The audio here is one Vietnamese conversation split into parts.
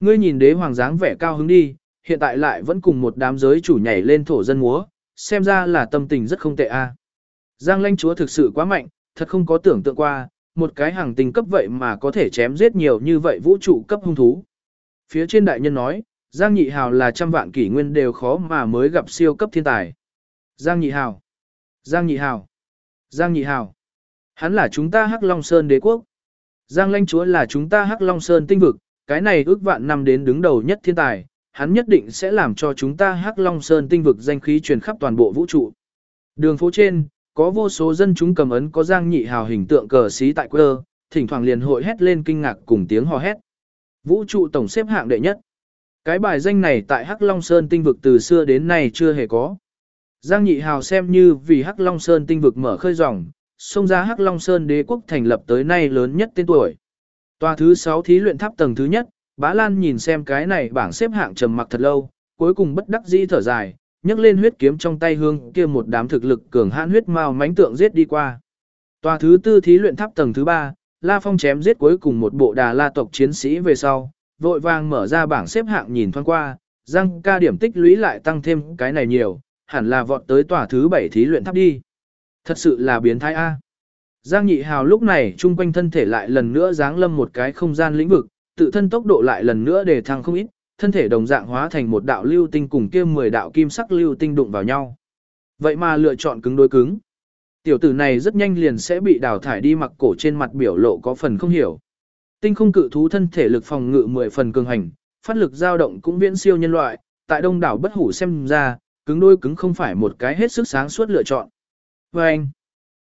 Ngươi nhìn đế hoàng dáng vẻ cao hứng đi, hiện tại lại vẫn cùng một đám giới chủ nhảy lên thổ dân múa, xem ra là tâm tình rất không tệ a. Giang lãnh chúa thực sự quá mạnh, thật không có tưởng tượng qua, một cái hàng tình cấp vậy mà có thể chém giết nhiều như vậy vũ trụ cấp hung thú. Phía trên đại nhân nói, Giang Nhị Hào là trăm vạn kỷ nguyên đều khó mà mới gặp siêu cấp thiên tài. Giang Nhị Hào, Giang Nhị Hào, Giang Nhị Hào. Hắn là chúng ta Hắc Long Sơn đế quốc. Giang lãnh chúa là chúng ta Hắc Long Sơn tinh vực, cái này ước vạn năm đến đứng đầu nhất thiên tài, hắn nhất định sẽ làm cho chúng ta Hắc Long Sơn tinh vực danh khí truyền khắp toàn bộ vũ trụ. Đường phố trên, có vô số dân chúng cầm ấn có Giang Nhị Hào hình tượng cờ xí tại quơ, thỉnh thoảng liền hội hét lên kinh ngạc cùng tiếng hò hét. Vũ trụ tổng xếp hạng đệ nhất. Cái bài danh này tại Hắc Long Sơn tinh vực từ xưa đến nay chưa hề có. Giang Nhị Hào xem như vì Hắc Long Sơn tinh vực mở khơi dòng, xông ra Hắc Long Sơn đế quốc thành lập tới nay lớn nhất tên tuổi. Tòa thứ 6 thí luyện tháp tầng thứ nhất, Bá Lan nhìn xem cái này bảng xếp hạng trầm mặc thật lâu, cuối cùng bất đắc dĩ thở dài, nhấc lên huyết kiếm trong tay hương kia một đám thực lực cường hãn huyết mao mãnh tượng giết đi qua. Tòa thứ tư thí luyện tháp tầng thứ ba, La Phong chém giết cuối cùng một bộ đà la tộc chiến sĩ về sau, vội vàng mở ra bảng xếp hạng nhìn thoáng qua, răng ca điểm tích lũy lại tăng thêm cái này nhiều, hẳn là vọt tới tòa thứ bảy thí luyện tháp đi. Thật sự là biến thái A. Giang Nhị Hào lúc này trung quanh thân thể lại lần nữa giáng lâm một cái không gian lĩnh vực, tự thân tốc độ lại lần nữa để thăng không ít, thân thể đồng dạng hóa thành một đạo lưu tinh cùng kia 10 đạo kim sắc lưu tinh đụng vào nhau. Vậy mà lựa chọn cứng đối cứng. Tiểu tử này rất nhanh liền sẽ bị đào thải đi mặc cổ trên mặt biểu lộ có phần không hiểu. Tinh không cự thú thân thể lực phòng ngự 10 phần cường hành, phát lực dao động cũng viễn siêu nhân loại, tại đông đảo bất hủ xem ra, cứng đôi cứng không phải một cái hết sức sáng suốt lựa chọn. Và anh,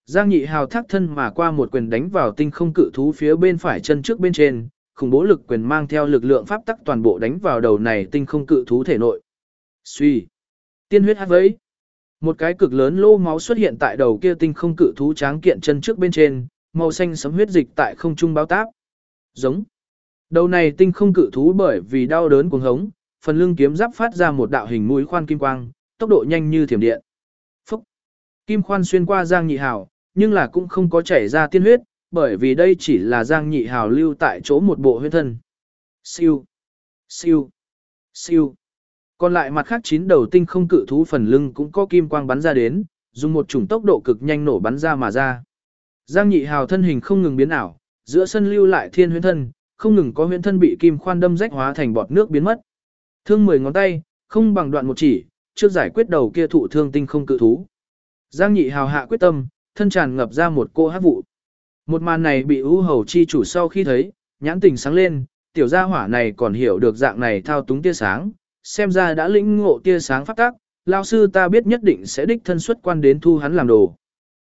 Giang nhị hào thác thân mà qua một quyền đánh vào tinh không cự thú phía bên phải chân trước bên trên, khủng bố lực quyền mang theo lực lượng pháp tắc toàn bộ đánh vào đầu này tinh không cự thú thể nội. Suy. Tiên huyết hát vấy. Một cái cực lớn lô máu xuất hiện tại đầu kia tinh không cự thú tráng kiện chân trước bên trên, màu xanh sấm huyết dịch tại không trung báo táp. Giống. Đầu này tinh không cự thú bởi vì đau đớn cuồng hống, phần lưng kiếm giáp phát ra một đạo hình mũi khoan kim quang, tốc độ nhanh như thiểm điện. Phúc. Kim khoan xuyên qua Giang Nhị Hảo, nhưng là cũng không có chảy ra tiên huyết, bởi vì đây chỉ là Giang Nhị Hào lưu tại chỗ một bộ huyết thân. Siêu, siêu, siêu. Còn lại mặt khác chín đầu tinh không cự thú phần lưng cũng có kim quang bắn ra đến, dùng một chủng tốc độ cực nhanh nổ bắn ra mà ra. Giang Nhị Hào thân hình không ngừng biến ảo, giữa sân lưu lại thiên huyễn thân, không ngừng có huyễn thân bị kim khoan đâm rách hóa thành bọt nước biến mất. Thương mười ngón tay, không bằng đoạn một chỉ, trước giải quyết đầu kia thụ thương tinh không cự thú. Giang Nhị Hào hạ quyết tâm, thân tràn ngập ra một cô hát vụ. Một màn này bị ưu hầu chi chủ sau khi thấy, nhãn tình sáng lên, tiểu gia hỏa này còn hiểu được dạng này thao túng tia sáng, xem ra đã lĩnh ngộ tia sáng phát tác, lao sư ta biết nhất định sẽ đích thân xuất quan đến thu hắn làm đồ.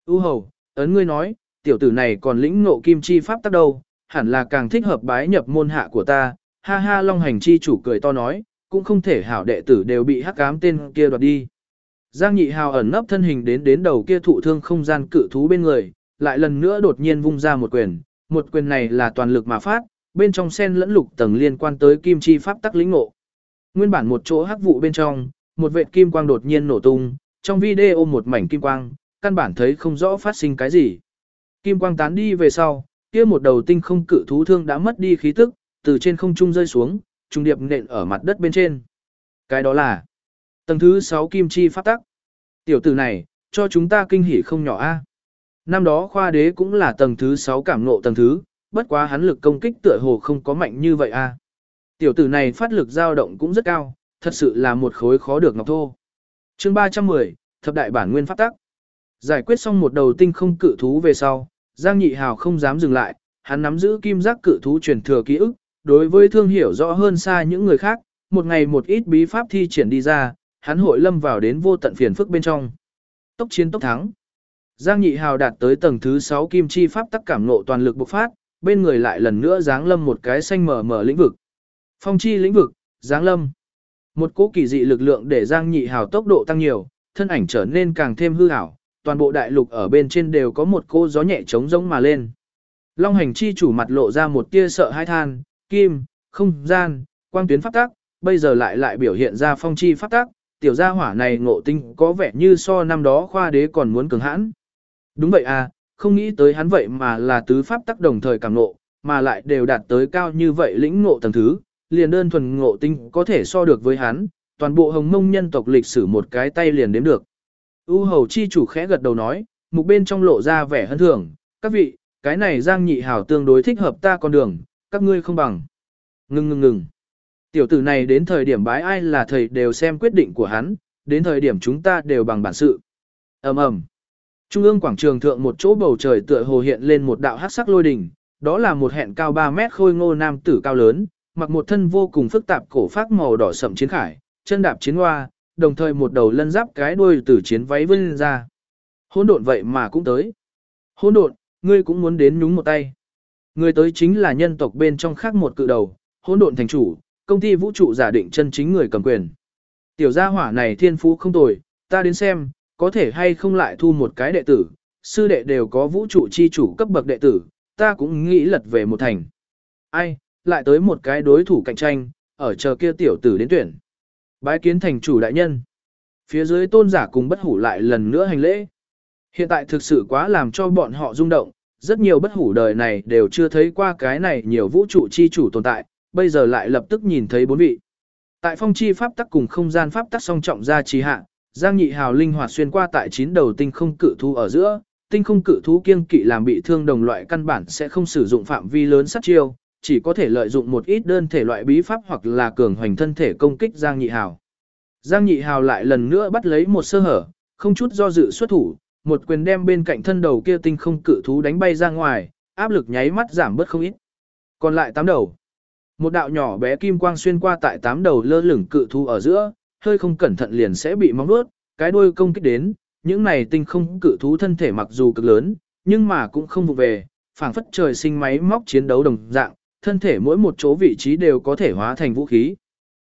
ưu hầu, ấn ngươi nói, tiểu tử này còn lĩnh ngộ kim chi pháp tác đâu, hẳn là càng thích hợp bái nhập môn hạ của ta, ha ha long hành chi chủ cười to nói, cũng không thể hảo đệ tử đều bị hắc cám tên kia đoạt đi. Giang nhị hào ẩn nấp thân hình đến đến đầu kia thụ thương không gian cự thú bên người, lại lần nữa đột nhiên vung ra một quyền, một quyền này là toàn lực mà phát, bên trong sen lẫn lục tầng liên quan tới kim chi pháp tắc lĩnh ngộ. Nguyên bản một chỗ hắc vụ bên trong, một vệt kim quang đột nhiên nổ tung, trong video một mảnh kim quang, căn bản thấy không rõ phát sinh cái gì. Kim quang tán đi về sau, kia một đầu tinh không cự thú thương đã mất đi khí tức, từ trên không trung rơi xuống, trung điệp nện ở mặt đất bên trên. Cái đó là tầng thứ 6 kim chi pháp tắc. Tiểu tử này, cho chúng ta kinh hỉ không nhỏ a. Năm đó khoa đế cũng là tầng thứ 6 cảm ngộ tầng thứ, bất quá hắn lực công kích tựa hồ không có mạnh như vậy a. Tiểu tử này phát lực dao động cũng rất cao, thật sự là một khối khó được ngọc thô. Chương 310, thập đại bản nguyên pháp tắc. Giải quyết xong một đầu tinh không cự thú về sau, Giang Nhị Hào không dám dừng lại, hắn nắm giữ kim giác cự thú truyền thừa ký ức, đối với thương hiểu rõ hơn xa những người khác, một ngày một ít bí pháp thi triển đi ra, hắn hội lâm vào đến vô tận phiền phức bên trong. Tốc chiến tốc thắng. Giang Nhị Hào đạt tới tầng thứ 6 kim chi pháp tắc cảm ngộ toàn lực bộc phát, bên người lại lần nữa giáng lâm một cái xanh mở mở lĩnh vực. Phong chi lĩnh vực, giáng lâm. Một cỗ kỳ dị lực lượng để Giang Nhị Hào tốc độ tăng nhiều, thân ảnh trở nên càng thêm hư ảo, toàn bộ đại lục ở bên trên đều có một cô gió nhẹ trống rỗng mà lên. Long hành chi chủ mặt lộ ra một tia sợ hãi than, kim, không gian, quang tuyến pháp tắc, bây giờ lại lại biểu hiện ra phong chi pháp tắc, tiểu gia hỏa này ngộ tinh có vẻ như so năm đó khoa đế còn muốn cường hãn. Đúng vậy à, không nghĩ tới hắn vậy mà là tứ pháp tác đồng thời càng ngộ, mà lại đều đạt tới cao như vậy lĩnh ngộ tầng thứ, liền đơn thuần ngộ tinh có thể so được với hắn, toàn bộ hồng mông nhân tộc lịch sử một cái tay liền đếm được. U hầu chi chủ khẽ gật đầu nói, mục bên trong lộ ra vẻ hân thường, các vị, cái này giang nhị hảo tương đối thích hợp ta con đường, các ngươi không bằng. Ngừng ngừng ngừng. Tiểu tử này đến thời điểm bái ai là thầy đều xem quyết định của hắn, đến thời điểm chúng ta đều bằng bản sự. ầm ầm. Trung ương quảng trường thượng một chỗ bầu trời tựa hồ hiện lên một đạo hắc sắc lôi đỉnh, đó là một hẹn cao 3 mét khôi ngô nam tử cao lớn, mặc một thân vô cùng phức tạp cổ phát màu đỏ sậm chiến khải, chân đạp chiến hoa, đồng thời một đầu lân giáp cái đuôi từ chiến váy vươn ra. Hỗn độn vậy mà cũng tới. Hỗn độn, ngươi cũng muốn đến nhúng một tay. Người tới chính là nhân tộc bên trong khác một cự đầu, hỗn độn thành chủ, công ty vũ trụ giả định chân chính người cầm quyền. Tiểu gia hỏa này thiên phú không tồi, ta đến xem, có thể hay không lại thu một cái đệ tử, sư đệ đều có vũ trụ chi chủ cấp bậc đệ tử, ta cũng nghĩ lật về một thành. Ai, lại tới một cái đối thủ cạnh tranh, ở chờ kia tiểu tử đến tuyển. Bái kiến thành chủ đại nhân. Phía dưới tôn giả cùng bất hủ lại lần nữa hành lễ. Hiện tại thực sự quá làm cho bọn họ rung động, rất nhiều bất hủ đời này đều chưa thấy qua cái này nhiều vũ trụ chi chủ tồn tại, bây giờ lại lập tức nhìn thấy bốn vị. Tại phong chi pháp tắc cùng không gian pháp tắc song trọng ra trì hạ, Giang Nhị Hào linh hoạt xuyên qua tại chín đầu tinh không cự thú ở giữa, tinh không cự thú kiêng kỵ làm bị thương đồng loại căn bản sẽ không sử dụng phạm vi lớn sát chiêu, chỉ có thể lợi dụng một ít đơn thể loại bí pháp hoặc là cường hoành thân thể công kích Giang Nhị Hào. Giang Nhị Hào lại lần nữa bắt lấy một sơ hở, không chút do dự xuất thủ, một quyền đem bên cạnh thân đầu kia tinh không cự thú đánh bay ra ngoài, áp lực nháy mắt giảm bớt không ít. Còn lại tám đầu. Một đạo nhỏ bé kim quang xuyên qua tại tám đầu lơ lửng cự thú ở giữa, hơi không cẩn thận liền sẽ bị móng vuốt, cái đuôi công kích đến, những này tinh không cự thú thân thể mặc dù cực lớn, nhưng mà cũng không vụ về, phảng phất trời sinh máy móc chiến đấu đồng dạng, thân thể mỗi một chỗ vị trí đều có thể hóa thành vũ khí.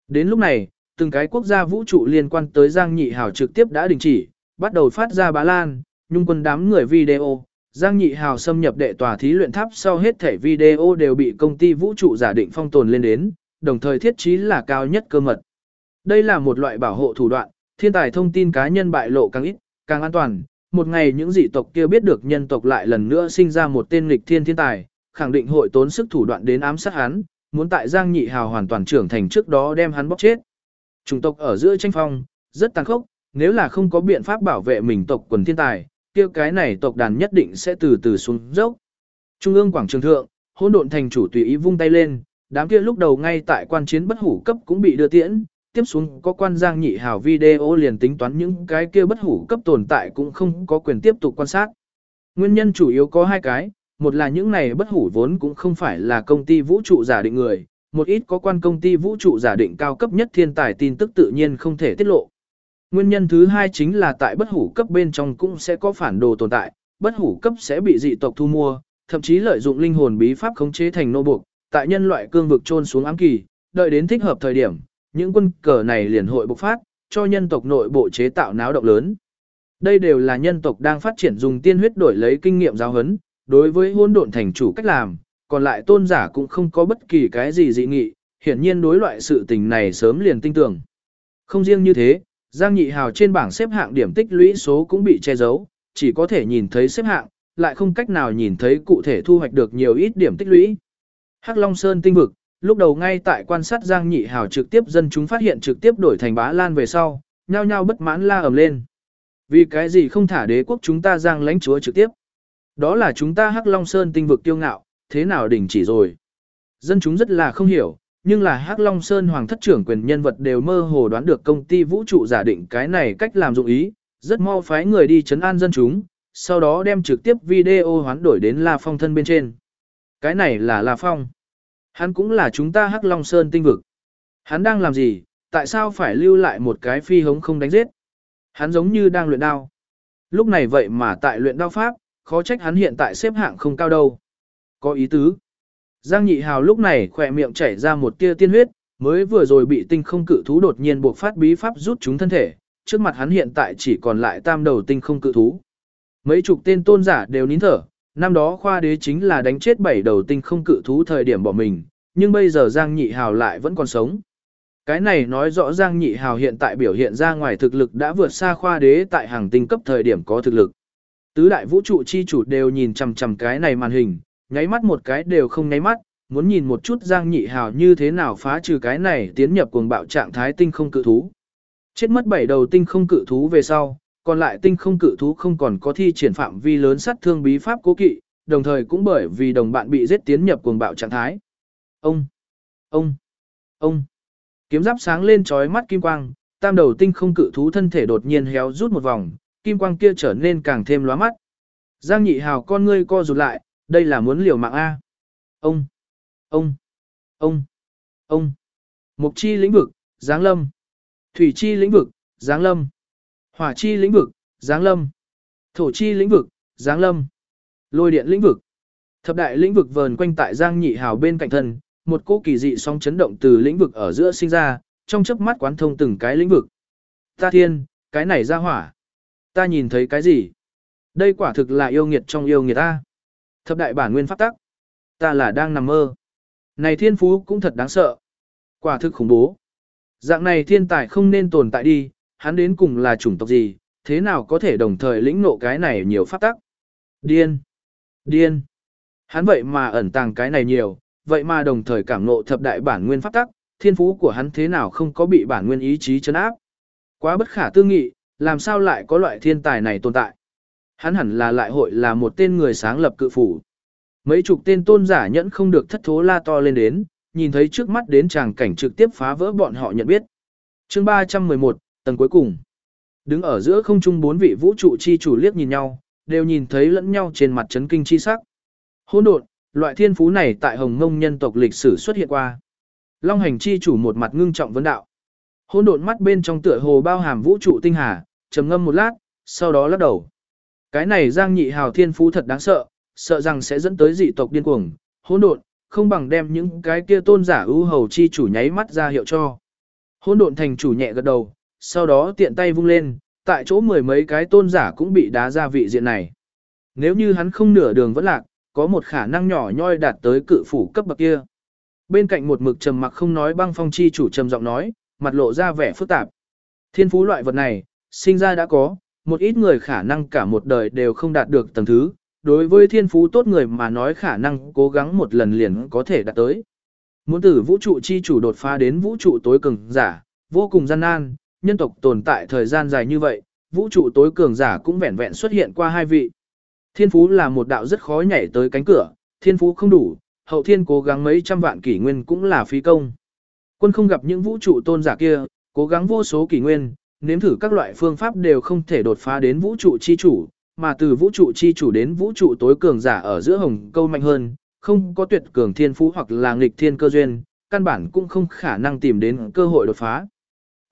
Đến lúc này, từng cái quốc gia vũ trụ liên quan tới Giang Nhị Hào trực tiếp đã đình chỉ, bắt đầu phát ra bá lan, nhung quân đám người video. Giang Nhị Hào xâm nhập đệ tòa thí luyện tháp sau hết thể video đều bị công ty vũ trụ giả định phong tồn lên đến, đồng thời thiết trí là cao nhất cơ mật. Đây là một loại bảo hộ thủ đoạn, thiên tài thông tin cá nhân bại lộ càng ít, càng an toàn. Một ngày những dị tộc kia biết được nhân tộc lại lần nữa sinh ra một tên nghịch thiên thiên tài, khẳng định hội tốn sức thủ đoạn đến ám sát hắn, muốn tại Giang Nhị Hào hoàn toàn trưởng thành trước đó đem hắn bóc chết. Chủng tộc ở giữa tranh phong, rất tàn khốc, nếu là không có biện pháp bảo vệ mình tộc quần thiên tài, kia cái này tộc đàn nhất định sẽ từ từ xuống dốc. Trung ương quảng trường thượng, hỗn độn thành chủ tùy ý vung tay lên, đám kia lúc đầu ngay tại quan chiến bất hủ cấp cũng bị đưa tiễn, tiếp xuống có quan giang nhị hào video liền tính toán những cái kia bất hủ cấp tồn tại cũng không có quyền tiếp tục quan sát. Nguyên nhân chủ yếu có hai cái, một là những này bất hủ vốn cũng không phải là công ty vũ trụ giả định người, một ít có quan công ty vũ trụ giả định cao cấp nhất thiên tài tin tức tự nhiên không thể tiết lộ. Nguyên nhân thứ hai chính là tại bất hủ cấp bên trong cũng sẽ có phản đồ tồn tại, bất hủ cấp sẽ bị dị tộc thu mua, thậm chí lợi dụng linh hồn bí pháp khống chế thành nô buộc, tại nhân loại cương vực trôn xuống ám kỳ, đợi đến thích hợp thời điểm, những quân cờ này liền hội bộc phát, cho nhân tộc nội bộ chế tạo náo động lớn. Đây đều là nhân tộc đang phát triển dùng tiên huyết đổi lấy kinh nghiệm giáo huấn, đối với hôn độn thành chủ cách làm, còn lại tôn giả cũng không có bất kỳ cái gì dị nghị, hiển nhiên đối loại sự tình này sớm liền tin tưởng. Không riêng như thế, Giang Nhị Hào trên bảng xếp hạng điểm tích lũy số cũng bị che giấu, chỉ có thể nhìn thấy xếp hạng, lại không cách nào nhìn thấy cụ thể thu hoạch được nhiều ít điểm tích lũy. Hắc Long Sơn tinh vực, lúc đầu ngay tại quan sát Giang Nhị Hào trực tiếp dân chúng phát hiện trực tiếp đổi thành bá lan về sau, nhao nhao bất mãn la ầm lên. Vì cái gì không thả đế quốc chúng ta Giang lãnh chúa trực tiếp? Đó là chúng ta Hắc Long Sơn tinh vực kiêu ngạo, thế nào đình chỉ rồi? Dân chúng rất là không hiểu, nhưng là Hắc Long Sơn hoàng thất trưởng quyền nhân vật đều mơ hồ đoán được công ty vũ trụ giả định cái này cách làm dụng ý, rất mau phái người đi chấn an dân chúng, sau đó đem trực tiếp video hoán đổi đến La Phong thân bên trên. Cái này là La Phong. Hắn cũng là chúng ta Hắc Long Sơn tinh vực. Hắn đang làm gì, tại sao phải lưu lại một cái phi hống không đánh giết? Hắn giống như đang luyện đao. Lúc này vậy mà tại luyện đao pháp, khó trách hắn hiện tại xếp hạng không cao đâu. Có ý tứ. Giang Nhị Hào lúc này khỏe miệng chảy ra một tia tiên huyết, mới vừa rồi bị tinh không cự thú đột nhiên buộc phát bí pháp rút chúng thân thể, trước mặt hắn hiện tại chỉ còn lại tam đầu tinh không cự thú. Mấy chục tên tôn giả đều nín thở, năm đó khoa đế chính là đánh chết bảy đầu tinh không cự thú thời điểm bỏ mình, nhưng bây giờ Giang Nhị Hào lại vẫn còn sống. Cái này nói rõ Giang Nhị Hào hiện tại biểu hiện ra ngoài thực lực đã vượt xa khoa đế tại hàng tinh cấp thời điểm có thực lực. Tứ đại vũ trụ chi chủ đều nhìn chằm chằm cái này màn hình, nháy mắt một cái đều không nháy mắt, muốn nhìn một chút Giang Nhị Hào như thế nào phá trừ cái này tiến nhập cuồng bạo trạng thái tinh không cự thú. Chết mất bảy đầu tinh không cự thú về sau, còn lại tinh không cự thú không còn có thi triển phạm vi lớn sát thương bí pháp cố kỵ, đồng thời cũng bởi vì đồng bạn bị giết tiến nhập cuồng bạo trạng thái. Ông, ông, ông, kiếm giáp sáng lên trói mắt kim quang, tam đầu tinh không cự thú thân thể đột nhiên héo rút một vòng, kim quang kia trở nên càng thêm lóa mắt. Giang nhị hào con ngươi co rụt lại, đây là muốn liều mạng A. Ông, ông, ông, ông, mục chi lĩnh vực, giáng lâm, thủy chi lĩnh vực, giáng lâm, hỏa chi lĩnh vực, giáng lâm, thổ chi lĩnh vực, giáng lâm, lôi điện lĩnh vực. Thập đại lĩnh vực vờn quanh tại Giang Nhị Hào bên cạnh thân, một cỗ kỳ dị song chấn động từ lĩnh vực ở giữa sinh ra, trong chớp mắt quán thông từng cái lĩnh vực. Ta thiên, cái này ra hỏa. Ta nhìn thấy cái gì? Đây quả thực là yêu nghiệt trong yêu nghiệt ta. Thập đại bản nguyên pháp tắc. Ta là đang nằm mơ. Này thiên phú cũng thật đáng sợ. Quả thực khủng bố. Dạng này thiên tài không nên tồn tại đi, hắn đến cùng là chủng tộc gì, thế nào có thể đồng thời lĩnh nộ cái này nhiều pháp tắc. Điên. Điên. Hắn vậy mà ẩn tàng cái này nhiều, vậy mà đồng thời cảm ngộ thập đại bản nguyên pháp tắc, thiên phú của hắn thế nào không có bị bản nguyên ý chí chấn áp. Quá bất khả tư nghị, làm sao lại có loại thiên tài này tồn tại. Hắn hẳn là lại hội là một tên người sáng lập cự phủ. Mấy chục tên tôn giả nhẫn không được thất thố la to lên đến, nhìn thấy trước mắt đến tràng cảnh trực tiếp phá vỡ bọn họ nhận biết. chương 311, tầng cuối cùng. Đứng ở giữa không trung bốn vị vũ trụ chi chủ liếc nhìn nhau, đều nhìn thấy lẫn nhau trên mặt chấn kinh chi sắc. Hỗn độn, loại thiên phú này tại Hồng Ngông nhân tộc lịch sử xuất hiện qua. Long hành chi chủ một mặt ngưng trọng vấn đạo. Hỗn độn mắt bên trong tựa hồ bao hàm vũ trụ tinh hà, trầm ngâm một lát, sau đó lắc đầu. Cái này Giang Nhị Hào thiên phú thật đáng sợ, sợ rằng sẽ dẫn tới dị tộc điên cuồng, hỗn độn, không bằng đem những cái kia tôn giả ưu hầu chi chủ nháy mắt ra hiệu cho. Hỗn độn thành chủ nhẹ gật đầu, sau đó tiện tay vung lên, tại chỗ mười mấy cái tôn giả cũng bị đá ra vị diện này. Nếu như hắn không nửa đường vẫn lạc, có một khả năng nhỏ nhoi đạt tới cự phủ cấp bậc kia. Bên cạnh một mực trầm mặc không nói băng phong chi chủ trầm giọng nói, mặt lộ ra vẻ phức tạp. Thiên phú loại vật này, sinh ra đã có, một ít người khả năng cả một đời đều không đạt được tầng thứ, đối với thiên phú tốt người mà nói khả năng cố gắng một lần liền có thể đạt tới. Muốn từ vũ trụ chi chủ đột phá đến vũ trụ tối cường giả, vô cùng gian nan, nhân tộc tồn tại thời gian dài như vậy, vũ trụ tối cường giả cũng vẹn vẹn xuất hiện qua hai vị. Thiên phú là một đạo rất khó nhảy tới cánh cửa, thiên phú không đủ, hậu thiên cố gắng mấy trăm vạn kỷ nguyên cũng là phí công. Quân không gặp những vũ trụ tôn giả kia, cố gắng vô số kỷ nguyên, nếm thử các loại phương pháp đều không thể đột phá đến vũ trụ chi chủ, mà từ vũ trụ chi chủ đến vũ trụ tối cường giả ở giữa hồng câu mạnh hơn, không có tuyệt cường thiên phú hoặc là nghịch thiên cơ duyên, căn bản cũng không khả năng tìm đến cơ hội đột phá.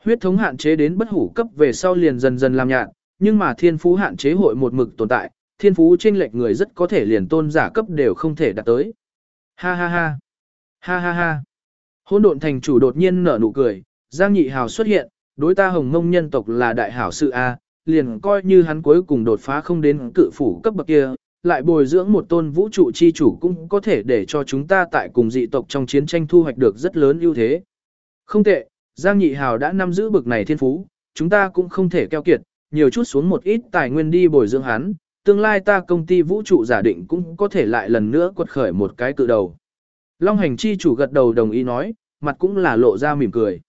Huyết thống hạn chế đến bất hủ cấp về sau liền dần dần làm nhạt, nhưng mà thiên phú hạn chế hội một mực tồn tại, thiên phú trên lệch người rất có thể liền tôn giả cấp đều không thể đạt tới. Ha ha ha. Ha ha ha. Hỗn độn thành chủ đột nhiên nở nụ cười, Giang Nhị Hào xuất hiện, đối ta hồng mông nhân tộc là đại hảo sự A, liền coi như hắn cuối cùng đột phá không đến cự phủ cấp bậc kia, lại bồi dưỡng một tôn vũ trụ chi chủ cũng có thể để cho chúng ta tại cùng dị tộc trong chiến tranh thu hoạch được rất lớn ưu thế. Không tệ, Giang Nhị Hào đã nắm giữ bậc này thiên phú, chúng ta cũng không thể keo kiệt, nhiều chút xuống một ít tài nguyên đi bồi dưỡng hắn, tương lai ta công ty vũ trụ giả định cũng có thể lại lần nữa quật khởi một cái cự đầu. Long hành chi chủ gật đầu đồng ý nói, mặt cũng là lộ ra mỉm cười.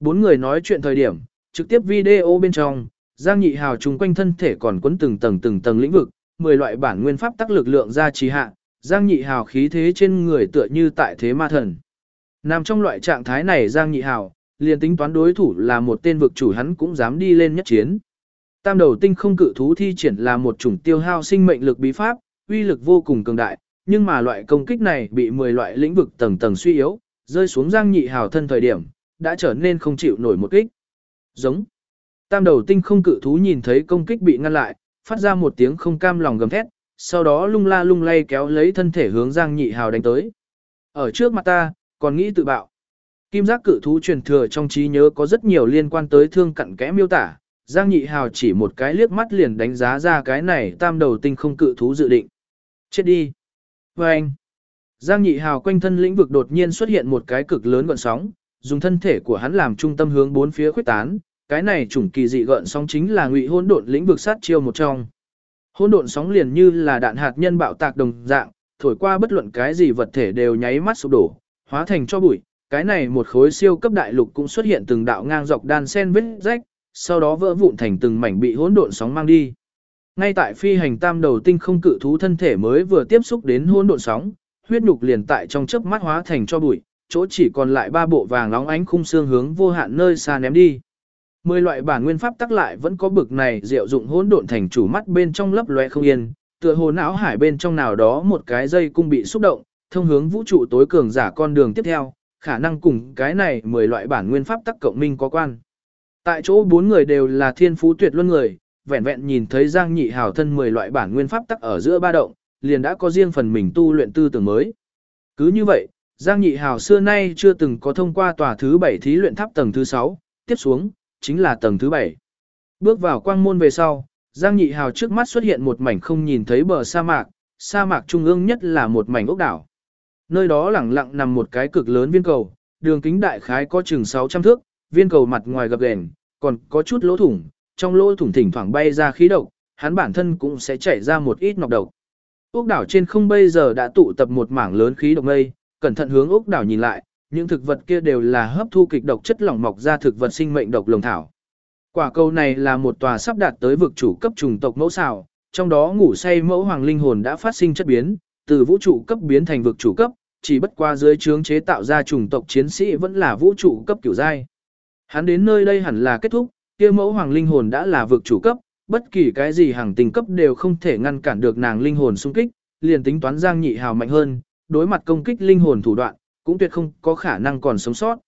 Bốn người nói chuyện thời điểm, trực tiếp video bên trong, Giang Nhị Hào trùng quanh thân thể còn quấn từng tầng từng tầng lĩnh vực, 10 loại bản nguyên pháp tác lực lượng ra trì hạ, Giang Nhị Hào khí thế trên người tựa như tại thế ma thần. Nằm trong loại trạng thái này Giang Nhị Hào, liền tính toán đối thủ là một tên vực chủ hắn cũng dám đi lên nhất chiến. Tam đầu tinh không cự thú thi triển là một chủng tiêu hao sinh mệnh lực bí pháp, uy lực vô cùng cường đại, nhưng mà loại công kích này bị 10 loại lĩnh vực tầng tầng suy yếu, rơi xuống Giang Nhị Hào thân thời điểm, đã trở nên không chịu nổi một kích. Giống. Tam đầu tinh không cự thú nhìn thấy công kích bị ngăn lại, phát ra một tiếng không cam lòng gầm thét, sau đó lung la lung lay kéo lấy thân thể hướng Giang Nhị Hào đánh tới. Ở trước mặt ta, còn nghĩ tự bạo. Kim giác cự thú truyền thừa trong trí nhớ có rất nhiều liên quan tới thương cặn kẽ miêu tả, Giang Nhị Hào chỉ một cái liếc mắt liền đánh giá ra cái này tam đầu tinh không cự thú dự định. Chết đi. Và anh. Giang Nhị Hào quanh thân lĩnh vực đột nhiên xuất hiện một cái cực lớn gợn sóng, dùng thân thể của hắn làm trung tâm hướng bốn phía khuếch tán, cái này chủng kỳ dị gợn sóng chính là ngụy hỗn độn lĩnh vực sát chiêu một trong. Hỗn độn sóng liền như là đạn hạt nhân bạo tạc đồng dạng, thổi qua bất luận cái gì vật thể đều nháy mắt sụp đổ, hóa thành cho bụi. Cái này một khối siêu cấp đại lục cũng xuất hiện từng đạo ngang dọc đan sen vết rách, sau đó vỡ vụn thành từng mảnh bị hỗn độn sóng mang đi. Ngay tại phi hành tam đầu tinh không cự thú thân thể mới vừa tiếp xúc đến hỗn độn sóng, huyết nhục liền tại trong chớp mắt hóa thành cho bụi, chỗ chỉ còn lại ba bộ vàng nóng ánh khung xương hướng vô hạn nơi xa ném đi. Mười loại bản nguyên pháp tắc lại vẫn có bực này diệu dụng hỗn độn thành chủ mắt bên trong lấp loe không yên, tựa hồ não hải bên trong nào đó một cái dây cung bị xúc động, thông hướng vũ trụ tối cường giả con đường tiếp theo, khả năng cùng cái này mười loại bản nguyên pháp tắc cộng minh có quan. Tại chỗ bốn người đều là thiên phú tuyệt luân người, vẹn vẹn nhìn thấy Giang Nhị Hào thân mười loại bản nguyên pháp tắc ở giữa ba động, liền đã có riêng phần mình tu luyện tư tưởng mới. Cứ như vậy, Giang Nhị Hào xưa nay chưa từng có thông qua tòa thứ bảy thí luyện tháp tầng thứ sáu, tiếp xuống, chính là tầng thứ bảy. Bước vào quang môn về sau, Giang Nhị Hào trước mắt xuất hiện một mảnh không nhìn thấy bờ sa mạc, sa mạc trung ương nhất là một mảnh ốc đảo. Nơi đó lẳng lặng nằm một cái cực lớn viên cầu, đường kính đại khái có chừng 600 thước, viên cầu mặt ngoài gập ghềnh, còn có chút lỗ thủng, trong lỗ thủng thỉnh thoảng bay ra khí độc, hắn bản thân cũng sẽ chảy ra một ít nọc độc. Ốc đảo trên không bây giờ đã tụ tập một mảng lớn khí độc mây, cẩn thận hướng ốc đảo nhìn lại, những thực vật kia đều là hấp thu kịch độc chất lỏng mọc ra thực vật sinh mệnh độc lồng thảo. Quả cầu này là một tòa sắp đạt tới vực chủ cấp trùng tộc mẫu xào, trong đó ngủ say mẫu hoàng linh hồn đã phát sinh chất biến, từ vũ trụ cấp biến thành vực chủ cấp, chỉ bất qua dưới trướng chế tạo ra trùng tộc chiến sĩ vẫn là vũ trụ cấp kiểu giai. Hắn đến nơi đây hẳn là kết thúc, kia mẫu hoàng linh hồn đã là vực chủ cấp, bất kỳ cái gì hàng tình cấp đều không thể ngăn cản được nàng linh hồn xung kích, liền tính toán Giang Nhị Hào mạnh hơn, đối mặt công kích linh hồn thủ đoạn, cũng tuyệt không có khả năng còn sống sót.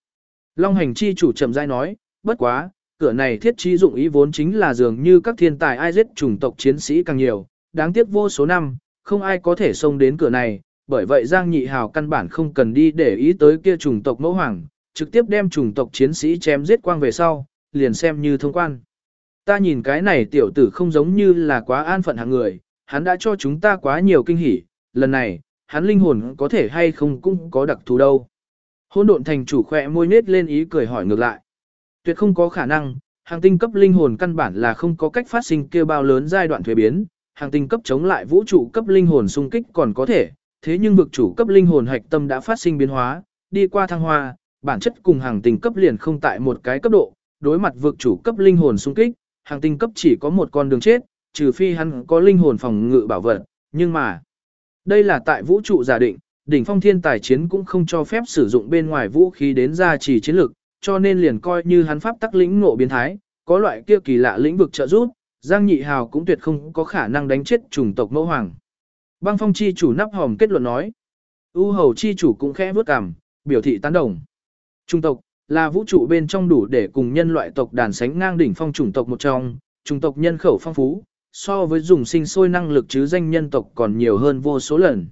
Long hành chi chủ chậm rãi nói, bất quá, cửa này thiết trí dụng ý vốn chính là dường như các thiên tài ai giết chủng tộc chiến sĩ càng nhiều, đáng tiếc vô số năm, không ai có thể xông đến cửa này, bởi vậy Giang Nhị Hào căn bản không cần đi để ý tới kia chủng tộc mẫu hoàng, trực tiếp đem chủng tộc chiến sĩ chém giết quang về sau, liền xem như thông quan. Ta nhìn cái này tiểu tử không giống như là quá an phận hạng người, hắn đã cho chúng ta quá nhiều kinh hỉ, lần này, hắn linh hồn có thể hay không cũng có đặc thù đâu. Hôn độn thành chủ khỏe môi nết lên ý cười hỏi ngược lại. Tuyệt không có khả năng, hàng tinh cấp linh hồn căn bản là không có cách phát sinh kêu bao lớn giai đoạn thuế biến, hàng tinh cấp chống lại vũ trụ cấp linh hồn xung kích còn có thể, thế nhưng vực chủ cấp linh hồn hạch tâm đã phát sinh biến hóa, đi qua thăng hoa, bản chất cùng hàng tinh cấp liền không tại một cái cấp độ, đối mặt vực chủ cấp linh hồn xung kích, hàng tinh cấp chỉ có một con đường chết, trừ phi hắn có linh hồn phòng ngự bảo vật, nhưng mà đây là tại vũ trụ giả định, đỉnh phong thiên tài chiến cũng không cho phép sử dụng bên ngoài vũ khí đến gia trì chiến lực, cho nên liền coi như hắn pháp tắc lĩnh ngộ biến thái, có loại kia kỳ lạ lĩnh vực trợ giúp, Giang Nhị Hào cũng tuyệt không có khả năng đánh chết chủng tộc mẫu hoàng. Băng Phong chi chủ nắp hòm kết luận nói. U Hầu chi chủ cũng khẽ bước cằm, biểu thị tán đồng. Chủng tộc là vũ trụ bên trong đủ để cùng nhân loại tộc đàn sánh ngang đỉnh phong chủng tộc một trong, chủng tộc nhân khẩu phong phú, so với dùng sinh sôi năng lực chứ danh nhân tộc còn nhiều hơn vô số lần.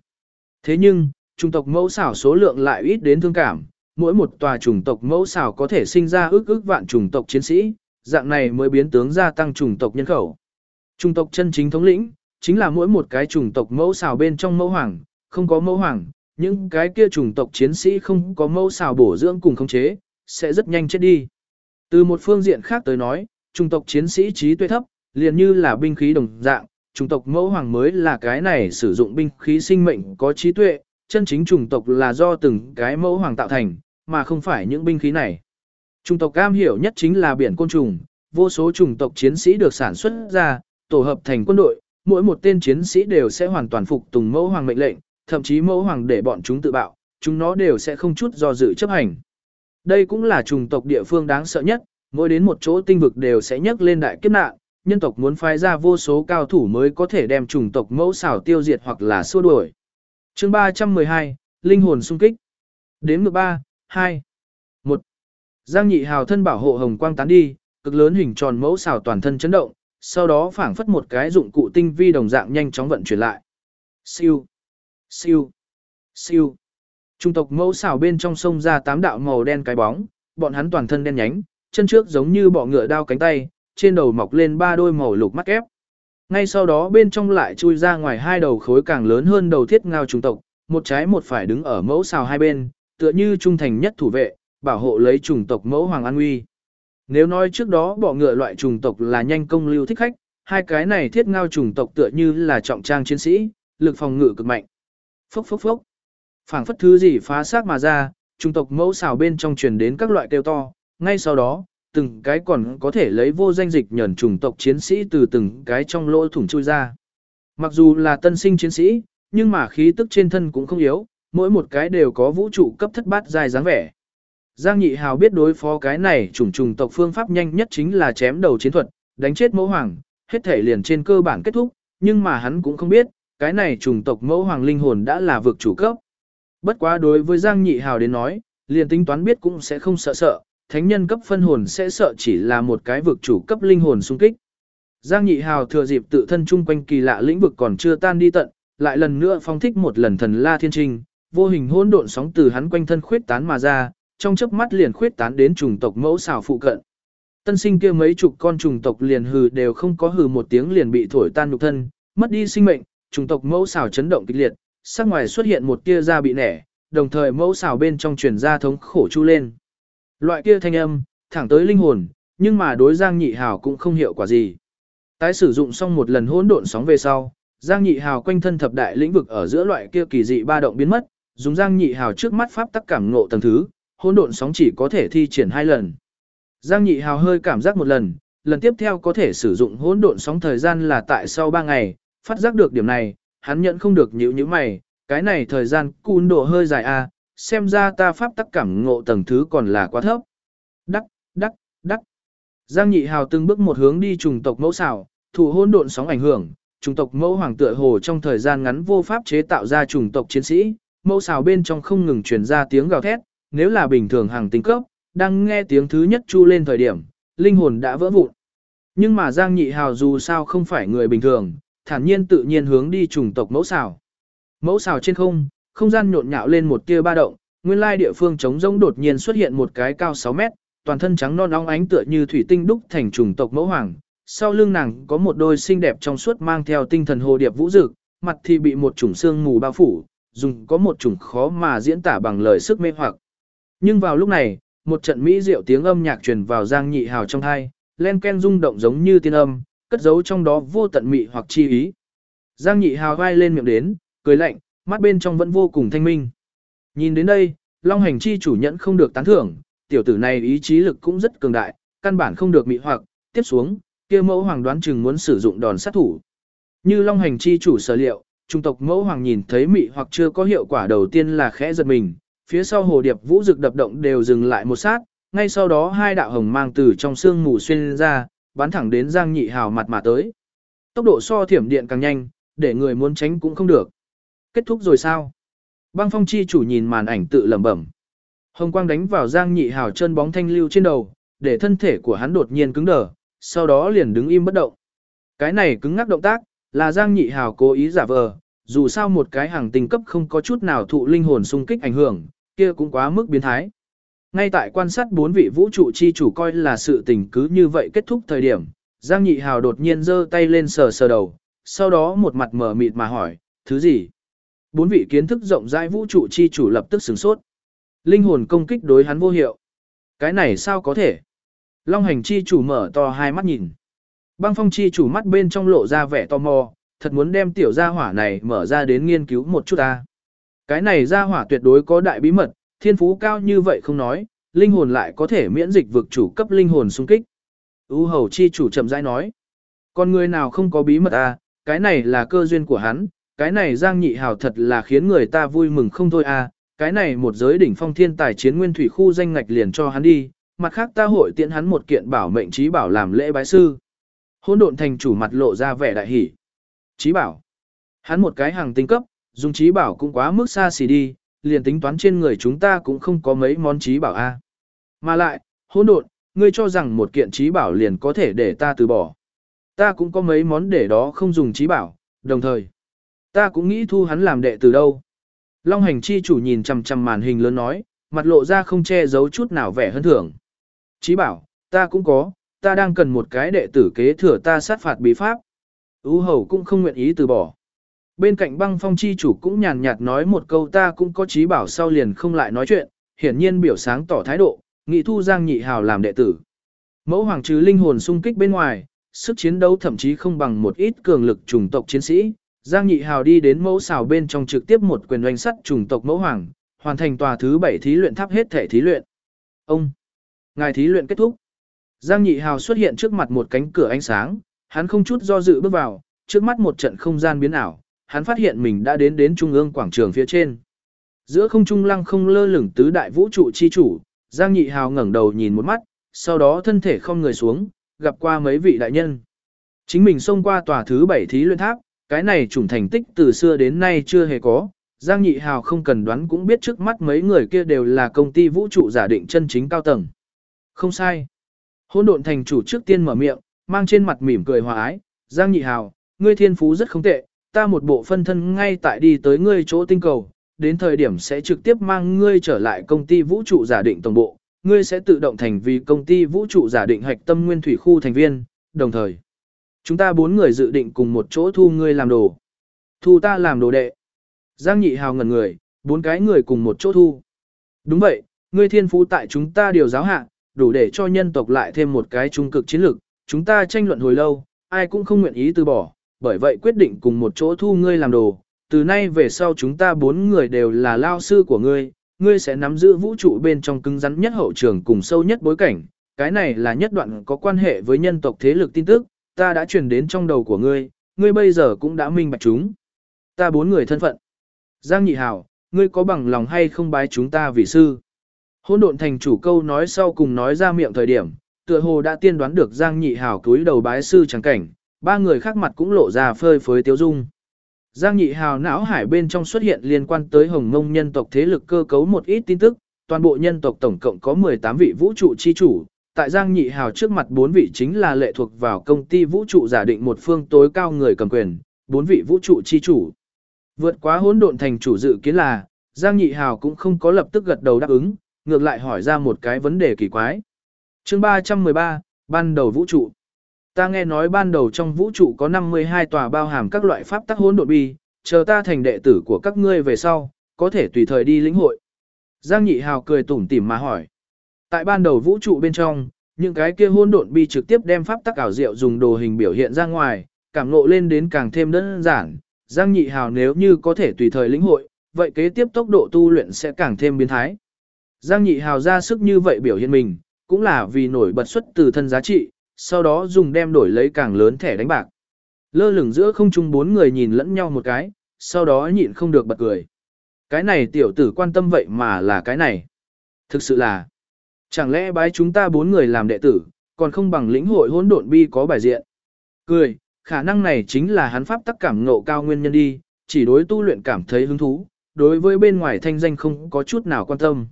Thế nhưng, chủng tộc mẫu xảo số lượng lại ít đến thương cảm, mỗi một tòa chủng tộc mẫu xảo có thể sinh ra ước ước vạn chủng tộc chiến sĩ, dạng này mới biến tướng gia tăng chủng tộc nhân khẩu. Chủng tộc chân chính thống lĩnh, chính là mỗi một cái chủng tộc mẫu xảo bên trong mẫu hoàng, không có mẫu hoàng, những cái kia chủng tộc chiến sĩ không có mẫu xảo bổ dưỡng cùng khống chế, sẽ rất nhanh chết đi. Từ một phương diện khác tới nói, chủng tộc chiến sĩ trí tuệ thấp, liền như là binh khí đồng dạng, chủng tộc mẫu hoàng mới là cái này sử dụng binh khí sinh mệnh có trí tuệ, chân chính chủng tộc là do từng cái mẫu hoàng tạo thành, mà không phải những binh khí này. Chủng tộc cam hiểu nhất chính là biển côn trùng, vô số chủng tộc chiến sĩ được sản xuất ra, tổ hợp thành quân đội, mỗi một tên chiến sĩ đều sẽ hoàn toàn phục tùng mẫu hoàng mệnh lệnh, thậm chí mẫu hoàng để bọn chúng tự bạo, chúng nó đều sẽ không chút do dự chấp hành. Đây cũng là chủng tộc địa phương đáng sợ nhất, mỗi đến một chỗ tinh vực đều sẽ nhấc lên đại kiếp nạn, nhân tộc muốn phái ra vô số cao thủ mới có thể đem chủng tộc mẫu xảo tiêu diệt hoặc là xua đuổi. Chương 312, Linh hồn xung kích. Đến ngược 3, 2, 1. Giang Nhị Hào thân bảo hộ hồng quang tán đi, cực lớn hình tròn mẫu xảo toàn thân chấn động, sau đó phảng phất một cái dụng cụ tinh vi đồng dạng nhanh chóng vận chuyển lại. Siêu, siêu, siêu. Trung tộc mẫu xảo bên trong sông ra tám đạo màu đen cái bóng, bọn hắn toàn thân đen nhánh, chân trước giống như bọ ngựa đao cánh tay, trên đầu mọc lên ba đôi màu lục mắt kép. Ngay sau đó bên trong lại chui ra ngoài hai đầu khối càng lớn hơn đầu thiết ngao trùng tộc, một trái một phải đứng ở mẫu xào hai bên, tựa như trung thành nhất thủ vệ, bảo hộ lấy trùng tộc mẫu hoàng an uy. Nếu nói trước đó bỏ ngựa loại trùng tộc là nhanh công lưu thích khách, hai cái này thiết ngao trùng tộc tựa như là trọng trang chiến sĩ, lực phòng ngự cực mạnh. Phốc phốc phốc. phảng phất thứ gì phá xác mà ra, trùng tộc mẫu xào bên trong truyền đến các loại kêu to, ngay sau đó, từng cái còn có thể lấy vô danh dịch nhẫn chủng tộc chiến sĩ từ từng cái trong lỗ thủng chui ra. Mặc dù là tân sinh chiến sĩ, nhưng mà khí tức trên thân cũng không yếu, mỗi một cái đều có vũ trụ cấp thất bát dài dáng vẻ. Giang Nhị Hào biết đối phó cái này chủng trùng tộc phương pháp nhanh nhất chính là chém đầu chiến thuật, đánh chết mẫu hoàng, hết thể liền trên cơ bản kết thúc, nhưng mà hắn cũng không biết, cái này chủng tộc mẫu hoàng linh hồn đã là vực chủ cấp. Bất quá đối với Giang Nhị Hào đến nói, liền tính toán biết cũng sẽ không sợ sợ, thánh nhân cấp phân hồn sẽ sợ chỉ là một cái vực chủ cấp linh hồn xung kích. Giang Nhị Hào thừa dịp tự thân chung quanh kỳ lạ lĩnh vực còn chưa tan đi tận, lại lần nữa phong thích một lần thần la thiên trinh, vô hình hỗn độn sóng từ hắn quanh thân khuyết tán mà ra, trong chớp mắt liền khuyết tán đến trùng tộc mẫu xảo phụ cận. Tân sinh kia mấy chục con trùng tộc liền hừ đều không có hừ một tiếng liền bị thổi tan nhục thân, mất đi sinh mệnh, trùng tộc mẫu xảo chấn động kịch liệt, sắc ngoài xuất hiện một tia da bị nẻ, đồng thời mẫu xảo bên trong truyền ra thống khổ chu lên. Loại kia thanh âm, thẳng tới linh hồn, nhưng mà đối Giang Nhị Hào cũng không hiệu quả gì. Tái sử dụng xong một lần hỗn độn sóng về sau, Giang Nhị Hào quanh thân thập đại lĩnh vực ở giữa loại kia kỳ dị ba động biến mất, dùng Giang Nhị Hào trước mắt pháp tắc cảm ngộ tầng thứ, hỗn độn sóng chỉ có thể thi triển hai lần. Giang Nhị Hào hơi cảm giác một lần, lần tiếp theo có thể sử dụng hỗn độn sóng thời gian là tại sau 3 ngày, phát giác được điểm này, hắn nhận không được nhíu nhíu mày, cái này thời gian cún độ hơi dài a, à, xem ra ta pháp tắc cảm ngộ tầng thứ còn là quá thấp. Đắc, đắc, đắc. Giang Nhị Hào từng bước một hướng đi trùng tộc mẫu xảo, thủ hôn độn sóng ảnh hưởng, trùng tộc mẫu hoàng tựa hồ trong thời gian ngắn vô pháp chế tạo ra trùng tộc chiến sĩ, mẫu xảo bên trong không ngừng truyền ra tiếng gào thét, nếu là bình thường hàng tinh cấp, đang nghe tiếng thứ nhất chu lên thời điểm, linh hồn đã vỡ vụn. Nhưng mà Giang Nhị Hào dù sao không phải người bình thường, thản nhiên tự nhiên hướng đi trùng tộc mẫu xảo. Mẫu xảo trên không, không gian nhộn nhạo lên một tia ba động, nguyên lai địa phương trống rỗng đột nhiên xuất hiện một cái cao 6 mét, toàn thân trắng non óng ánh tựa như thủy tinh đúc thành trùng tộc mẫu hoàng. Sau lưng nàng có một đôi xinh đẹp trong suốt mang theo tinh thần hồ điệp vũ dực, mặt thì bị một chủng xương mù bao phủ, dùng có một chủng khó mà diễn tả bằng lời sức mê hoặc. Nhưng vào lúc này, một trận mỹ diệu tiếng âm nhạc truyền vào Giang Nhị Hào trong tai, len ken rung động giống như tiên âm, cất giấu trong đó vô tận mị hoặc chi ý. Giang Nhị Hào vai lên miệng đến, cười lạnh, mắt bên trong vẫn vô cùng thanh minh. Nhìn đến đây, Long Hành chi chủ nhận không được tán thưởng, tiểu tử này ý chí lực cũng rất cường đại, căn bản không được mị hoặc, tiếp xuống, kia mẫu hoàng đoán chừng muốn sử dụng đòn sát thủ. Như Long Hành chi chủ sở liệu, trung tộc mẫu hoàng nhìn thấy mị hoặc chưa có hiệu quả đầu tiên là khẽ giật mình, phía sau hồ điệp vũ dực đập động đều dừng lại một sát, ngay sau đó hai đạo hồng mang từ trong xương mù xuyên ra, bắn thẳng đến Giang Nhị Hào mặt mà tới. Tốc độ so thiểm điện càng nhanh, để người muốn tránh cũng không được. Kết thúc rồi sao? Băng phong chi chủ nhìn màn ảnh tự lẩm bẩm. Hồng quang đánh vào Giang Nhị Hào chân bóng thanh lưu trên đầu, để thân thể của hắn đột nhiên cứng đờ, sau đó liền đứng im bất động. Cái này cứng ngắc động tác, là Giang Nhị Hào cố ý giả vờ, dù sao một cái hàng tinh cấp không có chút nào thụ linh hồn xung kích ảnh hưởng, kia cũng quá mức biến thái. Ngay tại quan sát bốn vị vũ trụ chi chủ coi là sự tình cứ như vậy kết thúc thời điểm, Giang Nhị Hào đột nhiên giơ tay lên sờ sờ đầu, sau đó một mặt mở mịt mà hỏi, thứ gì? Bốn vị kiến thức rộng rãi vũ trụ chi chủ lập tức sửng sốt. Linh hồn công kích đối hắn vô hiệu. Cái này sao có thể? Long hành chi chủ mở to hai mắt nhìn. Băng phong chi chủ mắt bên trong lộ ra vẻ tò mò, thật muốn đem tiểu gia hỏa này mở ra đến nghiên cứu một chút ta. Cái này gia hỏa tuyệt đối có đại bí mật, thiên phú cao như vậy không nói, linh hồn lại có thể miễn dịch vực chủ cấp linh hồn xung kích. U hầu chi chủ chậm rãi nói. Con người nào không có bí mật à, cái này là cơ duyên của hắn, cái này giang nhị hào thật là khiến người ta vui mừng không thôi à, cái này một giới đỉnh phong thiên tài chiến nguyên thủy khu danh ngạch liền cho hắn đi, mặt khác ta hội tiện hắn một kiện bảo mệnh trí bảo làm lễ bái sư. Hôn độn thành chủ mặt lộ ra vẻ đại hỷ. Trí bảo. Hắn một cái hàng tinh cấp, dùng trí bảo cũng quá mức xa xỉ đi, liền tính toán trên người chúng ta cũng không có mấy món trí bảo a. Mà lại, hỗn độn, ngươi cho rằng một kiện trí bảo liền có thể để ta từ bỏ. Ta cũng có mấy món để đó không dùng trí bảo, đồng thời, ta cũng nghĩ thu hắn làm đệ từ đâu. Long hành chi chủ nhìn chằm chằm màn hình lớn nói, mặt lộ ra không che giấu chút nào vẻ hơn thưởng. Chí bảo, ta cũng có, ta đang cần một cái đệ tử kế thừa ta sát phạt bí pháp. Ú hầu cũng không nguyện ý từ bỏ. Bên cạnh băng phong chi chủ cũng nhàn nhạt nói một câu ta cũng có chí bảo sau liền không lại nói chuyện, hiển nhiên biểu sáng tỏ thái độ, nghị thu Giang Nhị Hào làm đệ tử. Mẫu hoàng trừ linh hồn sung kích bên ngoài, sức chiến đấu thậm chí không bằng một ít cường lực chủng tộc chiến sĩ, Giang Nhị Hào đi đến mẫu xào bên trong trực tiếp một quyền oanh sắt trùng tộc mẫu hoàng, hoàn thành tòa thứ 7 thí luyện tháp hết thể thí luyện. Ông, ngài thí luyện kết thúc. Giang Nhị Hào xuất hiện trước mặt một cánh cửa ánh sáng, hắn không chút do dự bước vào, trước mắt một trận không gian biến ảo, hắn phát hiện mình đã đến đến trung ương quảng trường phía trên. Giữa không trung lăng không lơ lửng tứ đại vũ trụ chi chủ, Giang Nhị Hào ngẩng đầu nhìn một mắt, sau đó thân thể không người xuống, gặp qua mấy vị đại nhân. Chính mình xông qua tòa thứ bảy thí luyện tháp, cái này chủng thành tích từ xưa đến nay chưa hề có. Giang Nhị Hào không cần đoán cũng biết trước mắt mấy người kia đều là công ty vũ trụ giả định chân chính cao tầng. Không sai. Hôn độn thành chủ trước tiên mở miệng, mang trên mặt mỉm cười hòa ái. Giang Nhị Hào, ngươi thiên phú rất không tệ, ta một bộ phân thân ngay tại đi tới ngươi chỗ tinh cầu, đến thời điểm sẽ trực tiếp mang ngươi trở lại công ty vũ trụ giả định tổng bộ, ngươi sẽ tự động thành vì công ty vũ trụ giả định hạch tâm nguyên thủy khu thành viên, đồng thời. Chúng ta bốn người dự định cùng một chỗ thu ngươi làm đồ. Thu ta làm đồ đệ. Giang nhị hào ngẩn người, bốn cái người cùng một chỗ thu. Đúng vậy, ngươi thiên phú tại chúng ta điều giáo hạ, đủ để cho nhân tộc lại thêm một cái trung cực chiến lược. Chúng ta tranh luận hồi lâu, ai cũng không nguyện ý từ bỏ, bởi vậy quyết định cùng một chỗ thu ngươi làm đồ. Từ nay về sau chúng ta bốn người đều là lao sư của ngươi, ngươi sẽ nắm giữ vũ trụ bên trong cứng rắn nhất hậu trường cùng sâu nhất bối cảnh. Cái này là nhất đoạn có quan hệ với nhân tộc thế lực tin tức, ta đã truyền đến trong đầu của ngươi, ngươi bây giờ cũng đã minh bạch chúng. Ta bốn người thân phận. Giang Nhị Hảo, ngươi có bằng lòng hay không bái chúng ta vì sư? Hôn độn thành chủ câu nói sau cùng nói ra miệng thời điểm, tựa hồ đã tiên đoán được Giang Nhị Hảo cúi đầu bái sư chẳng cảnh, ba người khác mặt cũng lộ ra phơi phới tiêu dung. Giang Nhị Hào não hải bên trong xuất hiện liên quan tới Hồng Ngông nhân tộc thế lực cơ cấu một ít tin tức, toàn bộ nhân tộc tổng cộng có 18 vị vũ trụ chi chủ, tại Giang Nhị Hào trước mặt bốn vị chính là lệ thuộc vào công ty vũ trụ giả định một phương tối cao người cầm quyền, bốn vị vũ trụ chi chủ. Vượt quá hỗn độn thành chủ dự kiến là, Giang Nhị Hào cũng không có lập tức gật đầu đáp ứng, ngược lại hỏi ra một cái vấn đề kỳ quái. Chương 313, ban đầu vũ trụ. Ta nghe nói ban đầu trong vũ trụ có 52 tòa bao hàm các loại pháp tắc hỗn độn bi, chờ ta thành đệ tử của các ngươi về sau, có thể tùy thời đi lĩnh hội. Giang Nhị Hào cười tủm tỉm mà hỏi. Tại ban đầu vũ trụ bên trong, những cái kia hôn độn bi trực tiếp đem pháp tắc ảo diệu dùng đồ hình biểu hiện ra ngoài, cảm ngộ lên đến càng thêm đơn giản. Giang Nhị Hào nếu như có thể tùy thời lĩnh hội, vậy kế tiếp tốc độ tu luyện sẽ càng thêm biến thái. Giang Nhị Hào ra sức như vậy biểu hiện mình, cũng là vì nổi bật xuất từ thân giá trị, sau đó dùng đem đổi lấy càng lớn thẻ đánh bạc. Lơ lửng giữa không trung bốn người nhìn lẫn nhau một cái, sau đó nhịn không được bật cười. Cái này tiểu tử quan tâm vậy mà là cái này. Thực sự là, chẳng lẽ bái chúng ta bốn người làm đệ tử, còn không bằng lĩnh hội hỗn độn bi có bài diện. Cười, khả năng này chính là hắn pháp tắc cảm ngộ cao nguyên nhân đi, chỉ đối tu luyện cảm thấy hứng thú, đối với bên ngoài thanh danh không có chút nào quan tâm.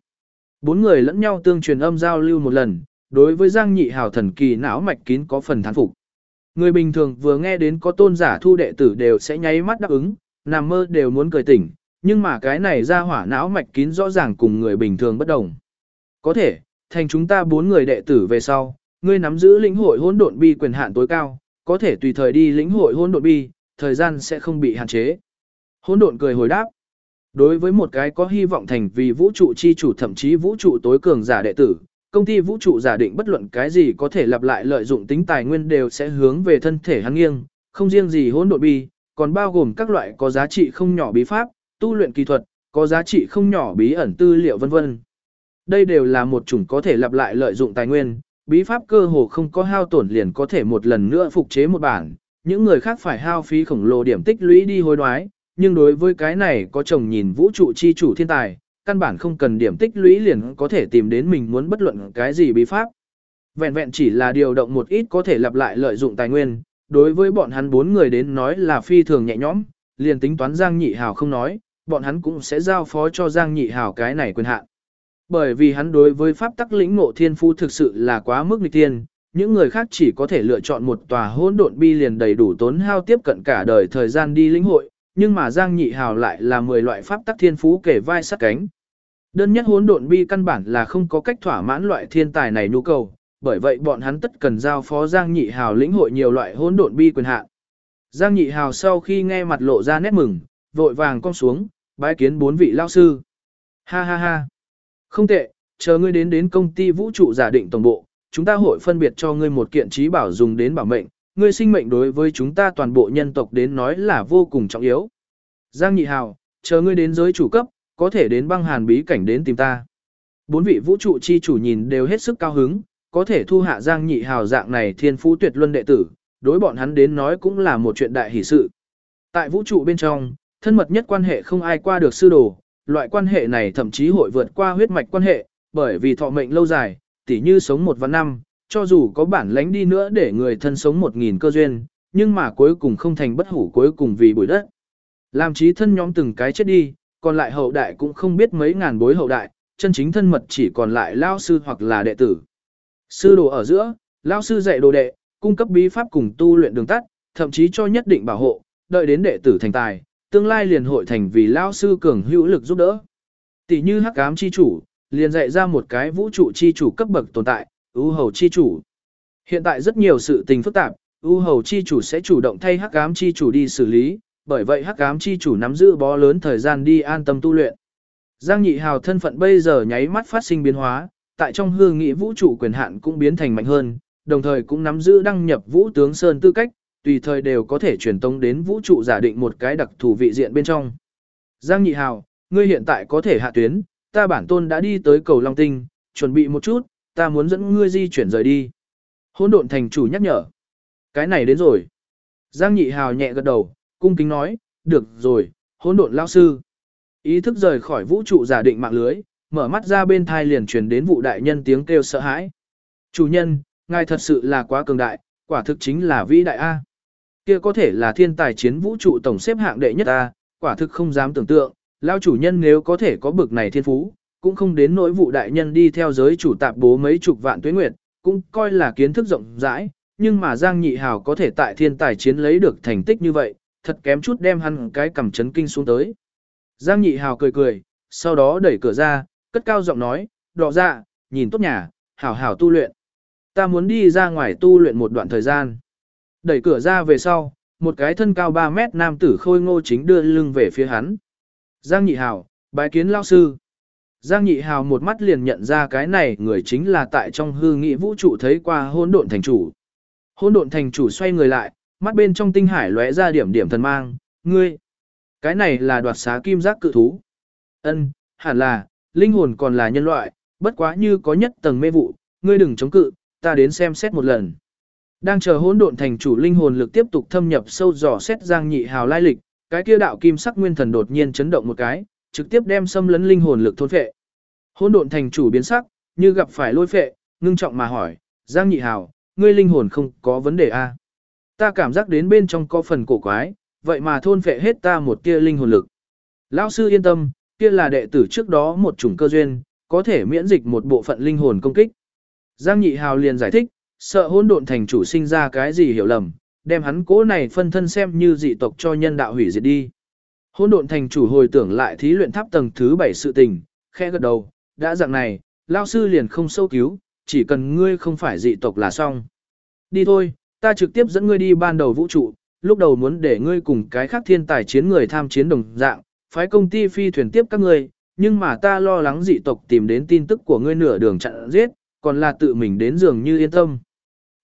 Bốn người lẫn nhau tương truyền âm giao lưu một lần, đối với Giang Nhị Hào thần kỳ não mạch kín có phần thán phục. Người bình thường vừa nghe đến có tôn giả thu đệ tử đều sẽ nháy mắt đáp ứng, nằm mơ đều muốn cười tỉnh, nhưng mà cái này ra hỏa não mạch kín rõ ràng cùng người bình thường bất đồng. Có thể, thành chúng ta bốn người đệ tử về sau, ngươi nắm giữ lĩnh hội hỗn độn bi quyền hạn tối cao, có thể tùy thời đi lĩnh hội hỗn độn bi, thời gian sẽ không bị hạn chế. Hỗn độn cười hồi đáp. Đối với một cái có hy vọng thành vì vũ trụ chi chủ thậm chí vũ trụ tối cường giả đệ tử, công ty vũ trụ giả định bất luận cái gì có thể lặp lại lợi dụng tính tài nguyên đều sẽ hướng về thân thể hắn nghiêng, không riêng gì hỗn độn bi, còn bao gồm các loại có giá trị không nhỏ bí pháp, tu luyện kỹ thuật, có giá trị không nhỏ bí ẩn tư liệu vân vân. Đây đều là một chủng có thể lặp lại lợi dụng tài nguyên, bí pháp cơ hồ không có hao tổn liền có thể một lần nữa phục chế một bản, những người khác phải hao phí khổng lồ điểm tích lũy đi hối đoái, nhưng đối với cái này có chồng nhìn vũ trụ chi chủ thiên tài, căn bản không cần điểm tích lũy liền có thể tìm đến mình muốn bất luận cái gì bí pháp. Vẹn vẹn chỉ là điều động một ít có thể lặp lại lợi dụng tài nguyên, đối với bọn hắn bốn người đến nói là phi thường nhẹ nhõm, liền tính toán Giang Nhị Hào không nói, bọn hắn cũng sẽ giao phó cho Giang Nhị Hào cái này quyền hạn. Bởi vì hắn đối với pháp tắc lĩnh ngộ thiên phu thực sự là quá mức nghịch tiên, những người khác chỉ có thể lựa chọn một tòa hỗn độn bi liền đầy đủ tốn hao tiếp cận cả đời thời gian đi lĩnh hội, nhưng mà Giang Nhị Hào lại là 10 loại pháp tắc thiên phú kể vai sát cánh. Đơn nhất hỗn độn bi căn bản là không có cách thỏa mãn loại thiên tài này nhu cầu, bởi vậy bọn hắn tất cần giao phó Giang Nhị Hào lĩnh hội nhiều loại hỗn độn bi quyền hạn. Giang Nhị Hào sau khi nghe mặt lộ ra nét mừng, vội vàng cong xuống, bái kiến bốn vị lao sư. Ha ha ha. Không tệ, chờ ngươi đến đến công ty vũ trụ giả định tổng bộ, chúng ta hội phân biệt cho ngươi một kiện trí bảo dùng đến bảo mệnh, ngươi sinh mệnh đối với chúng ta toàn bộ nhân tộc đến nói là vô cùng trọng yếu. Giang Nhị Hào, chờ ngươi đến giới chủ cấp, có thể đến băng hàn bí cảnh đến tìm ta. Bốn vị vũ trụ chi chủ nhìn đều hết sức cao hứng, có thể thu hạ Giang Nhị Hào dạng này thiên phú tuyệt luân đệ tử, đối bọn hắn đến nói cũng là một chuyện đại hỷ sự. Tại vũ trụ bên trong, thân mật nhất quan hệ không ai qua được sư đồ, loại quan hệ này thậm chí hội vượt qua huyết mạch quan hệ, bởi vì thọ mệnh lâu dài, tỉ như sống một vạn năm, cho dù có bản lánh đi nữa để người thân sống một nghìn cơ duyên, nhưng mà cuối cùng không thành bất hủ cuối cùng vì bụi đất. Làm trí thân nhóm từng cái chết đi, còn lại hậu đại cũng không biết mấy ngàn bối hậu đại, chân chính thân mật chỉ còn lại lao sư hoặc là đệ tử. Sư đồ ở giữa, lao sư dạy đồ đệ, cung cấp bí pháp cùng tu luyện đường tắt, thậm chí cho nhất định bảo hộ, đợi đến đệ tử thành tài, tương lai liền hội thành vì lao sư cường hữu lực giúp đỡ. Tỷ như hắc ám chi chủ, liền dạy ra một cái vũ trụ chi chủ cấp bậc tồn tại, ưu hầu chi chủ. Hiện tại rất nhiều sự tình phức tạp, ưu hầu chi chủ sẽ chủ động thay hắc ám chi chủ đi xử lý, bởi vậy hắc ám chi chủ nắm giữ bó lớn thời gian đi an tâm tu luyện. Giang nhị hào thân phận bây giờ nháy mắt phát sinh biến hóa, tại trong hương nghị vũ trụ quyền hạn cũng biến thành mạnh hơn, đồng thời cũng nắm giữ đăng nhập vũ tướng Sơn tư cách, tùy thời đều có thể truyền tống đến vũ trụ giả định một cái đặc thù vị diện bên trong. Giang nhị hào, ngươi hiện tại có thể hạ tuyến, ta bản tôn đã đi tới cầu Long Tinh, chuẩn bị một chút, ta muốn dẫn ngươi di chuyển rời đi. Hôn độn thành chủ nhắc nhở. Cái này đến rồi. Giang nhị hào nhẹ gật đầu, cung kính nói, được rồi, hôn độn lao sư. Ý thức rời khỏi vũ trụ giả định mạng lưới, mở mắt ra bên thai liền truyền đến vụ đại nhân tiếng kêu sợ hãi. Chủ nhân, ngài thật sự là quá cường đại, quả thực chính là vĩ đại A. Kia có thể là thiên tài chiến vũ trụ tổng xếp hạng đệ nhất ta quả thực không dám tưởng tượng, lao chủ nhân nếu có thể có bực này thiên phú, cũng không đến nỗi vụ đại nhân đi theo giới chủ tạp bố mấy chục vạn tuế nguyệt, cũng coi là kiến thức rộng rãi, nhưng mà Giang Nhị Hào có thể tại thiên tài chiến lấy được thành tích như vậy, thật kém chút đem hắn cái cầm chấn kinh xuống tới. Giang Nhị Hào cười cười, sau đó đẩy cửa ra, cất cao giọng nói, đỏ ra, dạ, nhìn tốt nhà, hảo hảo tu luyện. Ta muốn đi ra ngoài tu luyện một đoạn thời gian. Đẩy cửa ra về sau, một cái thân cao 3 mét nam tử khôi ngô chính đưa lưng về phía hắn. Giang Nhị Hào, bái kiến lao sư. Giang Nhị Hào một mắt liền nhận ra cái này người chính là tại trong hư nghị vũ trụ thấy qua hôn độn thành chủ. Hôn độn thành chủ xoay người lại, mắt bên trong tinh hải lóe ra điểm điểm thần mang, ngươi. Cái này là đoạt xá kim giác cự thú. Ân, hẳn là, linh hồn còn là nhân loại, bất quá như có nhất tầng mê vụ, ngươi đừng chống cự, ta đến xem xét một lần. Đang chờ hỗn độn thành chủ linh hồn lực tiếp tục thâm nhập sâu dò xét Giang Nhị Hào lai lịch, cái kia đạo kim sắc nguyên thần đột nhiên chấn động một cái, trực tiếp đem xâm lấn linh hồn lực thôn phệ. Hỗn độn thành chủ biến sắc, như gặp phải lôi phệ, ngưng trọng mà hỏi, Giang Nhị Hào, ngươi linh hồn không có vấn đề a? À? Ta cảm giác đến bên trong có phần cổ quái, vậy mà thôn phệ hết ta một tia linh hồn lực. Lão sư yên tâm, kia là đệ tử trước đó một chủng cơ duyên, có thể miễn dịch một bộ phận linh hồn công kích. Giang Nhị Hào liền giải thích, sợ hỗn độn thành chủ sinh ra cái gì hiểu lầm, đem hắn cố này phân thân xem như dị tộc cho nhân đạo hủy diệt đi. Hỗn độn thành chủ hồi tưởng lại thí luyện tháp tầng thứ 7 sự tình, khẽ gật đầu, đã dạng này, lao sư liền không sâu cứu, chỉ cần ngươi không phải dị tộc là xong. Đi thôi, ta trực tiếp dẫn ngươi đi ban đầu vũ trụ, lúc đầu muốn để ngươi cùng cái khác thiên tài chiến người tham chiến đồng dạng, phái công ty phi thuyền tiếp các ngươi, nhưng mà ta lo lắng dị tộc tìm đến tin tức của ngươi nửa đường chặn giết, còn là tự mình đến giường như yên tâm.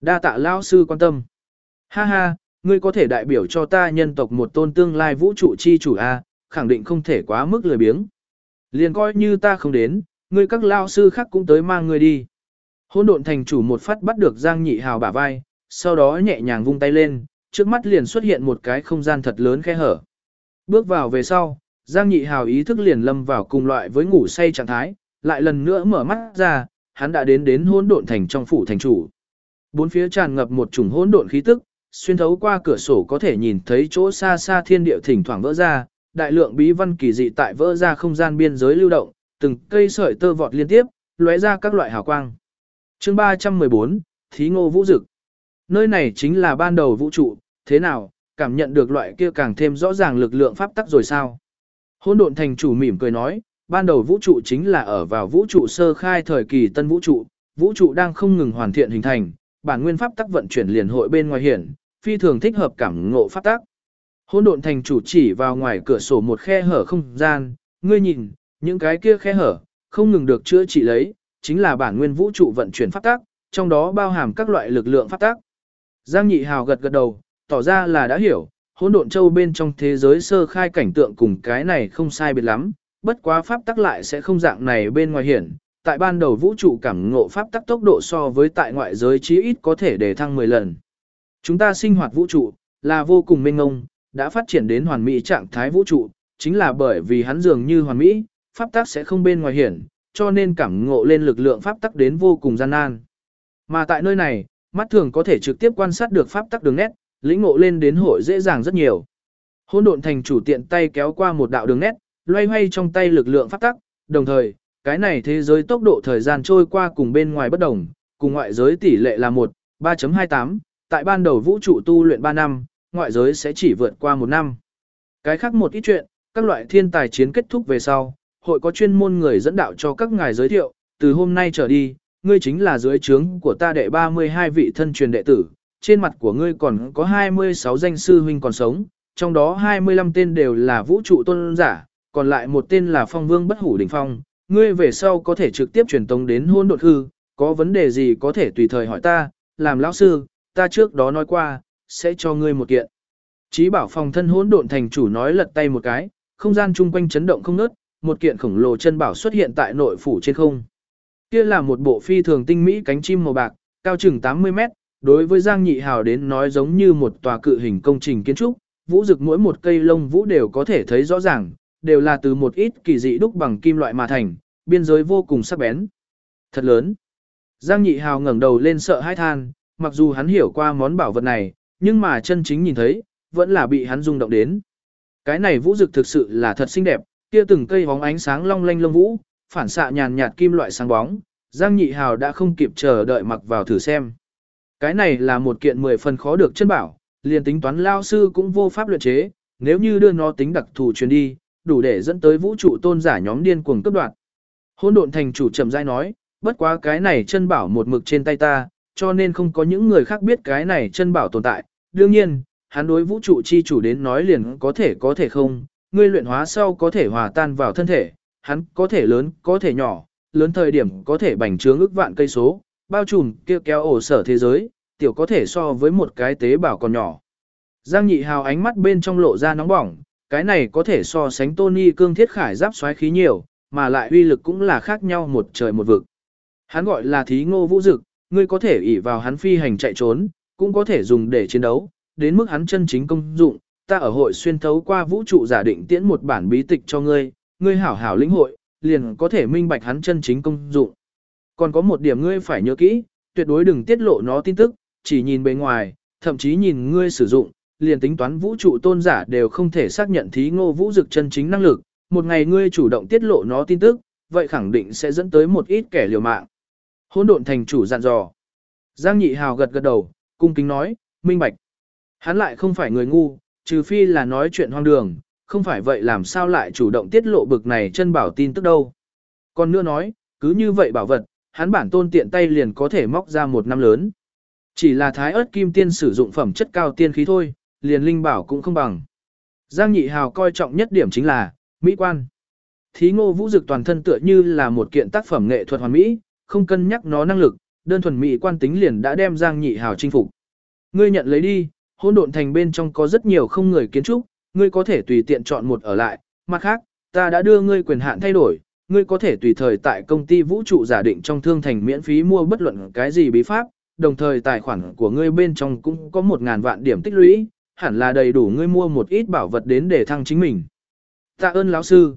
Đa tạ Lão sư quan tâm. Ha ha, ngươi có thể đại biểu cho ta nhân tộc một tôn tương lai vũ trụ chi chủ A, khẳng định không thể quá mức lười biếng. Liền coi như ta không đến, ngươi các lao sư khác cũng tới mang ngươi đi. Hôn độn thành chủ một phát bắt được Giang Nhị Hào bả vai, sau đó nhẹ nhàng vung tay lên, trước mắt liền xuất hiện một cái không gian thật lớn khe hở. Bước vào về sau, Giang Nhị Hào ý thức liền lâm vào cùng loại với ngủ say trạng thái, lại lần nữa mở mắt ra, hắn đã đến đến hỗn độn thành trong phủ thành chủ. Bốn phía tràn ngập một chủng hỗn độn khí tức, xuyên thấu qua cửa sổ có thể nhìn thấy chỗ xa xa thiên địa thỉnh thoảng vỡ ra, đại lượng bí văn kỳ dị tại vỡ ra không gian biên giới lưu động, từng cây sợi tơ vọt liên tiếp, lóe ra các loại hào quang. Chương 314, Thí Ngô Vũ Dực. Nơi này chính là ban đầu vũ trụ, thế nào, cảm nhận được loại kia càng thêm rõ ràng lực lượng pháp tắc rồi sao? Hỗn độn thành chủ mỉm cười nói, ban đầu vũ trụ chính là ở vào vũ trụ sơ khai thời kỳ tân vũ trụ, vũ trụ đang không ngừng hoàn thiện hình thành, bản nguyên pháp tắc vận chuyển liền hội bên ngoài hiển, phi thường thích hợp cảm ngộ pháp tắc. Hỗn độn thành chủ chỉ vào ngoài cửa sổ một khe hở không gian, ngươi nhìn, những cái kia khe hở, không ngừng được chữa trị lấy, chính là bản nguyên vũ trụ vận chuyển pháp tắc, trong đó bao hàm các loại lực lượng pháp tắc. Giang Nhị Hào gật gật đầu, tỏ ra là đã hiểu, hỗn độn châu bên trong thế giới sơ khai cảnh tượng cùng cái này không sai biệt lắm, bất quá pháp tắc lại sẽ không dạng này bên ngoài hiển. Tại ban đầu vũ trụ cảm ngộ pháp tắc tốc độ so với tại ngoại giới chí ít có thể để thăng 10 lần. Chúng ta sinh hoạt vũ trụ là vô cùng mênh mông, đã phát triển đến hoàn mỹ trạng thái vũ trụ, chính là bởi vì hắn dường như hoàn mỹ, pháp tắc sẽ không bên ngoài hiển, cho nên cảm ngộ lên lực lượng pháp tắc đến vô cùng gian nan. Mà tại nơi này, mắt thường có thể trực tiếp quan sát được pháp tắc đường nét, lĩnh ngộ lên đến hội dễ dàng rất nhiều. Hỗn độn thành chủ tiện tay kéo qua một đạo đường nét, loay hoay trong tay lực lượng pháp tắc, đồng thời, cái này thế giới tốc độ thời gian trôi qua cùng bên ngoài bất đồng, cùng ngoại giới tỷ lệ là 1, 3.28, tại ban đầu vũ trụ tu luyện 3 năm, ngoại giới sẽ chỉ vượt qua 1 năm. Cái khác một ít chuyện, các loại thiên tài chiến kết thúc về sau, hội có chuyên môn người dẫn đạo cho các ngài giới thiệu, từ hôm nay trở đi, ngươi chính là dưới trướng của ta đệ 32 vị thân truyền đệ tử, trên mặt của ngươi còn có 26 danh sư huynh còn sống, trong đó 25 tên đều là vũ trụ tôn giả, còn lại một tên là phong vương bất hủ đỉnh phong, ngươi về sau có thể trực tiếp truyền tống đến hôn đột hư, có vấn đề gì có thể tùy thời hỏi ta, làm lão sư, ta trước đó nói qua, sẽ cho ngươi một kiện. Chí bảo phòng thân hỗn độn thành chủ nói lật tay một cái, không gian chung quanh chấn động không ngớt, một kiện khổng lồ chân bảo xuất hiện tại nội phủ trên không. Kia là một bộ phi thường tinh mỹ cánh chim màu bạc, cao chừng 80 mét, đối với Giang Nhị Hào đến nói giống như một tòa cự hình công trình kiến trúc, vũ rực mỗi một cây lông vũ đều có thể thấy rõ ràng, đều là từ một ít kỳ dị đúc bằng kim loại mà thành, biên giới vô cùng sắc bén. Thật lớn. Giang Nhị Hào ngẩng đầu lên sợ hãi than, mặc dù hắn hiểu qua món bảo vật này, nhưng mà chân chính nhìn thấy, vẫn là bị hắn rung động đến. Cái này vũ dực thực sự là thật xinh đẹp, kia từng cây bóng ánh sáng long lanh lông vũ, phản xạ nhàn nhạt kim loại sáng bóng, Giang Nhị Hào đã không kịp chờ đợi mặc vào thử xem. Cái này là một kiện mười phần khó được chân bảo, liền tính toán lao sư cũng vô pháp luyện chế, nếu như đưa nó tính đặc thù truyền đi, đủ để dẫn tới vũ trụ tôn giả nhóm điên cuồng cấp đoạt. Hôn độn thành chủ chậm rãi nói, bất quá cái này chân bảo một mực trên tay ta, cho nên không có những người khác biết cái này chân bảo tồn tại. Đương nhiên, hắn đối vũ trụ chi chủ đến nói liền có thể có thể không, ngươi luyện hóa sau có thể hòa tan vào thân thể, hắn có thể lớn, có thể nhỏ, lớn thời điểm có thể bành trướng ước vạn cây số, bao trùm kia kéo ổ sở thế giới, tiểu có thể so với một cái tế bào còn nhỏ. Giang nhị hào ánh mắt bên trong lộ ra nóng bỏng, cái này có thể so sánh Tony cương thiết khải giáp xoáy khí nhiều, mà lại uy lực cũng là khác nhau một trời một vực. Hắn gọi là thí ngô vũ dực, ngươi có thể ỷ vào hắn phi hành chạy trốn, cũng có thể dùng để chiến đấu, đến mức hắn chân chính công dụng, ta ở hội xuyên thấu qua vũ trụ giả định tiễn một bản bí tịch cho ngươi, ngươi hảo hảo lĩnh hội, liền có thể minh bạch hắn chân chính công dụng. Còn có một điểm ngươi phải nhớ kỹ, tuyệt đối đừng tiết lộ nó tin tức, chỉ nhìn bề ngoài, thậm chí nhìn ngươi sử dụng, liền tính toán vũ trụ tôn giả đều không thể xác nhận thí ngô vũ dực chân chính năng lực, một ngày ngươi chủ động tiết lộ nó tin tức, vậy khẳng định sẽ dẫn tới một ít kẻ liều mạng. Hỗn độn thành chủ dặn dò. Giang nhị hào gật gật đầu, cung kính nói, minh bạch. Hắn lại không phải người ngu, trừ phi là nói chuyện hoang đường, không phải vậy làm sao lại chủ động tiết lộ bực này chân bảo tin tức đâu. Còn nữa nói, cứ như vậy bảo vật, hắn bản tôn tiện tay liền có thể móc ra một năm lớn. Chỉ là thái ớt kim tiên sử dụng phẩm chất cao tiên khí thôi, liền linh bảo cũng không bằng. Giang nhị hào coi trọng nhất điểm chính là, mỹ quan. Thí ngô vũ dực toàn thân tựa như là một kiện tác phẩm nghệ thuật hoàn mỹ, không cân nhắc nó năng lực, đơn thuần mỹ quan tính liền đã đem Giang nhị hào chinh phục. Ngươi nhận lấy đi, hỗn độn thành bên trong có rất nhiều không người kiến trúc, ngươi có thể tùy tiện chọn một ở lại, mặt khác, ta đã đưa ngươi quyền hạn thay đổi, ngươi có thể tùy thời tại công ty vũ trụ giả định trong thương thành miễn phí mua bất luận cái gì bí pháp, đồng thời tài khoản của ngươi bên trong cũng có 1.000 vạn điểm tích lũy, hẳn là đầy đủ ngươi mua một ít bảo vật đến để thăng chính mình. Tạ ơn lão sư.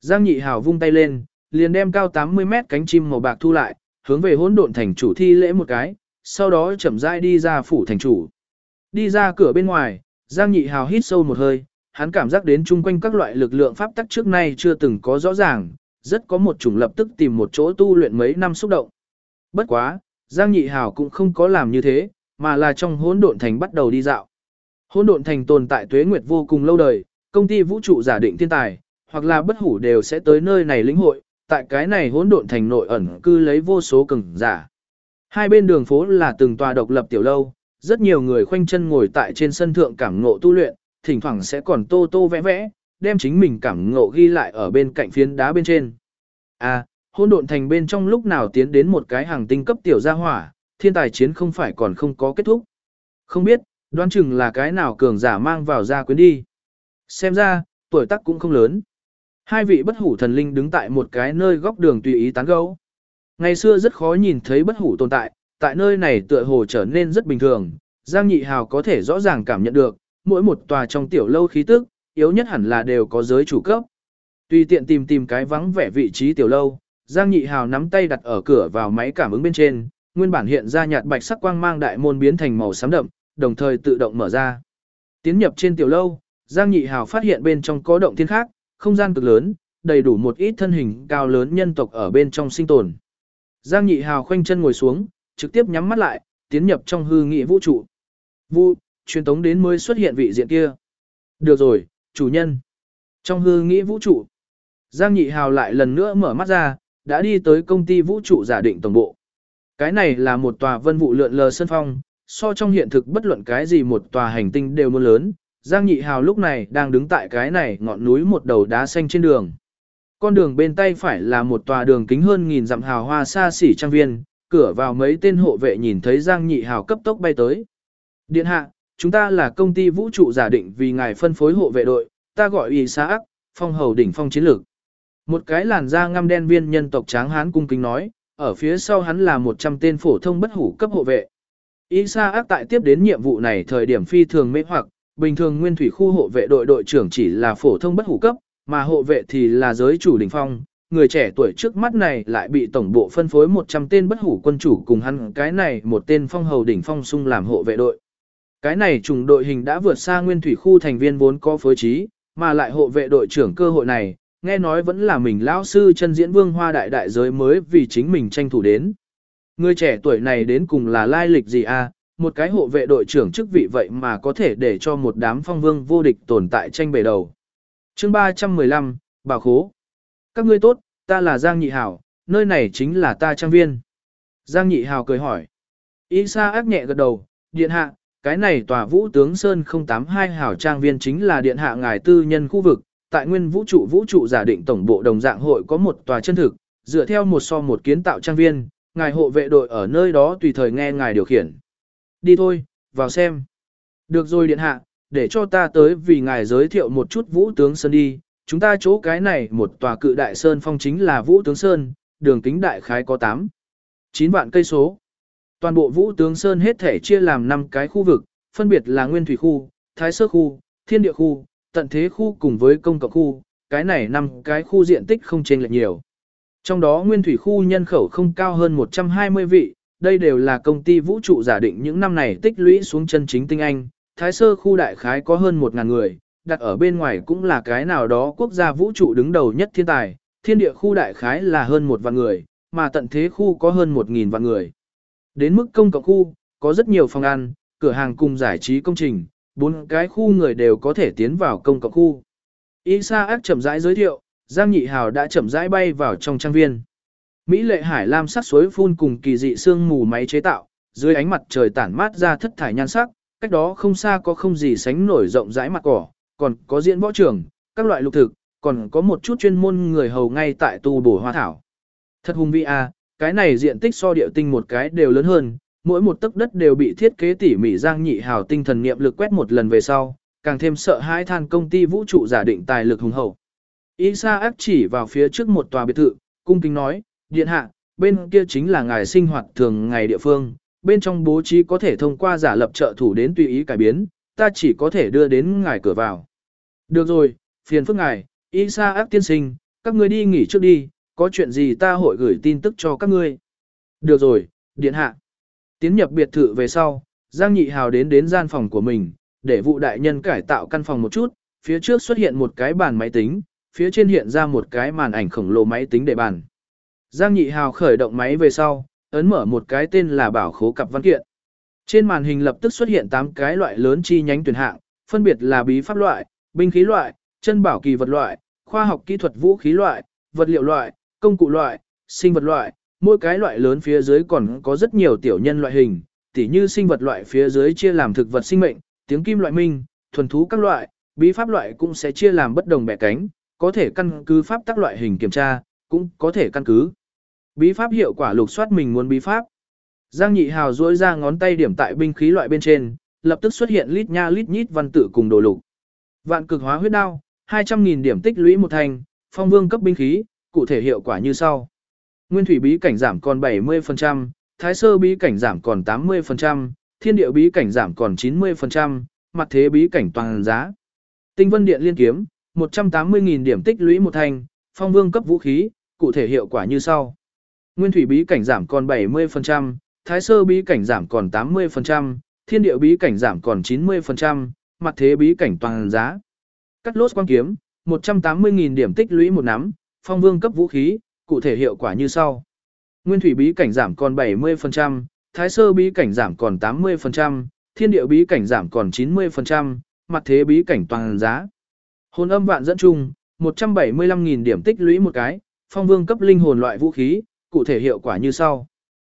Giang Nhị Hào vung tay lên, liền đem cao 80 mét cánh chim màu bạc thu lại, hướng về hỗn độn thành chủ thi lễ một cái, sau đó chậm rãi đi ra phủ thành chủ. Đi ra cửa bên ngoài, Giang Nhị Hào hít sâu một hơi, hắn cảm giác đến chung quanh các loại lực lượng pháp tắc trước nay chưa từng có rõ ràng, rất có một chủng lập tức tìm một chỗ tu luyện mấy năm xúc động. Bất quá, Giang Nhị Hào cũng không có làm như thế, mà là trong hỗn độn thành bắt đầu đi dạo. Hỗn độn thành tồn tại tuế nguyệt vô cùng lâu đời, công ty vũ trụ giả định thiên tài, hoặc là bất hủ đều sẽ tới nơi này lĩnh hội, tại cái này hỗn độn thành nội ẩn cư lấy vô số cường giả. Hai bên đường phố là từng tòa độc lập tiểu lâu, rất nhiều người khoanh chân ngồi tại trên sân thượng cảm ngộ tu luyện, thỉnh thoảng sẽ còn tô tô vẽ vẽ, đem chính mình cảm ngộ ghi lại ở bên cạnh phiến đá bên trên. À, hỗn độn thành bên trong lúc nào tiến đến một cái hàng tinh cấp tiểu gia hỏa, thiên tài chiến không phải còn không có kết thúc. Không biết, đoán chừng là cái nào cường giả mang vào gia quyến đi. Xem ra, tuổi tác cũng không lớn. Hai vị bất hủ thần linh đứng tại một cái nơi góc đường tùy ý tán gẫu. Ngày xưa rất khó nhìn thấy bất hủ tồn tại, tại nơi này tựa hồ trở nên rất bình thường, Giang Nhị Hào có thể rõ ràng cảm nhận được, mỗi một tòa trong tiểu lâu khí tức, yếu nhất hẳn là đều có giới chủ cấp. Tùy tiện tìm tìm cái vắng vẻ vị trí tiểu lâu, Giang Nhị Hào nắm tay đặt ở cửa vào máy cảm ứng bên trên, nguyên bản hiện ra nhạt bạch sắc quang mang đại môn biến thành màu xám đậm, đồng thời tự động mở ra. Tiến nhập trên tiểu lâu, Giang Nhị Hào phát hiện bên trong có động thiên khác, không gian cực lớn, đầy đủ một ít thân hình cao lớn nhân tộc ở bên trong sinh tồn. Giang Nhị Hào khoanh chân ngồi xuống, trực tiếp nhắm mắt lại, tiến nhập trong hư nghị vũ trụ. Vu, truyền tống đến mới xuất hiện vị diện kia. Được rồi, chủ nhân. Trong hư nghĩ vũ trụ, Giang Nhị Hào lại lần nữa mở mắt ra, đã đi tới công ty vũ trụ giả định tổng bộ. Cái này là một tòa vân vụ lượn lờ sân phong, so trong hiện thực bất luận cái gì một tòa hành tinh đều muốn lớn. Giang Nhị Hào lúc này đang đứng tại cái này ngọn núi một đầu đá xanh trên đường. Con đường bên tay phải là một tòa đường kính hơn nghìn dặm hào hoa xa xỉ trang viên, cửa vào mấy tên hộ vệ nhìn thấy Giang Nhị Hào cấp tốc bay tới. Điện hạ, chúng ta là công ty vũ trụ giả định vì ngài phân phối hộ vệ đội, ta gọi Y xã Ác, phong hầu đỉnh phong chiến lược. Một cái làn da ngăm đen viên nhân tộc tráng hán cung kính nói, ở phía sau hắn là 100 tên phổ thông bất hủ cấp hộ vệ. Y Sa Ác tại tiếp đến nhiệm vụ này thời điểm phi thường mê hoặc, bình thường nguyên thủy khu hộ vệ đội đội trưởng chỉ là phổ thông bất hủ cấp, mà hộ vệ thì là giới chủ đỉnh phong, người trẻ tuổi trước mắt này lại bị tổng bộ phân phối 100 tên bất hủ quân chủ cùng hắn cái này một tên phong hầu đỉnh phong sung làm hộ vệ đội. Cái này trùng đội hình đã vượt xa nguyên thủy khu thành viên vốn có phối trí, mà lại hộ vệ đội trưởng cơ hội này, nghe nói vẫn là mình lão sư chân diễn vương hoa đại đại giới mới vì chính mình tranh thủ đến. Người trẻ tuổi này đến cùng là lai lịch gì a? À? Một cái hộ vệ đội trưởng chức vị vậy mà có thể để cho một đám phong vương vô địch tồn tại tranh bề đầu. Chương 315, Bảo Khố Các ngươi tốt, ta là Giang Nhị Hảo, nơi này chính là ta trang viên. Giang Nhị Hảo cười hỏi. Y Sa ác nhẹ gật đầu, điện hạ, cái này tòa vũ tướng Sơn 082 hảo trang viên chính là điện hạ ngài tư nhân khu vực, tại nguyên vũ trụ vũ trụ giả định tổng bộ đồng dạng hội có một tòa chân thực, dựa theo một so một kiến tạo trang viên, ngài hộ vệ đội ở nơi đó tùy thời nghe ngài điều khiển. Đi thôi, vào xem. Được rồi điện hạ, để cho ta tới vì ngài giới thiệu một chút vũ tướng Sơn đi, chúng ta chỗ cái này một tòa cự đại Sơn phong chính là vũ tướng Sơn, đường kính đại khái có 8. 9 vạn cây số. Toàn bộ Vũ Tướng Sơn hết thể chia làm 5 cái khu vực, phân biệt là Nguyên Thủy khu, Thái Sơ khu, Thiên Địa khu, Tận Thế khu cùng với Công cộng khu, cái này 5 cái khu diện tích không chênh lệch nhiều. Trong đó Nguyên Thủy khu nhân khẩu không cao hơn 120 vị, đây đều là công ty vũ trụ giả định những năm này tích lũy xuống chân chính tinh anh, Thái Sơ khu đại khái có hơn 1.000 người, đặt ở bên ngoài cũng là cái nào đó quốc gia vũ trụ đứng đầu nhất thiên tài, thiên địa khu đại khái là hơn một vạn người, mà tận thế khu có hơn 1.000 vạn người. Đến mức công cộng khu, có rất nhiều phòng ăn, cửa hàng cùng giải trí công trình, bốn cái khu người đều có thể tiến vào công cộng khu. Isa ác chậm rãi giới thiệu, Giang Nhị Hào đã chậm rãi bay vào trong trang viên. Mỹ lệ hải lam sắc suối phun cùng kỳ dị sương mù máy chế tạo, dưới ánh mặt trời tản mát ra thất thải nhan sắc, cách đó không xa có không gì sánh nổi rộng rãi mặt cỏ, còn có diễn võ trường, các loại lục thực, còn có một chút chuyên môn người hầu ngay tại tu bổ hoa thảo. Thật hùng vĩ a, à, cái này diện tích so địa tinh một cái đều lớn hơn, mỗi một tấc đất đều bị thiết kế tỉ mỉ Giang Nhị Hào tinh thần niệm lực quét một lần về sau, càng thêm sợ hãi than công ty vũ trụ giả định tài lực hùng hậu. Isa ác chỉ vào phía trước một tòa biệt thự, cung kính nói, điện hạ, bên kia chính là ngài sinh hoạt thường ngày địa phương, bên trong bố trí có thể thông qua giả lập trợ thủ đến tùy ý cải biến, ta chỉ có thể đưa đến ngài cửa vào. Được rồi, phiền phức ngài, y sa ác tiên sinh, các ngươi đi nghỉ trước đi, có chuyện gì ta hội gửi tin tức cho các ngươi. Được rồi, điện hạ. Tiến nhập biệt thự về sau, Giang Nhị Hào đến đến gian phòng của mình, để vụ đại nhân cải tạo căn phòng một chút, phía trước xuất hiện một cái bàn máy tính, phía trên hiện ra một cái màn ảnh khổng lồ máy tính để bàn. Giang Nhị Hào khởi động máy về sau, ấn mở một cái tên là bảo khố cặp văn kiện. Trên màn hình lập tức xuất hiện 8 cái loại lớn chi nhánh tuyển hạng, phân biệt là bí pháp loại, binh khí loại, chân bảo kỳ vật loại, khoa học kỹ thuật vũ khí loại, vật liệu loại, công cụ loại, sinh vật loại, mỗi cái loại lớn phía dưới còn có rất nhiều tiểu nhân loại hình, tỉ như sinh vật loại phía dưới chia làm thực vật sinh mệnh, tiếng kim loại minh, thuần thú các loại, bí pháp loại cũng sẽ chia làm bất đồng bẻ cánh, có thể căn cứ pháp tác loại hình kiểm tra, cũng có thể căn cứ. Bí pháp hiệu quả lục soát mình muốn bí pháp. Giang Nhị Hào duỗi ra ngón tay điểm tại binh khí loại bên trên, lập tức xuất hiện lít nha lít nhít văn tự cùng đồ lục. Vạn cực hóa huyết đao, 200.000 điểm tích lũy một thành, phong vương cấp binh khí, cụ thể hiệu quả như sau. Nguyên thủy bí cảnh giảm còn 70%, thái sơ bí cảnh giảm còn 80%, thiên địa bí cảnh giảm còn 90%, mặt thế bí cảnh toàn giá. Tinh vân điện liên kiếm, 180.000 điểm tích lũy một thành, phong vương cấp vũ khí, cụ thể hiệu quả như sau. Nguyên thủy bí cảnh giảm còn 70%, thái sơ bí cảnh giảm còn 80%, thiên địa bí cảnh giảm còn 90%, mặt thế bí cảnh toàn giá. Cắt lốt quang kiếm, 180.000 điểm tích lũy một nắm, phong vương cấp vũ khí, cụ thể hiệu quả như sau. Nguyên thủy bí cảnh giảm còn 70%, thái sơ bí cảnh giảm còn 80%, thiên địa bí cảnh giảm còn 90%, mặt thế bí cảnh toàn giá. Hồn âm vạn dẫn chung, 175.000 điểm tích lũy một cái, phong vương cấp linh hồn loại vũ khí, cụ thể hiệu quả như sau.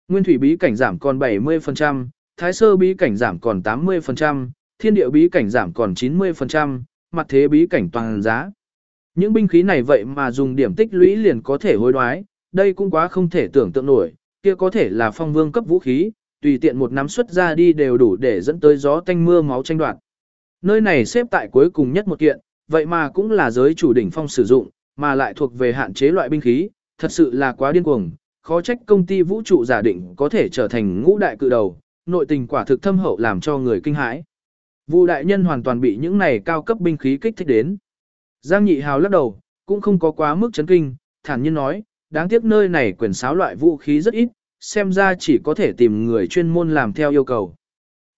Nguyên thủy bí cảnh giảm còn 70%, thái sơ bí cảnh giảm còn 80%, thiên địa bí cảnh giảm còn 90%, mặt thế bí cảnh toàn giá. Những binh khí này vậy mà dùng điểm tích lũy liền có thể hối đoái, đây cũng quá không thể tưởng tượng nổi, kia có thể là phong vương cấp vũ khí, tùy tiện một nắm xuất ra đi đều đủ để dẫn tới gió tanh mưa máu tranh đoạt. Nơi này xếp tại cuối cùng nhất một kiện, vậy mà cũng là giới chủ đỉnh phong sử dụng, mà lại thuộc về hạn chế loại binh khí, thật sự là quá điên cuồng, khó trách công ty vũ trụ giả định có thể trở thành ngũ đại cự đầu, nội tình quả thực thâm hậu làm cho người kinh hãi. Vu đại nhân hoàn toàn bị những này cao cấp binh khí kích thích đến. Giang Nhị Hào lắc đầu, cũng không có quá mức chấn kinh, thản nhiên nói, đáng tiếc nơi này quyền sáo loại vũ khí rất ít, xem ra chỉ có thể tìm người chuyên môn làm theo yêu cầu.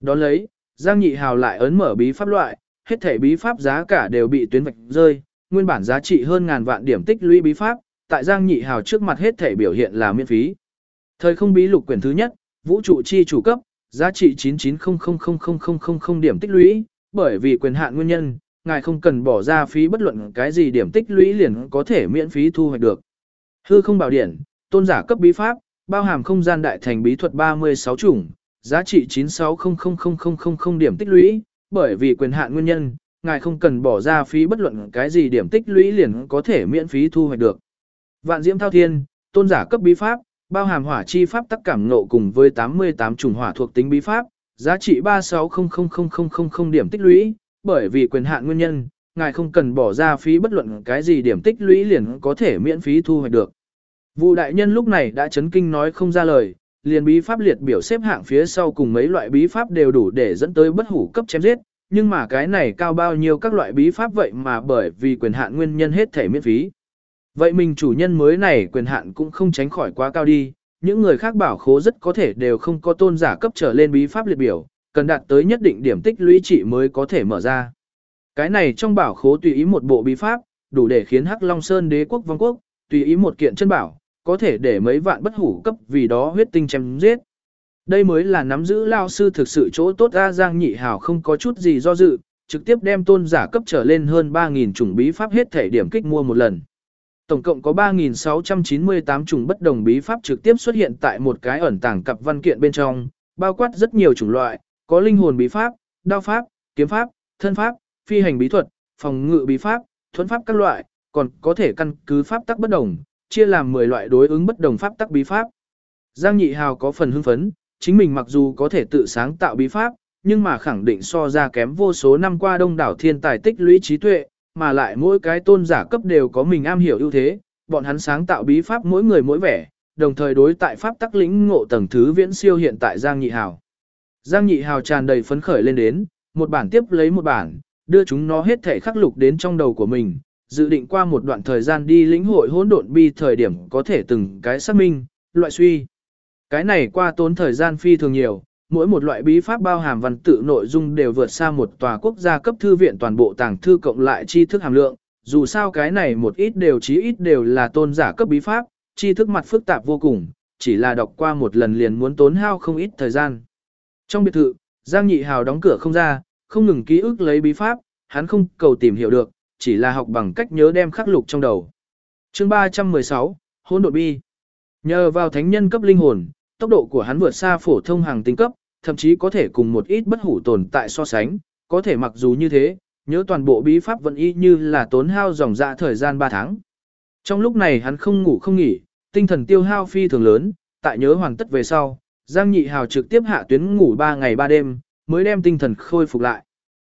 Đón lấy, Giang Nhị Hào lại ấn mở bí pháp loại, hết thể bí pháp giá cả đều bị tuyến vạch rơi, nguyên bản giá trị hơn ngàn vạn điểm tích lũy bí pháp, tại Giang Nhị Hào trước mặt hết thể biểu hiện là miễn phí. Thời không bí lục quyển thứ nhất, vũ trụ chi chủ cấp, giá trị 99000000 điểm tích lũy, bởi vì quyền hạn nguyên nhân, ngài không cần bỏ ra phí bất luận cái gì điểm tích lũy liền có thể miễn phí thu hoạch được. Hư không bảo điển, tôn giả cấp bí pháp, bao hàm không gian đại thành bí thuật 36 chủng, giá trị 96000000 điểm tích lũy, bởi vì quyền hạn nguyên nhân, ngài không cần bỏ ra phí bất luận cái gì điểm tích lũy liền có thể miễn phí thu hoạch được. Vạn Diễm Thao Thiên, tôn giả cấp bí pháp, bao hàm hỏa chi pháp tắc cảm ngộ cùng với 88 chủng hỏa thuộc tính bí pháp, giá trị 36000000 điểm tích lũy, bởi vì quyền hạn nguyên nhân, ngài không cần bỏ ra phí bất luận cái gì điểm tích lũy liền có thể miễn phí thu hoạch được. Vụ đại nhân lúc này đã chấn kinh nói không ra lời, liền bí pháp liệt biểu xếp hạng phía sau cùng mấy loại bí pháp đều đủ để dẫn tới bất hủ cấp chém giết, nhưng mà cái này cao bao nhiêu các loại bí pháp vậy mà bởi vì quyền hạn nguyên nhân hết thể miễn phí. Vậy mình chủ nhân mới này quyền hạn cũng không tránh khỏi quá cao đi, những người khác bảo khố rất có thể đều không có tôn giả cấp trở lên bí pháp liệt biểu, cần đạt tới nhất định điểm tích lũy trị mới có thể mở ra. Cái này trong bảo khố tùy ý một bộ bí pháp, đủ để khiến Hắc Long Sơn đế quốc vong quốc, tùy ý một kiện chân bảo, có thể để mấy vạn bất hủ cấp vì đó huyết tinh chém giết. Đây mới là nắm giữ lao sư thực sự chỗ tốt A Giang Nhị hào không có chút gì do dự, trực tiếp đem tôn giả cấp trở lên hơn 3.000 chủng bí pháp hết thể điểm kích mua một lần. Tổng cộng có 3.698 chủng bất đồng bí pháp trực tiếp xuất hiện tại một cái ẩn tàng cặp văn kiện bên trong, bao quát rất nhiều chủng loại, có linh hồn bí pháp, đao pháp, kiếm pháp, thân pháp, phi hành bí thuật, phòng ngự bí pháp, thuẫn pháp các loại, còn có thể căn cứ pháp tắc bất đồng, chia làm 10 loại đối ứng bất đồng pháp tắc bí pháp. Giang Nhị Hào có phần hưng phấn, chính mình mặc dù có thể tự sáng tạo bí pháp, nhưng mà khẳng định so ra kém vô số năm qua đông đảo thiên tài tích lũy trí tuệ, mà lại mỗi cái tôn giả cấp đều có mình am hiểu ưu thế, bọn hắn sáng tạo bí pháp mỗi người mỗi vẻ, đồng thời đối tại pháp tắc lĩnh ngộ tầng thứ viễn siêu hiện tại Giang Nhị Hào. Giang Nhị Hào tràn đầy phấn khởi lên đến, một bản tiếp lấy một bản, đưa chúng nó hết thể khắc lục đến trong đầu của mình, dự định qua một đoạn thời gian đi lĩnh hội hỗn độn bi thời điểm có thể từng cái xác minh, loại suy. Cái này qua tốn thời gian phi thường nhiều, mỗi một loại bí pháp bao hàm văn tự nội dung đều vượt xa một tòa quốc gia cấp thư viện toàn bộ tàng thư cộng lại tri thức hàm lượng, dù sao cái này một ít đều chí ít đều là tôn giả cấp bí pháp, tri thức mặt phức tạp vô cùng, chỉ là đọc qua một lần liền muốn tốn hao không ít thời gian. Trong biệt thự, Giang Nhị Hào đóng cửa không ra, không ngừng ký ức lấy bí pháp, hắn không cầu tìm hiểu được, chỉ là học bằng cách nhớ đem khắc lục trong đầu. Chương 316, Hỗn độn bi. Nhờ vào thánh nhân cấp linh hồn, tốc độ của hắn vượt xa phổ thông hàng tinh cấp, thậm chí có thể cùng một ít bất hủ tồn tại so sánh, có thể mặc dù như thế, nhớ toàn bộ bí pháp vẫn y như là tốn hao dòng dạ thời gian 3 tháng. Trong lúc này hắn không ngủ không nghỉ, tinh thần tiêu hao phi thường lớn, tại nhớ hoàn tất về sau, Giang Nhị Hào trực tiếp hạ tuyến ngủ 3 ngày 3 đêm, mới đem tinh thần khôi phục lại.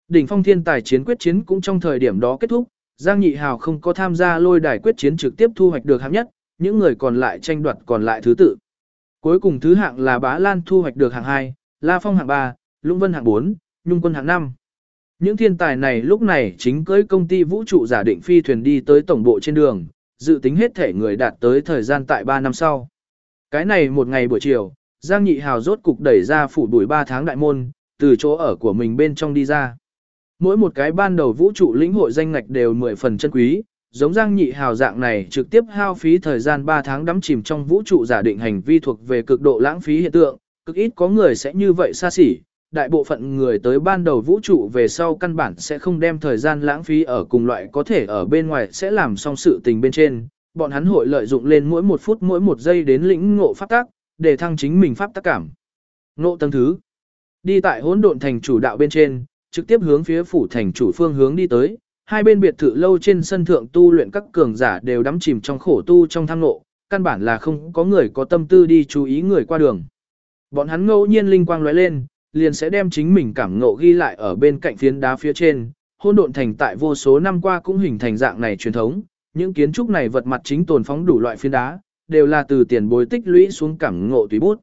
Đỉnh phong thiên tài chiến quyết chiến cũng trong thời điểm đó kết thúc, Giang Nhị Hào không có tham gia lôi đài quyết chiến trực tiếp thu hoạch được hạng nhất, những người còn lại tranh đoạt còn lại thứ tự. Cuối cùng thứ hạng là Bá Lan thu hoạch được hạng 2, La Phong hạng 3, Lũng Vân hạng 4, Nhung Quân hạng 5. Những thiên tài này lúc này chính cưới công ty vũ trụ giả định phi thuyền đi tới tổng bộ trên đường, dự tính hết thể người đạt tới thời gian tại 3 năm sau. Cái này một ngày buổi chiều, Giang Nhị Hào rốt cục đẩy ra phủ đuổi 3 tháng đại môn, từ chỗ ở của mình bên trong đi ra. Mỗi một cái ban đầu vũ trụ lĩnh hội danh ngạch đều 10 phần chân quý, giống Giang Nhị Hào dạng này trực tiếp hao phí thời gian 3 tháng đắm chìm trong vũ trụ giả định hành vi thuộc về cực độ lãng phí hiện tượng, cực ít có người sẽ như vậy xa xỉ, đại bộ phận người tới ban đầu vũ trụ về sau căn bản sẽ không đem thời gian lãng phí ở cùng loại có thể ở bên ngoài sẽ làm xong sự tình bên trên, bọn hắn hội lợi dụng lên mỗi một phút mỗi một giây đến lĩnh ngộ pháp tác, để thăng chính mình pháp tác cảm. Ngộ tầng thứ. Đi tại hỗn độn thành chủ đạo bên trên, trực tiếp hướng phía phủ thành chủ phương hướng đi tới, hai bên biệt thự lâu trên sân thượng tu luyện các cường giả đều đắm chìm trong khổ tu trong tham nộ, căn bản là không có người có tâm tư đi chú ý người qua đường. Bọn hắn ngẫu nhiên linh quang lóe lên, liền sẽ đem chính mình cảm ngộ ghi lại ở bên cạnh phiến đá phía trên. Hôn độn thành tại vô số năm qua cũng hình thành dạng này truyền thống, những kiến trúc này vật mặt chính tồn phóng đủ loại phiến đá, đều là từ tiền bối tích lũy xuống cảm ngộ tùy bút.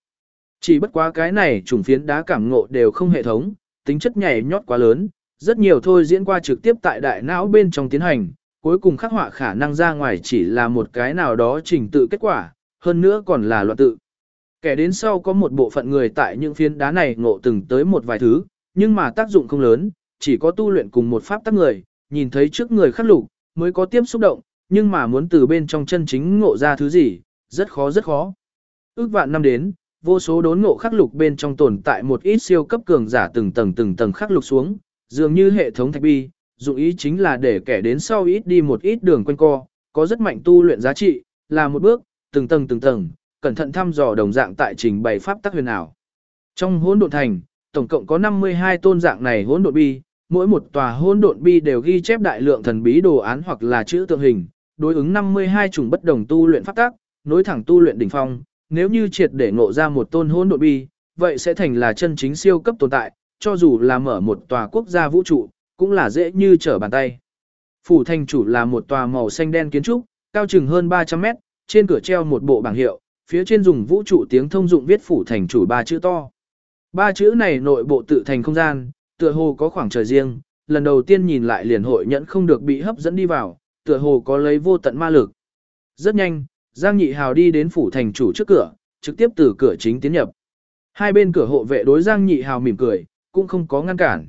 Chỉ bất quá cái này trùng phiến đá cảm ngộ đều không hệ thống, tính chất nhảy nhót quá lớn, rất nhiều thôi diễn qua trực tiếp tại đại não bên trong tiến hành, cuối cùng khắc họa khả năng ra ngoài chỉ là một cái nào đó trình tự kết quả, hơn nữa còn là loạn tự. Kẻ đến sau có một bộ phận người tại những phiến đá này ngộ từng tới một vài thứ, nhưng mà tác dụng không lớn, chỉ có tu luyện cùng một pháp tác người, nhìn thấy trước người khắc lục, mới có tiếp xúc động, nhưng mà muốn từ bên trong chân chính ngộ ra thứ gì, rất khó rất khó. Ước vạn năm đến, vô số đốn ngộ khắc lục bên trong tồn tại một ít siêu cấp cường giả từng tầng từng tầng khắc lục xuống, dường như hệ thống thạch bi, dụng ý chính là để kẻ đến sau ít đi một ít đường quanh co, có rất mạnh tu luyện giá trị, là một bước, từng tầng từng tầng, cẩn thận thăm dò đồng dạng tại trình bày pháp tắc huyền ảo. Trong hỗn độn thành, tổng cộng có 52 tôn dạng này hỗn độn bi, mỗi một tòa hỗn độn bi đều ghi chép đại lượng thần bí đồ án hoặc là chữ tượng hình, đối ứng 52 chủng bất đồng tu luyện pháp tắc, nối thẳng tu luyện đỉnh phong, nếu như triệt để ngộ ra một tôn hỗn độn bi, vậy sẽ thành là chân chính siêu cấp tồn tại, cho dù là mở một tòa quốc gia vũ trụ, cũng là dễ như trở bàn tay. Phủ thành chủ là một tòa màu xanh đen kiến trúc, cao chừng hơn 300 mét, trên cửa treo một bộ bảng hiệu, phía trên dùng vũ trụ tiếng thông dụng viết phủ thành chủ ba chữ to. Ba chữ này nội bộ tự thành không gian, tựa hồ có khoảng trời riêng, lần đầu tiên nhìn lại liền hội nhẫn không được bị hấp dẫn đi vào, tựa hồ có lấy vô tận ma lực. Rất nhanh, Giang Nhị Hào đi đến phủ thành chủ trước cửa, trực tiếp từ cửa chính tiến nhập. Hai bên cửa hộ vệ đối Giang Nhị Hào mỉm cười, cũng không có ngăn cản.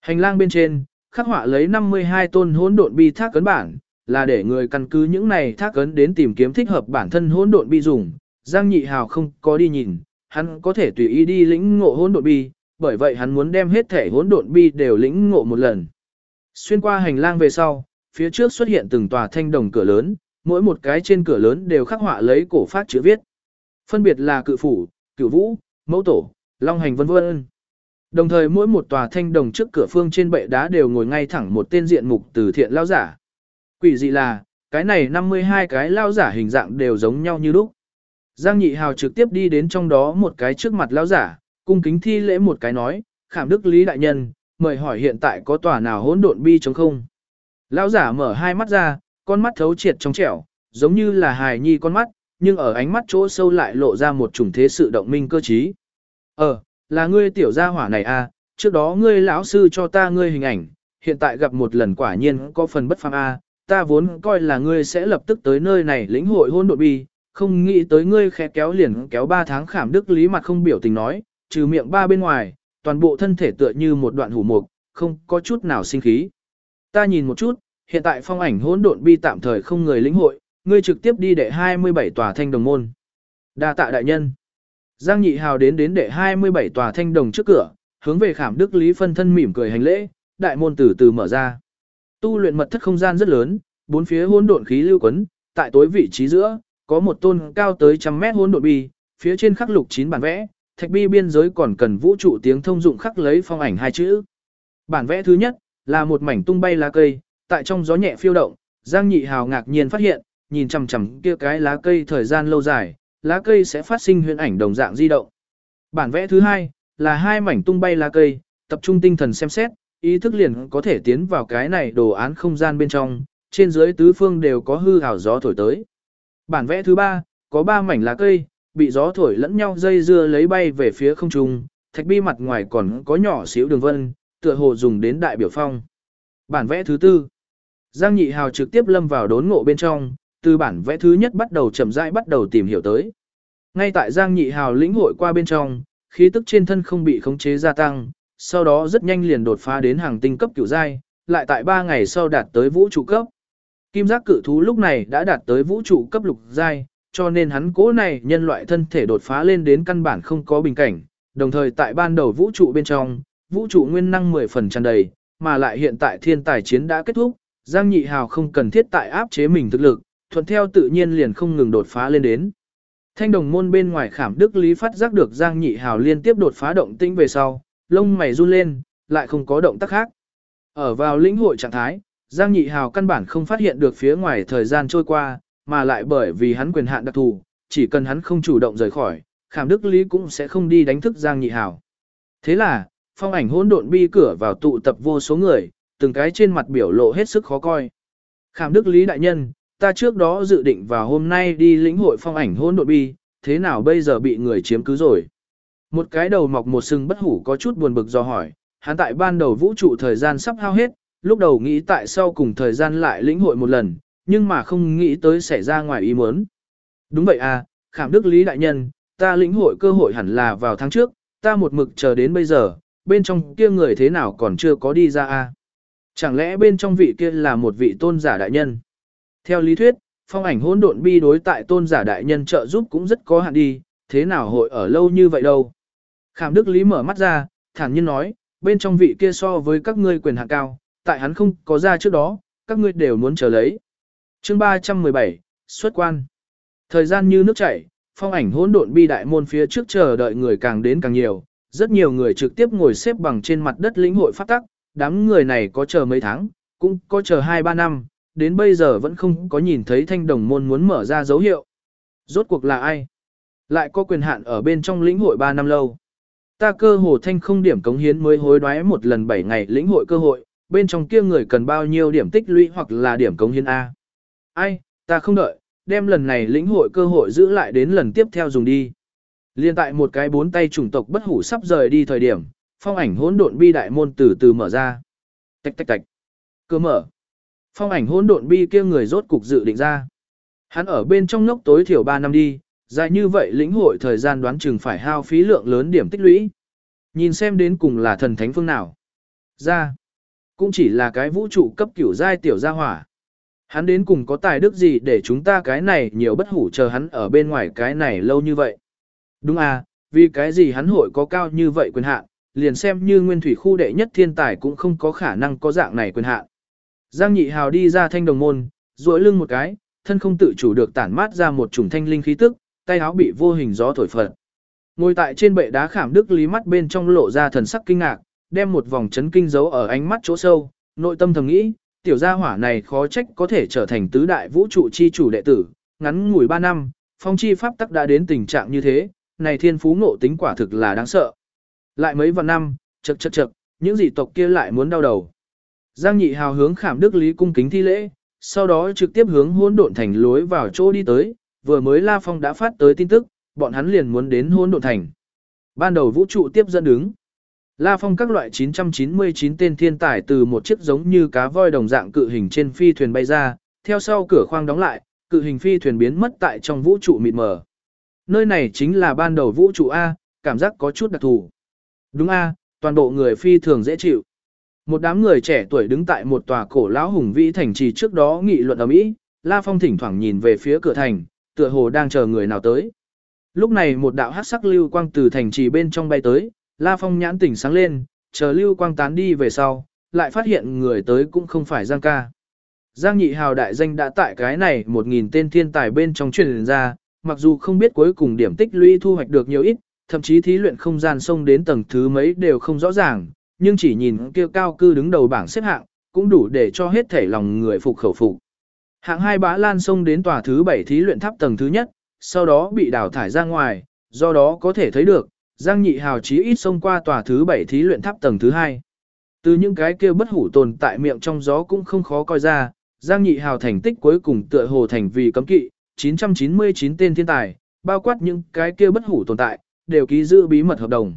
Hành lang bên trên, khắc họa lấy 52 tôn hỗn độn bi thác cấn bản, là để người căn cứ những này thác cấn đến tìm kiếm thích hợp bản thân hỗn độn bi dùng. Giang Nhị Hào không có đi nhìn, hắn có thể tùy ý đi lĩnh ngộ hỗn độn bi, bởi vậy hắn muốn đem hết thể hỗn độn bi đều lĩnh ngộ một lần. Xuyên qua hành lang về sau, phía trước xuất hiện từng tòa thanh đồng cửa lớn, mỗi một cái trên cửa lớn đều khắc họa lấy cổ phát chữ viết. Phân biệt là cự phủ, cửu vũ, mẫu tổ, long hành vân vân. Đồng thời mỗi một tòa thanh đồng trước cửa phương trên bệ đá đều ngồi ngay thẳng một tên diện mục từ thiện lao giả. Quỷ dị là, cái này 52 cái lao giả hình dạng đều giống nhau như lúc. Giang Nhị Hào trực tiếp đi đến trong đó một cái trước mặt lao giả, cung kính thi lễ một cái nói, khảm đức lý đại nhân, mời hỏi hiện tại có tòa nào hỗn độn bi chống không. Lao giả mở hai mắt ra, con mắt thấu triệt trong trẻo, giống như là hài nhi con mắt, nhưng ở ánh mắt chỗ sâu lại lộ ra một chủng thế sự động minh cơ trí. Ờ, là ngươi tiểu gia hỏa này à, trước đó ngươi lão sư cho ta ngươi hình ảnh, hiện tại gặp một lần quả nhiên có phần bất phàm a, à, ta vốn coi là ngươi sẽ lập tức tới nơi này lĩnh hội hôn độn bi, không nghĩ tới ngươi khẽ kéo liền kéo ba tháng khảm đức lý mặt không biểu tình nói, trừ miệng ba bên ngoài, toàn bộ thân thể tựa như một đoạn hủ mục, không có chút nào sinh khí. Ta nhìn một chút, hiện tại phong ảnh hỗn độn bi tạm thời không người lĩnh hội, ngươi trực tiếp đi đệ 27 tòa thanh đồng môn. Đa tạ đại nhân. Giang Nhị Hào đến đến đệ 27 tòa thanh đồng trước cửa, hướng về Khảm Đức Lý phân thân mỉm cười hành lễ, đại môn từ từ mở ra. Tu luyện mật thất không gian rất lớn, bốn phía hỗn độn khí lưu quấn, tại tối vị trí giữa, có một tôn cao tới trăm mét hỗn độn bi, phía trên khắc lục chín bản vẽ, thạch bi biên giới còn cần vũ trụ tiếng thông dụng khắc lấy phong ảnh hai chữ. Bản vẽ thứ nhất là một mảnh tung bay lá cây, tại trong gió nhẹ phiêu động, Giang Nhị Hào ngạc nhiên phát hiện, nhìn chằm chằm kia cái lá cây thời gian lâu dài, lá cây sẽ phát sinh huyễn ảnh đồng dạng di động. Bản vẽ thứ hai là hai mảnh tung bay lá cây, tập trung tinh thần xem xét, ý thức liền có thể tiến vào cái này đồ án không gian bên trong, trên dưới tứ phương đều có hư ảo gió thổi tới. Bản vẽ thứ ba, có ba mảnh lá cây, bị gió thổi lẫn nhau dây dưa lấy bay về phía không trung, thạch bi mặt ngoài còn có nhỏ xíu đường vân, tựa hồ dùng đến đại biểu phong. Bản vẽ thứ tư, Giang Nhị Hào trực tiếp lâm vào đốn ngộ bên trong, từ bản vẽ thứ nhất bắt đầu chậm rãi bắt đầu tìm hiểu tới. Ngay tại Giang Nhị Hào lĩnh hội qua bên trong, khí tức trên thân không bị khống chế gia tăng, sau đó rất nhanh liền đột phá đến hàng tinh cấp cửu giai, lại tại 3 ngày sau đạt tới vũ trụ cấp. Kim giác cự thú lúc này đã đạt tới vũ trụ cấp lục giai, cho nên hắn cố này nhân loại thân thể đột phá lên đến căn bản không có bình cảnh, đồng thời tại ban đầu vũ trụ bên trong, vũ trụ nguyên năng 10 phần tràn đầy, mà lại hiện tại thiên tài chiến đã kết thúc, Giang Nhị Hào không cần thiết tại áp chế mình thực lực, thuận theo tự nhiên liền không ngừng đột phá lên đến. Thanh đồng môn bên ngoài khảm đức lý phát giác được Giang Nhị Hào liên tiếp đột phá động tĩnh về sau, lông mày run lên, lại không có động tác khác. Ở vào lĩnh hội trạng thái, Giang Nhị Hào căn bản không phát hiện được phía ngoài thời gian trôi qua, mà lại bởi vì hắn quyền hạn đặc thù, chỉ cần hắn không chủ động rời khỏi, khảm đức lý cũng sẽ không đi đánh thức Giang Nhị Hào. Thế là, phong ảnh hỗn độn bi cửa vào tụ tập vô số người, từng cái trên mặt biểu lộ hết sức khó coi. Khảm đức lý đại nhân, ta trước đó dự định vào hôm nay đi lĩnh hội phong ảnh hỗn độn bi, thế nào bây giờ bị người chiếm cứ rồi? Một cái đầu mọc một sừng bất hủ có chút buồn bực do hỏi, hắn tại ban đầu vũ trụ thời gian sắp hao hết, lúc đầu nghĩ tại sau cùng thời gian lại lĩnh hội một lần, nhưng mà không nghĩ tới xảy ra ngoài ý muốn. Đúng vậy à, khảm đức lý đại nhân, ta lĩnh hội cơ hội hẳn là vào tháng trước, ta một mực chờ đến bây giờ, bên trong kia người thế nào còn chưa có đi ra à? Chẳng lẽ bên trong vị kia là một vị tôn giả đại nhân? Theo lý thuyết, phong ảnh hỗn độn bi đối tại tôn giả đại nhân trợ giúp cũng rất có hạn đi, thế nào hội ở lâu như vậy đâu? Khảm Đức Lý mở mắt ra, thản nhiên nói, bên trong vị kia so với các ngươi quyền hạn cao, tại hắn không có ra trước đó, các ngươi đều muốn chờ lấy. Chương 317, xuất quan. Thời gian như nước chảy, phong ảnh hỗn độn bi đại môn phía trước chờ đợi người càng đến càng nhiều, rất nhiều người trực tiếp ngồi xếp bằng trên mặt đất lĩnh hội phát tắc, đám người này có chờ mấy tháng, cũng có chờ 2-3 năm, đến bây giờ vẫn không có nhìn thấy thanh đồng môn muốn mở ra dấu hiệu. Rốt cuộc là ai? Lại có quyền hạn ở bên trong lĩnh hội 3 năm lâu. Ta cơ hồ thanh không điểm cống hiến mới hối đoái một lần 7 ngày lĩnh hội cơ hội, bên trong kia người cần bao nhiêu điểm tích lũy hoặc là điểm cống hiến A. Ai, ta không đợi, đem lần này lĩnh hội cơ hội giữ lại đến lần tiếp theo dùng đi. Liên tại một cái bốn tay chủng tộc bất hủ sắp rời đi thời điểm, phong ảnh hỗn độn bi đại môn từ từ mở ra. Tạch tạch tạch. Cơ mở. Phong ảnh hỗn độn bi kia người rốt cục dự định ra. Hắn ở bên trong ngốc tối thiểu 3 năm đi, dài như vậy lĩnh hội thời gian đoán chừng phải hao phí lượng lớn điểm tích lũy. Nhìn xem đến cùng là thần thánh phương nào. Ra. Cũng chỉ là cái vũ trụ cấp kiểu giai tiểu gia hỏa. Hắn đến cùng có tài đức gì để chúng ta cái này nhiều bất hủ chờ hắn ở bên ngoài cái này lâu như vậy. Đúng à, vì cái gì hắn hội có cao như vậy quyền hạn, liền xem như nguyên thủy khu đệ nhất thiên tài cũng không có khả năng có dạng này quyền hạn. Giang Nhị Hào đi ra thanh đồng môn, duỗi lưng một cái, thân không tự chủ được tản mát ra một chủng thanh linh khí tức, tay áo bị vô hình gió thổi phật. Ngồi tại trên bệ đá khảm đức lý mắt bên trong lộ ra thần sắc kinh ngạc, đem một vòng chấn kinh giấu ở ánh mắt chỗ sâu, nội tâm thầm nghĩ, tiểu gia hỏa này khó trách có thể trở thành tứ đại vũ trụ chi chủ đệ tử, ngắn ngủi 3 năm, phong chi pháp tắc đã đến tình trạng như thế, này thiên phú ngộ tính quả thực là đáng sợ. Lại mấy vạn năm, chậc chậc chậc, những dị tộc kia lại muốn đau đầu. Giang Nhị Hào hướng Khảm Đức Lý cung kính thi lễ, sau đó trực tiếp hướng hôn Độn Thành lối vào chỗ đi tới, vừa mới La Phong đã phát tới tin tức, bọn hắn liền muốn đến hôn Độn Thành. Ban đầu vũ trụ tiếp dẫn đứng. La Phong các loại 999 tên thiên tài từ một chiếc giống như cá voi đồng dạng cự hình trên phi thuyền bay ra, theo sau cửa khoang đóng lại, cự hình phi thuyền biến mất tại trong vũ trụ mịt mờ. Nơi này chính là ban đầu vũ trụ A, cảm giác có chút đặc thù. Đúng A, toàn bộ người phi thường dễ chịu. Một đám người trẻ tuổi đứng tại một tòa cổ lão hùng vĩ thành trì trước đó nghị luận ở mỹ, La Phong thỉnh thoảng nhìn về phía cửa thành, tựa hồ đang chờ người nào tới. Lúc này một đạo hắc sắc lưu quang từ thành trì bên trong bay tới, La Phong nhãn tỉnh sáng lên, chờ lưu quang tán đi về sau, lại phát hiện người tới cũng không phải Giang ca. Giang nhị hào đại danh đã tại cái này một nghìn tên thiên tài bên trong truyền ra, mặc dù không biết cuối cùng điểm tích lũy thu hoạch được nhiều ít, thậm chí thí luyện không gian sông đến tầng thứ mấy đều không rõ ràng, nhưng chỉ nhìn kia cao cư đứng đầu bảng xếp hạng, cũng đủ để cho hết thể lòng người phục khẩu phục. Hạng hai bá lan xông đến tòa thứ bảy thí luyện tháp tầng thứ nhất, sau đó bị đào thải ra ngoài, do đó có thể thấy được, Giang Nhị Hào chí ít xông qua tòa thứ 7 thí luyện tháp tầng thứ 2. Từ những cái kia bất hủ tồn tại miệng trong gió cũng không khó coi ra, Giang Nhị Hào thành tích cuối cùng tựa hồ thành vì cấm kỵ, 999 tên thiên tài, bao quát những cái kia bất hủ tồn tại, đều ký giữ bí mật hợp đồng.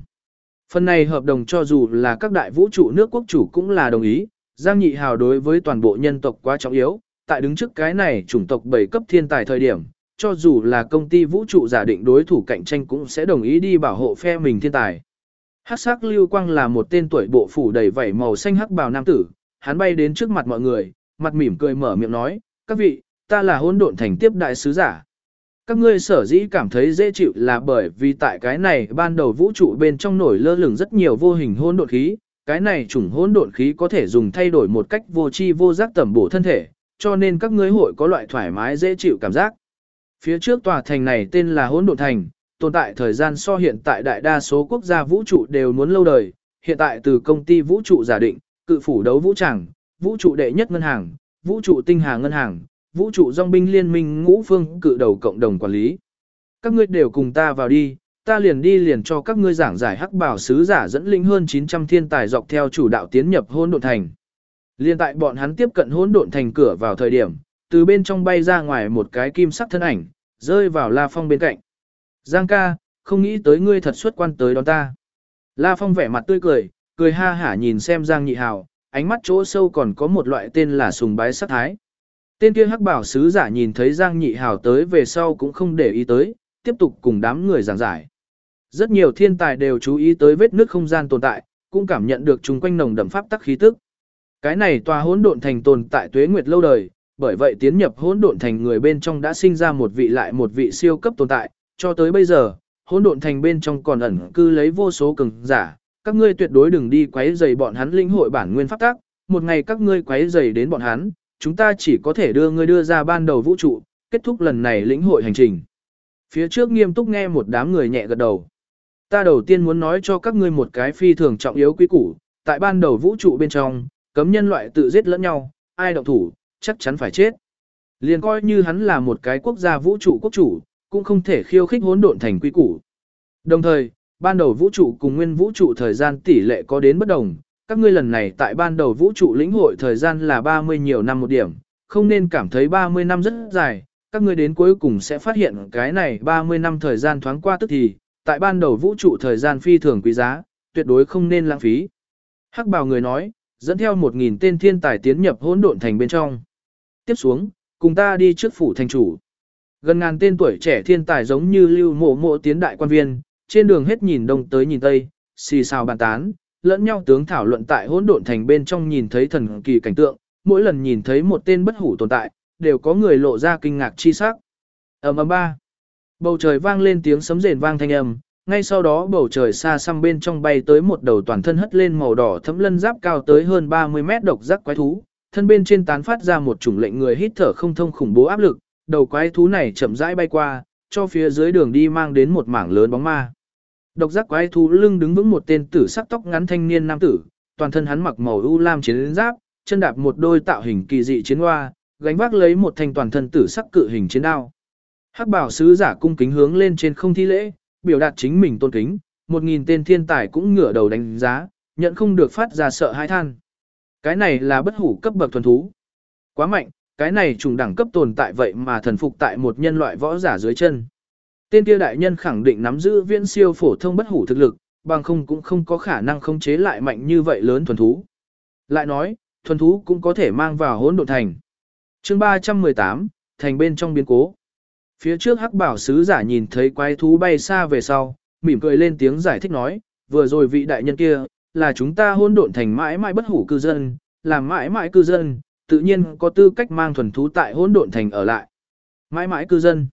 Phần này hợp đồng cho dù là các đại vũ trụ nước quốc chủ cũng là đồng ý, Giang Nhị Hào đối với toàn bộ nhân tộc quá trọng yếu, tại đứng trước cái này chủng tộc bảy cấp thiên tài thời điểm, cho dù là công ty vũ trụ giả định đối thủ cạnh tranh cũng sẽ đồng ý đi bảo hộ phe mình thiên tài. Hắc sắc lưu quang là một tên tuổi bộ phủ đầy vảy màu xanh hắc bào nam tử, hắn bay đến trước mặt mọi người, mặt mỉm cười mở miệng nói, các vị, ta là hỗn độn thành tiếp đại sứ giả. Các ngươi sở dĩ cảm thấy dễ chịu là bởi vì tại cái này ban đầu vũ trụ bên trong nổi lơ lửng rất nhiều vô hình hôn độn khí, cái này chủng hôn độn khí có thể dùng thay đổi một cách vô tri vô giác tẩm bổ thân thể, cho nên các ngươi hội có loại thoải mái dễ chịu cảm giác. Phía trước tòa thành này tên là hôn độn thành, tồn tại thời gian so hiện tại đại đa số quốc gia vũ trụ đều muốn lâu đời, hiện tại từ công ty vũ trụ giả định, cự phủ đấu vũ tràng, vũ trụ đệ nhất ngân hàng, vũ trụ tinh hà ngân hàng, vũ trụ dòng binh liên minh ngũ phương cự đầu cộng đồng quản lý. Các ngươi đều cùng ta vào đi, ta liền đi liền cho các ngươi giảng giải hắc bảo sứ giả dẫn linh hơn 900 thiên tài dọc theo chủ đạo tiến nhập hôn độn thành. Liên tại bọn hắn tiếp cận hôn độn thành cửa vào thời điểm, từ bên trong bay ra ngoài một cái kim sắc thân ảnh, rơi vào La Phong bên cạnh. Giang ca, không nghĩ tới ngươi thật xuất quan tới đón ta. La Phong vẻ mặt tươi cười, cười ha hả nhìn xem Giang Nhị Hào, ánh mắt chỗ sâu còn có một loại tên là sùng bái sát thái. Tên kia hắc bảo sứ giả nhìn thấy Giang Nhị Hào tới về sau cũng không để ý tới, tiếp tục cùng đám người giảng giải. Rất nhiều thiên tài đều chú ý tới vết nước không gian tồn tại, cũng cảm nhận được chung quanh nồng đậm pháp tắc khí tức. Cái này tòa hỗn độn thành tồn tại tuế nguyệt lâu đời, bởi vậy tiến nhập hỗn độn thành người bên trong đã sinh ra một vị lại một vị siêu cấp tồn tại, cho tới bây giờ, hỗn độn thành bên trong còn ẩn cư lấy vô số cường giả, các ngươi tuyệt đối đừng đi quấy rầy bọn hắn linh hội bản nguyên pháp tắc, một ngày các ngươi quấy rầy đến bọn hắn, chúng ta chỉ có thể đưa ngươi đưa ra ban đầu vũ trụ, kết thúc lần này lĩnh hội hành trình. Phía trước nghiêm túc nghe một đám người nhẹ gật đầu. Ta đầu tiên muốn nói cho các ngươi một cái phi thường trọng yếu quý củ, tại ban đầu vũ trụ bên trong, cấm nhân loại tự giết lẫn nhau, ai động thủ, chắc chắn phải chết. Liền coi như hắn là một cái quốc gia vũ trụ quốc chủ, cũng không thể khiêu khích hỗn độn thành quy củ. Đồng thời, ban đầu vũ trụ cùng nguyên vũ trụ thời gian tỷ lệ có đến bất đồng, các ngươi lần này tại ban đầu vũ trụ lĩnh hội thời gian là 30 nhiều năm một điểm, không nên cảm thấy 30 năm rất dài, các ngươi đến cuối cùng sẽ phát hiện cái này 30 năm thời gian thoáng qua tức thì, tại ban đầu vũ trụ thời gian phi thường quý giá, tuyệt đối không nên lãng phí. Hắc bào người nói, dẫn theo 1.000 tên thiên tài tiến nhập hỗn độn thành bên trong. Tiếp xuống, cùng ta đi trước phủ thành chủ. Gần ngàn tên tuổi trẻ thiên tài giống như lưu mộ mộ tiến đại quan viên, trên đường hết nhìn đông tới nhìn tây, xì xào bàn tán, lẫn nhau tướng thảo luận tại hỗn độn thành bên trong nhìn thấy thần kỳ cảnh tượng, mỗi lần nhìn thấy một tên bất hủ tồn tại, đều có người lộ ra kinh ngạc chi sắc. Ầm ầm ba. Bầu trời vang lên tiếng sấm rền vang thanh âm, ngay sau đó bầu trời xa xăm bên trong bay tới một đầu toàn thân hất lên màu đỏ thấm lân giáp cao tới hơn 30 mét độc giác quái thú, thân bên trên tán phát ra một chủng lệnh người hít thở không thông khủng bố áp lực, đầu quái thú này chậm rãi bay qua, cho phía dưới đường đi mang đến một mảng lớn bóng ma. Độc giác quái thú lưng đứng vững một tên tử sắc tóc ngắn thanh niên nam tử, toàn thân hắn mặc màu u lam chiến giáp, chân đạp một đôi tạo hình kỳ dị chiến hoa, gánh vác lấy một thanh toàn thân tử sắc cự hình chiến đao. Hắc bảo sứ giả cung kính hướng lên trên không thi lễ, biểu đạt chính mình tôn kính, một nghìn tên thiên tài cũng ngửa đầu đánh giá, nhận không được phát ra sợ hãi than. Cái này là bất hủ cấp bậc thuần thú. Quá mạnh, cái này trùng đẳng cấp tồn tại vậy mà thần phục tại một nhân loại võ giả dưới chân. Tên kia đại nhân khẳng định nắm giữ viễn siêu phổ thông bất hủ thực lực, bằng không cũng không có khả năng khống chế lại mạnh như vậy lớn thuần thú. Lại nói, thuần thú cũng có thể mang vào hỗn độn thành. Chương 318, thành bên trong biến cố. Phía trước Hắc Bảo sứ giả nhìn thấy quái thú bay xa về sau, mỉm cười lên tiếng giải thích nói, vừa rồi vị đại nhân kia, là chúng ta hỗn độn thành mãi mãi bất hủ cư dân, làm mãi mãi cư dân, tự nhiên có tư cách mang thuần thú tại hỗn độn thành ở lại. Mãi mãi cư dân.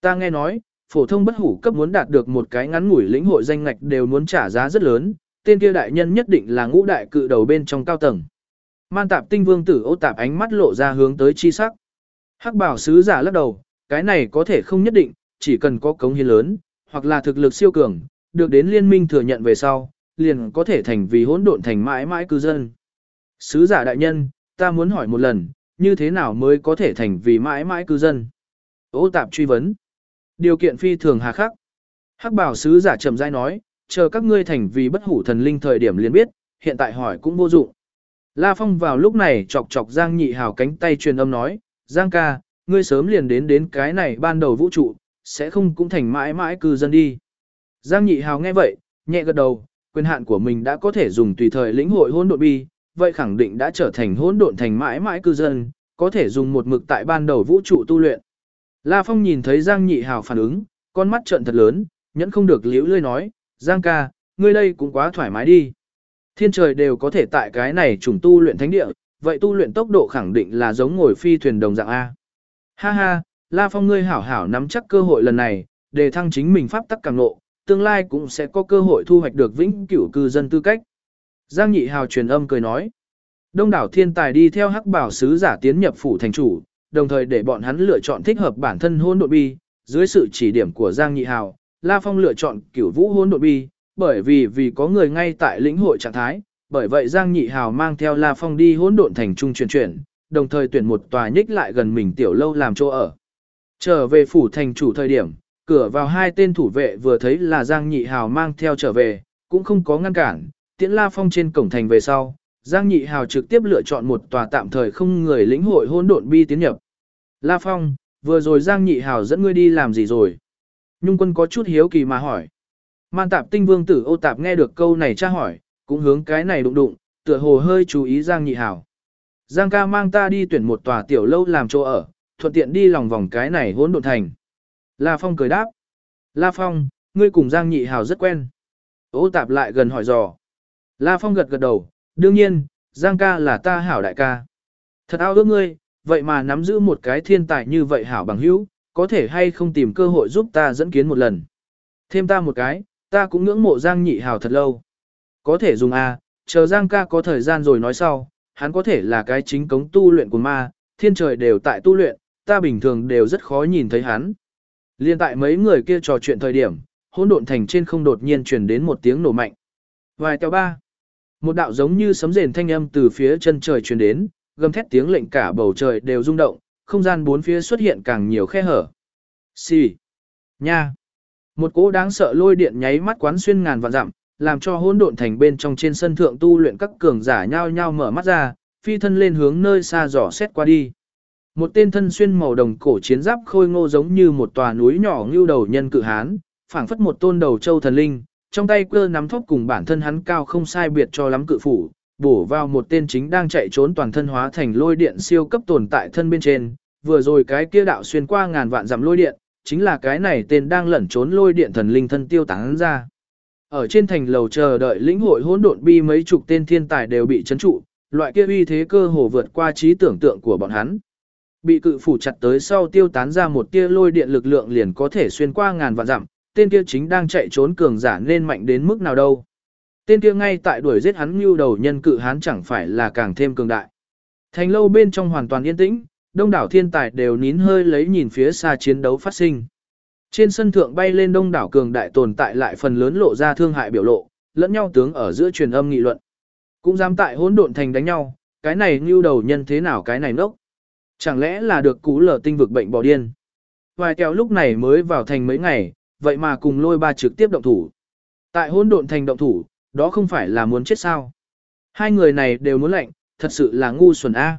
Ta nghe nói, phổ thông bất hủ cấp muốn đạt được một cái ngắn ngủi lĩnh hội danh ngạch đều muốn trả giá rất lớn, tên kia đại nhân nhất định là ngũ đại cự đầu bên trong cao tầng. Man tạp tinh vương tử ô tạp ánh mắt lộ ra hướng tới chi sắc. Hắc bảo sứ giả lắc đầu, cái này có thể không nhất định, chỉ cần có cống hiến lớn, hoặc là thực lực siêu cường, được đến liên minh thừa nhận về sau, liền có thể thành vì hỗn độn thành mãi mãi cư dân. Sứ giả đại nhân, ta muốn hỏi một lần, như thế nào mới có thể thành vì mãi mãi cư dân? Ô tạp truy vấn. Điều kiện phi thường hà khắc. Hắc bảo sứ giả chậm rãi nói, chờ các ngươi thành vì bất hủ thần linh thời điểm liền biết, hiện tại hỏi cũng vô dụng. La Phong vào lúc này chọc chọc Giang Nhị Hào cánh tay truyền âm nói, Giang ca, ngươi sớm liền đến đến cái này ban đầu vũ trụ, sẽ không cũng thành mãi mãi cư dân đi. Giang Nhị Hào nghe vậy, nhẹ gật đầu, quyền hạn của mình đã có thể dùng tùy thời lĩnh hội hỗn độn bi, vậy khẳng định đã trở thành hỗn độn thành mãi mãi cư dân, có thể dùng một mực tại ban đầu vũ trụ tu luyện. La Phong nhìn thấy Giang Nhị Hào phản ứng, con mắt trợn thật lớn, nhẫn không được liễu lươi nói, Giang ca, ngươi đây cũng quá thoải mái đi. Thiên trời đều có thể tại cái này trùng tu luyện thánh địa, vậy tu luyện tốc độ khẳng định là giống ngồi phi thuyền đồng dạng A. Ha ha, La Phong ngươi hảo hảo nắm chắc cơ hội lần này, để thăng chính mình pháp tắc càng nộ, tương lai cũng sẽ có cơ hội thu hoạch được vĩnh cửu cư dân tư cách. Giang Nhị Hào truyền âm cười nói. Đông đảo thiên tài đi theo hắc bảo sứ giả tiến nhập phủ thành chủ, đồng thời để bọn hắn lựa chọn thích hợp bản thân hôn độn bi, dưới sự chỉ điểm của Giang Nhị Hào, La Phong lựa chọn cửu vũ hôn độn bi, bởi vì vì có người ngay tại lĩnh hội trạng thái, bởi vậy Giang Nhị Hào mang theo La Phong đi hỗn độn thành trung chuyển chuyển, đồng thời tuyển một tòa nhích lại gần mình tiểu lâu làm chỗ ở. Trở về phủ thành chủ thời điểm, cửa vào hai tên thủ vệ vừa thấy là Giang Nhị Hào mang theo trở về, cũng không có ngăn cản, tiễn La Phong trên cổng thành về sau, Giang Nhị Hào trực tiếp lựa chọn một tòa tạm thời không người lĩnh hội hỗn độn bi tiến nhập. La Phong, vừa rồi Giang Nhị Hào dẫn ngươi đi làm gì rồi? Nhung quân có chút hiếu kỳ mà hỏi. Man tạp tinh vương tử ô tạp nghe được câu này tra hỏi, cũng hướng cái này đụng đụng, tựa hồ hơi chú ý Giang Nhị Hào. Giang ca mang ta đi tuyển một tòa tiểu lâu làm chỗ ở, thuận tiện đi lòng vòng cái này hỗn độn thành. La Phong cười đáp. La Phong, ngươi cùng Giang Nhị Hào rất quen. Ô tạp lại gần hỏi dò. La Phong gật gật đầu, đương nhiên, Giang ca là ta hảo đại ca. Thật ao ước ngươi, vậy mà nắm giữ một cái thiên tài như vậy hảo bằng hữu, có thể hay không tìm cơ hội giúp ta dẫn kiến một lần. Thêm ta một cái, ta cũng ngưỡng mộ Giang nhị hảo thật lâu. Có thể dùng A, chờ Giang ca có thời gian rồi nói sau, hắn có thể là cái chính cống tu luyện của ma, thiên trời đều tại tu luyện, ta bình thường đều rất khó nhìn thấy hắn. Liên tại mấy người kia trò chuyện thời điểm, hỗn độn thành trên không đột nhiên truyền đến một tiếng nổ mạnh. Vài tèo ba. Một đạo giống như sấm rền thanh âm từ phía chân trời truyền đến, gầm thét tiếng lệnh cả bầu trời đều rung động, không gian bốn phía xuất hiện càng nhiều khe hở. Xì. Nha. Một cỗ đáng sợ lôi điện nháy mắt quán xuyên ngàn vạn dặm, làm cho hỗn độn thành bên trong trên sân thượng tu luyện các cường giả nhao nhao mở mắt ra, phi thân lên hướng nơi xa dò xét qua đi. Một tên thân xuyên màu đồng cổ chiến giáp khôi ngô giống như một tòa núi nhỏ ngưu đầu nhân cự hán, phảng phất một tôn đầu châu thần linh, trong tay cơ nắm thóp cùng bản thân hắn cao không sai biệt cho lắm cự phủ, bổ vào một tên chính đang chạy trốn toàn thân hóa thành lôi điện siêu cấp tồn tại thân bên trên, vừa rồi cái kia đạo xuyên qua ngàn vạn dặm lôi điện, chính là cái này tên đang lẩn trốn lôi điện thần linh thân tiêu tán ra. Ở trên thành lầu chờ đợi lĩnh hội hỗn độn bi mấy chục tên thiên tài đều bị chấn trụ, loại kia uy thế cơ hồ vượt qua trí tưởng tượng của bọn hắn. Bị cự phủ chặt tới sau tiêu tán ra một tia lôi điện lực lượng liền có thể xuyên qua ngàn vạn dặm, tên kia chính đang chạy trốn cường giả nên mạnh đến mức nào đâu. Tên kia ngay tại đuổi giết hắn như đầu nhân cự hán chẳng phải là càng thêm cường đại. Thành lâu bên trong hoàn toàn yên tĩnh, đông đảo thiên tài đều nín hơi lấy nhìn phía xa chiến đấu phát sinh. Trên sân thượng bay lên đông đảo cường đại tồn tại lại phần lớn lộ ra thương hại biểu lộ, lẫn nhau tướng ở giữa truyền âm nghị luận. Cũng dám tại hỗn độn thành đánh nhau, cái này như đầu nhân thế nào cái này nốc. Chẳng lẽ là được cú lở tinh vực bệnh bỏ điên. Vài kéo lúc này mới vào thành mấy ngày, vậy mà cùng lôi ba trực tiếp động thủ. Tại hỗn độn thành động thủ, đó không phải là muốn chết sao. Hai người này đều muốn lệnh, thật sự là ngu xuẩn A.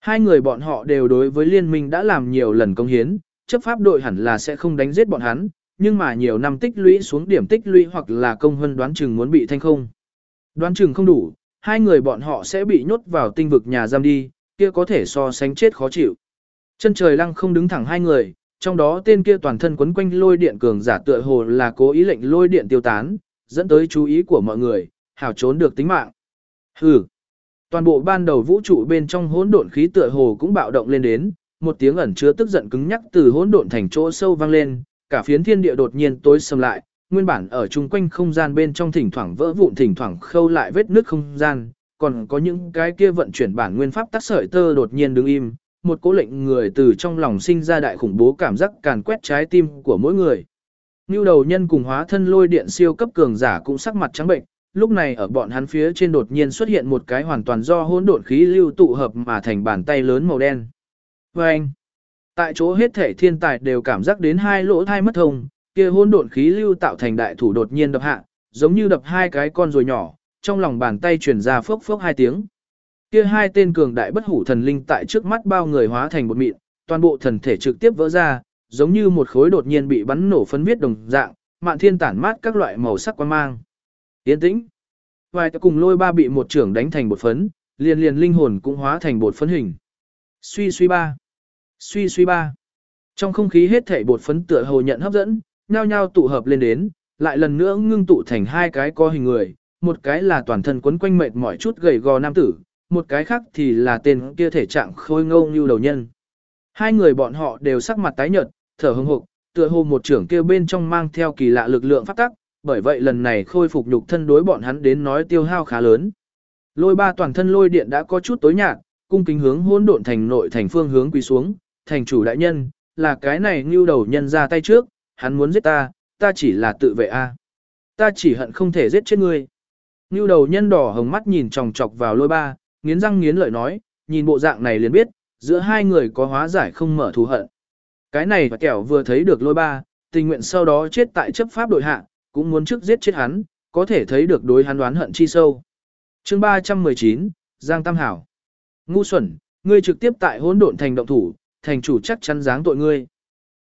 Hai người bọn họ đều đối với liên minh đã làm nhiều lần công hiến, chấp pháp đội hẳn là sẽ không đánh giết bọn hắn, nhưng mà nhiều năm tích lũy xuống điểm tích lũy hoặc là công hơn đoán chừng muốn bị thanh không. Đoán chừng không đủ, hai người bọn họ sẽ bị nhốt vào tinh vực nhà giam đi, kia có thể so sánh chết khó chịu. Chân trời lăng không đứng thẳng hai người, trong đó tên kia toàn thân quấn quanh lôi điện cường giả tựa hồ là cố ý lệnh lôi điện tiêu tán, dẫn tới chú ý của mọi người, hảo trốn được tính mạng. Hừ. Toàn bộ ban đầu vũ trụ bên trong hỗn độn khí tựa hồ cũng bạo động lên đến, một tiếng ẩn chứa tức giận cứng nhắc từ hỗn độn thành chỗ sâu vang lên, cả phiến thiên địa đột nhiên tối sầm lại, nguyên bản ở chung quanh không gian bên trong thỉnh thoảng vỡ vụn thỉnh thoảng khâu lại vết nứt không gian, còn có những cái kia vận chuyển bản nguyên pháp tắc sợi tơ đột nhiên đứng im, một cố lệnh người từ trong lòng sinh ra đại khủng bố cảm giác càn quét trái tim của mỗi người. Ngưu đầu nhân cùng hóa thân lôi điện siêu cấp cường giả cũng sắc mặt trắng bệnh, lúc này ở bọn hắn phía trên đột nhiên xuất hiện một cái hoàn toàn do hỗn độn khí lưu tụ hợp mà thành bàn tay lớn màu đen. Và anh, tại chỗ hết thể thiên tài đều cảm giác đến hai lỗ thai mất thông, kia hỗn độn khí lưu tạo thành đại thủ đột nhiên đập hạ, giống như đập hai cái con rồi nhỏ, trong lòng bàn tay truyền ra phốc phốc hai tiếng. Kia hai tên cường đại bất hủ thần linh tại trước mắt bao người hóa thành một mịn, toàn bộ thần thể trực tiếp vỡ ra, giống như một khối đột nhiên bị bắn nổ phân viết đồng dạng, mạn thiên tản mát các loại màu sắc quan mang. Yên tĩnh. Vài cùng lôi ba bị một trưởng đánh thành bột phấn, liền liền linh hồn cũng hóa thành bột phấn hình. Suy suy ba. Suy suy ba. Trong không khí hết thảy bột phấn tựa hồ nhận hấp dẫn, nhao nhao tụ hợp lên đến, lại lần nữa ngưng tụ thành hai cái co hình người, một cái là toàn thân quấn quanh mệt mỏi chút gầy gò nam tử, một cái khác thì là tên kia thể trạng khôi ngâu như đầu nhân. Hai người bọn họ đều sắc mặt tái nhợt, thở hững hộc, tựa hồ một trưởng kia bên trong mang theo kỳ lạ lực lượng phát tắc, bởi vậy lần này khôi phục nhục thân đối bọn hắn đến nói tiêu hao khá lớn. Lôi ba toàn thân lôi điện đã có chút tối nhạt, cung kính hướng hỗn độn thành nội thành phương hướng quỳ xuống, thành chủ đại nhân, là cái này ngưu đầu nhân ra tay trước, hắn muốn giết ta, ta chỉ là tự vệ a. Ta chỉ hận không thể giết chết ngươi. Ngưu đầu nhân đỏ hồng mắt nhìn chòng chọc vào lôi ba, nghiến răng nghiến lợi nói, nhìn bộ dạng này liền biết, giữa hai người có hóa giải không mở thù hận. Cái này và kẻo vừa thấy được lôi ba, tình nguyện sau đó chết tại chấp pháp đội hạ, cũng muốn trước giết chết hắn, có thể thấy được đối hắn đoán hận chi sâu. chương 319, Giang Tam Hảo. Ngu xuẩn, ngươi trực tiếp tại hỗn độn thành động thủ, thành chủ chắc chắn dáng tội ngươi.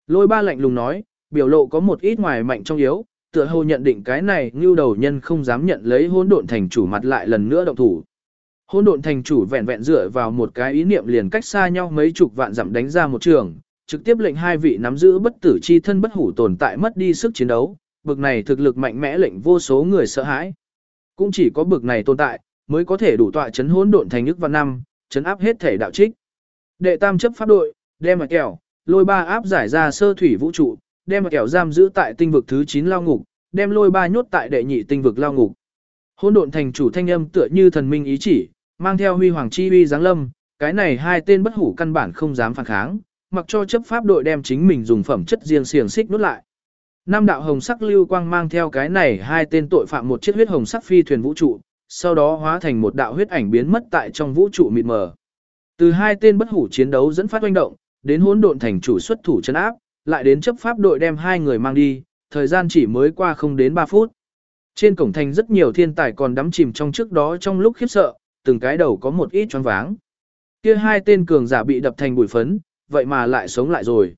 Lôi ba lạnh lùng nói, biểu lộ có một ít ngoài mạnh trong yếu, tựa hồ nhận định cái này ngưu đầu nhân không dám nhận lấy hỗn độn thành chủ mặt lại lần nữa động thủ. Hỗn độn thành chủ vẹn vẹn dựa vào một cái ý niệm liền cách xa nhau mấy chục vạn dặm đánh ra một trường, trực tiếp lệnh hai vị nắm giữ bất tử chi thân bất hủ tồn tại mất đi sức chiến đấu, bực này thực lực mạnh mẽ lệnh vô số người sợ hãi. Cũng chỉ có bực này tồn tại, mới có thể đủ tọa chấn hỗn độn thành nước văn năm, chấn áp hết thể đạo trích. Đệ tam chấp pháp đội, đem mà kẹo, lôi ba áp giải ra sơ thủy vũ trụ, đem mà kẹo giam giữ tại tinh vực thứ 9 lao ngục, đem lôi ba nhốt tại đệ nhị tinh vực lao ngục. Hỗn độn thành chủ thanh âm tựa như thần minh ý chỉ, mang theo huy hoàng chi uy giáng lâm, cái này hai tên bất hủ căn bản không dám phản kháng, mặc cho chấp pháp đội đem chính mình dùng phẩm chất riêng xiềng xích nút lại. Nam đạo hồng sắc lưu quang mang theo cái này hai tên tội phạm một chiếc huyết hồng sắc phi thuyền vũ trụ, sau đó hóa thành một đạo huyết ảnh biến mất tại trong vũ trụ mịt mờ. Từ hai tên bất hủ chiến đấu dẫn phát oanh động, đến hỗn độn thành chủ xuất thủ chấn áp, lại đến chấp pháp đội đem hai người mang đi, thời gian chỉ mới qua không đến 3 phút. Trên cổng thành rất nhiều thiên tài còn đắm chìm trong trước đó trong lúc khiếp sợ, từng cái đầu có một ít choáng váng. Kia hai tên cường giả bị đập thành bụi phấn, vậy mà lại sống lại rồi.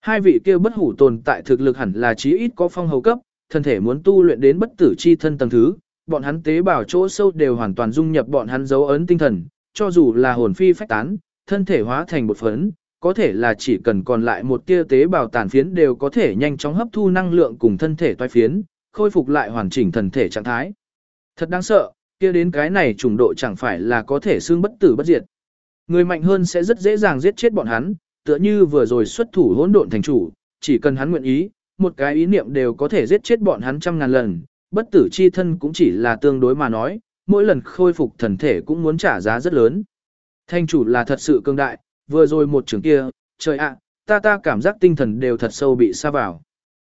Hai vị kia bất hủ tồn tại thực lực hẳn là chí ít có phong hầu cấp, thân thể muốn tu luyện đến bất tử chi thân tầng thứ, bọn hắn tế bào chỗ sâu đều hoàn toàn dung nhập bọn hắn dấu ấn tinh thần, cho dù là hồn phi phách tán, thân thể hóa thành một phấn, có thể là chỉ cần còn lại một tia tế bào tàn phiến đều có thể nhanh chóng hấp thu năng lượng cùng thân thể toái phiến, khôi phục lại hoàn chỉnh thần thể trạng thái. Thật đáng sợ, kia đến cái này trùng độ chẳng phải là có thể xương bất tử bất diệt. Người mạnh hơn sẽ rất dễ dàng giết chết bọn hắn, tựa như vừa rồi xuất thủ hỗn độn thành chủ, chỉ cần hắn nguyện ý, một cái ý niệm đều có thể giết chết bọn hắn trăm ngàn lần, bất tử chi thân cũng chỉ là tương đối mà nói, mỗi lần khôi phục thần thể cũng muốn trả giá rất lớn. Thanh chủ là thật sự cương đại, vừa rồi một trường kia, trời ạ, ta ta cảm giác tinh thần đều thật sâu bị xa vào.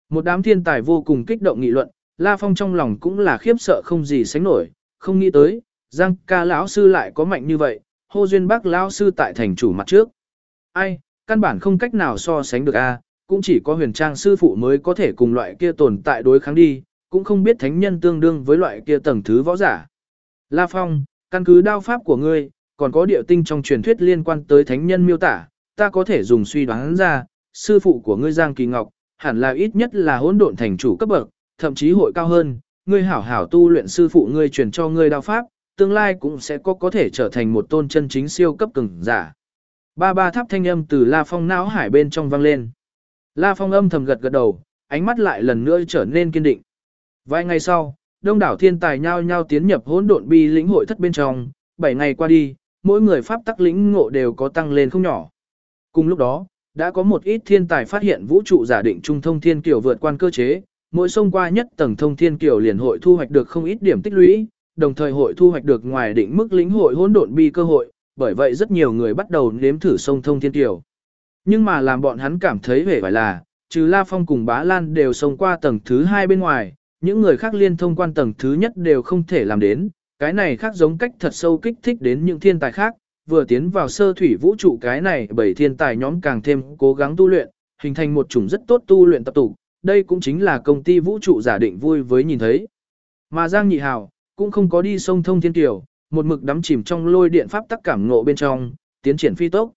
Một đám thiên tài vô cùng kích động nghị luận, La Phong trong lòng cũng là khiếp sợ không gì sánh nổi, không nghĩ tới, Giang ca lão sư lại có mạnh như vậy, hô duyên bác lão sư tại thành chủ mặt trước. Ai, căn bản không cách nào so sánh được a, cũng chỉ có huyền trang sư phụ mới có thể cùng loại kia tồn tại đối kháng đi, cũng không biết thánh nhân tương đương với loại kia tầng thứ võ giả. La Phong, căn cứ đao pháp của ngươi, còn có địa tinh trong truyền thuyết liên quan tới thánh nhân miêu tả, ta có thể dùng suy đoán ra, sư phụ của ngươi Giang Kỳ Ngọc, hẳn là ít nhất là hỗn độn thành chủ cấp bậc, thậm chí hội cao hơn, ngươi hảo hảo tu luyện sư phụ ngươi truyền cho ngươi đao pháp, tương lai cũng sẽ có có thể trở thành một tôn chân chính siêu cấp cường giả. Ba ba tháp thanh âm từ La Phong não hải bên trong vang lên. La Phong âm thầm gật gật đầu, ánh mắt lại lần nữa trở nên kiên định. Vài ngày sau, đông đảo thiên tài nhao nhao tiến nhập hỗn độn bi lĩnh hội thất bên trong, 7 ngày qua đi, mỗi người pháp tắc lĩnh ngộ đều có tăng lên không nhỏ. Cùng lúc đó, đã có một ít thiên tài phát hiện vũ trụ giả định trung thông thiên kiều vượt quan cơ chế, mỗi sông qua nhất tầng thông thiên kiều liền hội thu hoạch được không ít điểm tích lũy, đồng thời hội thu hoạch được ngoài định mức lĩnh hội hỗn độn bi cơ hội, bởi vậy rất nhiều người bắt đầu nếm thử sông thông thiên tiểu, Nhưng mà làm bọn hắn cảm thấy vẻ phải là, trừ La Phong cùng Bá Lan đều sông qua tầng thứ hai bên ngoài, những người khác liên thông quan tầng thứ nhất đều không thể làm đến, cái này khác giống cách thật sâu kích thích đến những thiên tài khác, vừa tiến vào sơ thủy vũ trụ cái này bảy thiên tài nhóm càng thêm cố gắng tu luyện, hình thành một chủng rất tốt tu luyện tập tụ, đây cũng chính là công ty vũ trụ giả định vui với nhìn thấy. Mà Giang Nhị Hào, cũng không có đi sông thông thiên tiểu, một mực đắm chìm trong lôi điện pháp tắc cảm ngộ bên trong, tiến triển phi tốc.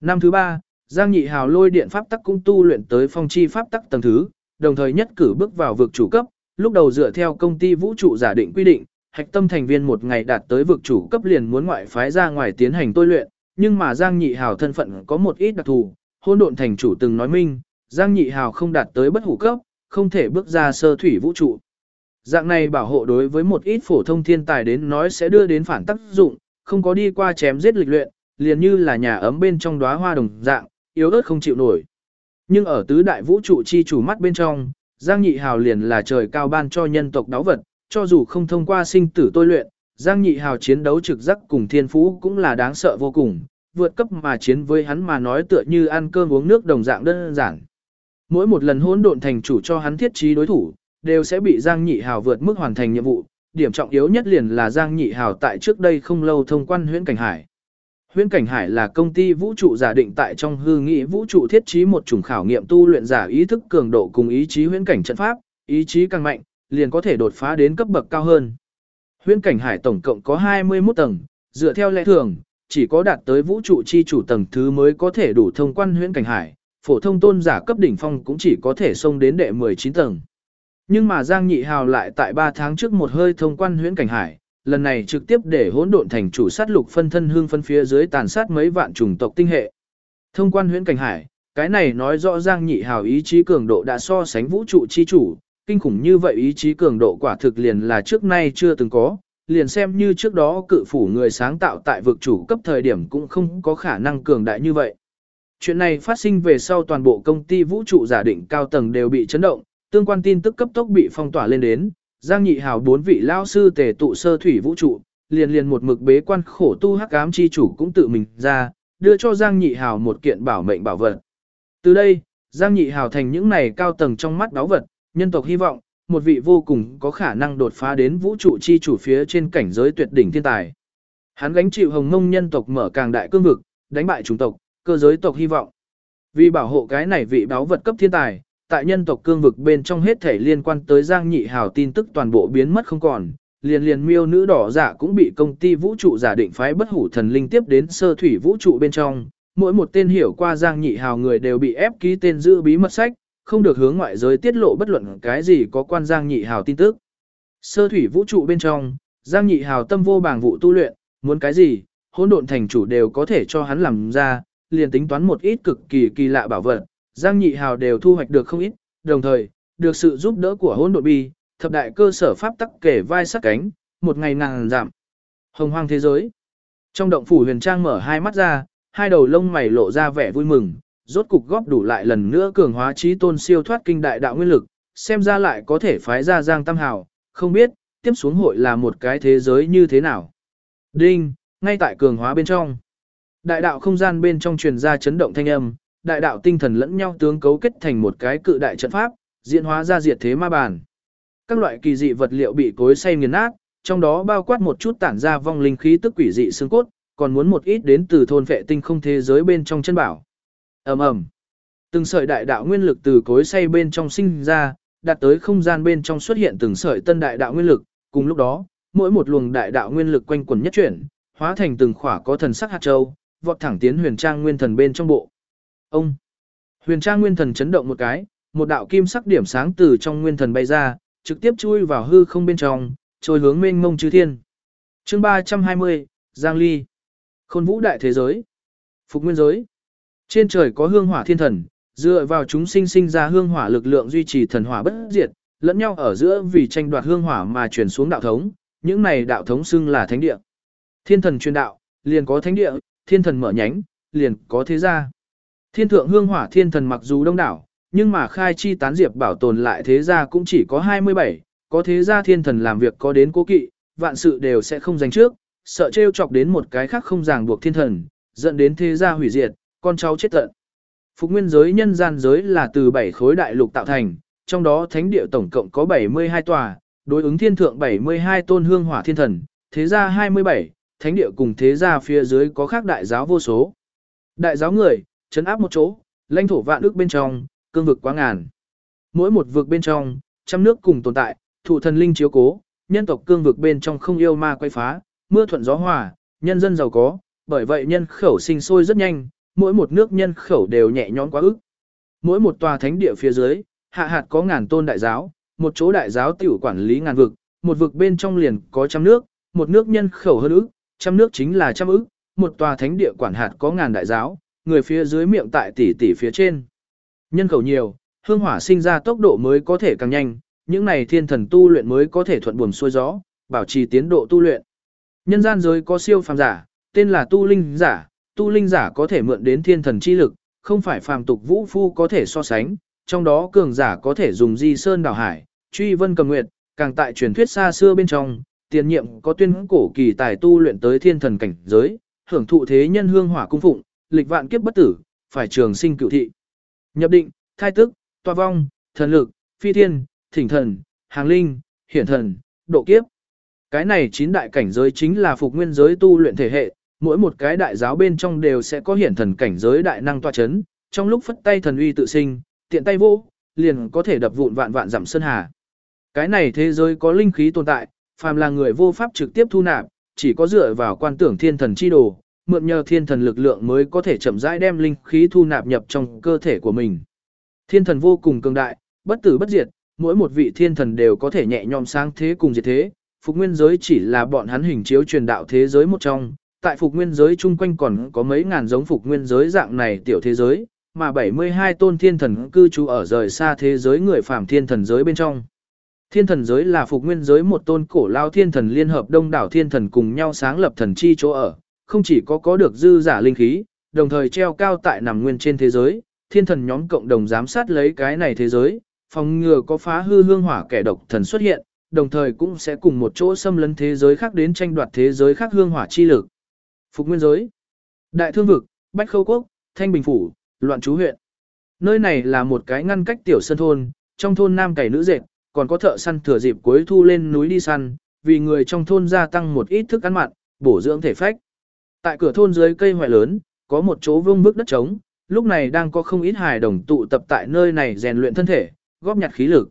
Năm thứ ba, Giang Nhị Hào lôi điện pháp tắc cũng tu luyện tới phong chi pháp tắc tầng thứ, đồng thời nhất cử bước vào vực chủ cấp, lúc đầu dựa theo công ty vũ trụ giả định quy định, hạch tâm thành viên một ngày đạt tới vực chủ cấp liền muốn ngoại phái ra ngoài tiến hành tôi luyện, nhưng mà Giang Nhị Hào thân phận có một ít đặc thù, hôn độn thành chủ từng nói minh, Giang Nhị Hào không đạt tới bất hủ cấp, không thể bước ra sơ thủy vũ trụ. Dạng này bảo hộ đối với một ít phổ thông thiên tài đến nói sẽ đưa đến phản tác dụng, không có đi qua chém giết lịch luyện, liền như là nhà ấm bên trong đóa hoa đồng dạng, yếu ớt không chịu nổi. Nhưng ở tứ đại vũ trụ chi chủ mắt bên trong, Giang Nhị Hào liền là trời cao ban cho nhân tộc đáo vật, cho dù không thông qua sinh tử tôi luyện, Giang Nhị Hào chiến đấu trực giác cùng thiên phú cũng là đáng sợ vô cùng, vượt cấp mà chiến với hắn mà nói tựa như ăn cơm uống nước đồng dạng đơn giản. Mỗi một lần hỗn độn thành chủ cho hắn thiết trí đối thủ, đều sẽ bị Giang Nhị Hào vượt mức hoàn thành nhiệm vụ, điểm trọng yếu nhất liền là Giang Nhị Hào tại trước đây không lâu thông quan huyễn cảnh hải. Huyễn cảnh hải là công ty vũ trụ giả định tại trong hư nghị vũ trụ thiết trí một chủng khảo nghiệm tu luyện giả ý thức cường độ cùng ý chí huyễn cảnh trận pháp, ý chí càng mạnh, liền có thể đột phá đến cấp bậc cao hơn. Huyễn cảnh hải tổng cộng có 21 tầng, dựa theo lẽ thường, chỉ có đạt tới vũ trụ chi chủ tầng thứ mới có thể đủ thông quan huyễn cảnh hải, phổ thông tôn giả cấp đỉnh phong cũng chỉ có thể xông đến đệ 19 tầng. Nhưng mà Giang Nhị Hào lại tại 3 tháng trước một hơi thông quan huyễn cảnh hải, lần này trực tiếp để hỗn độn thành chủ sát lục phân thân hương phân phía dưới tàn sát mấy vạn chủng tộc tinh hệ. Thông quan huyễn cảnh hải, cái này nói rõ Giang Nhị Hào ý chí cường độ đã so sánh vũ trụ chi chủ, kinh khủng như vậy ý chí cường độ quả thực liền là trước nay chưa từng có, liền xem như trước đó cự phủ người sáng tạo tại vực chủ cấp thời điểm cũng không có khả năng cường đại như vậy. Chuyện này phát sinh về sau toàn bộ công ty vũ trụ giả định cao tầng đều bị chấn động, tương quan tin tức cấp tốc bị phong tỏa lên đến, Giang Nhị Hào bốn vị lao sư tề tụ sơ thủy vũ trụ, liền liền một mực bế quan khổ tu hắc ám chi chủ cũng tự mình ra, đưa cho Giang Nhị Hào một kiện bảo mệnh bảo vật. Từ đây, Giang Nhị Hào thành những này cao tầng trong mắt đáo vật, nhân tộc hy vọng, một vị vô cùng có khả năng đột phá đến vũ trụ chi chủ phía trên cảnh giới tuyệt đỉnh thiên tài. Hắn gánh chịu hồng mông nhân tộc mở càng đại cương vực, đánh bại chủng tộc, cơ giới tộc hy vọng. Vì bảo hộ cái này vị báo vật cấp thiên tài, tại nhân tộc cương vực bên trong hết thể liên quan tới Giang Nhị Hào tin tức toàn bộ biến mất không còn, liền liền miêu nữ đỏ giả cũng bị công ty vũ trụ giả định phái bất hủ thần linh tiếp đến sơ thủy vũ trụ bên trong, mỗi một tên hiểu qua Giang Nhị Hào người đều bị ép ký tên giữ bí mật sách, không được hướng ngoại giới tiết lộ bất luận cái gì có quan Giang Nhị Hào tin tức. Sơ thủy vũ trụ bên trong, Giang Nhị Hào tâm vô bảng vụ tu luyện, muốn cái gì, hỗn độn thành chủ đều có thể cho hắn làm ra, liền tính toán một ít cực kỳ kỳ lạ bảo vật, Giang Nhị Hào đều thu hoạch được không ít, đồng thời, được sự giúp đỡ của hỗn độn bi, thập đại cơ sở pháp tắc kể vai sát cánh, một ngày ngàn giảm. Hồng hoang thế giới. Trong động phủ huyền trang mở hai mắt ra, hai đầu lông mày lộ ra vẻ vui mừng, rốt cục góp đủ lại lần nữa cường hóa trí tôn siêu thoát kinh đại đạo nguyên lực, xem ra lại có thể phái ra Giang Tam Hào, không biết, tiếp xuống hội là một cái thế giới như thế nào. Đinh, ngay tại cường hóa bên trong. Đại đạo không gian bên trong truyền ra chấn động thanh âm, đại đạo tinh thần lẫn nhau tướng cấu kết thành một cái cự đại trận pháp, diễn hóa ra diệt thế ma bàn. Các loại kỳ dị vật liệu bị cối xay nghiền nát, trong đó bao quát một chút tản ra vong linh khí tức quỷ dị xương cốt, còn muốn một ít đến từ thôn vệ tinh không thế giới bên trong chân bảo. Ầm ầm. Từng sợi đại đạo nguyên lực từ cối xay bên trong sinh ra, đạt tới không gian bên trong xuất hiện từng sợi tân đại đạo nguyên lực, cùng lúc đó, mỗi một luồng đại đạo nguyên lực quanh quẩn nhất chuyển, hóa thành từng khỏa có thần sắc hạt châu, vọt thẳng tiến huyền trang nguyên thần bên trong bộ. Ông. Huyền trang nguyên thần chấn động một cái, một đạo kim sắc điểm sáng từ trong nguyên thần bay ra, trực tiếp chui vào hư không bên trong, trôi hướng mênh mông chư thiên. Chương 320, Giang Ly. Khôn vũ đại thế giới. Phục nguyên giới. Trên trời có hương hỏa thiên thần, dựa vào chúng sinh sinh ra hương hỏa lực lượng duy trì thần hỏa bất diệt, lẫn nhau ở giữa vì tranh đoạt hương hỏa mà chuyển xuống đạo thống, những này đạo thống xưng là thánh địa. Thiên thần truyền đạo, liền có thánh địa, thiên thần mở nhánh, liền có thế gia. Thiên thượng hương hỏa thiên thần mặc dù đông đảo, nhưng mà khai chi tán diệp bảo tồn lại thế gia cũng chỉ có 27, có thế gia thiên thần làm việc có đến cố kỵ, vạn sự đều sẽ không giành trước, sợ trêu chọc đến một cái khác không ràng buộc thiên thần, dẫn đến thế gia hủy diệt, con cháu chết tận. Phục nguyên giới nhân gian giới là từ 7 khối đại lục tạo thành, trong đó thánh địa tổng cộng có 72 tòa, đối ứng thiên thượng 72 tôn hương hỏa thiên thần, thế gia 27, thánh địa cùng thế gia phía dưới có khác đại giáo vô số. Đại giáo người, chấn áp một chỗ, lãnh thổ vạn ước bên trong, cương vực quá ngàn. Mỗi một vực bên trong, trăm nước cùng tồn tại, thụ thần linh chiếu cố, nhân tộc cương vực bên trong không yêu ma quay phá, mưa thuận gió hòa, nhân dân giàu có, bởi vậy nhân khẩu sinh sôi rất nhanh, mỗi một nước nhân khẩu đều nhẹ nhõm quá ức. Mỗi một tòa thánh địa phía dưới, hạ hạt có ngàn tôn đại giáo, một chỗ đại giáo tiểu quản lý ngàn vực, một vực bên trong liền có trăm nước, một nước nhân khẩu hơn ức, trăm nước chính là trăm ức, một tòa thánh địa quản hạt có ngàn đại giáo, người phía dưới miệng tại tỷ tỷ phía trên. Nhân khẩu nhiều, hương hỏa sinh ra tốc độ mới có thể càng nhanh, những này thiên thần tu luyện mới có thể thuận buồm xuôi gió, bảo trì tiến độ tu luyện. Nhân gian giới có siêu phàm giả, tên là tu linh giả, tu linh giả có thể mượn đến thiên thần chi lực, không phải phàm tục vũ phu có thể so sánh, trong đó cường giả có thể dùng di sơn đảo hải, truy vân cầm nguyệt, càng tại truyền thuyết xa xưa bên trong, tiền nhiệm có tuyên cổ kỳ tài tu luyện tới thiên thần cảnh giới, hưởng thụ thế nhân hương hỏa cung phụng, lịch vạn kiếp bất tử, phải trường sinh cựu thị. Nhập định, thai tức, toa vong, thần lực, phi thiên, thỉnh thần, hàng linh, hiển thần, độ kiếp. Cái này chín đại cảnh giới chính là phục nguyên giới tu luyện thể hệ, mỗi một cái đại giáo bên trong đều sẽ có hiển thần cảnh giới đại năng tọa chấn, trong lúc phất tay thần uy tự sinh, tiện tay vô, liền có thể đập vụn vạn vạn giảm sơn hà. Cái này thế giới có linh khí tồn tại, phàm là người vô pháp trực tiếp thu nạp, chỉ có dựa vào quan tưởng thiên thần chi đồ, mượn nhờ thiên thần lực lượng mới có thể chậm rãi đem linh khí thu nạp nhập trong cơ thể của mình. Thiên thần vô cùng cường đại, bất tử bất diệt, mỗi một vị thiên thần đều có thể nhẹ nhõm sáng thế cùng diệt thế, phục nguyên giới chỉ là bọn hắn hình chiếu truyền đạo thế giới một trong, tại phục nguyên giới chung quanh còn có mấy ngàn giống phục nguyên giới dạng này tiểu thế giới, mà 72 tôn thiên thần cư trú ở rời xa thế giới người phàm thiên thần giới bên trong. Thiên thần giới là phục nguyên giới một tôn cổ lao thiên thần liên hợp đông đảo thiên thần cùng nhau sáng lập thần chi chỗ ở, không chỉ có có được dư giả linh khí, đồng thời treo cao tại nằm nguyên trên thế giới, thiên thần nhóm cộng đồng giám sát lấy cái này thế giới, phòng ngừa có phá hư hương hỏa kẻ độc thần xuất hiện, đồng thời cũng sẽ cùng một chỗ xâm lấn thế giới khác đến tranh đoạt thế giới khác hương hỏa chi lực. Phục nguyên giới, Đại Thương vực, Bách Khâu quốc, Thanh Bình phủ, Loạn Chú huyện. Nơi này là một cái ngăn cách tiểu sân thôn, trong thôn nam cày nữ dệt, còn có thợ săn thừa dịp cuối thu lên núi đi săn, vì người trong thôn gia tăng một ít thức ăn mặn, bổ dưỡng thể phách. Tại cửa thôn dưới cây hoại lớn, có một chỗ vương vức đất trống, lúc này đang có không ít hài đồng tụ tập tại nơi này rèn luyện thân thể, góp nhặt khí lực.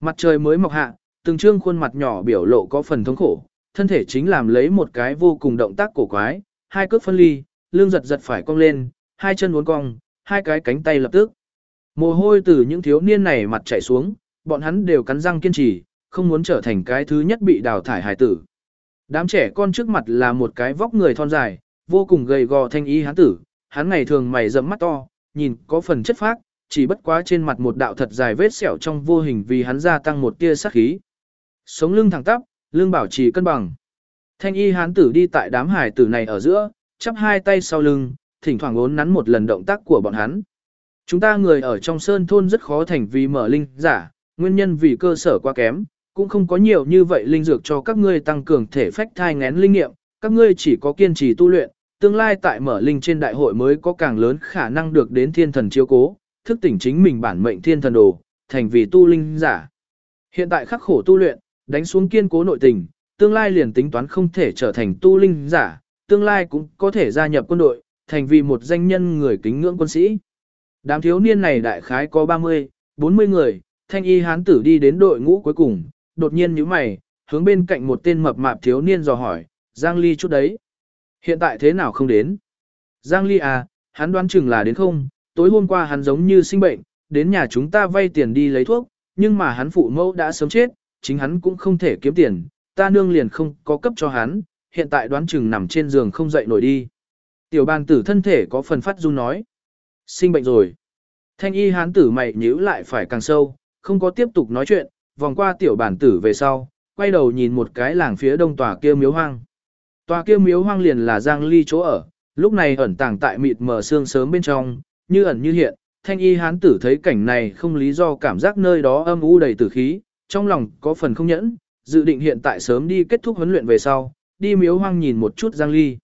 Mặt trời mới mọc hạ, từng trương khuôn mặt nhỏ biểu lộ có phần thống khổ, thân thể chính làm lấy một cái vô cùng động tác cổ quái, hai cước phân ly, lưng giật giật phải cong lên, hai chân uốn cong, hai cái cánh tay lập tức. Mồ hôi từ những thiếu niên này mặt chảy xuống, bọn hắn đều cắn răng kiên trì, không muốn trở thành cái thứ nhất bị đào thải hải tử. Đám trẻ con trước mặt là một cái vóc người thon dài, vô cùng gầy gò thanh y hán tử, hắn ngày thường mày rậm mắt to, nhìn có phần chất phác, chỉ bất quá trên mặt một đạo thật dài vết sẹo trong vô hình vì hắn gia tăng một tia sát khí. Sống lưng thẳng tắp, lưng bảo trì cân bằng. Thanh y hán tử đi tại đám hải tử này ở giữa, chắp hai tay sau lưng, thỉnh thoảng ốn nắn một lần động tác của bọn hắn. Chúng ta người ở trong sơn thôn rất khó thành vì mở linh giả, nguyên nhân vì cơ sở quá kém, cũng không có nhiều như vậy linh dược cho các ngươi tăng cường thể phách thai ngén linh nghiệm, các ngươi chỉ có kiên trì tu luyện, tương lai tại mở linh trên đại hội mới có càng lớn khả năng được đến thiên thần chiếu cố, thức tỉnh chính mình bản mệnh thiên thần đồ, thành vì tu linh giả. Hiện tại khắc khổ tu luyện, đánh xuống kiên cố nội tình, tương lai liền tính toán không thể trở thành tu linh giả, tương lai cũng có thể gia nhập quân đội, thành vì một danh nhân người kính ngưỡng quân sĩ. Đám thiếu niên này đại khái có 30, 40 người, thanh y hán tử đi đến đội ngũ cuối cùng, đột nhiên nhíu mày, hướng bên cạnh một tên mập mạp thiếu niên dò hỏi, Giang Ly chút đấy. Hiện tại thế nào không đến? Giang Ly à, hắn đoán chừng là đến không, tối hôm qua hắn giống như sinh bệnh, đến nhà chúng ta vay tiền đi lấy thuốc, nhưng mà hắn phụ mẫu đã sớm chết, chính hắn cũng không thể kiếm tiền, ta nương liền không có cấp cho hắn, hiện tại đoán chừng nằm trên giường không dậy nổi đi. Tiểu bàn tử thân thể có phần phát run nói. Sinh bệnh rồi. Thanh y hán tử mày nhíu lại phải càng sâu, không có tiếp tục nói chuyện, vòng qua tiểu bản tử về sau, quay đầu nhìn một cái làng phía đông tòa kia miếu hoang. Tòa kia miếu hoang liền là Giang Ly chỗ ở, lúc này ẩn tàng tại mịt mờ sương sớm bên trong, như ẩn như hiện, thanh y hán tử thấy cảnh này không lý do cảm giác nơi đó âm u đầy tử khí, trong lòng có phần không nhẫn, dự định hiện tại sớm đi kết thúc huấn luyện về sau, đi miếu hoang nhìn một chút Giang Ly.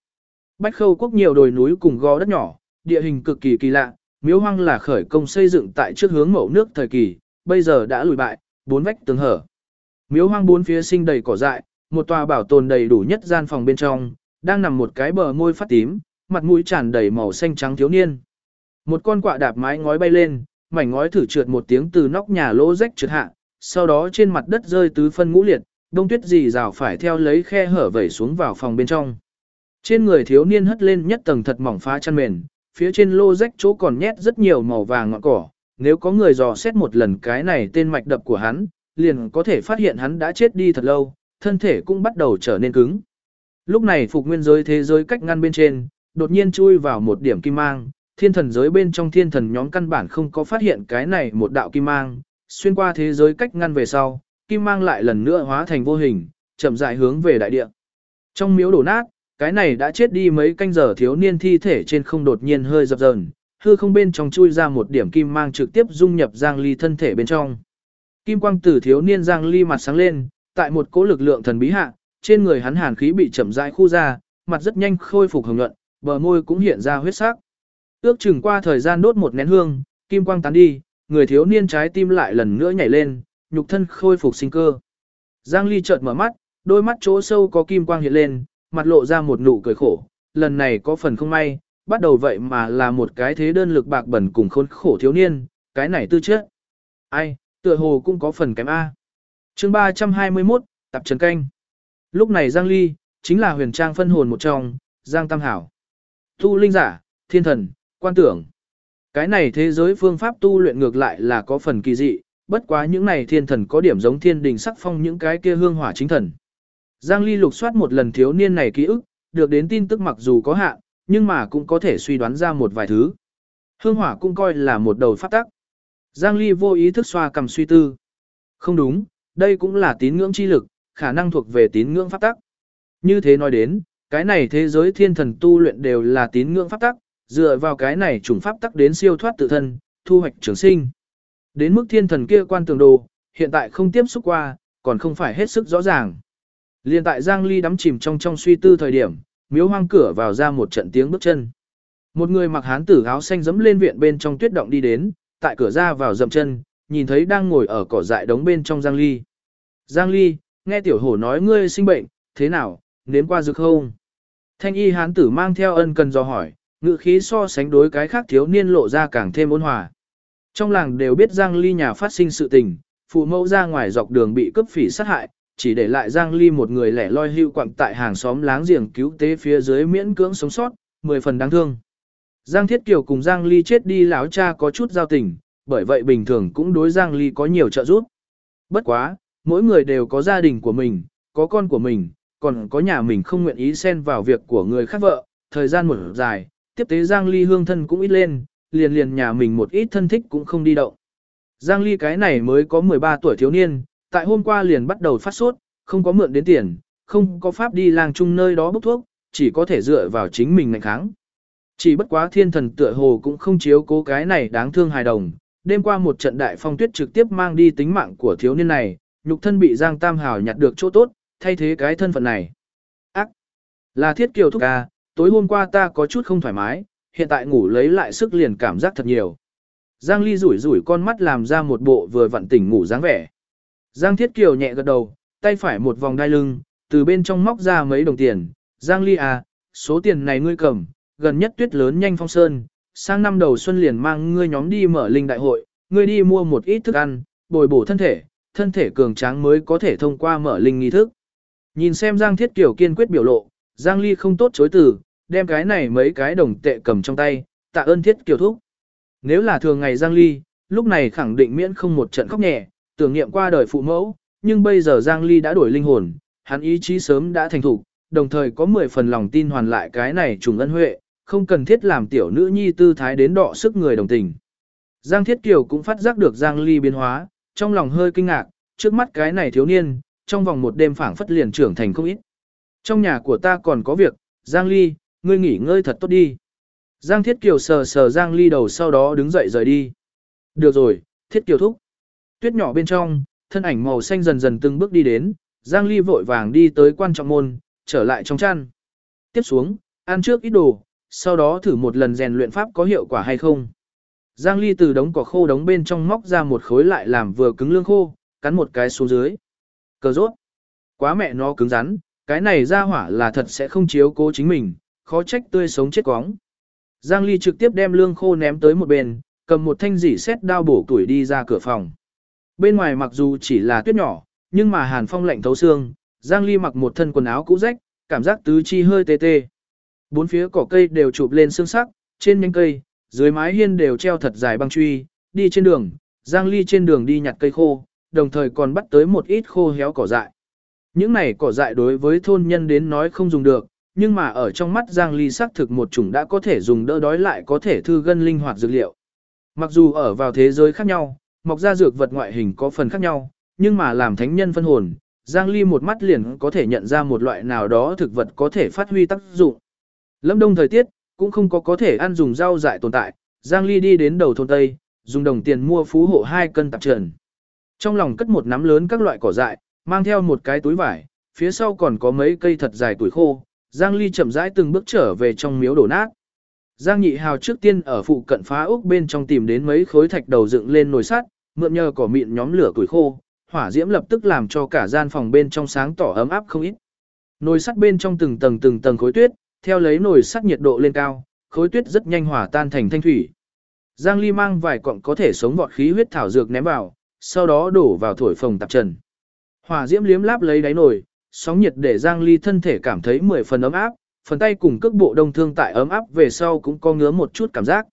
Bách khâu quốc nhiều đồi núi cùng gò đất nhỏ, địa hình cực kỳ kỳ lạ, miếu hoang là khởi công xây dựng tại trước hướng mẫu nước thời kỳ, bây giờ đã lùi bại, bốn vách tường hở. Miếu hoang bốn phía sinh đầy cỏ dại, một tòa bảo tồn đầy đủ nhất gian phòng bên trong, đang nằm một cái bờ môi phát tím, mặt mũi tràn đầy màu xanh trắng thiếu niên. Một con quạ đạp mái ngói bay lên, mảnh ngói thử trượt một tiếng từ nóc nhà lỗ rách trượt hạ, sau đó trên mặt đất rơi tứ phân ngũ liệt, đông tuyết dì rào phải theo lấy khe hở vẩy xuống vào phòng bên trong. Trên người thiếu niên hất lên nhất tầng thật mỏng phá chăn mền, phía trên lô rách chỗ còn nhét rất nhiều màu vàng ngọn cỏ, nếu có người dò xét một lần cái này tên mạch đập của hắn, liền có thể phát hiện hắn đã chết đi thật lâu, thân thể cũng bắt đầu trở nên cứng. Lúc này phục nguyên giới thế giới cách ngăn bên trên, đột nhiên chui vào một điểm kim mang, thiên thần giới bên trong thiên thần nhóm căn bản không có phát hiện cái này một đạo kim mang, xuyên qua thế giới cách ngăn về sau, kim mang lại lần nữa hóa thành vô hình, chậm rãi hướng về đại địa. Trong miếu đổ nát, cái này đã chết đi mấy canh giờ thiếu niên thi thể trên không đột nhiên hơi dập dờn, hư không bên trong chui ra một điểm kim mang trực tiếp dung nhập Giang Ly thân thể bên trong. Kim quang tử thiếu niên Giang Ly mặt sáng lên, tại một cỗ lực lượng thần bí hạ, trên người hắn hàn khí bị chậm rãi khu ra, mặt rất nhanh khôi phục hồng nhuận, bờ môi cũng hiện ra huyết sắc. Ước chừng qua thời gian đốt một nén hương, kim quang tán đi, người thiếu niên trái tim lại lần nữa nhảy lên, nhục thân khôi phục sinh cơ. Giang Ly chợt mở mắt, đôi mắt chỗ sâu có kim quang hiện lên, mặt lộ ra một nụ cười khổ, lần này có phần không may, bắt đầu vậy mà là một cái thế đơn lực bạc bẩn cùng khốn khổ thiếu niên, cái này tư chất. Ai, tựa hồ cũng có phần kém A. chương 321, tập trần canh. Lúc này Giang Ly, chính là huyền trang phân hồn một trong, Giang Tam Hảo. Tu linh giả, thiên thần, quan tưởng. Cái này thế giới phương pháp tu luyện ngược lại là có phần kỳ dị, bất quá những này thiên thần có điểm giống thiên đình sắc phong những cái kia hương hỏa chính thần. Giang Ly lục soát một lần thiếu niên này ký ức, được đến tin tức mặc dù có hạn, nhưng mà cũng có thể suy đoán ra một vài thứ. Hương hỏa cũng coi là một đầu phát tắc. Giang Ly vô ý thức xoa cầm suy tư. Không đúng, đây cũng là tín ngưỡng chi lực, khả năng thuộc về tín ngưỡng pháp tắc. Như thế nói đến, cái này thế giới thiên thần tu luyện đều là tín ngưỡng pháp tắc, dựa vào cái này trùng pháp tắc đến siêu thoát tự thân, thu hoạch trường sinh. Đến mức thiên thần kia quan tường đồ, hiện tại không tiếp xúc qua, còn không phải hết sức rõ ràng. Liên tại Giang Ly đắm chìm trong trong suy tư thời điểm, miếu hoang cửa vào ra một trận tiếng bước chân. Một người mặc hán tử áo xanh dẫm lên viện bên trong tuyết động đi đến, tại cửa ra vào dậm chân, nhìn thấy đang ngồi ở cỏ dại đống bên trong Giang Ly. Giang Ly, nghe tiểu hổ nói ngươi sinh bệnh, thế nào, nếm qua dược không? Thanh y hán tử mang theo ân cần do hỏi, ngự khí so sánh đối cái khác thiếu niên lộ ra càng thêm ôn hòa. Trong làng đều biết Giang Ly nhà phát sinh sự tình, phụ mẫu ra ngoài dọc đường bị cướp phỉ sát hại, chỉ để lại Giang Ly một người lẻ loi hưu quặng tại hàng xóm láng giềng cứu tế phía dưới miễn cưỡng sống sót, mười phần đáng thương. Giang Thiết Kiều cùng Giang Ly chết đi lão cha có chút giao tình, bởi vậy bình thường cũng đối Giang Ly có nhiều trợ giúp. Bất quá, mỗi người đều có gia đình của mình, có con của mình, còn có nhà mình không nguyện ý xen vào việc của người khác vợ, thời gian một dài, tiếp tế Giang Ly hương thân cũng ít lên, liền liền nhà mình một ít thân thích cũng không đi động. Giang Ly cái này mới có 13 tuổi thiếu niên, tại hôm qua liền bắt đầu phát sốt, không có mượn đến tiền, không có pháp đi lang chung nơi đó bốc thuốc, chỉ có thể dựa vào chính mình ngành kháng. Chỉ bất quá thiên thần tựa hồ cũng không chiếu cố cái này đáng thương hài đồng, đêm qua một trận đại phong tuyết trực tiếp mang đi tính mạng của thiếu niên này, nhục thân bị Giang Tam Hào nhặt được chỗ tốt, thay thế cái thân phận này. Ác! Là thiết kiều thúc ca, tối hôm qua ta có chút không thoải mái, hiện tại ngủ lấy lại sức liền cảm giác thật nhiều. Giang Ly rủi rủi con mắt làm ra một bộ vừa vặn tỉnh ngủ dáng vẻ. Giang Thiết Kiều nhẹ gật đầu, tay phải một vòng đai lưng, từ bên trong móc ra mấy đồng tiền. Giang Ly à, số tiền này ngươi cầm, gần nhất tuyết lớn nhanh phong sơn, sang năm đầu xuân liền mang ngươi nhóm đi mở linh đại hội, ngươi đi mua một ít thức ăn, bồi bổ thân thể, thân thể cường tráng mới có thể thông qua mở linh nghi thức. Nhìn xem Giang Thiết Kiều kiên quyết biểu lộ, Giang Ly không tốt chối từ, đem cái này mấy cái đồng tệ cầm trong tay, tạ ơn Thiết Kiều thúc. Nếu là thường ngày Giang Ly, lúc này khẳng định miễn không một trận khóc nhẹ, tưởng niệm qua đời phụ mẫu, nhưng bây giờ Giang Ly đã đổi linh hồn, hắn ý chí sớm đã thành thục, đồng thời có 10 phần lòng tin hoàn lại cái này trùng ân huệ, không cần thiết làm tiểu nữ nhi tư thái đến đọ sức người đồng tình. Giang Thiết Kiều cũng phát giác được Giang Ly biến hóa, trong lòng hơi kinh ngạc, trước mắt cái này thiếu niên, trong vòng một đêm phảng phất liền trưởng thành không ít. Trong nhà của ta còn có việc, Giang Ly, ngươi nghỉ ngơi thật tốt đi. Giang Thiết Kiều sờ sờ Giang Ly đầu sau đó đứng dậy rời đi. Được rồi, Thiết Kiều thúc. Tuyết nhỏ bên trong, thân ảnh màu xanh dần dần từng bước đi đến, Giang Ly vội vàng đi tới quan trọng môn, trở lại trong chăn. Tiếp xuống, ăn trước ít đồ, sau đó thử một lần rèn luyện pháp có hiệu quả hay không. Giang Ly từ đống cỏ khô đống bên trong móc ra một khối lại làm vừa cứng lương khô, cắn một cái xuống dưới. Cờ rốt. Quá mẹ nó cứng rắn, cái này ra hỏa là thật sẽ không chiếu cố chính mình, khó trách tươi sống chết quóng. Giang Ly trực tiếp đem lương khô ném tới một bên, cầm một thanh dỉ xét đao bổ tuổi đi ra cửa phòng. Bên ngoài mặc dù chỉ là tuyết nhỏ, nhưng mà hàn phong lạnh thấu xương, Giang Ly mặc một thân quần áo cũ rách, cảm giác tứ chi hơi tê tê. Bốn phía cỏ cây đều chụp lên xương sắc, trên nhánh cây, dưới mái hiên đều treo thật dài băng truy, đi trên đường, Giang Ly trên đường đi nhặt cây khô, đồng thời còn bắt tới một ít khô héo cỏ dại. Những này cỏ dại đối với thôn nhân đến nói không dùng được, nhưng mà ở trong mắt Giang Ly xác thực một chủng đã có thể dùng đỡ đói lại có thể thư gân linh hoạt dược liệu. Mặc dù ở vào thế giới khác nhau, mọc ra dược vật ngoại hình có phần khác nhau, nhưng mà làm thánh nhân phân hồn, Giang Ly một mắt liền có thể nhận ra một loại nào đó thực vật có thể phát huy tác dụng. Lâm đông thời tiết, cũng không có có thể ăn dùng rau dại tồn tại, Giang Ly đi đến đầu thôn Tây, dùng đồng tiền mua phú hộ hai cân tạp trần. Trong lòng cất một nắm lớn các loại cỏ dại, mang theo một cái túi vải, phía sau còn có mấy cây thật dài tuổi khô, Giang Ly chậm rãi từng bước trở về trong miếu đổ nát. Giang Nhị Hào trước tiên ở phụ cận phá ốc bên trong tìm đến mấy khối thạch đầu dựng lên nồi sắt, mượn nhờ cỏ mịn nhóm lửa tuổi khô, hỏa diễm lập tức làm cho cả gian phòng bên trong sáng tỏ ấm áp không ít. Nồi sắt bên trong từng tầng từng tầng khối tuyết, theo lấy nồi sắt nhiệt độ lên cao, khối tuyết rất nhanh hòa tan thành thanh thủy. Giang Ly mang vài cọng có thể sống vọt khí huyết thảo dược ném vào, sau đó đổ vào thổi phồng tạp trần. Hỏa diễm liếm láp lấy đáy nồi, sóng nhiệt để Giang Ly thân thể cảm thấy 10 phần ấm áp, phần tay cùng cước bộ đông thương tại ấm áp về sau cũng có ngứa một chút cảm giác.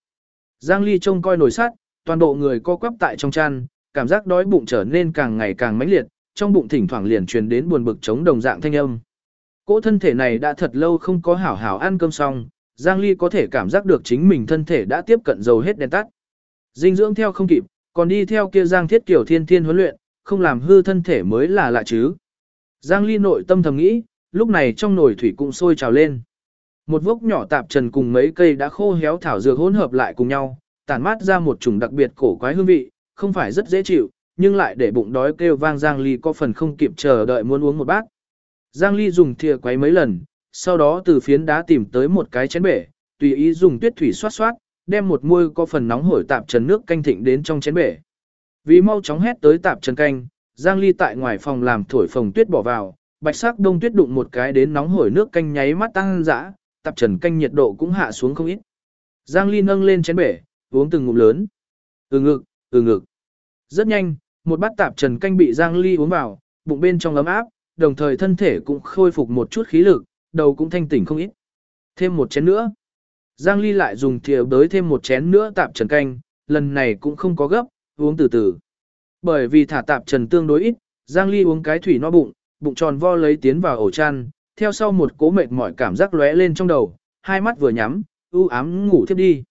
Giang Ly trông coi nồi sắt, toàn bộ người co quắp tại trong chăn, cảm giác đói bụng trở nên càng ngày càng mãnh liệt, trong bụng thỉnh thoảng liền truyền đến buồn bực chống đồng dạng thanh âm. Cỗ thân thể này đã thật lâu không có hảo hảo ăn cơm xong, Giang Ly có thể cảm giác được chính mình thân thể đã tiếp cận dầu hết đèn tắt. Dinh dưỡng theo không kịp, còn đi theo kia Giang Thiết Kiều thiên thiên huấn luyện, không làm hư thân thể mới là lạ chứ. Giang Ly nội tâm thầm nghĩ, lúc này trong nồi thủy cũng sôi trào lên. Một vốc nhỏ tạp trần cùng mấy cây đã khô héo thảo dược hỗn hợp lại cùng nhau, tản mát ra một chủng đặc biệt cổ quái hương vị, không phải rất dễ chịu, nhưng lại để bụng đói kêu vang Giang Ly có phần không kịp chờ đợi muốn uống một bát. Giang Ly dùng thìa quấy mấy lần, sau đó từ phiến đá tìm tới một cái chén bể, tùy ý dùng tuyết thủy xoát xoát, đem một muôi có phần nóng hổi tạp trần nước canh thịnh đến trong chén bể. Vì mau chóng hét tới tạp trần canh, Giang Ly tại ngoài phòng làm thổi phồng tuyết bỏ vào, bạch sắc đông tuyết đụng một cái đến nóng hổi nước canh nháy mắt tăng dã, tạp trần canh nhiệt độ cũng hạ xuống không ít. Giang Ly nâng lên chén bể, uống từng ngụm lớn. Ừ ngực, ừ ngực. Rất nhanh, một bát tạp trần canh bị Giang Ly uống vào, bụng bên trong ấm áp, đồng thời thân thể cũng khôi phục một chút khí lực, đầu cũng thanh tỉnh không ít. Thêm một chén nữa. Giang Ly lại dùng thìa đới thêm một chén nữa tạp trần canh, lần này cũng không có gấp, uống từ từ. Bởi vì thả tạp trần tương đối ít, Giang Ly uống cái thủy no bụng, bụng tròn vo lấy tiến vào ổ chăn, theo sau một cố mệt mỏi cảm giác lóe lên trong đầu, hai mắt vừa nhắm, u ám ngủ thiếp đi.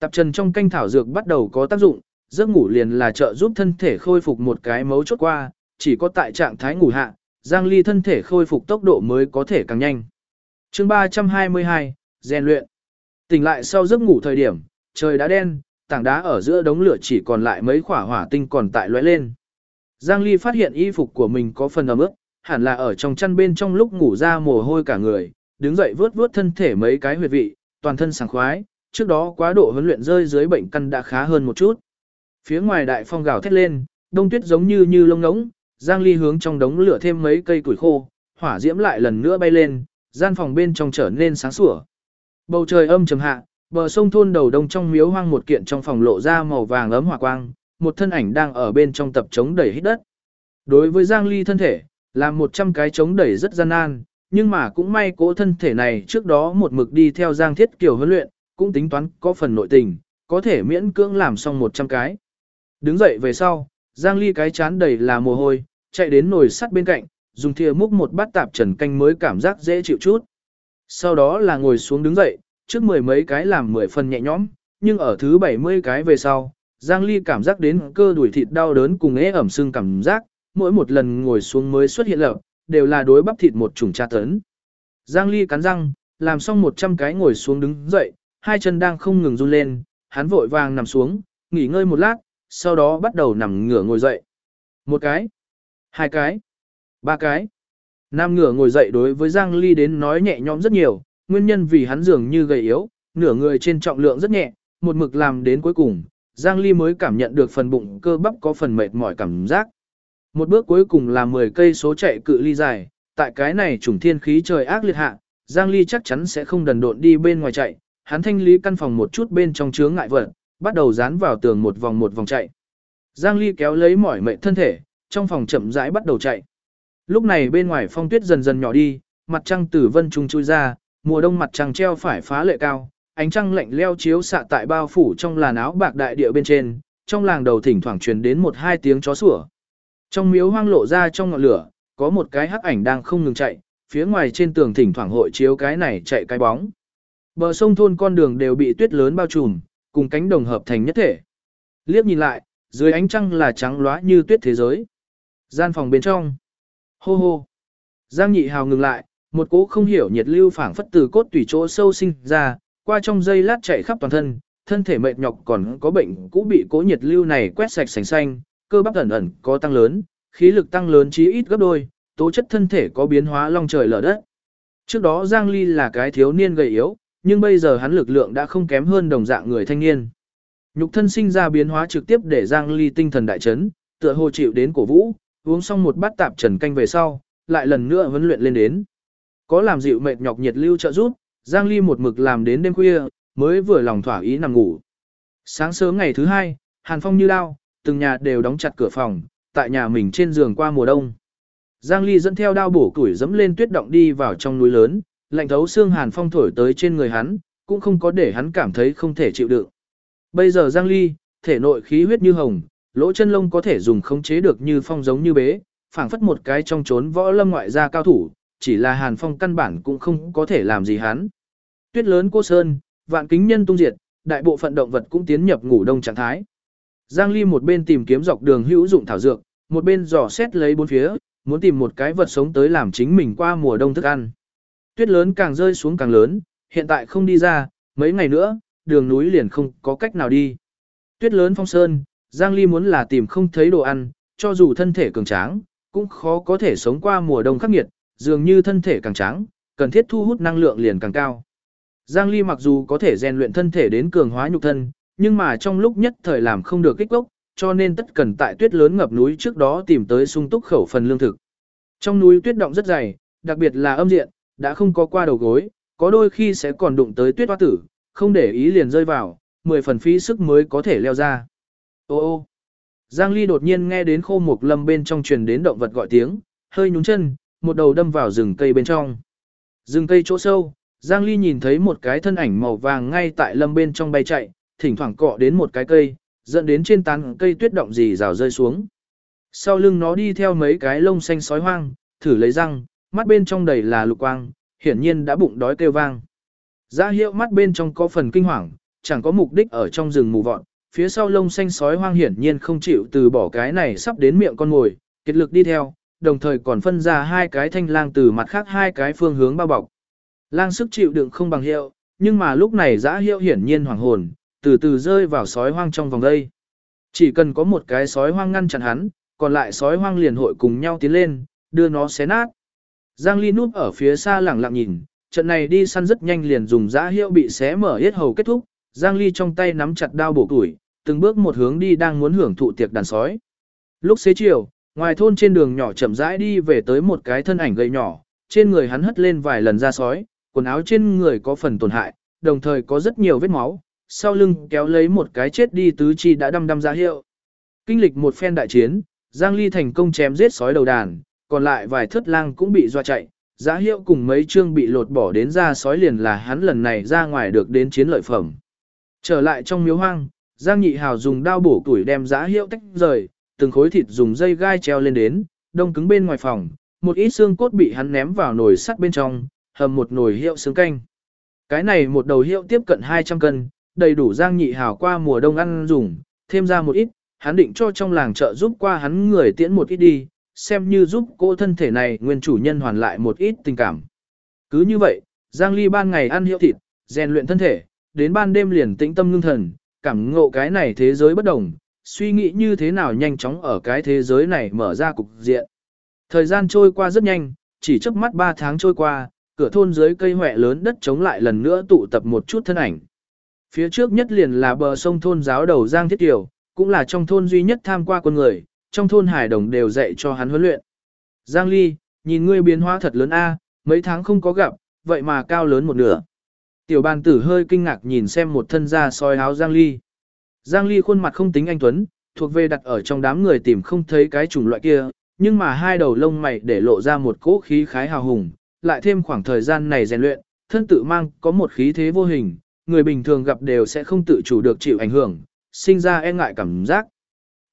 Tạp trần trong canh thảo dược bắt đầu có tác dụng, giấc ngủ liền là trợ giúp thân thể khôi phục một cái mấu chốt qua, chỉ có tại trạng thái ngủ hạ, Giang Ly thân thể khôi phục tốc độ mới có thể càng nhanh. Chương 322, rèn luyện. Tỉnh lại sau giấc ngủ thời điểm, trời đã đen, tảng đá ở giữa đống lửa chỉ còn lại mấy quả hỏa tinh còn tại lóe lên. Giang Ly phát hiện y phục của mình có phần ẩm ướt, hẳn là ở trong chăn bên trong lúc ngủ ra mồ hôi cả người, đứng dậy vướt vướt thân thể mấy cái huyệt vị, toàn thân sảng khoái, trước đó quá độ huấn luyện rơi dưới bệnh căn đã khá hơn một chút. Phía ngoài đại phong gào thét lên, đông tuyết giống như như lông ngỗng, Giang Ly hướng trong đống lửa thêm mấy cây củi khô, hỏa diễm lại lần nữa bay lên, gian phòng bên trong trở nên sáng sủa. Bầu trời âm trầm hạ, bờ sông thôn đầu đông trong miếu hoang một kiện trong phòng lộ ra màu vàng ấm hỏa quang, một thân ảnh đang ở bên trong tập chống đẩy hít đất. Đối với Giang Ly thân thể, làm 100 cái chống đẩy rất gian nan, nhưng mà cũng may cố thân thể này trước đó một mực đi theo Giang Thiết Kiều huấn luyện, cũng tính toán có phần nội tình, có thể miễn cưỡng làm xong 100 cái. Đứng dậy về sau, Giang Ly cái chán đầy là mồ hôi, chạy đến nồi sắt bên cạnh, dùng thìa múc một bát tạp trần canh mới cảm giác dễ chịu chút. Sau đó là ngồi xuống đứng dậy, trước mười mấy cái làm mười phần nhẹ nhõm, nhưng ở thứ 70 cái về sau, Giang Ly cảm giác đến cơ đùi thịt đau đớn cùng ế ẩm sưng cảm giác, mỗi một lần ngồi xuống mới xuất hiện lợp, đều là đối bắp thịt một chủng tra tấn. Giang Ly cắn răng, làm xong 100 cái ngồi xuống đứng dậy, hai chân đang không ngừng run lên, hắn vội vàng nằm xuống, nghỉ ngơi một lát, sau đó bắt đầu nằm ngửa ngồi dậy. Một cái, hai cái, ba cái. Nam ngửa ngồi dậy đối với Giang Ly đến nói nhẹ nhõm rất nhiều, nguyên nhân vì hắn dường như gầy yếu, nửa người trên trọng lượng rất nhẹ, một mực làm đến cuối cùng, Giang Ly mới cảm nhận được phần bụng cơ bắp có phần mệt mỏi cảm giác. Một bước cuối cùng là 10 cây số chạy cự ly dài, tại cái này trùng thiên khí trời ác liệt hạ, Giang Ly chắc chắn sẽ không đần độn đi bên ngoài chạy, hắn thanh lý căn phòng một chút bên trong chướng ngại vật, bắt đầu dán vào tường một vòng một vòng chạy. Giang Ly kéo lấy mỏi mệt thân thể, trong phòng chậm rãi bắt đầu chạy. Lúc này bên ngoài phong tuyết dần dần nhỏ đi, mặt trăng từ vân trung chui ra, mùa đông mặt trăng treo phải phá lệ cao, ánh trăng lạnh leo chiếu xạ tại bao phủ trong làn áo bạc đại địa bên trên, trong làng đầu thỉnh thoảng truyền đến một hai tiếng chó sủa. Trong miếu hoang lộ ra trong ngọn lửa, có một cái hắc ảnh đang không ngừng chạy, phía ngoài trên tường thỉnh thoảng hội chiếu cái này chạy cái bóng. Bờ sông thôn con đường đều bị tuyết lớn bao trùm, cùng cánh đồng hợp thành nhất thể. Liếc nhìn lại, dưới ánh trăng là trắng loá như tuyết thế giới. Gian phòng bên trong. Hô hô. Giang nhị hào ngừng lại, một cỗ không hiểu nhiệt lưu phảng phất từ cốt tủy chỗ sâu sinh ra, qua trong dây lát chạy khắp toàn thân, thân thể mệt nhọc còn có bệnh cũ bị cỗ nhiệt lưu này quét sạch sành xanh, cơ bắp ẩn ẩn có tăng lớn, khí lực tăng lớn chí ít gấp đôi, tố chất thân thể có biến hóa long trời lở đất. Trước đó Giang Ly là cái thiếu niên gầy yếu, nhưng bây giờ hắn lực lượng đã không kém hơn đồng dạng người thanh niên. Nhục thân sinh ra biến hóa trực tiếp để Giang Ly tinh thần đại chấn, tựa hồ chịu đến cổ vũ, uống xong một bát tạp trần canh về sau, lại lần nữa huấn luyện lên đến. Có làm dịu mệt nhọc nhiệt lưu trợ giúp, Giang Ly một mực làm đến đêm khuya, mới vừa lòng thỏa ý nằm ngủ. Sáng sớm ngày thứ hai, Hàn Phong như lao, từng nhà đều đóng chặt cửa phòng, tại nhà mình trên giường qua mùa đông. Giang Ly dẫn theo đao bổ củi dẫm lên tuyết động đi vào trong núi lớn, lạnh thấu xương Hàn Phong thổi tới trên người hắn, cũng không có để hắn cảm thấy không thể chịu đựng. Bây giờ Giang Ly, thể nội khí huyết như hồng, lỗ chân lông có thể dùng khống chế được như phong giống như bế, phảng phất một cái trong trốn võ lâm ngoại gia cao thủ, chỉ là Hàn Phong căn bản cũng không có thể làm gì hắn. Tuyết lớn cô sơn, vạn kính nhân tung diệt, đại bộ phận động vật cũng tiến nhập ngủ đông trạng thái. Giang Ly một bên tìm kiếm dọc đường hữu dụng thảo dược, một bên dò xét lấy bốn phía, muốn tìm một cái vật sống tới làm chính mình qua mùa đông thức ăn. Tuyết lớn càng rơi xuống càng lớn, hiện tại không đi ra, mấy ngày nữa, đường núi liền không có cách nào đi. Tuyết lớn phong sơn, Giang Ly muốn là tìm không thấy đồ ăn, cho dù thân thể cường tráng, cũng khó có thể sống qua mùa đông khắc nghiệt, dường như thân thể càng tráng, cần thiết thu hút năng lượng liền càng cao. Giang Ly mặc dù có thể rèn luyện thân thể đến cường hóa nhục thân, nhưng mà trong lúc nhất thời làm không được kích gốc, cho nên tất cần tại tuyết lớn ngập núi trước đó tìm tới sung túc khẩu phần lương thực. Trong núi tuyết động rất dày, đặc biệt là âm diện, đã không có qua đầu gối, có đôi khi sẽ còn đụng tới tuyết hoa tử, không để ý liền rơi vào, 10 phần phí sức mới có thể leo ra. Ô ô Giang Ly đột nhiên nghe đến khô mục lâm bên trong truyền đến động vật gọi tiếng, hơi nhún chân, một đầu đâm vào rừng cây bên trong. Rừng cây chỗ sâu, Giang Ly nhìn thấy một cái thân ảnh màu vàng ngay tại lâm bên trong bay chạy, thỉnh thoảng cọ đến một cái cây, dẫn đến trên tán cây tuyết động gì rào rơi xuống. Sau lưng nó đi theo mấy cái lông xanh sói hoang, thử lấy răng, mắt bên trong đầy là lục quang, hiển nhiên đã bụng đói kêu vang. Giá hiệu mắt bên trong có phần kinh hoàng, chẳng có mục đích ở trong rừng mù vọn, phía sau lông xanh sói hoang hiển nhiên không chịu từ bỏ cái này sắp đến miệng con ngồi, kết lực đi theo, đồng thời còn phân ra hai cái thanh lang từ mặt khác hai cái phương hướng bao bọc. Lang sức chịu đựng không bằng hiệu, nhưng mà lúc này giã hiệu hiển nhiên hoàng hồn, từ từ rơi vào sói hoang trong vòng đây. Chỉ cần có một cái sói hoang ngăn chặn hắn, còn lại sói hoang liền hội cùng nhau tiến lên, đưa nó xé nát. Giang Ly núp ở phía xa lẳng lặng nhìn, trận này đi săn rất nhanh liền dùng giã hiệu bị xé mở hết hầu kết thúc, Giang Ly trong tay nắm chặt đao bổ tuổi, từng bước một hướng đi đang muốn hưởng thụ tiệc đàn sói. Lúc xế chiều, ngoài thôn trên đường nhỏ chậm rãi đi về tới một cái thân ảnh gầy nhỏ, trên người hắn hất lên vài lần ra sói, quần áo trên người có phần tổn hại, đồng thời có rất nhiều vết máu, sau lưng kéo lấy một cái chết đi tứ chi đã đâm đâm ra hiệu. Kinh lịch một phen đại chiến, Giang Ly thành công chém giết sói đầu đàn, còn lại vài thất lang cũng bị doa chạy, giá hiệu cùng mấy chương bị lột bỏ đến ra sói liền là hắn lần này ra ngoài được đến chiến lợi phẩm. Trở lại trong miếu hoang, Giang Nhị Hào dùng đao bổ tuổi đem giá hiệu tách rời, từng khối thịt dùng dây gai treo lên đến, đông cứng bên ngoài phòng, một ít xương cốt bị hắn ném vào nồi sắt bên trong, hầm một nồi hiệu xương canh. Cái này một đầu hiệu tiếp cận 200 cân, đầy đủ Giang Nhị Hào qua mùa đông ăn dùng, thêm ra một ít, hắn định cho trong làng chợ giúp qua hắn người tiễn một ít đi, xem như giúp cô thân thể này nguyên chủ nhân hoàn lại một ít tình cảm. Cứ như vậy, Giang Ly ban ngày ăn hiệu thịt, rèn luyện thân thể, đến ban đêm liền tĩnh tâm ngưng thần, cảm ngộ cái này thế giới bất đồng, suy nghĩ như thế nào nhanh chóng ở cái thế giới này mở ra cục diện. Thời gian trôi qua rất nhanh, chỉ trước mắt 3 tháng trôi qua, cửa thôn dưới cây hoẹ lớn đất chống lại lần nữa tụ tập một chút thân ảnh. Phía trước nhất liền là bờ sông thôn giáo đầu Giang Thiết Kiều, cũng là trong thôn duy nhất tham qua quân người, trong thôn hải đồng đều dạy cho hắn huấn luyện. Giang Ly, nhìn ngươi biến hóa thật lớn a, mấy tháng không có gặp, vậy mà cao lớn một nửa. Tiểu bàn tử hơi kinh ngạc nhìn xem một thân da soi áo Giang Ly. Giang Ly khuôn mặt không tính anh Tuấn, thuộc về đặt ở trong đám người tìm không thấy cái chủng loại kia, nhưng mà hai đầu lông mày để lộ ra một cỗ khí khái hào hùng, lại thêm khoảng thời gian này rèn luyện, thân tự mang có một khí thế vô hình, người bình thường gặp đều sẽ không tự chủ được chịu ảnh hưởng, sinh ra e ngại cảm giác.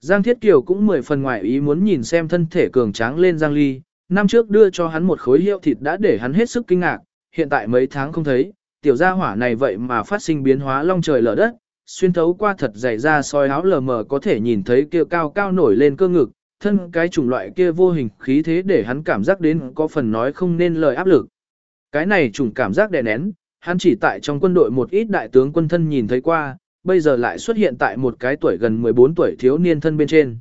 Giang Thiết Kiều cũng mười phần ngoài ý muốn nhìn xem thân thể cường tráng lên Giang Ly, năm trước đưa cho hắn một khối hiệu thịt đã để hắn hết sức kinh ngạc, hiện tại mấy tháng không thấy, tiểu gia hỏa này vậy mà phát sinh biến hóa long trời lở đất, xuyên thấu qua thật dày ra soi áo lờ mờ có thể nhìn thấy kia cao cao nổi lên cơ ngực, thân cái chủng loại kia vô hình khí thế để hắn cảm giác đến có phần nói không nên lời áp lực. Cái này chủng cảm giác đè nén, hắn chỉ tại trong quân đội một ít đại tướng quân thân nhìn thấy qua, bây giờ lại xuất hiện tại một cái tuổi gần 14 tuổi thiếu niên thân bên trên.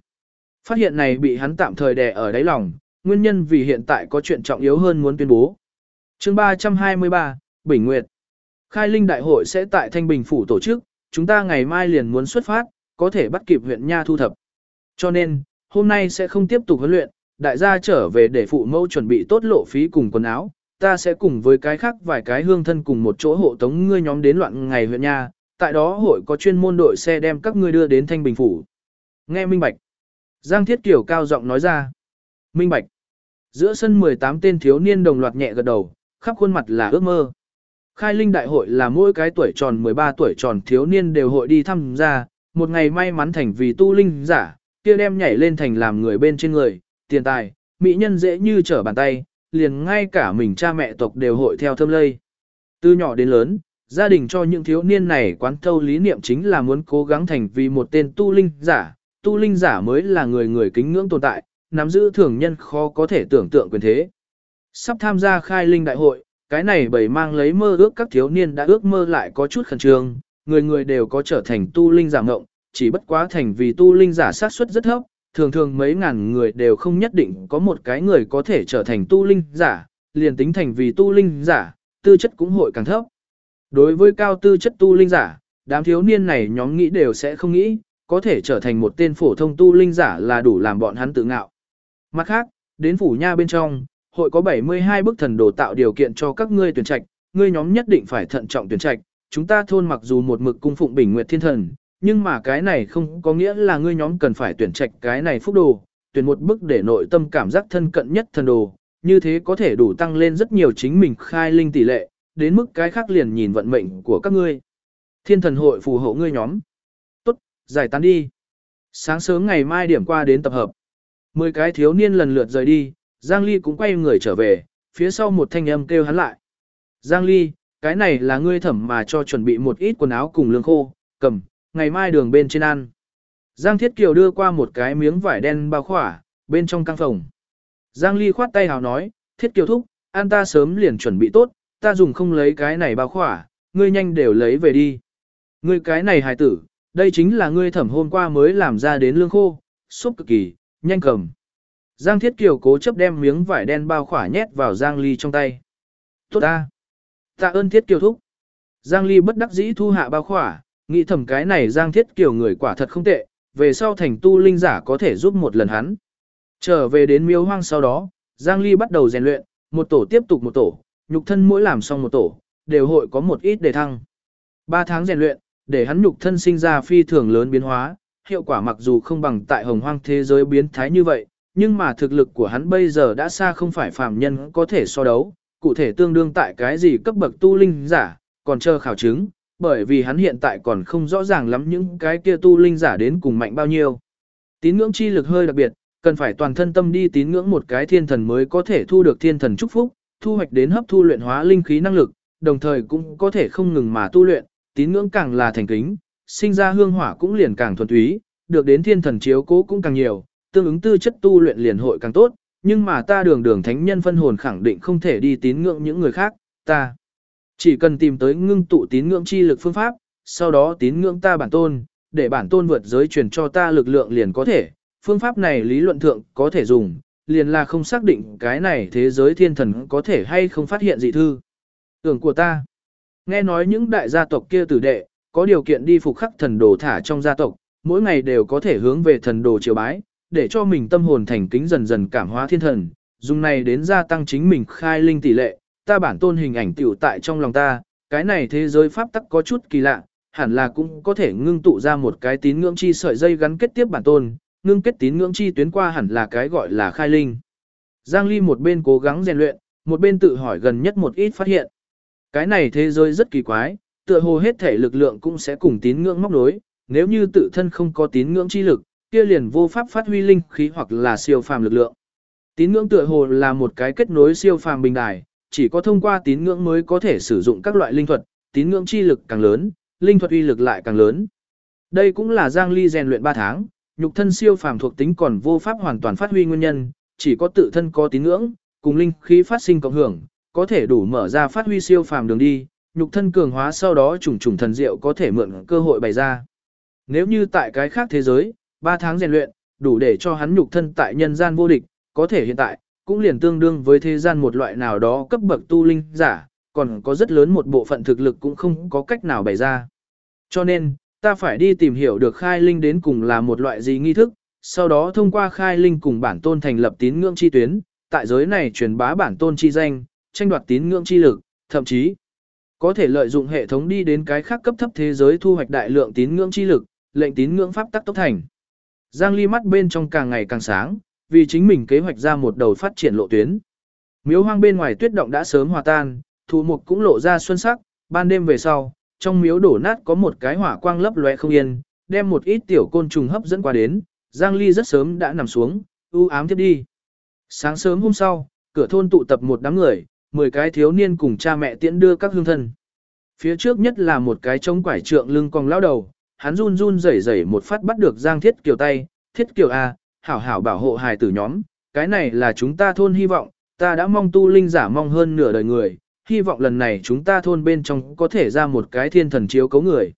Phát hiện này bị hắn tạm thời đè ở đáy lòng, nguyên nhân vì hiện tại có chuyện trọng yếu hơn muốn tuyên bố. chương 323, Bình Nguyệt Khai linh đại hội sẽ tại Thanh Bình Phủ tổ chức, chúng ta ngày mai liền muốn xuất phát, có thể bắt kịp huyện Nha thu thập. Cho nên, hôm nay sẽ không tiếp tục huấn luyện, đại gia trở về để phụ mẫu chuẩn bị tốt lộ phí cùng quần áo, ta sẽ cùng với cái khác vài cái hương thân cùng một chỗ hộ tống ngươi nhóm đến loạn ngày huyện Nha, tại đó hội có chuyên môn đội xe đem các ngươi đưa đến Thanh Bình Phủ. Nghe minh bạch. Giang Thiết Kiều cao giọng nói ra. Minh bạch. Giữa sân 18 tên thiếu niên đồng loạt nhẹ gật đầu, khắp khuôn mặt là ước mơ. Khai linh đại hội là mỗi cái tuổi tròn 13 tuổi tròn thiếu niên đều hội đi tham gia, một ngày may mắn thành vì tu linh giả, kia đem nhảy lên thành làm người bên trên người, tiền tài, mỹ nhân dễ như trở bàn tay, liền ngay cả mình cha mẹ tộc đều hội theo thâm lây. Từ nhỏ đến lớn, gia đình cho những thiếu niên này quán thâu lý niệm chính là muốn cố gắng thành vì một tên tu linh giả, tu linh giả mới là người người kính ngưỡng tồn tại, nắm giữ thường nhân khó có thể tưởng tượng quyền thế. Sắp tham gia khai linh đại hội, cái này bởi mang lấy mơ ước các thiếu niên đã ước mơ lại có chút khẩn trương, người người đều có trở thành tu linh giả ngộng, chỉ bất quá thành vì tu linh giả sát suất rất thấp, thường thường mấy ngàn người đều không nhất định có một cái người có thể trở thành tu linh giả, liền tính thành vì tu linh giả, tư chất cũng hội càng thấp. Đối với cao tư chất tu linh giả, đám thiếu niên này nhóm nghĩ đều sẽ không nghĩ, có thể trở thành một tên phổ thông tu linh giả là đủ làm bọn hắn tự ngạo. Mặt khác, đến phủ nha bên trong, hội có 72 bức thần đồ tạo điều kiện cho các ngươi tuyển trạch, ngươi nhóm nhất định phải thận trọng tuyển trạch. Chúng ta thôn mặc dù một mực cung phụng Bình Nguyệt Thiên Thần, nhưng mà cái này không có nghĩa là ngươi nhóm cần phải tuyển trạch cái này phúc đồ, tuyển một bức để nội tâm cảm giác thân cận nhất thần đồ, như thế có thể đủ tăng lên rất nhiều chính mình khai linh tỷ lệ, đến mức cái khác liền nhìn vận mệnh của các ngươi. Thiên thần hội phù hộ ngươi nhóm. Tốt, giải tán đi. Sáng sớm ngày mai điểm qua đến tập hợp. Mười cái thiếu niên lần lượt rời đi, Giang Ly cũng quay người trở về, phía sau một thanh âm kêu hắn lại. Giang Ly, cái này là ngươi thẩm mà cho chuẩn bị một ít quần áo cùng lương khô, cầm, ngày mai đường bên trên ăn. Giang Thiết Kiều đưa qua một cái miếng vải đen bao khỏa, bên trong căng phòng. Giang Ly khoát tay hào nói, Thiết Kiều thúc, ăn ta sớm liền chuẩn bị tốt, ta dùng không lấy cái này bao khỏa, ngươi nhanh đều lấy về đi. Ngươi cái này hài tử, đây chính là ngươi thẩm hôm qua mới làm ra đến lương khô, xúc cực kỳ, nhanh cầm. Giang Thiết Kiều cố chấp đem miếng vải đen bao khỏa nhét vào Giang Ly trong tay. Tốt ta. Tạ ơn Thiết Kiều thúc. Giang Ly bất đắc dĩ thu hạ bao khỏa, nghĩ thầm cái này Giang Thiết Kiều người quả thật không tệ, về sau thành tu linh giả có thể giúp một lần hắn. Trở về đến miêu hoang sau đó, Giang Ly bắt đầu rèn luyện, một tổ tiếp tục một tổ, nhục thân mỗi làm xong một tổ, đều hội có một ít đề thăng. Ba tháng rèn luyện, để hắn nhục thân sinh ra phi thường lớn biến hóa, hiệu quả mặc dù không bằng tại hồng hoang thế giới biến thái như vậy, nhưng mà thực lực của hắn bây giờ đã xa không phải phàm nhân có thể so đấu, cụ thể tương đương tại cái gì cấp bậc tu linh giả, còn chờ khảo chứng, bởi vì hắn hiện tại còn không rõ ràng lắm những cái kia tu linh giả đến cùng mạnh bao nhiêu. Tín ngưỡng chi lực hơi đặc biệt, cần phải toàn thân tâm đi tín ngưỡng một cái thiên thần mới có thể thu được thiên thần chúc phúc, thu hoạch đến hấp thu luyện hóa linh khí năng lực, đồng thời cũng có thể không ngừng mà tu luyện, tín ngưỡng càng là thành kính, sinh ra hương hỏa cũng liền càng thuần túy, được đến thiên thần chiếu cố cũng càng nhiều, tương ứng tư chất tu luyện liền hội càng tốt, nhưng mà ta đường đường thánh nhân phân hồn khẳng định không thể đi tín ngưỡng những người khác, ta chỉ cần tìm tới ngưng tụ tín ngưỡng chi lực phương pháp, sau đó tín ngưỡng ta bản tôn, để bản tôn vượt giới truyền cho ta lực lượng liền có thể, phương pháp này lý luận thượng có thể dùng, liền là không xác định cái này thế giới thiên thần có thể hay không phát hiện dị thư. Tưởng của ta, nghe nói những đại gia tộc kia tử đệ, có điều kiện đi phục khắc thần đồ thả trong gia tộc, mỗi ngày đều có thể hướng về thần đồ triều bái, để cho mình tâm hồn thành kính dần dần cảm hóa thiên thần, dùng này đến gia tăng chính mình khai linh tỷ lệ, ta bản tôn hình ảnh tiểu tại trong lòng ta, cái này thế giới pháp tắc có chút kỳ lạ, hẳn là cũng có thể ngưng tụ ra một cái tín ngưỡng chi sợi dây gắn kết tiếp bản tôn, ngưng kết tín ngưỡng chi tuyến qua hẳn là cái gọi là khai linh. Giang Ly một bên cố gắng rèn luyện, một bên tự hỏi gần nhất một ít phát hiện. Cái này thế giới rất kỳ quái, tựa hồ hết thể lực lượng cũng sẽ cùng tín ngưỡng móc nối, nếu như tự thân không có tín ngưỡng chi lực, kia liền vô pháp phát huy linh khí hoặc là siêu phàm lực lượng. Tín ngưỡng tựa hồ là một cái kết nối siêu phàm bình đài, chỉ có thông qua tín ngưỡng mới có thể sử dụng các loại linh thuật, tín ngưỡng chi lực càng lớn, linh thuật uy lực lại càng lớn. Đây cũng là Giang Ly rèn luyện 3 tháng, nhục thân siêu phàm thuộc tính còn vô pháp hoàn toàn phát huy nguyên nhân, chỉ có tự thân có tín ngưỡng, cùng linh khí phát sinh cộng hưởng, có thể đủ mở ra phát huy siêu phàm đường đi, nhục thân cường hóa sau đó trùng trùng thần diệu có thể mượn cơ hội bày ra. Nếu như tại cái khác thế giới, 3 tháng rèn luyện, đủ để cho hắn nhục thân tại nhân gian vô địch, có thể hiện tại, cũng liền tương đương với thế gian một loại nào đó cấp bậc tu linh giả, còn có rất lớn một bộ phận thực lực cũng không có cách nào bày ra. Cho nên, ta phải đi tìm hiểu được khai linh đến cùng là một loại gì nghi thức, sau đó thông qua khai linh cùng bản tôn thành lập tín ngưỡng chi tuyến, tại giới này truyền bá bản tôn chi danh, tranh đoạt tín ngưỡng chi lực, thậm chí có thể lợi dụng hệ thống đi đến cái khác cấp thấp thế giới thu hoạch đại lượng tín ngưỡng chi lực, lệnh tín ngưỡng pháp tắc tốc thành. Giang Ly mắt bên trong càng ngày càng sáng, vì chính mình kế hoạch ra một đầu phát triển lộ tuyến. Miếu hoang bên ngoài tuyết động đã sớm hòa tan, thủ mục cũng lộ ra xuân sắc, ban đêm về sau, trong miếu đổ nát có một cái hỏa quang lấp lóe không yên, đem một ít tiểu côn trùng hấp dẫn qua đến, Giang Ly rất sớm đã nằm xuống, u ám tiếp đi. Sáng sớm hôm sau, cửa thôn tụ tập một đám người, 10 cái thiếu niên cùng cha mẹ tiễn đưa các hương thân. Phía trước nhất là một cái trống quải trượng lưng cong lão đầu, hắn run run rẩy rẩy một phát bắt được Giang Thiết Kiều tay, Thiết Kiều A, hảo hảo bảo hộ hài tử nhóm, cái này là chúng ta thôn hy vọng, ta đã mong tu linh giả mong hơn nửa đời người, hy vọng lần này chúng ta thôn bên trong có thể ra một cái thiên thần chiếu cấu người.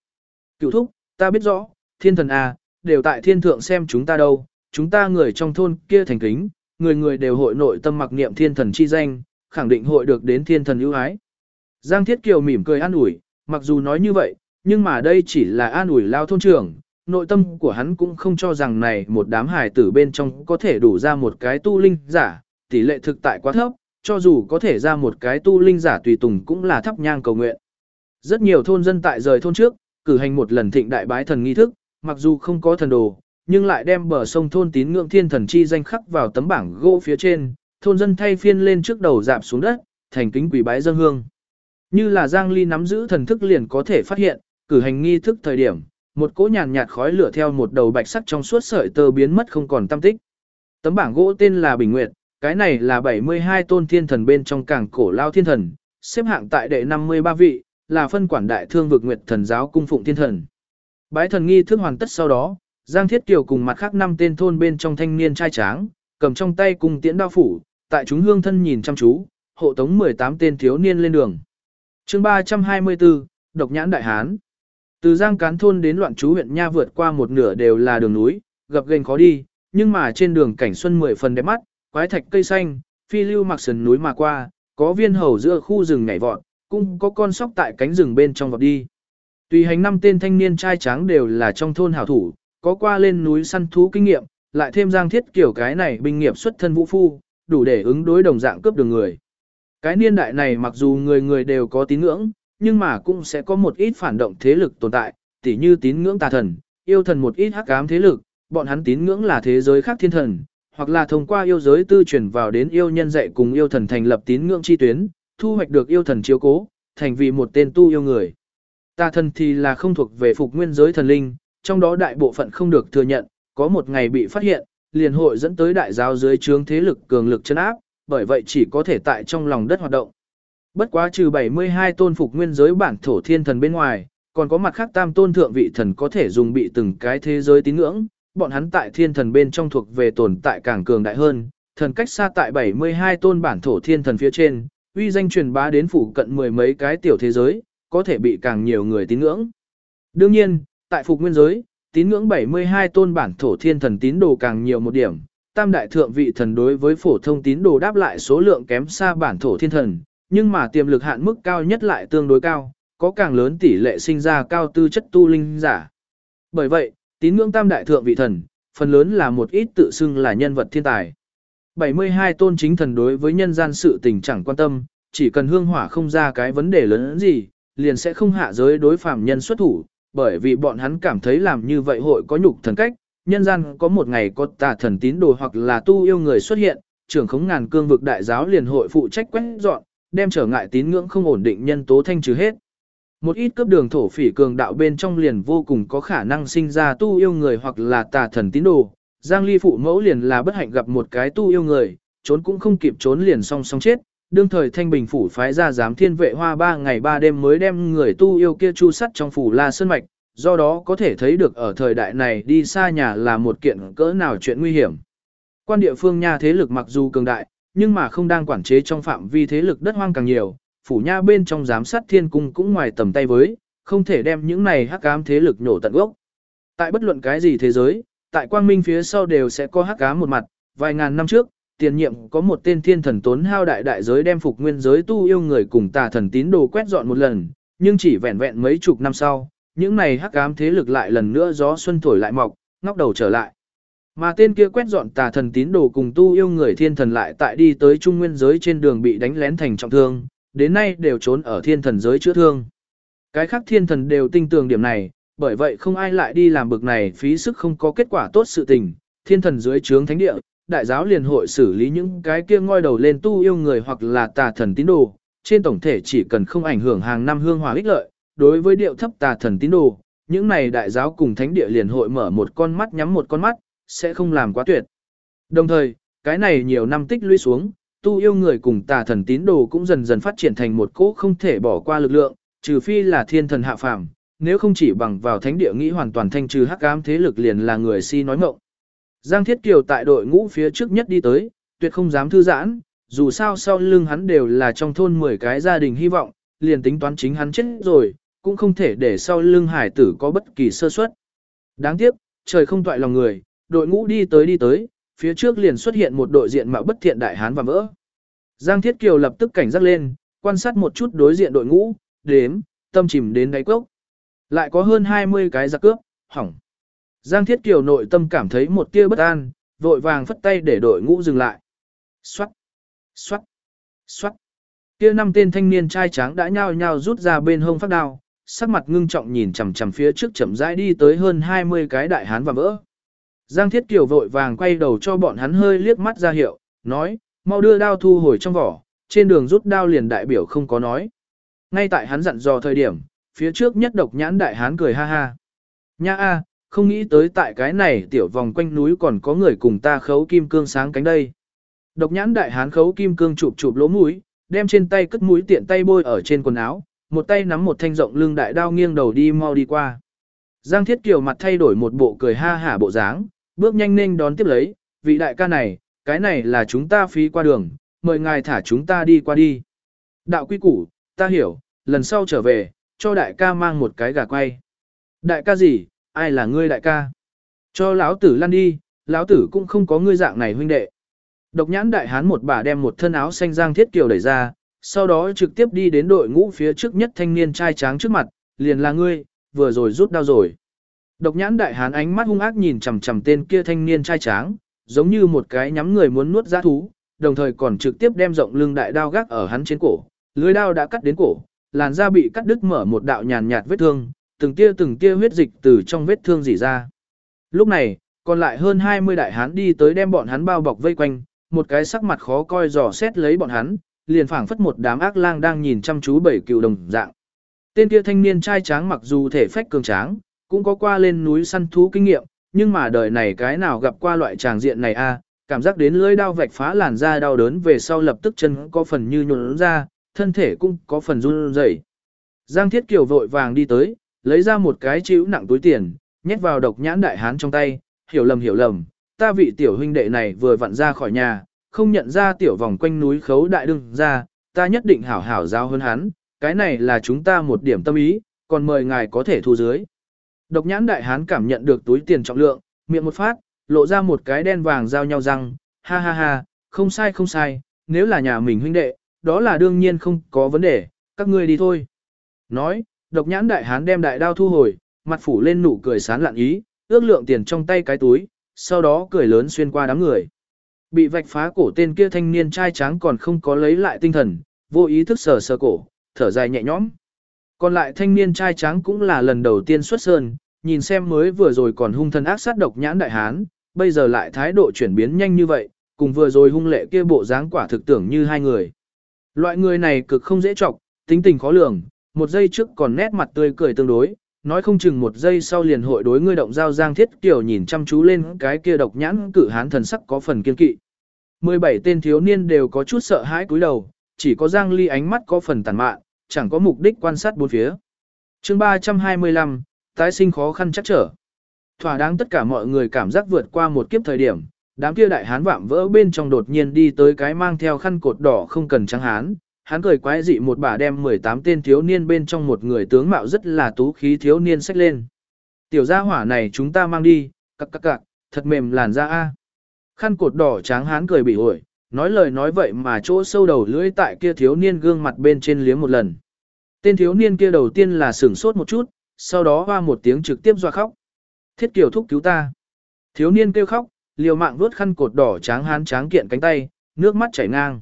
Cựu thúc, ta biết rõ, thiên thần A, đều tại thiên thượng xem chúng ta đâu, chúng ta người trong thôn kia thành kính, người người đều hội nội tâm mặc niệm thiên thần chi danh, khẳng định hội được đến thiên thần ưu ái. Giang Thiết Kiều mỉm cười an ủi, mặc dù nói như vậy, nhưng mà đây chỉ là an ủi lao thôn trưởng, nội tâm của hắn cũng không cho rằng này một đám hài tử bên trong có thể đủ ra một cái tu linh giả, tỷ lệ thực tại quá thấp, cho dù có thể ra một cái tu linh giả tùy tùng cũng là thắp nhang cầu nguyện. Rất nhiều thôn dân tại rời thôn trước, cử hành một lần thịnh đại bái thần nghi thức, mặc dù không có thần đồ, nhưng lại đem bờ sông thôn tín ngưỡng thiên thần chi danh khắc vào tấm bảng gỗ phía trên, thôn dân thay phiên lên trước đầu dạp xuống đất, thành kính quỷ bái dân hương. Như là Giang Ly nắm giữ thần thức liền có thể phát hiện, cử hành nghi thức thời điểm, một cỗ nhàn nhạt khói lửa theo một đầu bạch sắc trong suốt sợi tơ biến mất không còn tâm tích. Tấm bảng gỗ tên là Bình Nguyệt, cái này là 72 tôn thiên thần bên trong cảng cổ lao thiên thần, xếp hạng tại đệ 53 vị, là phân quản đại thương vực Nguyệt thần giáo cung phụng thiên thần. Bái thần nghi thức hoàn tất sau đó, Giang Thiết Kiều cùng mặt khác năm tên thôn bên trong thanh niên trai tráng, cầm trong tay cùng tiễn đao phủ, tại chúng hương thân nhìn chăm chú, hộ tống 18 tên thiếu niên lên đường. chương 324, Độc Nhãn Đại Hán. Từ Giang Cán thôn đến loạn chú huyện Nha vượt qua một nửa đều là đường núi, gập ghềnh khó đi, nhưng mà trên đường cảnh xuân mười phần đẹp mắt, quái thạch cây xanh, phi lưu mặc sườn núi mà qua, có viên hầu giữa khu rừng nhảy vọt, cũng có con sóc tại cánh rừng bên trong vọt đi. Tùy hành năm tên thanh niên trai tráng đều là trong thôn hảo thủ, có qua lên núi săn thú kinh nghiệm, lại thêm Giang Thiết kiểu cái này binh nghiệp xuất thân vũ phu, đủ để ứng đối đồng dạng cướp đường người. Cái niên đại này mặc dù người người đều có tín ngưỡng, nhưng mà cũng sẽ có một ít phản động thế lực tồn tại, tỉ như tín ngưỡng tà thần, yêu thần một ít hắc ám thế lực, bọn hắn tín ngưỡng là thế giới khác thiên thần, hoặc là thông qua yêu giới tư truyền vào đến yêu nhân dạy cùng yêu thần thành lập tín ngưỡng chi tuyến, thu hoạch được yêu thần chiếu cố, thành vì một tên tu yêu người. Tà thần thì là không thuộc về phục nguyên giới thần linh, trong đó đại bộ phận không được thừa nhận, có một ngày bị phát hiện, liền hội dẫn tới đại giáo dưới trướng thế lực cường lực chân áp, bởi vậy chỉ có thể tại trong lòng đất hoạt động. Bất quá trừ 72 tôn phục nguyên giới bản thổ thiên thần bên ngoài, còn có mặt khác tam tôn thượng vị thần có thể dùng bị từng cái thế giới tín ngưỡng, bọn hắn tại thiên thần bên trong thuộc về tồn tại càng cường đại hơn, thần cách xa tại 72 tôn bản thổ thiên thần phía trên, uy danh truyền bá đến phủ cận mười mấy cái tiểu thế giới, có thể bị càng nhiều người tín ngưỡng. Đương nhiên, tại phục nguyên giới, tín ngưỡng 72 tôn bản thổ thiên thần tín đồ càng nhiều một điểm, tam đại thượng vị thần đối với phổ thông tín đồ đáp lại số lượng kém xa bản thổ thiên thần, nhưng mà tiềm lực hạn mức cao nhất lại tương đối cao, có càng lớn tỷ lệ sinh ra cao tư chất tu linh giả. Bởi vậy, tín ngưỡng tam đại thượng vị thần, phần lớn là một ít tự xưng là nhân vật thiên tài. 72 tôn chính thần đối với nhân gian sự tình chẳng quan tâm, chỉ cần hương hỏa không ra cái vấn đề lớn gì, liền sẽ không hạ giới đối phạm nhân xuất thủ, bởi vì bọn hắn cảm thấy làm như vậy hội có nhục thần cách, nhân gian có một ngày có tà thần tín đồ hoặc là tu yêu người xuất hiện, trưởng khống ngàn cương vực đại giáo liền hội phụ trách quét dọn, đem trở ngại tín ngưỡng không ổn định nhân tố thanh trừ hết. Một ít cấp đường thổ phỉ cường đạo bên trong liền vô cùng có khả năng sinh ra tu yêu người hoặc là tà thần tín đồ. Giang Ly phụ mẫu liền là bất hạnh gặp một cái tu yêu người, trốn cũng không kịp trốn liền song song chết. Đương thời Thanh Bình phủ phái ra giám thiên vệ hoa ba ngày ba đêm mới đem người tu yêu kia chu sắt trong phủ La Sơn Mạch, do đó có thể thấy được ở thời đại này đi xa nhà là một kiện cỡ nào chuyện nguy hiểm. Quan địa phương nha thế lực mặc dù cường đại, nhưng mà không đang quản chế trong phạm vi thế lực đất hoang càng nhiều, phủ nha bên trong giám sát thiên cung cũng ngoài tầm tay với, không thể đem những này hắc ám thế lực nhổ tận gốc. Tại bất luận cái gì thế giới, tại quang minh phía sau đều sẽ có hắc ám một mặt, vài ngàn năm trước, tiền nhiệm có một tên thiên thần tốn hao đại đại giới đem phục nguyên giới tu yêu người cùng tà thần tín đồ quét dọn một lần, nhưng chỉ vẹn vẹn mấy chục năm sau, những này hắc ám thế lực lại lần nữa gió xuân thổi lại mọc, ngóc đầu trở lại. Mà tên kia quét dọn tà thần tín đồ cùng tu yêu người thiên thần lại tại đi tới trung nguyên giới trên đường bị đánh lén thành trọng thương, đến nay đều trốn ở thiên thần giới chữa thương. Cái khác thiên thần đều tinh tường điểm này, bởi vậy không ai lại đi làm bực này phí sức không có kết quả tốt sự tình. Thiên thần dưới trướng thánh địa, đại giáo liền hội xử lý những cái kia ngoi đầu lên tu yêu người hoặc là tà thần tín đồ, trên tổng thể chỉ cần không ảnh hưởng hàng năm hương hòa ích lợi, đối với điệu thấp tà thần tín đồ, những này đại giáo cùng thánh địa liền hội mở một con mắt nhắm một con mắt, sẽ không làm quá tuyệt. Đồng thời, cái này nhiều năm tích lũy xuống, tu yêu người cùng tà thần tín đồ cũng dần dần phát triển thành một cỗ không thể bỏ qua lực lượng, trừ phi là thiên thần hạ phàm, nếu không chỉ bằng vào thánh địa nghĩ hoàn toàn thanh trừ hắc ám thế lực liền là người si nói ngọng. Giang Thiết Kiều tại đội ngũ phía trước nhất đi tới, tuyệt không dám thư giãn, dù sao sau lưng hắn đều là trong thôn 10 cái gia đình hy vọng, liền tính toán chính hắn chết rồi, cũng không thể để sau lưng hải tử có bất kỳ sơ suất. Đáng tiếc, trời không toại lòng người, đội ngũ đi tới đi tới, phía trước liền xuất hiện một đội diện mạo bất thiện đại hán và vỡ. Giang Thiết Kiều lập tức cảnh giác lên, quan sát một chút đối diện đội ngũ, đếm, tâm chìm đến đáy cốc. Lại có hơn 20 cái giặc cướp, hỏng. Giang Thiết Kiều nội tâm cảm thấy một tia bất an, vội vàng phất tay để đội ngũ dừng lại. Xoát, xoát, xoát. Kia năm tên thanh niên trai tráng đã nhao nhao rút ra bên hông phát đao, sắc mặt ngưng trọng nhìn chằm chằm phía trước chậm rãi đi tới hơn 20 cái đại hán và vỡ. Giang Thiết Kiều vội vàng quay đầu cho bọn hắn hơi liếc mắt ra hiệu, nói, mau đưa đao thu hồi trong vỏ, trên đường rút đao liền đại biểu không có nói. Ngay tại hắn dặn dò thời điểm, phía trước nhất độc nhãn đại hán cười ha ha. Nha a, không nghĩ tới tại cái này tiểu vòng quanh núi còn có người cùng ta khấu kim cương sáng cánh đây. Độc nhãn đại hán khấu kim cương chụp chụp lỗ mũi, đem trên tay cất mũi tiện tay bôi ở trên quần áo, một tay nắm một thanh rộng lưng đại đao nghiêng đầu đi mau đi qua. Giang Thiết Kiều mặt thay đổi một bộ cười ha hả bộ dáng, bước nhanh nên đón tiếp lấy, vị đại ca này, cái này là chúng ta phí qua đường, mời ngài thả chúng ta đi qua đi. Đạo quy củ, ta hiểu, lần sau trở về, cho đại ca mang một cái gà quay. Đại ca gì, ai là ngươi đại ca? Cho lão tử lăn đi, lão tử cũng không có ngươi dạng này huynh đệ. Độc nhãn đại hán một bà đem một thân áo xanh giang thiết kiều đẩy ra, sau đó trực tiếp đi đến đội ngũ phía trước nhất thanh niên trai tráng trước mặt, liền là ngươi, vừa rồi rút đau rồi. Độc nhãn đại hán ánh mắt hung ác nhìn chằm chằm tên kia thanh niên trai tráng, giống như một cái nhắm người muốn nuốt dã thú, đồng thời còn trực tiếp đem rộng lưng đại đao gác ở hắn trên cổ, lưới đao đã cắt đến cổ, làn da bị cắt đứt mở một đạo nhàn nhạt vết thương, từng tia từng tia huyết dịch từ trong vết thương rỉ ra. Lúc này, còn lại hơn 20 đại hán đi tới đem bọn hắn bao bọc vây quanh, một cái sắc mặt khó coi dò xét lấy bọn hắn, liền phảng phất một đám ác lang đang nhìn chăm chú bảy cựu đồng dạng. Tên kia thanh niên trai tráng mặc dù thể phách cường tráng, cũng có qua lên núi săn thú kinh nghiệm, nhưng mà đời này cái nào gặp qua loại tràng diện này a, cảm giác đến lưỡi đao vạch phá làn da đau đớn về sau lập tức chân có phần như nhũn ra, thân thể cũng có phần run rẩy. Giang Thiết Kiều vội vàng đi tới, lấy ra một cái chữ nặng túi tiền, nhét vào độc nhãn đại hán trong tay, hiểu lầm hiểu lầm, ta vị tiểu huynh đệ này vừa vặn ra khỏi nhà, không nhận ra tiểu vòng quanh núi khấu đại đương ra, ta nhất định hảo hảo giao hơn hắn, cái này là chúng ta một điểm tâm ý, còn mời ngài có thể thu dưới. Độc nhãn đại hán cảm nhận được túi tiền trọng lượng, miệng một phát, lộ ra một cái đen vàng giao nhau răng, ha ha ha, không sai không sai, nếu là nhà mình huynh đệ, đó là đương nhiên không có vấn đề, các ngươi đi thôi. Nói, độc nhãn đại hán đem đại đao thu hồi, mặt phủ lên nụ cười sán lạn ý, ước lượng tiền trong tay cái túi, sau đó cười lớn xuyên qua đám người. Bị vạch phá cổ tên kia thanh niên trai tráng còn không có lấy lại tinh thần, vô ý thức sờ sờ cổ, thở dài nhẹ nhõm. Còn lại thanh niên trai trắng cũng là lần đầu tiên xuất sơn, nhìn xem mới vừa rồi còn hung thân ác sát độc nhãn đại hán, bây giờ lại thái độ chuyển biến nhanh như vậy, cùng vừa rồi hung lệ kia bộ dáng quả thực tưởng như hai người. Loại người này cực không dễ chọc, tính tình khó lường, một giây trước còn nét mặt tươi cười tương đối, nói không chừng một giây sau liền hội đối ngươi động giao giang thiết kiểu nhìn chăm chú lên cái kia độc nhãn cử hán thần sắc có phần kiên kỵ. 17 tên thiếu niên đều có chút sợ hãi cúi đầu, chỉ có Giang Ly ánh mắt có phần tàn mạn, chẳng có mục đích quan sát bốn phía. chương 325, tái sinh khó khăn chắc trở. Thỏa đáng tất cả mọi người cảm giác vượt qua một kiếp thời điểm, đám kia đại hán vạm vỡ bên trong đột nhiên đi tới cái mang theo khăn cột đỏ không cần trắng hán. Hắn cười quái dị một bà đem 18 tên thiếu niên bên trong một người tướng mạo rất là tú khí thiếu niên xách lên. Tiểu gia hỏa này chúng ta mang đi, cặc cặc cặc, thật mềm làn da a. Khăn cột đỏ tráng hán cười bị ổi, nói lời nói vậy mà chỗ sâu đầu lưỡi tại kia thiếu niên gương mặt bên trên liếm một lần. Tên thiếu niên kia đầu tiên là sửng sốt một chút, sau đó hoa một tiếng trực tiếp doa khóc. Thiết kiều thúc cứu ta. Thiếu niên kêu khóc, liều mạng vuốt khăn cột đỏ tráng hán tráng kiện cánh tay, nước mắt chảy ngang.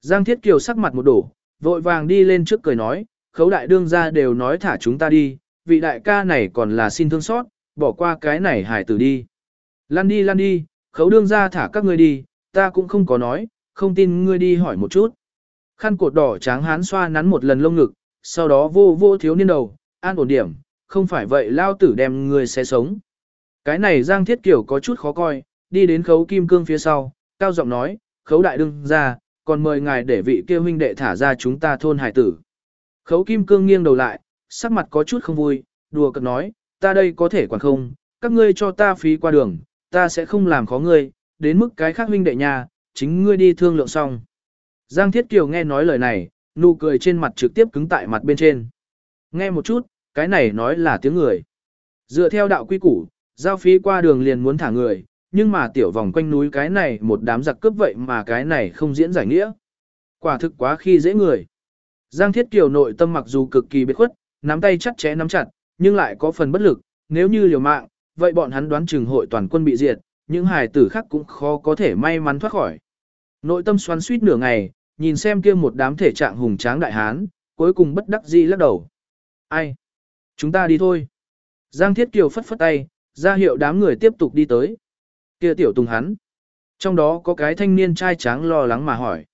Giang Thiết Kiều sắc mặt một đổ, vội vàng đi lên trước cười nói, khấu đại đương ra đều nói thả chúng ta đi, vị đại ca này còn là xin thương xót, bỏ qua cái này hải tử đi. Lan đi lan đi, khấu đương ra thả các ngươi đi, ta cũng không có nói, không tin ngươi đi hỏi một chút. Khăn cột đỏ tráng hán xoa nắn một lần lông ngực, sau đó vô vô thiếu niên đầu, an ổn điểm, không phải vậy lao tử đem ngươi sẽ sống. Cái này Giang Thiết Kiều có chút khó coi, đi đến khấu kim cương phía sau, cao giọng nói, khấu đại đương ra, còn mời ngài để vị kia huynh đệ thả ra chúng ta thôn hải tử. Khấu kim cương nghiêng đầu lại, sắc mặt có chút không vui, đùa cợt nói, ta đây có thể quản không, các ngươi cho ta phí qua đường, ta sẽ không làm khó ngươi, đến mức cái khác huynh đệ nhà, chính ngươi đi thương lượng xong. Giang Thiết Kiều nghe nói lời này, nụ cười trên mặt trực tiếp cứng tại mặt bên trên. Nghe một chút, cái này nói là tiếng người. Dựa theo đạo quy củ, giao phí qua đường liền muốn thả người, nhưng mà tiểu vòng quanh núi cái này một đám giặc cướp vậy mà cái này không diễn giải nghĩa. Quả thực quá khi dễ người. Giang Thiết Kiều nội tâm mặc dù cực kỳ biệt khuất, nắm tay chặt chẽ nắm chặt, nhưng lại có phần bất lực, nếu như liều mạng, vậy bọn hắn đoán chừng hội toàn quân bị diệt, những hài tử khác cũng khó có thể may mắn thoát khỏi. Nội tâm xoắn suýt nửa ngày, nhìn xem kia một đám thể trạng hùng tráng đại hán, cuối cùng bất đắc dĩ lắc đầu. Ai? Chúng ta đi thôi. Giang Thiết Kiều phất phất tay, ra hiệu đám người tiếp tục đi tới. Kia tiểu tùng hắn. Trong đó có cái thanh niên trai tráng lo lắng mà hỏi.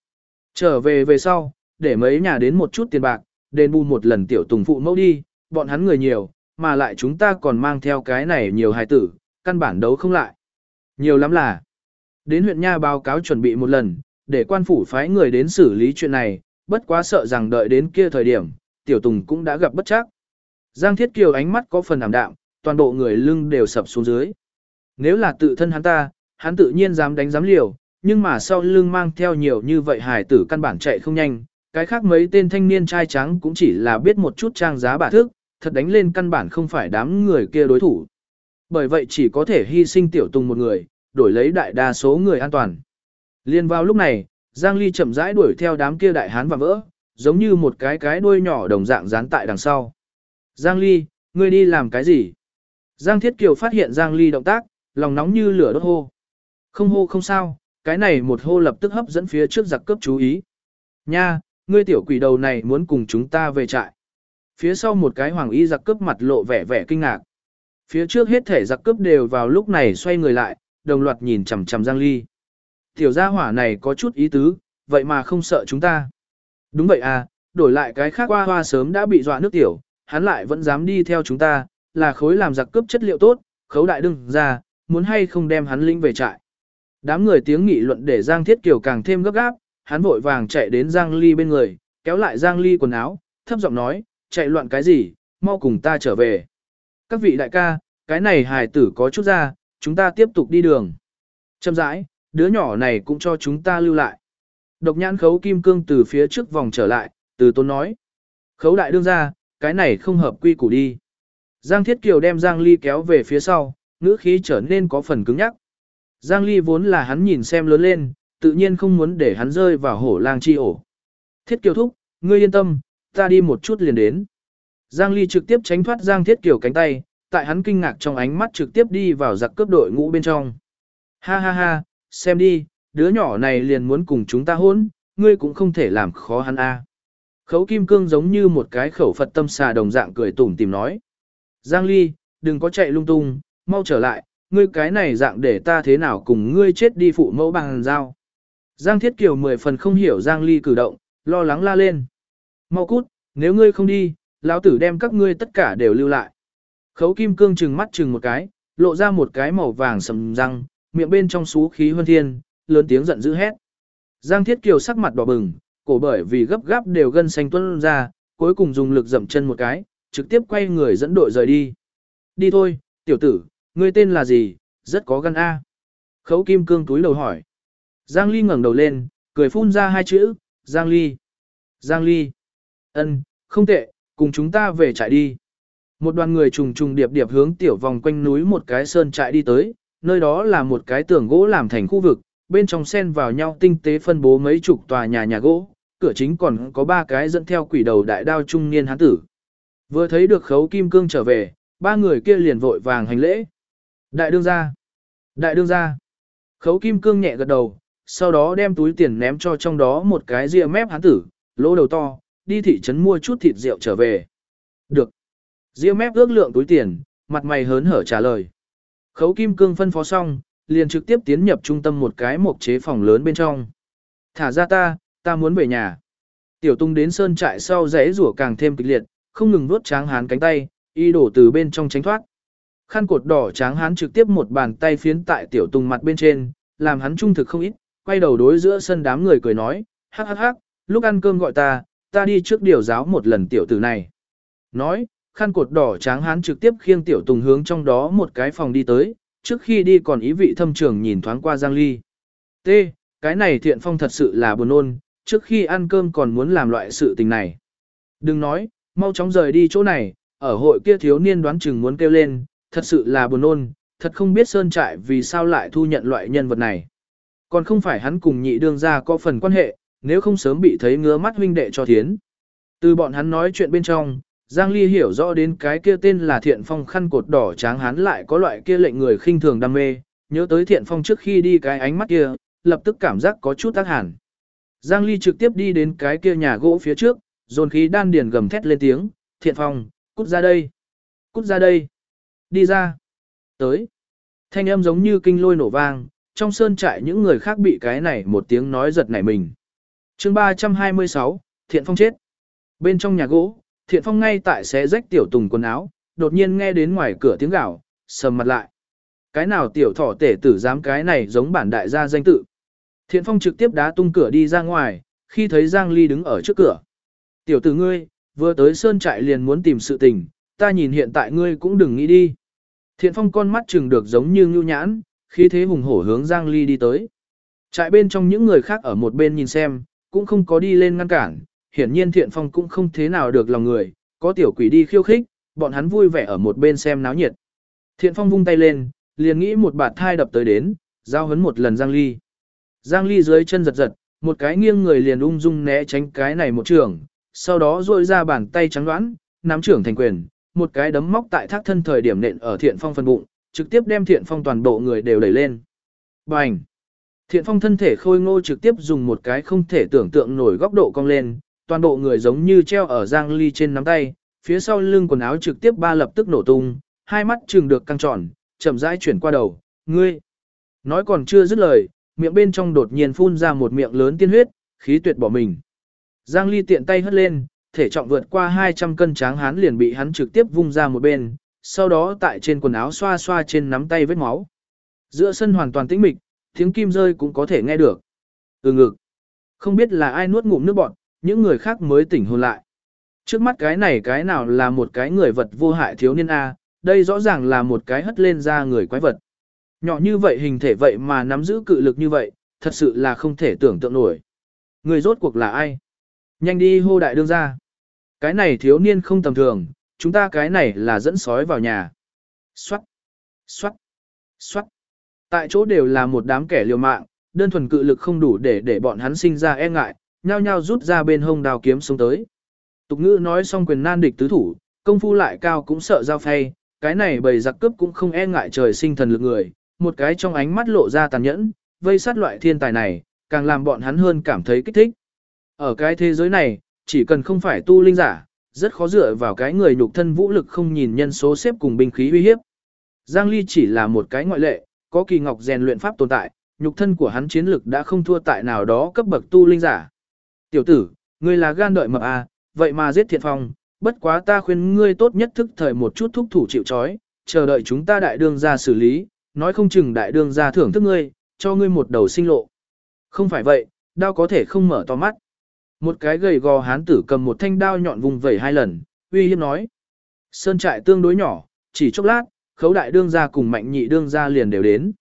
Trở về về sau, để mấy nhà đến một chút tiền bạc, đền bù một lần tiểu tùng phụ mẫu đi, bọn hắn người nhiều, mà lại chúng ta còn mang theo cái này nhiều hài tử, căn bản đấu không lại. Nhiều lắm là. Đến huyện Nha báo cáo chuẩn bị một lần, để quan phủ phái người đến xử lý chuyện này, bất quá sợ rằng đợi đến kia thời điểm, tiểu tùng cũng đã gặp bất chắc. Giang Thiết Kiều ánh mắt có phần ảm đạm, toàn bộ người lưng đều sập xuống dưới. Nếu là tự thân hắn ta, hắn tự nhiên dám đánh dám liều, nhưng mà sau lưng mang theo nhiều như vậy hải tử căn bản chạy không nhanh, cái khác mấy tên thanh niên trai trắng cũng chỉ là biết một chút trang giá bả thức, thật đánh lên căn bản không phải đám người kia đối thủ. Bởi vậy chỉ có thể hy sinh tiểu tùng một người, đổi lấy đại đa số người an toàn. Liên vào lúc này, Giang Ly chậm rãi đuổi theo đám kia đại hán và vỡ, giống như một cái cái đuôi nhỏ đồng dạng dán tại đằng sau. Giang Ly, ngươi đi làm cái gì? Giang Thiết Kiều phát hiện Giang Ly động tác, lòng nóng như lửa đốt hô. Không hô không sao, cái này một hô lập tức hấp dẫn phía trước giặc cướp chú ý. Nha, ngươi tiểu quỷ đầu này muốn cùng chúng ta về trại. Phía sau một cái hoàng y giặc cướp mặt lộ vẻ vẻ kinh ngạc. Phía trước hết thể giặc cướp đều vào lúc này xoay người lại, đồng loạt nhìn chằm chằm Giang Ly. Tiểu gia hỏa này có chút ý tứ, vậy mà không sợ chúng ta. Đúng vậy à, đổi lại cái khác hoa hoa sớm đã bị dọa nước tiểu, hắn lại vẫn dám đi theo chúng ta, là khối làm giặc cướp chất liệu tốt, khấu đại đừng ra, muốn hay không đem hắn linh về trại. Đám người tiếng nghị luận để Giang Thiết Kiều càng thêm gấp gáp, hắn vội vàng chạy đến Giang Ly bên người, kéo lại Giang Ly quần áo, thấp giọng nói, chạy loạn cái gì, mau cùng ta trở về. Các vị đại ca, cái này hài tử có chút ra, chúng ta tiếp tục đi đường. Chậm rãi, đứa nhỏ này cũng cho chúng ta lưu lại. Độc nhãn khấu kim cương từ phía trước vòng trở lại, từ tôn nói. Khấu đại đương ra, cái này không hợp quy củ đi. Giang Thiết Kiều đem Giang Ly kéo về phía sau, ngữ khí trở nên có phần cứng nhắc. Giang Ly vốn là hắn nhìn xem lớn lên, tự nhiên không muốn để hắn rơi vào hổ lang chi ổ. Thiết Kiều thúc, ngươi yên tâm, ta đi một chút liền đến. Giang Ly trực tiếp tránh thoát Giang Thiết Kiều cánh tay, tại hắn kinh ngạc trong ánh mắt trực tiếp đi vào giặc cướp đội ngũ bên trong. Ha ha ha, xem đi, đứa nhỏ này liền muốn cùng chúng ta hôn, ngươi cũng không thể làm khó hắn a. Khấu kim cương giống như một cái khẩu Phật tâm xà đồng dạng cười tủm tìm nói. Giang Ly, đừng có chạy lung tung, mau trở lại, ngươi cái này dạng để ta thế nào cùng ngươi chết đi phụ mẫu bằng dao. Giang Thiết Kiều mười phần không hiểu Giang Ly cử động, lo lắng la lên. Mau cút, nếu ngươi không đi, lão tử đem các ngươi tất cả đều lưu lại. Khấu kim cương trừng mắt trừng một cái, lộ ra một cái màu vàng sầm răng, miệng bên trong xú khí huân thiên, lớn tiếng giận dữ hét. Giang Thiết Kiều sắc mặt đỏ bừng, cổ bởi vì gấp gáp đều gân xanh tuôn ra, cuối cùng dùng lực dậm chân một cái, trực tiếp quay người dẫn đội rời đi. Đi thôi, tiểu tử, ngươi tên là gì, rất có gan A. Khấu kim cương túi đầu hỏi. Giang Ly ngẩng đầu lên, cười phun ra hai chữ, Giang Ly. Giang Ly. ân, không tệ, cùng chúng ta về trại đi. Một đoàn người trùng trùng điệp điệp hướng tiểu vòng quanh núi một cái sơn trại đi tới, nơi đó là một cái tường gỗ làm thành khu vực, bên trong xen vào nhau tinh tế phân bố mấy chục tòa nhà nhà gỗ, cửa chính còn có ba cái dẫn theo quỷ đầu đại đao trung niên hán tử. Vừa thấy được khấu kim cương trở về, ba người kia liền vội vàng hành lễ. Đại đương gia, đại đương gia. Khấu kim cương nhẹ gật đầu, sau đó đem túi tiền ném cho trong đó một cái ria mép hán tử, lỗ đầu to, đi thị trấn mua chút thịt rượu trở về. Được. Diêu mép ước lượng túi tiền, mặt mày hớn hở trả lời. Khấu kim cương phân phó xong, liền trực tiếp tiến nhập trung tâm một cái mộc chế phòng lớn bên trong. Thả ra ta, ta muốn về nhà. Tiểu tung đến sơn trại sau rẽ rủa càng thêm kịch liệt, không ngừng vuốt tráng hán cánh tay, y đổ từ bên trong tránh thoát. Khăn cột đỏ tráng hán trực tiếp một bàn tay phiến tại tiểu tung mặt bên trên, làm hắn trung thực không ít, quay đầu đối giữa sân đám người cười nói, hắc hắc hắc, lúc ăn cơm gọi ta, ta đi trước điều giáo một lần tiểu tử này. Nói, khăn cột đỏ tráng hán trực tiếp khiêng tiểu tùng hướng trong đó một cái phòng đi tới, trước khi đi còn ý vị thâm trường nhìn thoáng qua Giang Ly. T, cái này thiện phong thật sự là buồn ôn, trước khi ăn cơm còn muốn làm loại sự tình này. Đừng nói, mau chóng rời đi chỗ này, ở hội kia thiếu niên đoán chừng muốn kêu lên, thật sự là buồn ôn, thật không biết sơn trại vì sao lại thu nhận loại nhân vật này. Còn không phải hắn cùng nhị đương gia có phần quan hệ, nếu không sớm bị thấy ngứa mắt huynh đệ cho thiến. Từ bọn hắn nói chuyện bên trong, Giang Ly hiểu rõ đến cái kia tên là Thiện Phong khăn cột đỏ tráng hắn lại có loại kia lệnh người khinh thường đam mê, nhớ tới Thiện Phong trước khi đi cái ánh mắt kia, lập tức cảm giác có chút tác hẳn. Giang Ly trực tiếp đi đến cái kia nhà gỗ phía trước, dồn khí đan điền gầm thét lên tiếng, Thiện Phong, cút ra đây, cút ra đây, đi ra, tới. Thanh âm giống như kinh lôi nổ vang, trong sơn trại những người khác bị cái này một tiếng nói giật nảy mình chương 326, Thiện Phong chết. Bên trong nhà gỗ, Thiện Phong ngay tại xé rách tiểu tùng quần áo, đột nhiên nghe đến ngoài cửa tiếng gào, sầm mặt lại. Cái nào tiểu thỏ tể tử dám cái này giống bản đại gia danh tự. Thiện Phong trực tiếp đá tung cửa đi ra ngoài, khi thấy Giang Ly đứng ở trước cửa. Tiểu tử ngươi, vừa tới sơn trại liền muốn tìm sự tình, ta nhìn hiện tại ngươi cũng đừng nghĩ đi. Thiện Phong con mắt chừng được giống như ngưu nhãn, khi thế hùng hổ hướng Giang Ly đi tới. Trại bên trong những người khác ở một bên nhìn xem, cũng không có đi lên ngăn cản, hiển nhiên Thiện Phong cũng không thế nào được lòng người, có tiểu quỷ đi khiêu khích, bọn hắn vui vẻ ở một bên xem náo nhiệt. Thiện Phong vung tay lên, liền nghĩ một bạt thai đập tới đến, giao hấn một lần Giang Ly. Giang Ly dưới chân giật giật, một cái nghiêng người liền ung dung né tránh cái này một trường, sau đó rôi ra bàn tay trắng đoán, nắm trưởng thành quyền, một cái đấm móc tại thác thân thời điểm nện ở Thiện Phong phần bụng, trực tiếp đem Thiện Phong toàn bộ người đều đẩy lên. Bành! Thiện Phong thân thể khôi ngô trực tiếp dùng một cái không thể tưởng tượng nổi góc độ cong lên, toàn bộ người giống như treo ở Giang Ly trên nắm tay, phía sau lưng quần áo trực tiếp ba lập tức nổ tung, hai mắt trừng được căng tròn, chậm rãi chuyển qua đầu, ngươi. Nói còn chưa dứt lời, miệng bên trong đột nhiên phun ra một miệng lớn tiên huyết, khí tuyệt bỏ mình. Giang Ly tiện tay hất lên, thể trọng vượt qua 200 cân tráng hán liền bị hắn trực tiếp vung ra một bên, sau đó tại trên quần áo xoa xoa trên nắm tay vết máu. Giữa sân hoàn toàn tĩnh mịch, tiếng kim rơi cũng có thể nghe được. Ừ ngực. Không biết là ai nuốt ngụm nước bọt, những người khác mới tỉnh hồn lại. Trước mắt cái này cái nào là một cái người vật vô hại thiếu niên A, đây rõ ràng là một cái hất lên ra người quái vật. Nhỏ như vậy hình thể vậy mà nắm giữ cự lực như vậy, thật sự là không thể tưởng tượng nổi. Người rốt cuộc là ai? Nhanh đi hô đại đương ra. Cái này thiếu niên không tầm thường, chúng ta cái này là dẫn sói vào nhà. Xoát, xoát, xoát. Tại chỗ đều là một đám kẻ liều mạng, đơn thuần cự lực không đủ để để bọn hắn sinh ra e ngại, nhao nhao rút ra bên hông đào kiếm xuống tới. Tục ngữ nói xong quyền nan địch tứ thủ, công phu lại cao cũng sợ giao phay, cái này bầy giặc cướp cũng không e ngại trời sinh thần lực người, một cái trong ánh mắt lộ ra tàn nhẫn, vây sát loại thiên tài này, càng làm bọn hắn hơn cảm thấy kích thích. Ở cái thế giới này, chỉ cần không phải tu linh giả, rất khó dựa vào cái người nhục thân vũ lực không nhìn nhân số xếp cùng binh khí uy hiếp. Giang Ly chỉ là một cái ngoại lệ, có kỳ ngọc rèn luyện pháp tồn tại, nhục thân của hắn chiến lực đã không thua tại nào đó cấp bậc tu linh giả. Tiểu tử, ngươi là gan đợi mập à, vậy mà giết thiện phong, bất quá ta khuyên ngươi tốt nhất thức thời một chút thúc thủ chịu trói, chờ đợi chúng ta đại đương ra xử lý, nói không chừng đại đương ra thưởng thức ngươi, cho ngươi một đầu sinh lộ. Không phải vậy, đao có thể không mở to mắt. Một cái gầy gò hán tử cầm một thanh đao nhọn vùng vẩy hai lần, uy hiếp nói. Sơn trại tương đối nhỏ, chỉ chốc lát, khấu đại đương gia cùng mạnh nhị đương gia liền đều đến.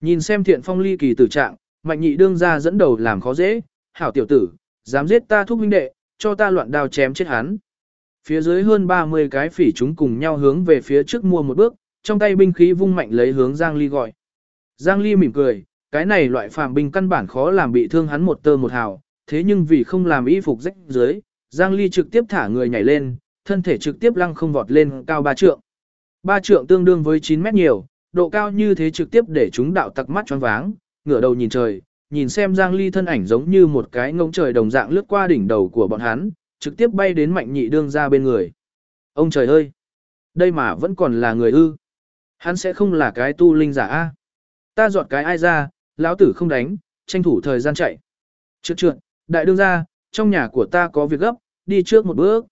Nhìn xem thiện phong ly kỳ tử trạng, mạnh nhị đương gia dẫn đầu làm khó dễ, hảo tiểu tử, dám giết ta thúc huynh đệ, cho ta loạn đao chém chết hắn. Phía dưới hơn 30 cái phỉ chúng cùng nhau hướng về phía trước mua một bước, trong tay binh khí vung mạnh lấy hướng Giang Ly gọi. Giang Ly mỉm cười, cái này loại phàm binh căn bản khó làm bị thương hắn một tơ một hào, thế nhưng vì không làm y phục rách dưới, Giang Ly trực tiếp thả người nhảy lên, thân thể trực tiếp lăng không vọt lên cao ba trượng. Ba trượng tương đương với 9 mét nhiều, độ cao như thế trực tiếp để chúng đạo tặc mắt choáng váng, ngửa đầu nhìn trời, nhìn xem Giang Ly thân ảnh giống như một cái ngông trời đồng dạng lướt qua đỉnh đầu của bọn hắn, trực tiếp bay đến mạnh nhị đương ra bên người. Ông trời ơi! Đây mà vẫn còn là người ư. Hắn sẽ không là cái tu linh giả a Ta dọn cái ai ra, lão tử không đánh, tranh thủ thời gian chạy. Trượt trượt, đại đương ra, trong nhà của ta có việc gấp, đi trước một bước.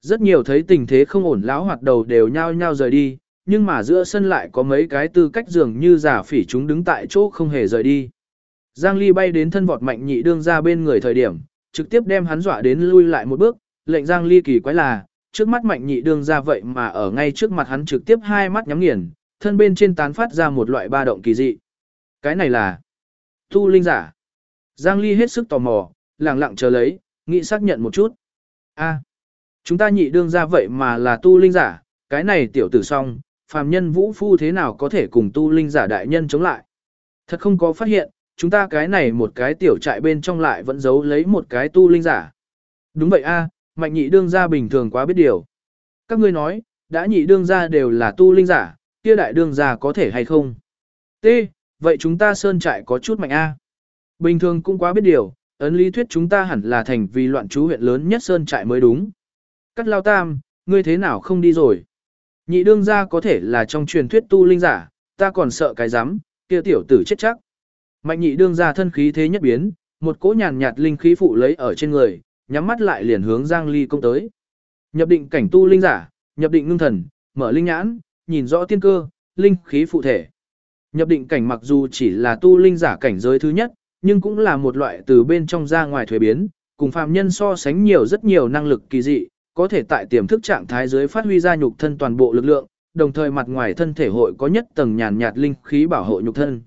Rất nhiều thấy tình thế không ổn lão hoạt đầu đều nhao nhao rời đi, nhưng mà giữa sân lại có mấy cái tư cách dường như giả phỉ chúng đứng tại chỗ không hề rời đi. Giang Ly bay đến thân vọt mạnh nhị đương ra bên người thời điểm, trực tiếp đem hắn dọa đến lui lại một bước, lệnh Giang Ly kỳ quái là, trước mắt mạnh nhị đương ra vậy mà ở ngay trước mặt hắn trực tiếp hai mắt nhắm nghiền, thân bên trên tán phát ra một loại ba động kỳ dị. Cái này là tu linh giả. Giang Ly hết sức tò mò, lặng lặng chờ lấy, nghĩ xác nhận một chút. A, chúng ta nhị đương ra vậy mà là tu linh giả, cái này tiểu tử song, phàm nhân vũ phu thế nào có thể cùng tu linh giả đại nhân chống lại. Thật không có phát hiện, chúng ta cái này một cái tiểu trại bên trong lại vẫn giấu lấy một cái tu linh giả. Đúng vậy a, mạnh nhị đương gia bình thường quá biết điều. Các ngươi nói, đã nhị đương gia đều là tu linh giả, kia đại đương gia có thể hay không? T, vậy chúng ta sơn trại có chút mạnh a. Bình thường cũng quá biết điều, ấn lý thuyết chúng ta hẳn là thành vì loạn chú huyện lớn nhất sơn trại mới đúng. Cắt lao tam, ngươi thế nào không đi rồi? Nhị đương gia có thể là trong truyền thuyết tu linh giả, ta còn sợ cái rắm kia tiểu tử chết chắc. Mạnh nhị đương gia thân khí thế nhất biến, một cỗ nhàn nhạt linh khí phụ lấy ở trên người, nhắm mắt lại liền hướng Giang Ly công tới. Nhập định cảnh tu linh giả, nhập định ngưng thần, mở linh nhãn, nhìn rõ tiên cơ, linh khí phụ thể. Nhập định cảnh mặc dù chỉ là tu linh giả cảnh giới thứ nhất, nhưng cũng là một loại từ bên trong ra ngoài thuế biến, cùng phàm nhân so sánh nhiều rất nhiều năng lực kỳ dị, có thể tại tiềm thức trạng thái dưới phát huy ra nhục thân toàn bộ lực lượng, đồng thời mặt ngoài thân thể hội có nhất tầng nhàn nhạt linh khí bảo hộ nhục thân.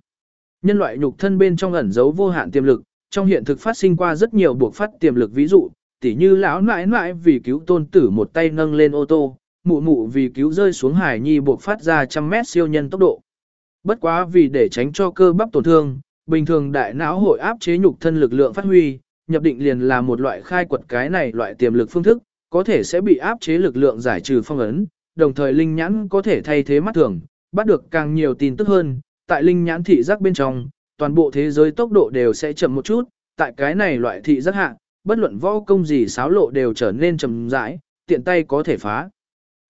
Nhân loại nhục thân bên trong ẩn giấu vô hạn tiềm lực, trong hiện thực phát sinh qua rất nhiều buộc phát tiềm lực ví dụ, tỉ như lão nãi nãi vì cứu tôn tử một tay nâng lên ô tô, mụ mụ vì cứu rơi xuống hải nhi buộc phát ra trăm mét siêu nhân tốc độ. Bất quá vì để tránh cho cơ bắp tổn thương, bình thường đại não hội áp chế nhục thân lực lượng phát huy, nhập định liền là một loại khai quật cái này loại tiềm lực phương thức, có thể sẽ bị áp chế lực lượng giải trừ phong ấn, đồng thời linh nhãn có thể thay thế mắt thường, bắt được càng nhiều tin tức hơn, tại linh nhãn thị giác bên trong, toàn bộ thế giới tốc độ đều sẽ chậm một chút, tại cái này loại thị giác hạ, bất luận võ công gì xáo lộ đều trở nên chậm rãi, tiện tay có thể phá.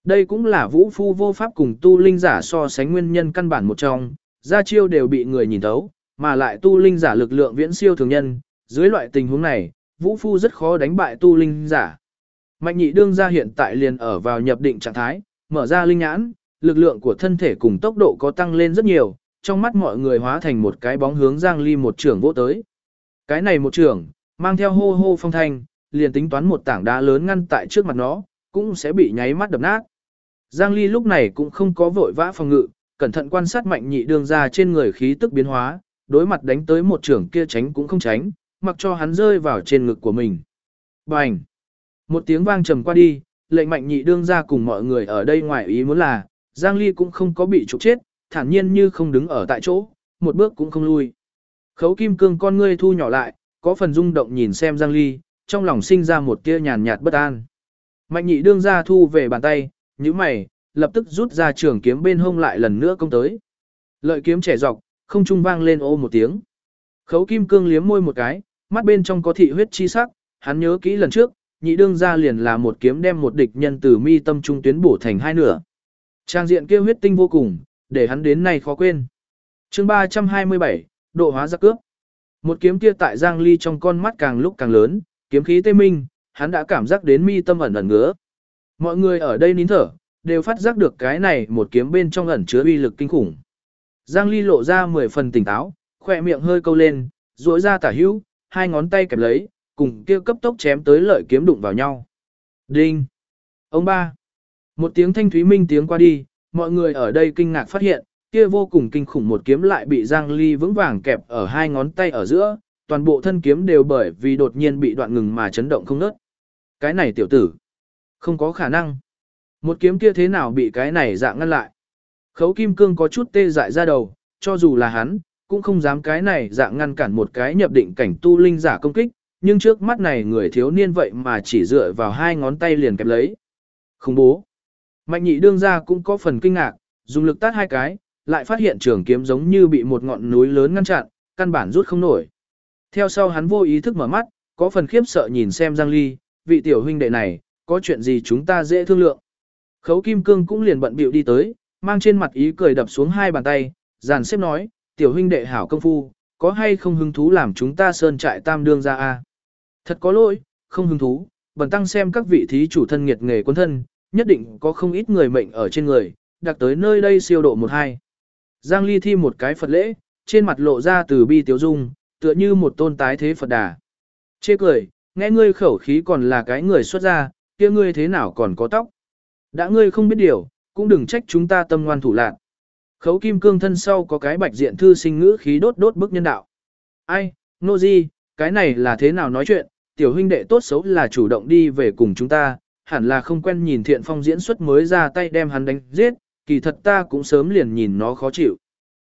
Đây cũng là vũ phu vô pháp cùng tu linh giả so sánh nguyên nhân căn bản một trong, ra chiêu đều bị người nhìn thấu, mà lại tu linh giả lực lượng viễn siêu thường nhân, dưới loại tình huống này, vũ phu rất khó đánh bại tu linh giả. Mạnh nhị đương ra hiện tại liền ở vào nhập định trạng thái, mở ra linh nhãn, lực lượng của thân thể cùng tốc độ có tăng lên rất nhiều, trong mắt mọi người hóa thành một cái bóng hướng Giang Ly một trưởng vỗ tới. Cái này một trưởng, mang theo hô hô phong thanh, liền tính toán một tảng đá lớn ngăn tại trước mặt nó, cũng sẽ bị nháy mắt đập nát. Giang Ly lúc này cũng không có vội vã phòng ngự, cẩn thận quan sát mạnh nhị đương ra trên người khí tức biến hóa, đối mặt đánh tới một trưởng kia tránh cũng không tránh, mặc cho hắn rơi vào trên ngực của mình. Bành! Một tiếng vang trầm qua đi, lệnh mạnh nhị đương ra cùng mọi người ở đây ngoài ý muốn là, Giang Ly cũng không có bị trục chết, thản nhiên như không đứng ở tại chỗ, một bước cũng không lui. Khấu kim cương con ngươi thu nhỏ lại, có phần rung động nhìn xem Giang Ly, trong lòng sinh ra một tia nhàn nhạt bất an. Mạnh nhị đương ra thu về bàn tay, như mày, lập tức rút ra trường kiếm bên hông lại lần nữa công tới. Lợi kiếm trẻ dọc, không trung vang lên ô một tiếng. Khấu kim cương liếm môi một cái, mắt bên trong có thị huyết chi sắc, hắn nhớ kỹ lần trước, nhị đương ra liền là một kiếm đem một địch nhân từ mi tâm trung tuyến bổ thành hai nửa. Trang diện kia huyết tinh vô cùng, để hắn đến nay khó quên. chương 327, độ hóa giặc cướp. Một kiếm kia tại Giang Ly trong con mắt càng lúc càng lớn, kiếm khí tê minh, hắn đã cảm giác đến mi tâm ẩn ẩn ngứa. Mọi người ở đây nín thở, đều phát giác được cái này một kiếm bên trong ẩn chứa uy lực kinh khủng. Giang Ly lộ ra 10 phần tỉnh táo, khỏe miệng hơi câu lên, duỗi ra tả hữu, hai ngón tay kẹp lấy, cùng kia cấp tốc chém tới lợi kiếm đụng vào nhau. Đinh! Ông ba! Một tiếng thanh thúy minh tiếng qua đi, mọi người ở đây kinh ngạc phát hiện, kia vô cùng kinh khủng một kiếm lại bị Giang Ly vững vàng kẹp ở hai ngón tay ở giữa, toàn bộ thân kiếm đều bởi vì đột nhiên bị đoạn ngừng mà chấn động không nớt. Cái này tiểu tử, không có khả năng. Một kiếm kia thế nào bị cái này dạng ngăn lại. Khấu kim cương có chút tê dại ra đầu, cho dù là hắn, cũng không dám cái này dạng ngăn cản một cái nhập định cảnh tu linh giả công kích, nhưng trước mắt này người thiếu niên vậy mà chỉ dựa vào hai ngón tay liền kẹp lấy. Không bố. Mạnh nhị đương ra cũng có phần kinh ngạc, dùng lực tát hai cái, lại phát hiện trường kiếm giống như bị một ngọn núi lớn ngăn chặn, căn bản rút không nổi. Theo sau hắn vô ý thức mở mắt, có phần khiếp sợ nhìn xem Giang Ly, vị tiểu huynh đệ này, có chuyện gì chúng ta dễ thương lượng. Khấu Kim Cương cũng liền bận bịu đi tới, mang trên mặt ý cười đập xuống hai bàn tay, giàn xếp nói, tiểu huynh đệ hảo công phu, có hay không hứng thú làm chúng ta sơn trại tam đương ra a? Thật có lỗi, không hứng thú, bần tăng xem các vị thí chủ thân nghiệt nghề quân thân, nhất định có không ít người mệnh ở trên người, đặc tới nơi đây siêu độ một hai. Giang Ly thi một cái Phật lễ, trên mặt lộ ra từ bi tiếu dung, tựa như một tôn tái thế Phật đà. Chê cười, nghe ngươi khẩu khí còn là cái người xuất gia, kia ngươi thế nào còn có tóc. Đã ngươi không biết điều, cũng đừng trách chúng ta tâm ngoan thủ lạc. Khấu kim cương thân sau có cái bạch diện thư sinh ngữ khí đốt đốt bức nhân đạo. Ai, nô di, cái này là thế nào nói chuyện, tiểu huynh đệ tốt xấu là chủ động đi về cùng chúng ta, hẳn là không quen nhìn thiện phong diễn xuất mới ra tay đem hắn đánh giết, kỳ thật ta cũng sớm liền nhìn nó khó chịu.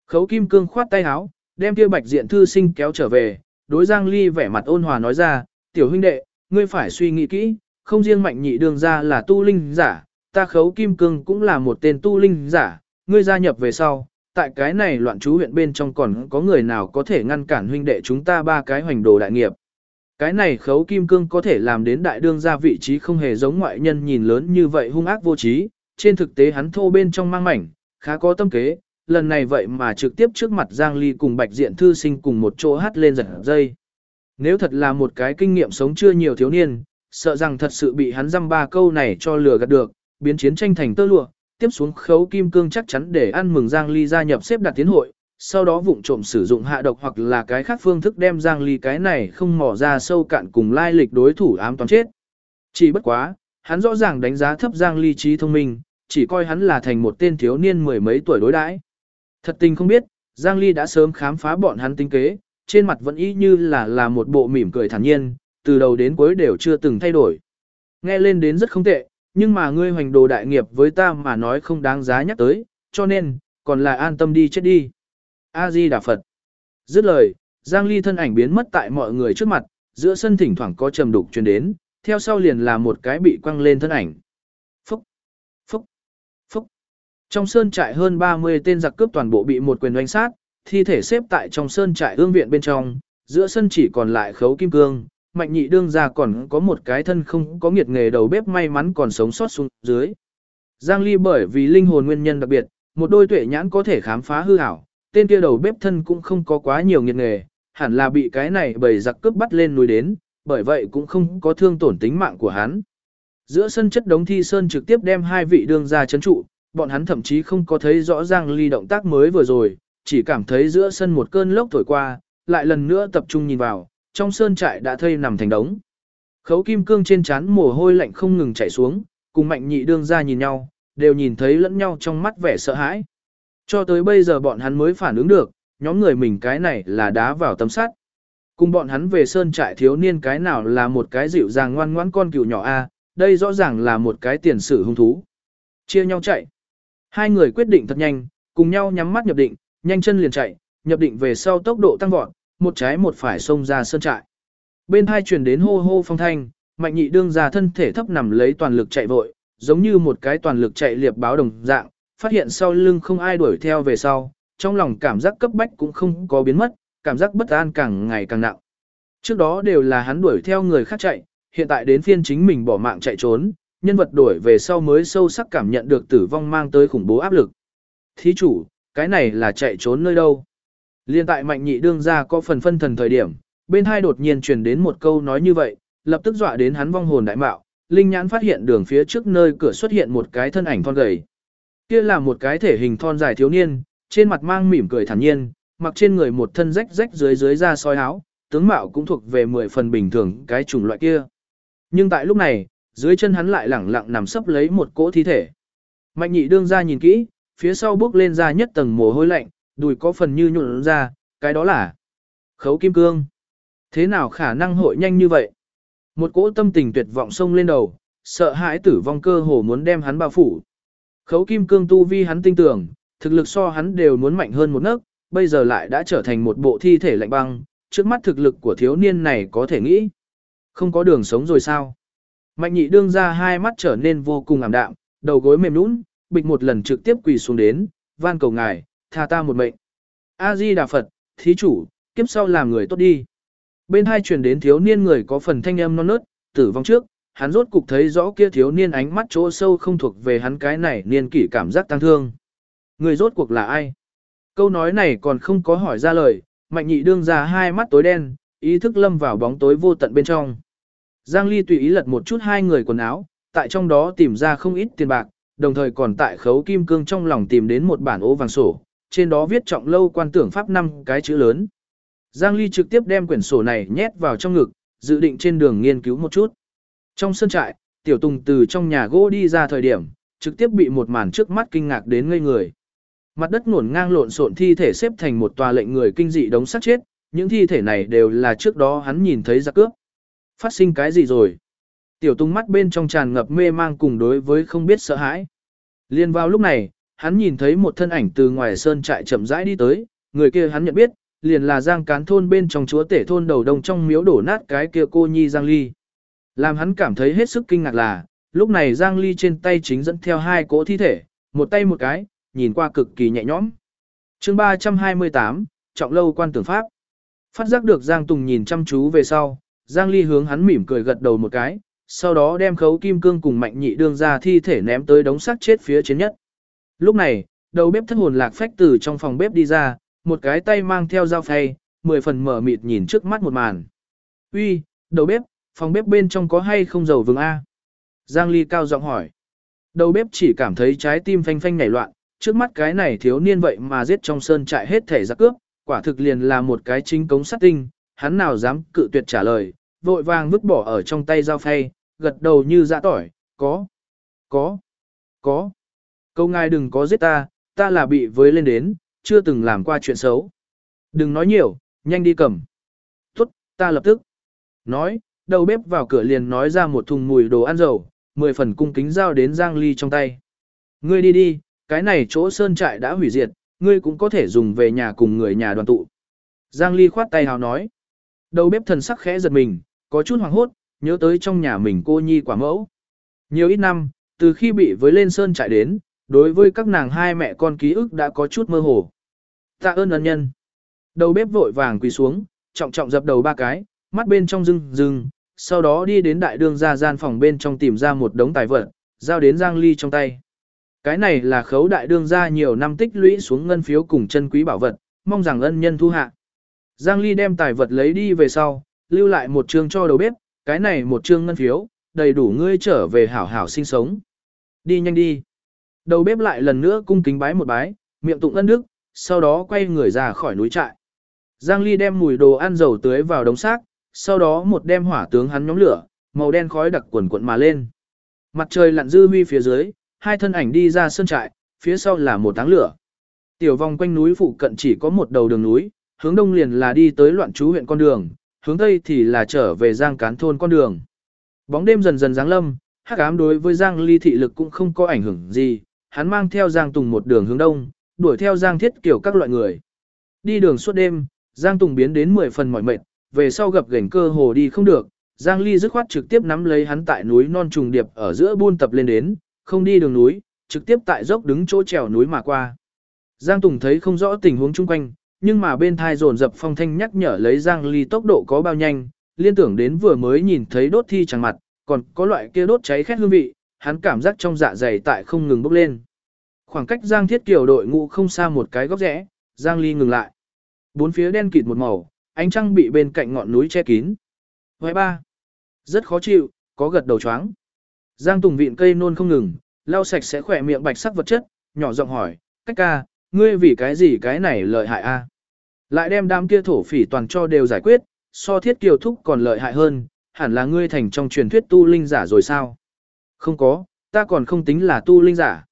Khấu kim cương khoát tay áo, đem kia bạch diện thư sinh kéo trở về, đối Giang Ly vẻ mặt ôn hòa nói ra, tiểu huynh đệ, ngươi phải suy nghĩ kỹ, không riêng mạnh nhị đường ra là tu linh giả, ta khấu kim cương cũng là một tên tu linh giả, ngươi gia nhập về sau, tại cái này loạn chú huyện bên trong còn có người nào có thể ngăn cản huynh đệ chúng ta ba cái hoành đồ đại nghiệp. Cái này khấu kim cương có thể làm đến đại đương ra vị trí không hề giống ngoại nhân nhìn lớn như vậy hung ác vô trí, trên thực tế hắn thô bên trong mang mảnh, khá có tâm kế, lần này vậy mà trực tiếp trước mặt Giang Ly cùng Bạch Diện Thư Sinh cùng một chỗ hát lên giật dây. Nếu thật là một cái kinh nghiệm sống chưa nhiều thiếu niên, sợ rằng thật sự bị hắn dăm ba câu này cho lừa gạt được, biến chiến tranh thành tơ lụa, tiếp xuống khấu kim cương chắc chắn để ăn mừng Giang Ly gia nhập xếp đặt tiến hội, sau đó vụng trộm sử dụng hạ độc hoặc là cái khác phương thức đem Giang Ly cái này không mò ra sâu cạn cùng lai lịch đối thủ ám toán chết. Chỉ bất quá, hắn rõ ràng đánh giá thấp Giang Ly trí thông minh, chỉ coi hắn là thành một tên thiếu niên mười mấy tuổi đối đãi. Thật tình không biết, Giang Ly đã sớm khám phá bọn hắn tính kế, trên mặt vẫn y như là là một bộ mỉm cười thản nhiên, từ đầu đến cuối đều chưa từng thay đổi. Nghe lên đến rất không tệ, nhưng mà ngươi hoành đồ đại nghiệp với ta mà nói không đáng giá nhắc tới, cho nên, còn là an tâm đi chết đi. A-di Đà Phật. Dứt lời, Giang Ly thân ảnh biến mất tại mọi người trước mặt, giữa sân thỉnh thoảng có trầm đục truyền đến, theo sau liền là một cái bị quăng lên thân ảnh. Phúc, phúc, phúc. Trong sơn trại hơn 30 tên giặc cướp toàn bộ bị một quyền đánh sát, thi thể xếp tại trong sơn trại ương viện bên trong, giữa sân chỉ còn lại khấu kim cương, mạnh nhị đương ra còn có một cái thân không có nghiệt nghề đầu bếp may mắn còn sống sót xuống dưới. Giang Ly bởi vì linh hồn nguyên nhân đặc biệt, một đôi tuệ nhãn có thể khám phá hư ảo, tên kia đầu bếp thân cũng không có quá nhiều nghiệt nghề, hẳn là bị cái này bầy giặc cướp bắt lên núi đến, bởi vậy cũng không có thương tổn tính mạng của hắn. Giữa sân chất đống thi sơn trực tiếp đem hai vị đương ra chấn trụ, bọn hắn thậm chí không có thấy rõ ràng ly động tác mới vừa rồi, chỉ cảm thấy giữa sân một cơn lốc thổi qua, lại lần nữa tập trung nhìn vào, trong sơn trại đã thây nằm thành đống. Khấu kim cương trên trán mồ hôi lạnh không ngừng chảy xuống, cùng mạnh nhị đương ra nhìn nhau, đều nhìn thấy lẫn nhau trong mắt vẻ sợ hãi. Cho tới bây giờ bọn hắn mới phản ứng được, nhóm người mình cái này là đá vào tấm sắt. Cùng bọn hắn về sơn trại thiếu niên cái nào là một cái dịu dàng ngoan ngoãn con cừu nhỏ a, đây rõ ràng là một cái tiền sử hung thú. Chia nhau chạy. Hai người quyết định thật nhanh, cùng nhau nhắm mắt nhập định, nhanh chân liền chạy, nhập định về sau tốc độ tăng vọt, một trái một phải xông ra sơn trại. Bên hai truyền đến hô hô phong thanh, mạnh nhị đương ra thân thể thấp nằm lấy toàn lực chạy vội, giống như một cái toàn lực chạy liệp báo đồng dạng, phát hiện sau lưng không ai đuổi theo về sau, trong lòng cảm giác cấp bách cũng không có biến mất, cảm giác bất an càng ngày càng nặng. Trước đó đều là hắn đuổi theo người khác chạy, hiện tại đến phiên chính mình bỏ mạng chạy trốn, nhân vật đổi về sau mới sâu sắc cảm nhận được tử vong mang tới khủng bố áp lực. Thí chủ, cái này là chạy trốn nơi đâu? Liên tại mạnh nhị đương ra có phần phân thần thời điểm, bên hai đột nhiên truyền đến một câu nói như vậy, lập tức dọa đến hắn vong hồn đại mạo, linh nhãn phát hiện đường phía trước nơi cửa xuất hiện một cái thân ảnh thon gầy. Kia là một cái thể hình thon dài thiếu niên, trên mặt mang mỉm cười thản nhiên, mặc trên người một thân rách rách dưới dưới da soi áo, tướng mạo cũng thuộc về mười phần bình thường cái chủng loại kia. Nhưng tại lúc này, dưới chân hắn lại lẳng lặng nằm sấp lấy một cỗ thi thể. Mạnh nhị đương ra nhìn kỹ, phía sau bước lên ra nhất tầng mồ hôi lạnh, đùi có phần như nhuộn ra, cái đó là khấu kim cương. Thế nào khả năng hội nhanh như vậy? Một cỗ tâm tình tuyệt vọng sông lên đầu, sợ hãi tử vong cơ hồ muốn đem hắn bao phủ. Khấu kim cương tu vi hắn tinh tưởng, thực lực so hắn đều muốn mạnh hơn một nấc, bây giờ lại đã trở thành một bộ thi thể lạnh băng, trước mắt thực lực của thiếu niên này có thể nghĩ. Không có đường sống rồi sao? Mạnh nhị đương ra hai mắt trở nên vô cùng ảm đạm, đầu gối mềm nũng, bịch một lần trực tiếp quỳ xuống đến, van cầu ngài, tha ta một mệnh. A-di Đà Phật, thí chủ, kiếp sau làm người tốt đi. Bên hai truyền đến thiếu niên người có phần thanh âm non nớt, tử vong trước, hắn rốt cục thấy rõ kia thiếu niên ánh mắt chỗ sâu không thuộc về hắn cái này niên kỷ cảm giác tăng thương. Người rốt cuộc là ai? Câu nói này còn không có hỏi ra lời, mạnh nhị đương ra hai mắt tối đen, ý thức lâm vào bóng tối vô tận bên trong. Giang Ly tùy ý lật một chút hai người quần áo, tại trong đó tìm ra không ít tiền bạc, đồng thời còn tại khấu kim cương trong lòng tìm đến một bản ố vàng sổ, trên đó viết trọng lâu quan tưởng pháp năm cái chữ lớn. Giang Ly trực tiếp đem quyển sổ này nhét vào trong ngực, dự định trên đường nghiên cứu một chút. Trong sân trại, Tiểu Tùng từ trong nhà gỗ đi ra thời điểm, trực tiếp bị một màn trước mắt kinh ngạc đến ngây người. Mặt đất ngổn ngang lộn xộn thi thể xếp thành một tòa lệnh người kinh dị đống xác chết, những thi thể này đều là trước đó hắn nhìn thấy giặc cướp. Phát sinh cái gì rồi? Tiểu Tùng mắt bên trong tràn ngập mê mang cùng đối với không biết sợ hãi. Liên vào lúc này, hắn nhìn thấy một thân ảnh từ ngoài sơn trại chậm rãi đi tới, người kia hắn nhận biết, liền là Giang Cán thôn bên trong chúa tể thôn đầu đông trong miếu đổ nát cái kia cô nhi Giang Ly. Làm hắn cảm thấy hết sức kinh ngạc là, lúc này Giang Ly trên tay chính dẫn theo hai cỗ thi thể, một tay một cái, nhìn qua cực kỳ nhẹ nhõm. chương 328, Trọng Lâu Quan Tưởng Pháp. Phát giác được Giang Tùng nhìn chăm chú về sau, Giang Ly hướng hắn mỉm cười gật đầu một cái, sau đó đem khấu kim cương cùng mạnh nhị đương ra thi thể ném tới đống xác chết phía trên nhất. Lúc này, đầu bếp thất hồn lạc phách từ trong phòng bếp đi ra, một cái tay mang theo dao phay, mười phần mở mịt nhìn trước mắt một màn. Uy, đầu bếp, phòng bếp bên trong có hay không dầu vừng A? Giang Ly cao giọng hỏi. Đầu bếp chỉ cảm thấy trái tim phanh phanh nảy loạn, trước mắt cái này thiếu niên vậy mà giết trong sơn trại hết thể giặc cướp, quả thực liền là một cái chính cống sát tinh, hắn nào dám cự tuyệt trả lời, vội vàng vứt bỏ ở trong tay dao phay, gật đầu như dã tỏi, có, có, có. Câu ngài đừng có giết ta, ta là bị với lên đến, chưa từng làm qua chuyện xấu. Đừng nói nhiều, nhanh đi cầm. Tốt, ta lập tức. Nói, đầu bếp vào cửa liền nói ra một thùng mùi đồ ăn dầu, mười phần cung kính giao đến Giang Ly trong tay. Ngươi đi đi, cái này chỗ sơn trại đã hủy diệt, ngươi cũng có thể dùng về nhà cùng người nhà đoàn tụ. Giang Ly khoát tay hào nói. Đầu bếp thần sắc khẽ giật mình, có chút hoàng hốt, nhớ tới trong nhà mình cô nhi quả mẫu. Nhiều ít năm, từ khi bị với lên sơn trại đến, đối với các nàng hai mẹ con ký ức đã có chút mơ hồ. Tạ ơn ân nhân. Đầu bếp vội vàng quỳ xuống, trọng trọng dập đầu ba cái, mắt bên trong rưng rưng, sau đó đi đến đại đương ra gian phòng bên trong tìm ra một đống tài vật, giao đến Giang Ly trong tay. Cái này là khấu đại đương ra nhiều năm tích lũy xuống ngân phiếu cùng chân quý bảo vật, mong rằng ân nhân thu hạ. Giang Ly đem tài vật lấy đi về sau, lưu lại một chương cho đầu bếp, cái này một chương ngân phiếu, đầy đủ ngươi trở về hảo hảo sinh sống. Đi nhanh đi. Đầu bếp lại lần nữa cung kính bái một bái, miệng tụng ân đức, sau đó quay người ra khỏi núi trại. Giang Ly đem mùi đồ ăn dầu tưới vào đống xác, sau đó một đem hỏa tướng hắn nhóm lửa, màu đen khói đặc quần quận mà lên. Mặt trời lặn dư huy phía dưới, hai thân ảnh đi ra sơn trại, phía sau là một táng lửa. Tiểu vòng quanh núi phụ cận chỉ có một đầu đường núi, hướng đông liền là đi tới loạn chú huyện con đường, hướng tây thì là trở về Giang Cán thôn con đường. Bóng đêm dần dần giáng lâm, hắc ám đối với Giang Ly thị lực cũng không có ảnh hưởng gì, hắn mang theo Giang Tùng một đường hướng đông, đuổi theo Giang Thiết kiểu các loại người. Đi đường suốt đêm, Giang Tùng biến đến 10 phần mỏi mệt, về sau gặp gành cơ hồ đi không được, Giang Ly dứt khoát trực tiếp nắm lấy hắn tại núi non trùng điệp ở giữa buôn tập lên đến, không đi đường núi, trực tiếp tại dốc đứng chỗ trèo núi mà qua. Giang Tùng thấy không rõ tình huống chung quanh, nhưng mà bên thai rồn dập phong thanh nhắc nhở lấy Giang Ly tốc độ có bao nhanh, liên tưởng đến vừa mới nhìn thấy đốt thi chẳng mặt, còn có loại kia đốt cháy khét hương vị, hắn cảm giác trong dạ dày tại không ngừng bốc lên. Khoảng cách Giang Thiết Kiều đội ngũ không xa một cái góc rẽ, Giang Ly ngừng lại. Bốn phía đen kịt một màu, ánh trăng bị bên cạnh ngọn núi che kín. Hoài ba. Rất khó chịu, có gật đầu choáng. Giang Tùng vịn cây nôn không ngừng, lau sạch sẽ khỏe miệng bạch sắc vật chất, nhỏ giọng hỏi, cách ca, ngươi vì cái gì cái này lợi hại a? Lại đem đám kia thổ phỉ toàn cho đều giải quyết, so thiết kiều thúc còn lợi hại hơn, hẳn là ngươi thành trong truyền thuyết tu linh giả rồi sao? Không có, ta còn không tính là tu linh giả.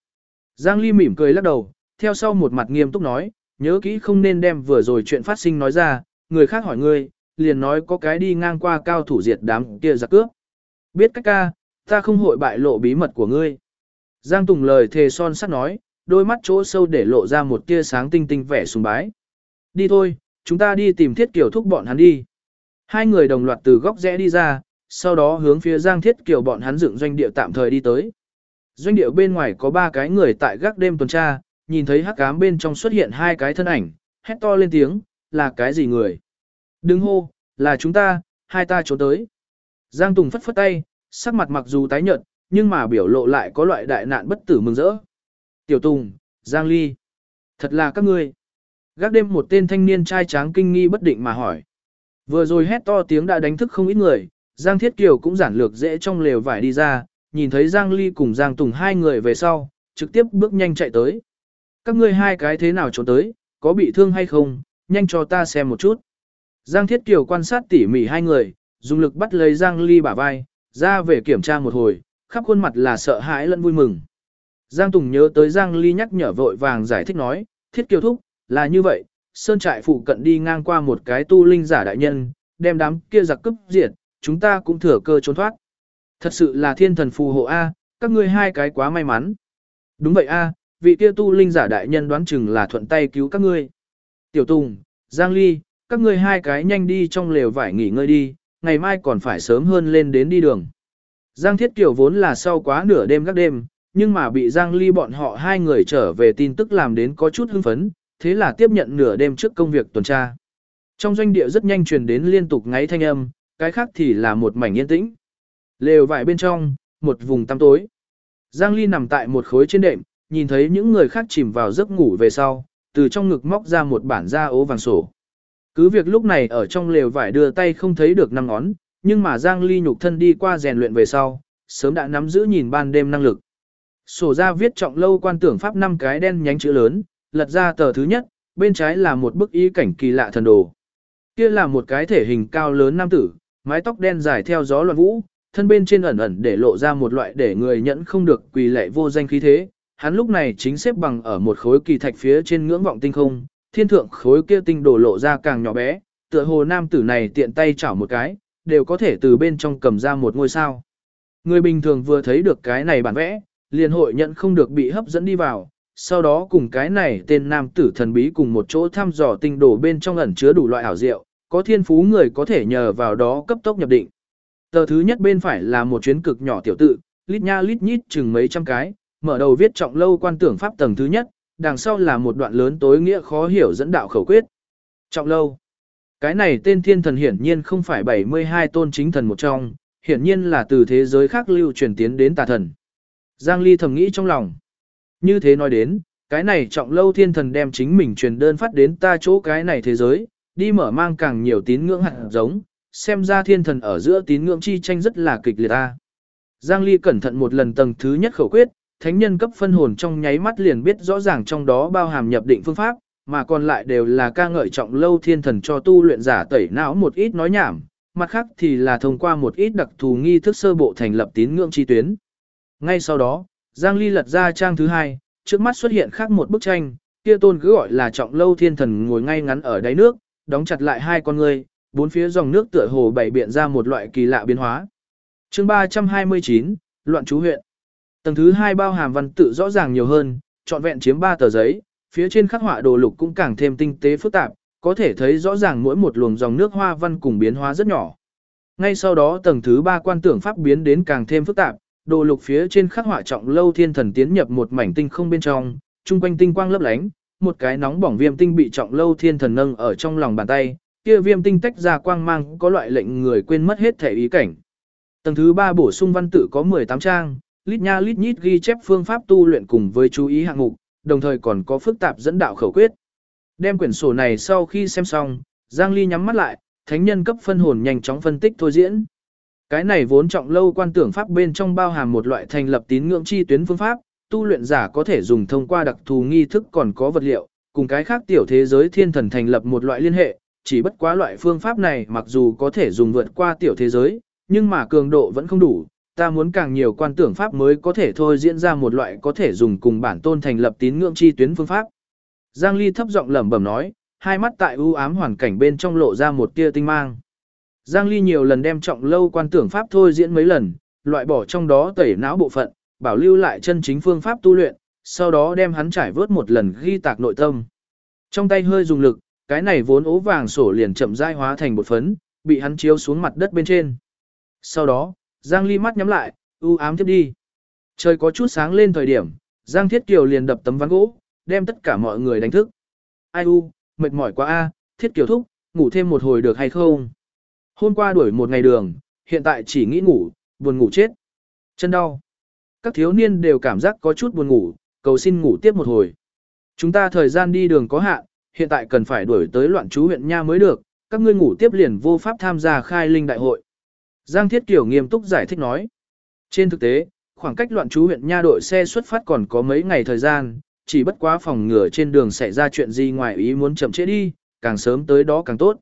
Giang Ly mỉm cười lắc đầu, theo sau một mặt nghiêm túc nói, nhớ kỹ không nên đem vừa rồi chuyện phát sinh nói ra, người khác hỏi ngươi, liền nói có cái đi ngang qua cao thủ diệt đám kia giặc cướp. Biết cách ca, ta không hội bại lộ bí mật của ngươi. Giang Tùng lời thề son sắt nói, đôi mắt chỗ sâu để lộ ra một tia sáng tinh tinh vẻ sùng bái. Đi thôi, chúng ta đi tìm thiết kiểu thúc bọn hắn đi. Hai người đồng loạt từ góc rẽ đi ra, sau đó hướng phía Giang Thiết Kiều bọn hắn dựng doanh địa tạm thời đi tới. Doanh địa bên ngoài có ba cái người tại gác đêm tuần tra, nhìn thấy hắc ám bên trong xuất hiện hai cái thân ảnh, hét to lên tiếng, là cái gì người? Đừng hô, là chúng ta, hai ta trốn tới. Giang Tùng phất phất tay, sắc mặt mặc dù tái nhợt, nhưng mà biểu lộ lại có loại đại nạn bất tử mừng rỡ. Tiểu Tùng, Giang Ly, thật là các ngươi. Gác đêm một tên thanh niên trai tráng kinh nghi bất định mà hỏi. Vừa rồi hét to tiếng đã đánh thức không ít người, Giang Thiết Kiều cũng giản lược dễ trong lều vải đi ra, nhìn thấy Giang Ly cùng Giang Tùng hai người về sau, trực tiếp bước nhanh chạy tới. Các ngươi hai cái thế nào trốn tới, có bị thương hay không, nhanh cho ta xem một chút. Giang Thiết Kiều quan sát tỉ mỉ hai người, dùng lực bắt lấy Giang Ly bả vai, ra về kiểm tra một hồi, khắp khuôn mặt là sợ hãi lẫn vui mừng. Giang Tùng nhớ tới Giang Ly nhắc nhở vội vàng giải thích nói, Thiết Kiều thúc, là như vậy, sơn trại phụ cận đi ngang qua một cái tu linh giả đại nhân, đem đám kia giặc cướp diệt, chúng ta cũng thừa cơ trốn thoát. Thật sự là thiên thần phù hộ A, các ngươi hai cái quá may mắn. Đúng vậy A, vị kia tu linh giả đại nhân đoán chừng là thuận tay cứu các ngươi. Tiểu Tùng, Giang Ly, các ngươi hai cái nhanh đi trong lều vải nghỉ ngơi đi, ngày mai còn phải sớm hơn lên đến đi đường. Giang Thiết Kiều vốn là sau quá nửa đêm gác đêm, nhưng mà bị Giang Ly bọn họ hai người trở về tin tức làm đến có chút hưng phấn, thế là tiếp nhận nửa đêm trước công việc tuần tra. Trong doanh địa rất nhanh truyền đến liên tục ngáy thanh âm, cái khác thì là một mảnh yên tĩnh. Lều vải bên trong, một vùng tăm tối. Giang Ly nằm tại một khối trên đệm, nhìn thấy những người khác chìm vào giấc ngủ về sau, từ trong ngực móc ra một bản da ố vàng sổ. Cứ việc lúc này ở trong lều vải đưa tay không thấy được năm ngón, nhưng mà Giang Ly nhục thân đi qua rèn luyện về sau, sớm đã nắm giữ nhìn ban đêm năng lực. Sổ ra viết trọng lâu quan tưởng pháp năm cái đen nhánh chữ lớn, lật ra tờ thứ nhất, bên trái là một bức ý cảnh kỳ lạ thần đồ. Kia là một cái thể hình cao lớn nam tử, mái tóc đen dài theo gió loạn vũ, thân bên trên ẩn ẩn để lộ ra một loại để người nhẫn không được quỳ lệ vô danh khí thế. Hắn lúc này chính xếp bằng ở một khối kỳ thạch phía trên ngưỡng vọng tinh không, thiên thượng khối kia tinh đổ lộ ra càng nhỏ bé, tựa hồ nam tử này tiện tay chảo một cái, đều có thể từ bên trong cầm ra một ngôi sao. Người bình thường vừa thấy được cái này bản vẽ, liền hội nhận không được bị hấp dẫn đi vào, sau đó cùng cái này tên nam tử thần bí cùng một chỗ thăm dò tinh đồ bên trong ẩn chứa đủ loại ảo diệu, có thiên phú người có thể nhờ vào đó cấp tốc nhập định. Tờ thứ nhất bên phải là một chuyến cực nhỏ tiểu tự, lít nha lít nhít chừng mấy trăm cái, mở đầu viết trọng lâu quan tưởng pháp tầng thứ nhất, đằng sau là một đoạn lớn tối nghĩa khó hiểu dẫn đạo khẩu quyết. Trọng lâu. Cái này tên thiên thần hiển nhiên không phải 72 tôn chính thần một trong, hiển nhiên là từ thế giới khác lưu truyền tiến đến tà thần. Giang Ly thầm nghĩ trong lòng. Như thế nói đến, cái này trọng lâu thiên thần đem chính mình truyền đơn phát đến ta chỗ cái này thế giới, đi mở mang càng nhiều tín ngưỡng hạt giống, xem ra thiên thần ở giữa tín ngưỡng chi tranh rất là kịch liệt ta. Giang Ly cẩn thận một lần tầng thứ nhất khẩu quyết, thánh nhân cấp phân hồn trong nháy mắt liền biết rõ ràng trong đó bao hàm nhập định phương pháp, mà còn lại đều là ca ngợi trọng lâu thiên thần cho tu luyện giả tẩy não một ít nói nhảm, mặt khác thì là thông qua một ít đặc thù nghi thức sơ bộ thành lập tín ngưỡng chi tuyến. Ngay sau đó, Giang Ly lật ra trang thứ hai, trước mắt xuất hiện khác một bức tranh, kia tôn cứ gọi là trọng lâu thiên thần ngồi ngay ngắn ở đáy nước, đóng chặt lại hai con người, bốn phía dòng nước tựa hồ bảy biện ra một loại kỳ lạ biến hóa. chương 329, Loạn chú huyện. Tầng thứ hai bao hàm văn tự rõ ràng nhiều hơn, trọn vẹn chiếm 3 tờ giấy, phía trên khắc họa đồ lục cũng càng thêm tinh tế phức tạp, có thể thấy rõ ràng mỗi một luồng dòng nước hoa văn cùng biến hóa rất nhỏ. Ngay sau đó tầng thứ ba quan tưởng pháp biến đến càng thêm phức tạp, đồ lục phía trên khắc họa trọng lâu thiên thần tiến nhập một mảnh tinh không bên trong, trung quanh tinh quang lấp lánh, một cái nóng bỏng viêm tinh bị trọng lâu thiên thần nâng ở trong lòng bàn tay, kia viêm tinh tách ra quang mang có loại lệnh người quên mất hết thể ý cảnh. Tầng thứ 3 bổ sung văn tự có 18 trang, lít nha lít nhít ghi chép phương pháp tu luyện cùng với chú ý hạng mục, đồng thời còn có phức tạp dẫn đạo khẩu quyết. Đem quyển sổ này sau khi xem xong, Giang Ly nhắm mắt lại, thánh nhân cấp phân hồn nhanh chóng phân tích thôi diễn. Cái này vốn trọng lâu quan tưởng pháp bên trong bao hàm một loại thành lập tín ngưỡng chi tuyến phương pháp, tu luyện giả có thể dùng thông qua đặc thù nghi thức còn có vật liệu, cùng cái khác tiểu thế giới thiên thần thành lập một loại liên hệ, chỉ bất quá loại phương pháp này mặc dù có thể dùng vượt qua tiểu thế giới, nhưng mà cường độ vẫn không đủ, ta muốn càng nhiều quan tưởng pháp mới có thể thôi diễn ra một loại có thể dùng cùng bản tôn thành lập tín ngưỡng chi tuyến phương pháp. Giang Ly thấp giọng lẩm bẩm nói, hai mắt tại ưu ám hoàn cảnh bên trong lộ ra một tia tinh mang. Giang Ly nhiều lần đem trọng lâu quan tưởng pháp thôi diễn mấy lần, loại bỏ trong đó tẩy não bộ phận, bảo lưu lại chân chính phương pháp tu luyện, sau đó đem hắn trải vớt một lần ghi tạc nội tâm. Trong tay hơi dùng lực, cái này vốn ố vàng sổ liền chậm rãi hóa thành một phấn, bị hắn chiếu xuống mặt đất bên trên. Sau đó, Giang Ly mắt nhắm lại, u ám tiếp đi. Trời có chút sáng lên thời điểm, Giang Thiết Kiều liền đập tấm ván gỗ, đem tất cả mọi người đánh thức. Ai u, mệt mỏi quá a, Thiết Kiều thúc, ngủ thêm một hồi được hay không? Hôm qua đuổi một ngày đường, hiện tại chỉ nghĩ ngủ, buồn ngủ chết. Chân đau. Các thiếu niên đều cảm giác có chút buồn ngủ, cầu xin ngủ tiếp một hồi. Chúng ta thời gian đi đường có hạn, hiện tại cần phải đuổi tới loạn chú huyện Nha mới được, các ngươi ngủ tiếp liền vô pháp tham gia khai linh đại hội. Giang Thiết Kiều nghiêm túc giải thích nói. Trên thực tế, khoảng cách loạn chú huyện Nha đội xe xuất phát còn có mấy ngày thời gian, chỉ bất quá phòng ngừa trên đường xảy ra chuyện gì ngoài ý muốn chậm trễ đi, càng sớm tới đó càng tốt.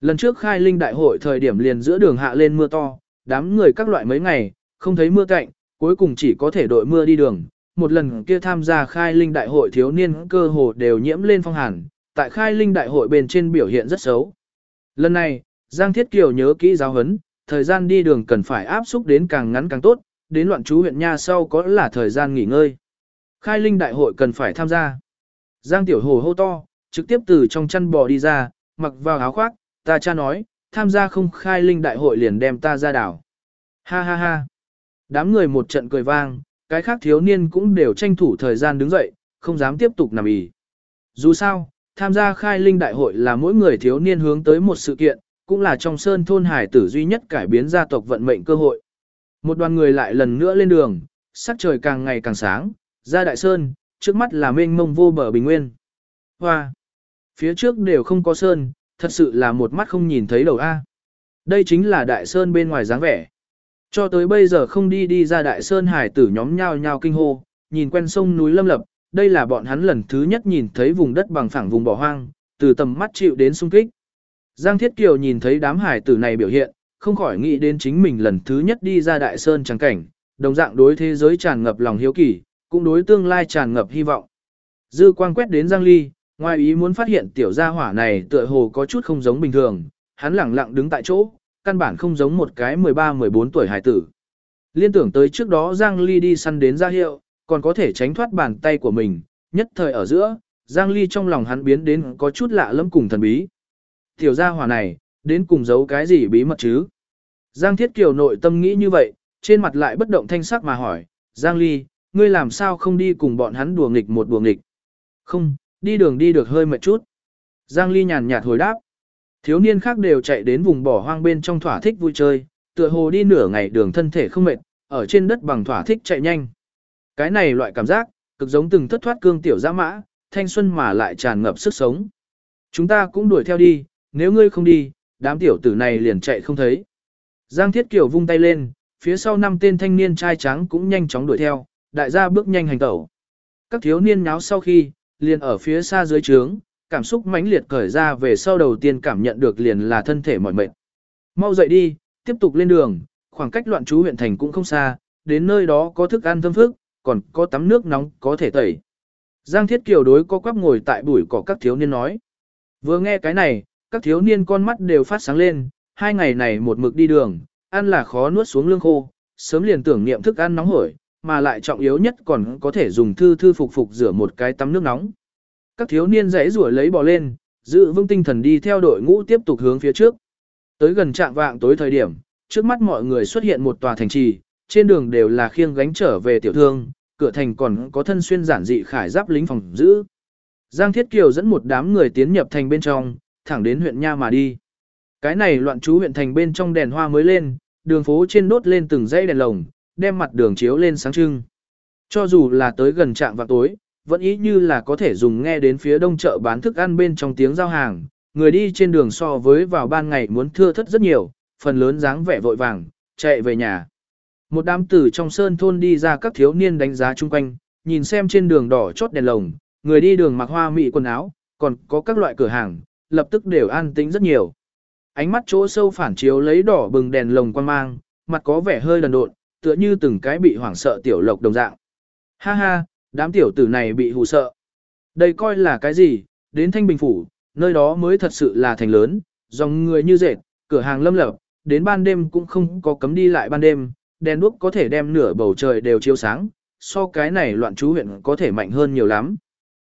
Lần trước khai linh đại hội thời điểm liền giữa đường hạ lên mưa to, đám người các loại mấy ngày, không thấy mưa cạnh, cuối cùng chỉ có thể đội mưa đi đường. Một lần kia tham gia khai linh đại hội thiếu niên cơ hồ đều nhiễm lên phong hàn, tại khai linh đại hội bên trên biểu hiện rất xấu. Lần này, Giang Thiết Kiều nhớ kỹ giáo huấn, thời gian đi đường cần phải áp xúc đến càng ngắn càng tốt, đến loạn chú huyện nha sau có là thời gian nghỉ ngơi. Khai linh đại hội cần phải tham gia. Giang Tiểu Hồ hô to, trực tiếp từ trong chăn bò đi ra, mặc vào áo khoác, ta cha nói, tham gia không khai linh đại hội liền đem ta ra đảo. Ha ha ha. Đám người một trận cười vang, cái khác thiếu niên cũng đều tranh thủ thời gian đứng dậy, không dám tiếp tục nằm ỉ. Dù sao, tham gia khai linh đại hội là mỗi người thiếu niên hướng tới một sự kiện, cũng là trong sơn thôn hải tử duy nhất cải biến gia tộc vận mệnh cơ hội. Một đoàn người lại lần nữa lên đường, sắc trời càng ngày càng sáng, ra đại sơn, trước mắt là mênh mông vô bờ bình nguyên. Hoa! Phía trước đều không có sơn, thật sự là một mắt không nhìn thấy đầu A. Đây chính là đại sơn bên ngoài dáng vẻ. Cho tới bây giờ không đi đi ra đại sơn hải tử nhóm nhau nhau kinh hô, nhìn quen sông núi lâm lập, đây là bọn hắn lần thứ nhất nhìn thấy vùng đất bằng phẳng vùng bỏ hoang, từ tầm mắt chịu đến sung kích. Giang Thiết Kiều nhìn thấy đám hải tử này biểu hiện, không khỏi nghĩ đến chính mình lần thứ nhất đi ra đại sơn trắng cảnh, đồng dạng đối thế giới tràn ngập lòng hiếu kỳ, cũng đối tương lai tràn ngập hy vọng. Dư quang quét đến Giang Ly, ngoài ý muốn phát hiện tiểu gia hỏa này tựa hồ có chút không giống bình thường, hắn lẳng lặng đứng tại chỗ, căn bản không giống một cái 13-14 tuổi hải tử. Liên tưởng tới trước đó Giang Ly đi săn đến ra hiệu, còn có thể tránh thoát bàn tay của mình, nhất thời ở giữa, Giang Ly trong lòng hắn biến đến có chút lạ lẫm cùng thần bí. Tiểu gia hỏa này, đến cùng giấu cái gì bí mật chứ? Giang Thiết Kiều nội tâm nghĩ như vậy, trên mặt lại bất động thanh sắc mà hỏi, Giang Ly, ngươi làm sao không đi cùng bọn hắn đùa nghịch một đùa nghịch? Không, đi đường đi được hơi mệt chút. Giang Ly nhàn nhạt hồi đáp. Thiếu niên khác đều chạy đến vùng bỏ hoang bên trong thỏa thích vui chơi, tựa hồ đi nửa ngày đường thân thể không mệt, ở trên đất bằng thỏa thích chạy nhanh. Cái này loại cảm giác, cực giống từng thất thoát cương tiểu giã mã, thanh xuân mà lại tràn ngập sức sống. Chúng ta cũng đuổi theo đi, nếu ngươi không đi, đám tiểu tử này liền chạy không thấy. Giang Thiết Kiều vung tay lên, phía sau năm tên thanh niên trai trắng cũng nhanh chóng đuổi theo, đại gia bước nhanh hành tẩu. Các thiếu niên nháo sau khi, liền ở phía xa dưới trướng, cảm xúc mãnh liệt cởi ra về sau đầu tiên cảm nhận được liền là thân thể mỏi mệt. Mau dậy đi, tiếp tục lên đường, khoảng cách loạn chú huyện thành cũng không xa, đến nơi đó có thức ăn thơm phức, còn có tắm nước nóng có thể tẩy. Giang Thiết Kiều đối có quắp ngồi tại bụi cỏ các thiếu niên nói. Vừa nghe cái này, các thiếu niên con mắt đều phát sáng lên, hai ngày này một mực đi đường, ăn là khó nuốt xuống lương khô, sớm liền tưởng niệm thức ăn nóng hổi, mà lại trọng yếu nhất còn có thể dùng thư thư phục phục rửa một cái tắm nước nóng. Các thiếu niên rẽ rủa lấy bò lên, giữ vững tinh thần đi theo đội ngũ tiếp tục hướng phía trước. Tới gần trạng vạng tối thời điểm, trước mắt mọi người xuất hiện một tòa thành trì, trên đường đều là khiêng gánh trở về tiểu thương, cửa thành còn có thân xuyên giản dị khải giáp lính phòng giữ. Giang Thiết Kiều dẫn một đám người tiến nhập thành bên trong, thẳng đến huyện Nha mà đi. Cái này loạn chú huyện thành bên trong đèn hoa mới lên, đường phố trên đốt lên từng dãy đèn lồng, đem mặt đường chiếu lên sáng trưng. Cho dù là tới gần trạm vào tối, vẫn ý như là có thể dùng nghe đến phía đông chợ bán thức ăn bên trong tiếng giao hàng, người đi trên đường so với vào ban ngày muốn thưa thất rất nhiều, phần lớn dáng vẻ vội vàng, chạy về nhà. Một đám tử trong sơn thôn đi ra các thiếu niên đánh giá chung quanh, nhìn xem trên đường đỏ chốt đèn lồng, người đi đường mặc hoa mị quần áo, còn có các loại cửa hàng, lập tức đều an tĩnh rất nhiều. Ánh mắt chỗ sâu phản chiếu lấy đỏ bừng đèn lồng quan mang, mặt có vẻ hơi đần độn, tựa như từng cái bị hoảng sợ tiểu lộc đồng dạng. Ha ha, đám tiểu tử này bị hù sợ. Đây coi là cái gì, đến Thanh Bình Phủ, nơi đó mới thật sự là thành lớn, dòng người như dệt, cửa hàng lâm lập, đến ban đêm cũng không có cấm đi lại ban đêm, đèn đuốc có thể đem nửa bầu trời đều chiếu sáng, so cái này loạn chú huyện có thể mạnh hơn nhiều lắm.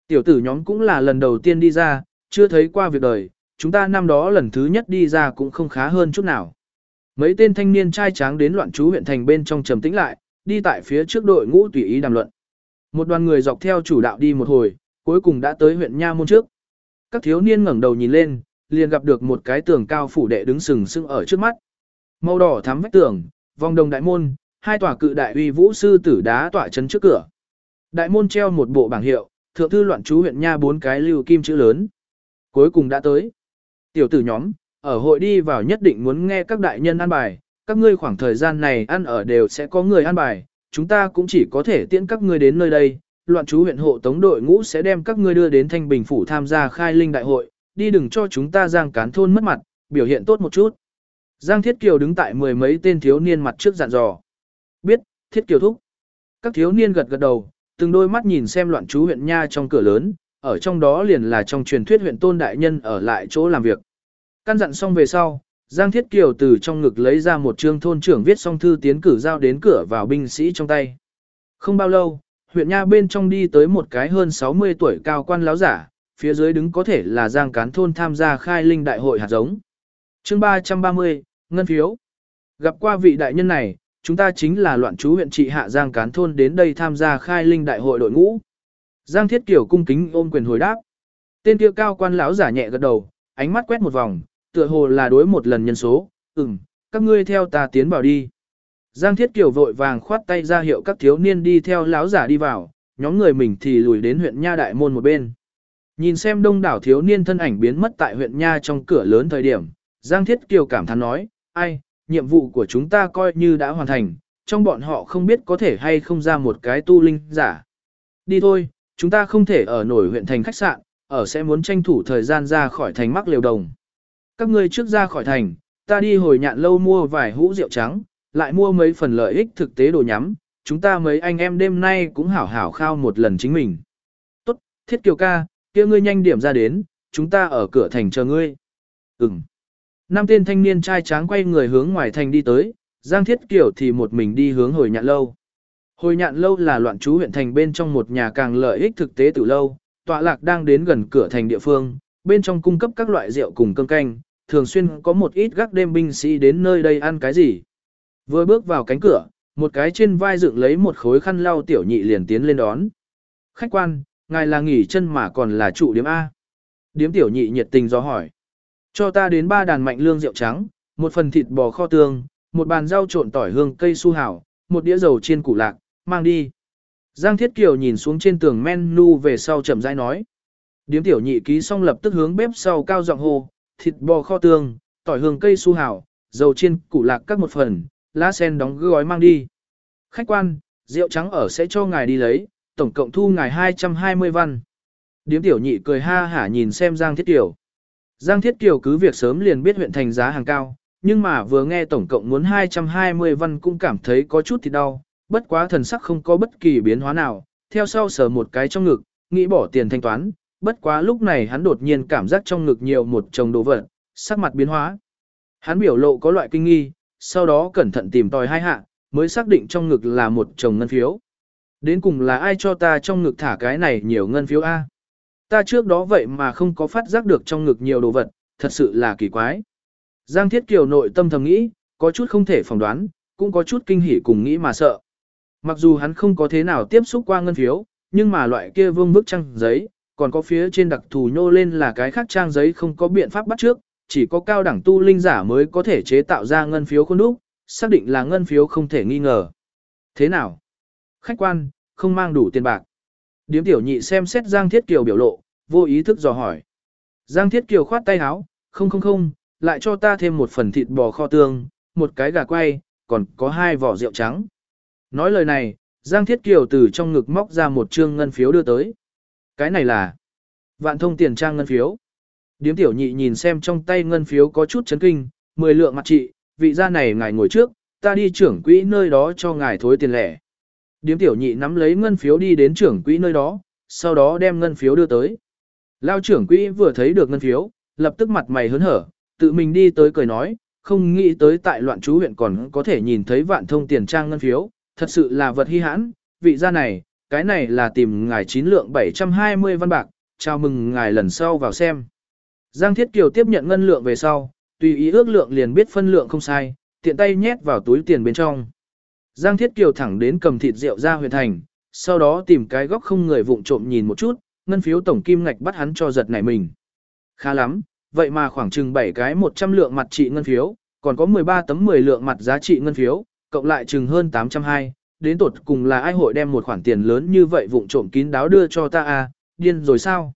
Tiểu tử nhóm cũng là lần đầu tiên đi ra, chưa thấy qua việc đời, chúng ta năm đó lần thứ nhất đi ra cũng không khá hơn chút nào. Mấy tên thanh niên trai tráng đến loạn chú huyện thành bên trong trầm tĩnh lại, đi tại phía trước đội ngũ tùy ý đàm luận. Một đoàn người dọc theo chủ đạo đi một hồi, cuối cùng đã tới huyện Nha Môn trước. Các thiếu niên ngẩng đầu nhìn lên, liền gặp được một cái tường cao phủ đệ đứng sừng sững ở trước mắt. Màu đỏ thắm vách tường, vòng đồng đại môn, hai tòa cự đại uy vũ sư tử đá tỏa chấn trước cửa. Đại môn treo một bộ bảng hiệu, thượng thư loạn chú huyện Nha bốn cái lưu kim chữ lớn. Cuối cùng đã tới. Tiểu tử nhóm, ở hội đi vào nhất định muốn nghe các đại nhân ăn bài, các ngươi khoảng thời gian này ăn ở đều sẽ có người ăn bài, chúng ta cũng chỉ có thể tiễn các ngươi đến nơi đây. Loạn chú huyện hộ tống đội ngũ sẽ đem các ngươi đưa đến Thanh Bình Phủ tham gia khai linh đại hội, đi đừng cho chúng ta giang cán thôn mất mặt, biểu hiện tốt một chút. Giang Thiết Kiều đứng tại mười mấy tên thiếu niên mặt trước dặn dò. Biết, Thiết Kiều thúc. Các thiếu niên gật gật đầu, từng đôi mắt nhìn xem loạn chú huyện nha trong cửa lớn, ở trong đó liền là trong truyền thuyết huyện tôn đại nhân ở lại chỗ làm việc. Căn dặn xong về sau, Giang Thiết Kiều từ trong ngực lấy ra một trương thôn trưởng viết xong thư tiến cử giao đến cửa vào binh sĩ trong tay. Không bao lâu, huyện nha bên trong đi tới một cái hơn 60 tuổi cao quan láo giả, phía dưới đứng có thể là Giang Cán thôn tham gia khai linh đại hội hạt giống. Chương 330, Ngân phiếu. Gặp qua vị đại nhân này, chúng ta chính là loạn chú huyện trị hạ Giang Cán thôn đến đây tham gia khai linh đại hội đội ngũ. Giang Thiết Kiều cung kính ôm quyền hồi đáp. Tên kia cao quan lão giả nhẹ gật đầu, ánh mắt quét một vòng, tựa hồ là đối một lần nhân số, ừm, các ngươi theo ta tiến vào đi. Giang Thiết Kiều vội vàng khoát tay ra hiệu các thiếu niên đi theo lão giả đi vào, nhóm người mình thì lùi đến huyện Nha Đại Môn một bên. Nhìn xem đông đảo thiếu niên thân ảnh biến mất tại huyện Nha trong cửa lớn thời điểm, Giang Thiết Kiều cảm thán nói, ai, nhiệm vụ của chúng ta coi như đã hoàn thành, trong bọn họ không biết có thể hay không ra một cái tu linh giả. Đi thôi, chúng ta không thể ở nổi huyện thành khách sạn, ở sẽ muốn tranh thủ thời gian ra khỏi thành mắc liều đồng. Các ngươi trước ra khỏi thành, ta đi hồi nhạn lâu mua vài hũ rượu trắng, lại mua mấy phần lợi ích thực tế đồ nhắm, chúng ta mấy anh em đêm nay cũng hảo hảo khao một lần chính mình. Tốt, thiết kiều ca, kia ngươi nhanh điểm ra đến, chúng ta ở cửa thành chờ ngươi. Ừm. Năm tên thanh niên trai tráng quay người hướng ngoài thành đi tới, Giang Thiết Kiều thì một mình đi hướng hồi nhạn lâu. Hồi nhạn lâu là loạn chú huyện thành bên trong một nhà càng lợi ích thực tế từ lâu, tọa lạc đang đến gần cửa thành địa phương, bên trong cung cấp các loại rượu cùng cơm canh, thường xuyên có một ít gác đêm binh sĩ đến nơi đây ăn cái gì. Vừa bước vào cánh cửa, một cái trên vai dựng lấy một khối khăn lau tiểu nhị liền tiến lên đón. Khách quan, ngài là nghỉ chân mà còn là trụ điểm A. Điếm tiểu nhị nhiệt tình do hỏi. Cho ta đến ba đàn mạnh lương rượu trắng, một phần thịt bò kho tương, một bàn rau trộn tỏi hương cây su hảo, một đĩa dầu chiên củ lạc, mang đi. Giang Thiết Kiều nhìn xuống trên tường menu về sau chậm rãi nói. Điếm tiểu nhị ký xong lập tức hướng bếp sau cao giọng hô, thịt bò kho tương, tỏi hương cây su hảo, dầu chiên củ lạc các một phần, lá sen đóng gói mang đi. Khách quan, rượu trắng ở sẽ cho ngài đi lấy, tổng cộng thu ngài 220 văn. Điếm tiểu nhị cười ha hả nhìn xem Giang Thiết Kiều. Giang Thiết Kiều cứ việc sớm liền biết huyện thành giá hàng cao, nhưng mà vừa nghe tổng cộng muốn 220 văn cũng cảm thấy có chút thì đau, bất quá thần sắc không có bất kỳ biến hóa nào, theo sau sờ một cái trong ngực, nghĩ bỏ tiền thanh toán, bất quá lúc này hắn đột nhiên cảm giác trong ngực nhiều một chồng đồ vật, sắc mặt biến hóa. Hắn biểu lộ có loại kinh nghi, sau đó cẩn thận tìm tòi hai hạ, mới xác định trong ngực là một chồng ngân phiếu. Đến cùng là ai cho ta trong ngực thả cái này nhiều ngân phiếu A? Ta trước đó vậy mà không có phát giác được trong ngực nhiều đồ vật, thật sự là kỳ quái. Giang Thiết Kiều nội tâm thầm nghĩ, có chút không thể phỏng đoán, cũng có chút kinh hỉ cùng nghĩ mà sợ. Mặc dù hắn không có thế nào tiếp xúc qua ngân phiếu, nhưng mà loại kia vương bức trang giấy, còn có phía trên đặc thù nhô lên là cái khác trang giấy không có biện pháp bắt trước, chỉ có cao đẳng tu linh giả mới có thể chế tạo ra ngân phiếu khuôn đúc, xác định là ngân phiếu không thể nghi ngờ. Thế nào? Khách quan, không mang đủ tiền bạc. Điếm tiểu nhị xem xét Giang Thiết Kiều biểu lộ, vô ý thức dò hỏi. Giang Thiết Kiều khoát tay áo, không không không, lại cho ta thêm một phần thịt bò kho tương, một cái gà quay, còn có hai vỏ rượu trắng. Nói lời này, Giang Thiết Kiều từ trong ngực móc ra một trương ngân phiếu đưa tới. Cái này là vạn thông tiền trang ngân phiếu. Điếm tiểu nhị nhìn xem trong tay ngân phiếu có chút chấn kinh, 10 lượng mặt trị, vị gia này ngài ngồi trước, ta đi trưởng quỹ nơi đó cho ngài thối tiền lẻ. Điếm tiểu nhị nắm lấy ngân phiếu đi đến trưởng quỹ nơi đó, sau đó đem ngân phiếu đưa tới. Lao trưởng quỹ vừa thấy được ngân phiếu, lập tức mặt mày hớn hở, tự mình đi tới cười nói, không nghĩ tới tại loạn chú huyện còn có thể nhìn thấy vạn thông tiền trang ngân phiếu, thật sự là vật hy hãn, vị gia này, cái này là tìm ngài chín lượng 720 văn bạc, chào mừng ngài lần sau vào xem. Giang Thiết Kiều tiếp nhận ngân lượng về sau, tùy ý ước lượng liền biết phân lượng không sai, tiện tay nhét vào túi tiền bên trong. Giang Thiết Kiều thẳng đến cầm thịt rượu ra huyện thành, sau đó tìm cái góc không người vụng trộm nhìn một chút, ngân phiếu tổng kim ngạch bắt hắn cho giật nảy mình. Khá lắm, vậy mà khoảng chừng 7 cái 100 lượng mặt trị ngân phiếu, còn có 13 tấm 10 lượng mặt giá trị ngân phiếu, cộng lại chừng hơn 820, đến tột cùng là ai hội đem một khoản tiền lớn như vậy vụng trộm kín đáo đưa cho ta à, điên rồi sao?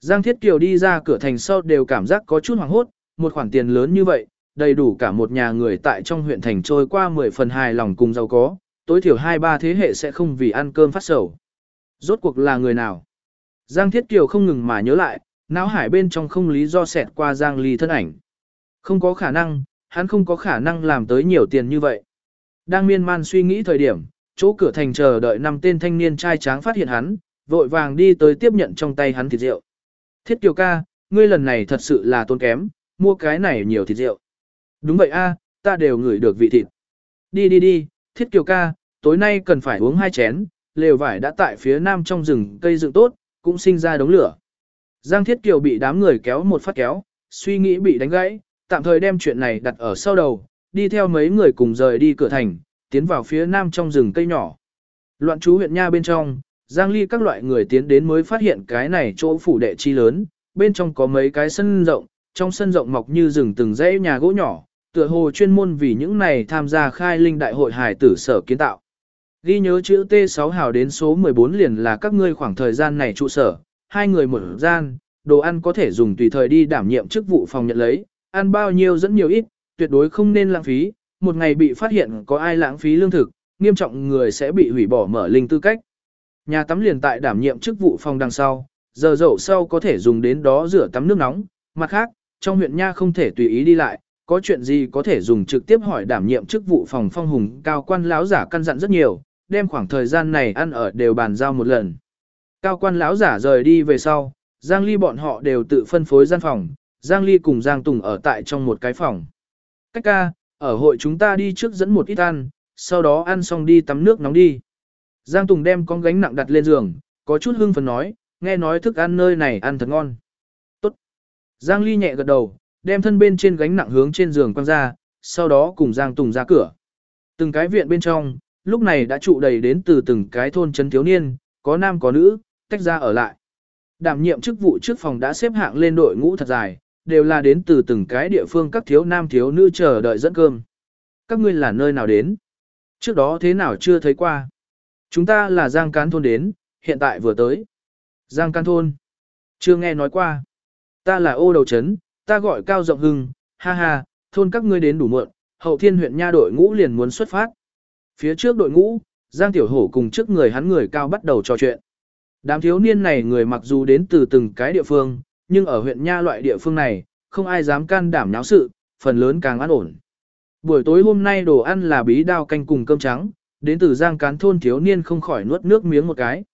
Giang Thiết Kiều đi ra cửa thành sau đều cảm giác có chút hoảng hốt, một khoản tiền lớn như vậy, đầy đủ cả một nhà người tại trong huyện thành trôi qua 10 phần hài lòng cùng giàu có, tối thiểu hai ba thế hệ sẽ không vì ăn cơm phát sầu. Rốt cuộc là người nào? Giang Thiết Kiều không ngừng mà nhớ lại, não hải bên trong không lý do xẹt qua Giang Ly thân ảnh. Không có khả năng, hắn không có khả năng làm tới nhiều tiền như vậy. Đang miên man suy nghĩ thời điểm, chỗ cửa thành chờ đợi năm tên thanh niên trai tráng phát hiện hắn, vội vàng đi tới tiếp nhận trong tay hắn thịt rượu. Thiết Kiều ca, ngươi lần này thật sự là tốn kém, mua cái này nhiều thịt rượu. Đúng vậy a, ta đều ngửi được vị thịt. Đi đi đi, Thiết Kiều ca, tối nay cần phải uống hai chén, lều vải đã tại phía nam trong rừng cây dựng tốt, cũng sinh ra đống lửa. Giang Thiết Kiều bị đám người kéo một phát kéo, suy nghĩ bị đánh gãy, tạm thời đem chuyện này đặt ở sau đầu, đi theo mấy người cùng rời đi cửa thành, tiến vào phía nam trong rừng cây nhỏ. Loạn chú huyện nha bên trong, Giang Ly các loại người tiến đến mới phát hiện cái này chỗ phủ đệ chi lớn, bên trong có mấy cái sân rộng, trong sân rộng mọc như rừng từng dãy nhà gỗ nhỏ, tựa hồ chuyên môn vì những này tham gia khai linh đại hội hải tử sở kiến tạo. Ghi nhớ chữ T6 hào đến số 14 liền là các ngươi khoảng thời gian này trụ sở, hai người một gian, đồ ăn có thể dùng tùy thời đi đảm nhiệm chức vụ phòng nhận lấy, ăn bao nhiêu dẫn nhiều ít, tuyệt đối không nên lãng phí, một ngày bị phát hiện có ai lãng phí lương thực, nghiêm trọng người sẽ bị hủy bỏ mở linh tư cách. Nhà tắm liền tại đảm nhiệm chức vụ phòng đằng sau, giờ dậu sau có thể dùng đến đó rửa tắm nước nóng, mặt khác, trong huyện nha không thể tùy ý đi lại, có chuyện gì có thể dùng trực tiếp hỏi đảm nhiệm chức vụ phòng phong hùng cao quan lão giả căn dặn rất nhiều, đem khoảng thời gian này ăn ở đều bàn giao một lần. Cao quan lão giả rời đi về sau, Giang Ly bọn họ đều tự phân phối gian phòng, Giang Ly cùng Giang Tùng ở tại trong một cái phòng. Cách ca, ở hội chúng ta đi trước dẫn một ít ăn, sau đó ăn xong đi tắm nước nóng đi. Giang Tùng đem con gánh nặng đặt lên giường, có chút hưng phấn nói, nghe nói thức ăn nơi này ăn thật ngon. Tốt. Giang Ly nhẹ gật đầu, đem thân bên trên gánh nặng hướng trên giường quăng ra, sau đó cùng Giang Tùng ra cửa. Từng cái viện bên trong, lúc này đã trụ đầy đến từ từng cái thôn trấn thiếu niên, có nam có nữ, tách ra ở lại. Đảm nhiệm chức vụ trước phòng đã xếp hạng lên đội ngũ thật dài, đều là đến từ từng cái địa phương các thiếu nam thiếu nữ chờ đợi dẫn cơm. Các ngươi là nơi nào đến? Trước đó thế nào chưa thấy qua? Chúng ta là Giang Cán Thôn đến, hiện tại vừa tới. Giang Cán Thôn. Chưa nghe nói qua. Ta là ô đầu Trấn, ta gọi Cao Rộng Hưng, ha ha, thôn các ngươi đến đủ muộn, hậu thiên huyện nha đội ngũ liền muốn xuất phát. Phía trước đội ngũ, Giang Tiểu Hổ cùng trước người hắn người cao bắt đầu trò chuyện. Đám thiếu niên này người mặc dù đến từ từng cái địa phương, nhưng ở huyện nha loại địa phương này, không ai dám can đảm náo sự, phần lớn càng an ổn. Buổi tối hôm nay đồ ăn là bí đao canh cùng cơm trắng, đến từ giang cán thôn thiếu niên không khỏi nuốt nước miếng một cái.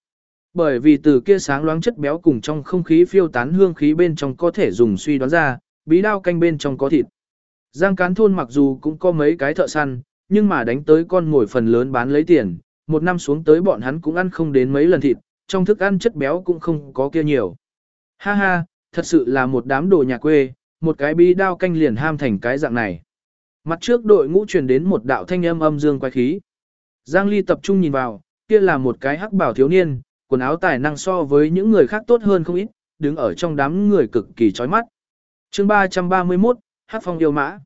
Bởi vì từ kia sáng loáng chất béo cùng trong không khí phiêu tán hương khí bên trong có thể dùng suy đoán ra, bí đao canh bên trong có thịt. Giang cán thôn mặc dù cũng có mấy cái thợ săn, nhưng mà đánh tới con ngồi phần lớn bán lấy tiền, một năm xuống tới bọn hắn cũng ăn không đến mấy lần thịt, trong thức ăn chất béo cũng không có kia nhiều. Ha ha, thật sự là một đám đồ nhà quê, một cái bi đao canh liền ham thành cái dạng này. Mặt trước đội ngũ truyền đến một đạo thanh âm âm dương quái khí. Giang Ly tập trung nhìn vào, kia là một cái hắc bảo thiếu niên, quần áo tài năng so với những người khác tốt hơn không ít, đứng ở trong đám người cực kỳ chói mắt. chương 331, hắc Phong yêu mã.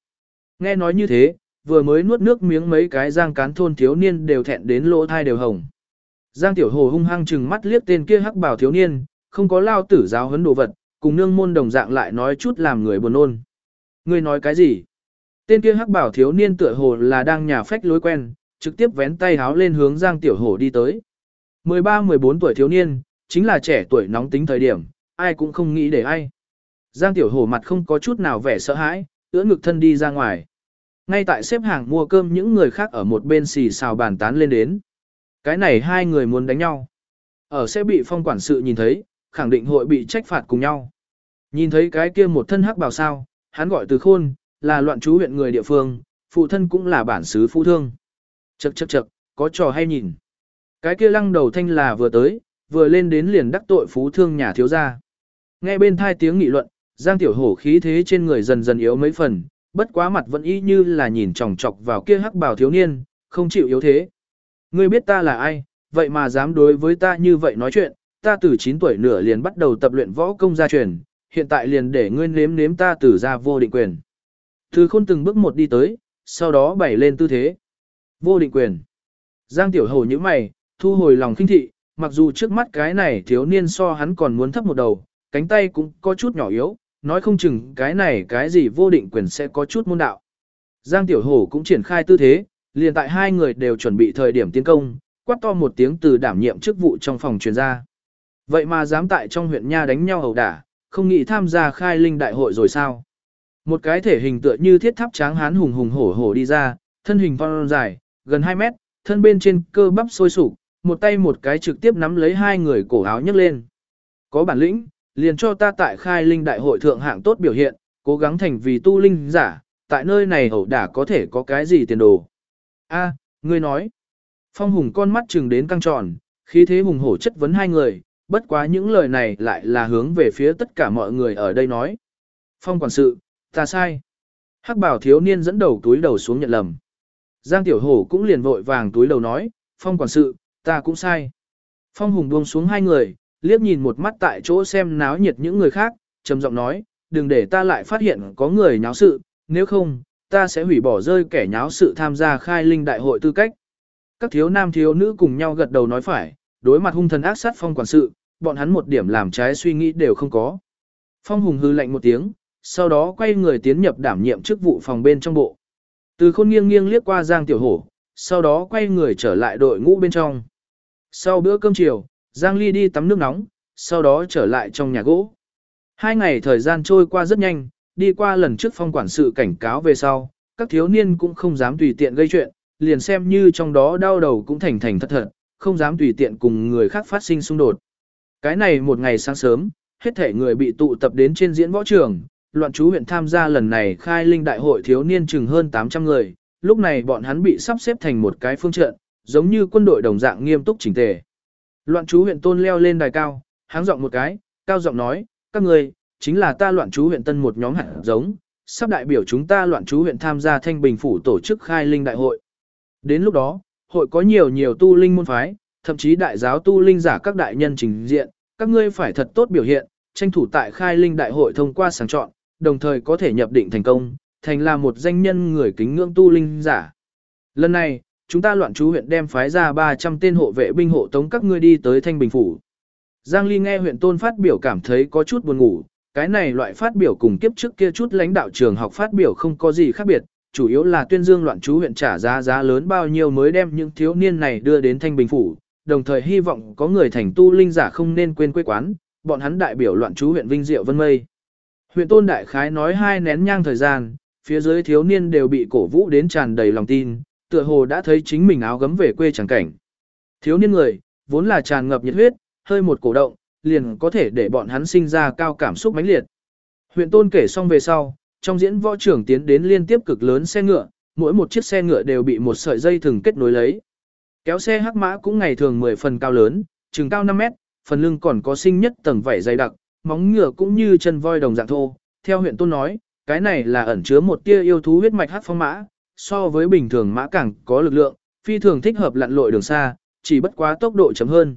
Nghe nói như thế, vừa mới nuốt nước miếng mấy cái giang cán thôn thiếu niên đều thẹn đến lỗ thai đều hồng. Giang Tiểu Hồ hung hăng chừng mắt liếc tên kia hắc bảo thiếu niên, không có lao tử giáo huấn đồ vật, cùng nương môn đồng dạng lại nói chút làm người buồn nôn. Ngươi nói cái gì? Tên kia hắc bảo thiếu niên tựa hồ là đang nhà phách lối quen, trực tiếp vén tay háo lên hướng Giang Tiểu Hổ đi tới. 13-14 tuổi thiếu niên, chính là trẻ tuổi nóng tính thời điểm, ai cũng không nghĩ để ai. Giang Tiểu Hổ mặt không có chút nào vẻ sợ hãi, ưỡn ngực thân đi ra ngoài. Ngay tại xếp hàng mua cơm những người khác ở một bên xì xào bàn tán lên đến. Cái này hai người muốn đánh nhau. Ở sẽ bị phong quản sự nhìn thấy, khẳng định hội bị trách phạt cùng nhau. Nhìn thấy cái kia một thân hắc bào sao, hắn gọi từ khôn, là loạn chú huyện người địa phương, phụ thân cũng là bản xứ phu thương. Chậc chậc chậc, có trò hay nhìn. Cái kia lăng đầu thanh là vừa tới, vừa lên đến liền đắc tội phú thương nhà thiếu gia. Nghe bên thai tiếng nghị luận, Giang Tiểu Hổ khí thế trên người dần dần yếu mấy phần, bất quá mặt vẫn y như là nhìn chòng chọc vào kia hắc bào thiếu niên, không chịu yếu thế. Ngươi biết ta là ai, vậy mà dám đối với ta như vậy nói chuyện, ta từ 9 tuổi nửa liền bắt đầu tập luyện võ công gia truyền, hiện tại liền để ngươi nếm nếm ta từ ra vô định quyền. Từ khôn từng bước một đi tới, sau đó bày lên tư thế. Vô định quyền. Giang tiểu hầu như mày, thu hồi lòng kinh thị, mặc dù trước mắt cái này thiếu niên so hắn còn muốn thấp một đầu, cánh tay cũng có chút nhỏ yếu, nói không chừng cái này cái gì vô định quyền sẽ có chút môn đạo. Giang tiểu hổ cũng triển khai tư thế, liền tại hai người đều chuẩn bị thời điểm tiến công, quát to một tiếng từ đảm nhiệm chức vụ trong phòng truyền ra. Vậy mà dám tại trong huyện Nha đánh nhau hầu đả, không nghĩ tham gia khai linh đại hội rồi sao? Một cái thể hình tựa như thiết tháp tráng hán hùng hùng hổ hổ đi ra, thân hình phong dài, gần 2 mét, thân bên trên cơ bắp sôi sục, một tay một cái trực tiếp nắm lấy hai người cổ áo nhấc lên. Có bản lĩnh, liền cho ta tại khai linh đại hội thượng hạng tốt biểu hiện, cố gắng thành vì tu linh giả, tại nơi này hậu đả có thể có cái gì tiền đồ. A, ngươi nói. Phong hùng con mắt trừng đến căng tròn, khí thế hùng hổ chất vấn hai người, bất quá những lời này lại là hướng về phía tất cả mọi người ở đây nói. Phong quản sự, ta sai. Hắc bảo thiếu niên dẫn đầu túi đầu xuống nhận lầm. Giang tiểu hổ cũng liền vội vàng túi đầu nói, phong quản sự, ta cũng sai. Phong hùng buông xuống hai người, liếc nhìn một mắt tại chỗ xem náo nhiệt những người khác, trầm giọng nói, đừng để ta lại phát hiện có người nháo sự, nếu không, ta sẽ hủy bỏ rơi kẻ nháo sự tham gia khai linh đại hội tư cách. Các thiếu nam thiếu nữ cùng nhau gật đầu nói phải, đối mặt hung thần ác sát phong quản sự, bọn hắn một điểm làm trái suy nghĩ đều không có. Phong hùng hư lạnh một tiếng, sau đó quay người tiến nhập đảm nhiệm chức vụ phòng bên trong bộ. Từ khôn nghiêng nghiêng liếc qua Giang Tiểu Hổ, sau đó quay người trở lại đội ngũ bên trong. Sau bữa cơm chiều, Giang Ly đi tắm nước nóng, sau đó trở lại trong nhà gỗ. Hai ngày thời gian trôi qua rất nhanh, đi qua lần trước phong quản sự cảnh cáo về sau, các thiếu niên cũng không dám tùy tiện gây chuyện, liền xem như trong đó đau đầu cũng thành thành thật thật, không dám tùy tiện cùng người khác phát sinh xung đột. Cái này một ngày sáng sớm, hết thể người bị tụ tập đến trên diễn võ trường, loạn chú huyện tham gia lần này khai linh đại hội thiếu niên chừng hơn 800 người, lúc này bọn hắn bị sắp xếp thành một cái phương trận, giống như quân đội đồng dạng nghiêm túc chỉnh tề. Loạn chú huyện tôn leo lên đài cao, háng giọng một cái, cao giọng nói, các người, chính là ta loạn chú huyện tân một nhóm hạt giống, sắp đại biểu chúng ta loạn chú huyện tham gia thanh bình phủ tổ chức khai linh đại hội. Đến lúc đó, hội có nhiều nhiều tu linh môn phái, thậm chí đại giáo tu linh giả các đại nhân trình diện, các ngươi phải thật tốt biểu hiện, tranh thủ tại khai linh đại hội thông qua sàng chọn, đồng thời có thể nhập định thành công, thành là một danh nhân người kính ngưỡng tu linh giả. Lần này, chúng ta loạn chú huyện đem phái ra 300 tên hộ vệ binh hộ tống các ngươi đi tới Thanh Bình Phủ. Giang Ly nghe huyện tôn phát biểu cảm thấy có chút buồn ngủ, cái này loại phát biểu cùng kiếp trước kia chút lãnh đạo trường học phát biểu không có gì khác biệt, chủ yếu là tuyên dương loạn chú huyện trả giá giá lớn bao nhiêu mới đem những thiếu niên này đưa đến Thanh Bình Phủ, đồng thời hy vọng có người thành tu linh giả không nên quên quê quán, bọn hắn đại biểu loạn chú huyện Vinh Diệu Vân Mây. Huyện Tôn Đại Khái nói hai nén nhang thời gian, phía dưới thiếu niên đều bị cổ vũ đến tràn đầy lòng tin, tựa hồ đã thấy chính mình áo gấm về quê chẳng cảnh. Thiếu niên người, vốn là tràn ngập nhiệt huyết, hơi một cổ động, liền có thể để bọn hắn sinh ra cao cảm xúc mãnh liệt. Huyện Tôn kể xong về sau, trong diễn võ trưởng tiến đến liên tiếp cực lớn xe ngựa, mỗi một chiếc xe ngựa đều bị một sợi dây thừng kết nối lấy. Kéo xe hắc mã cũng ngày thường 10 phần cao lớn, chừng cao 5 mét, phần lưng còn có sinh nhất tầng vảy dày đặc, móng ngựa cũng như chân voi đồng dạng thô. Theo huyện tôn nói, cái này là ẩn chứa một tia yêu thú huyết mạch hắc phong mã, so với bình thường mã càng có lực lượng, phi thường thích hợp lặn lội đường xa, chỉ bất quá tốc độ chậm hơn.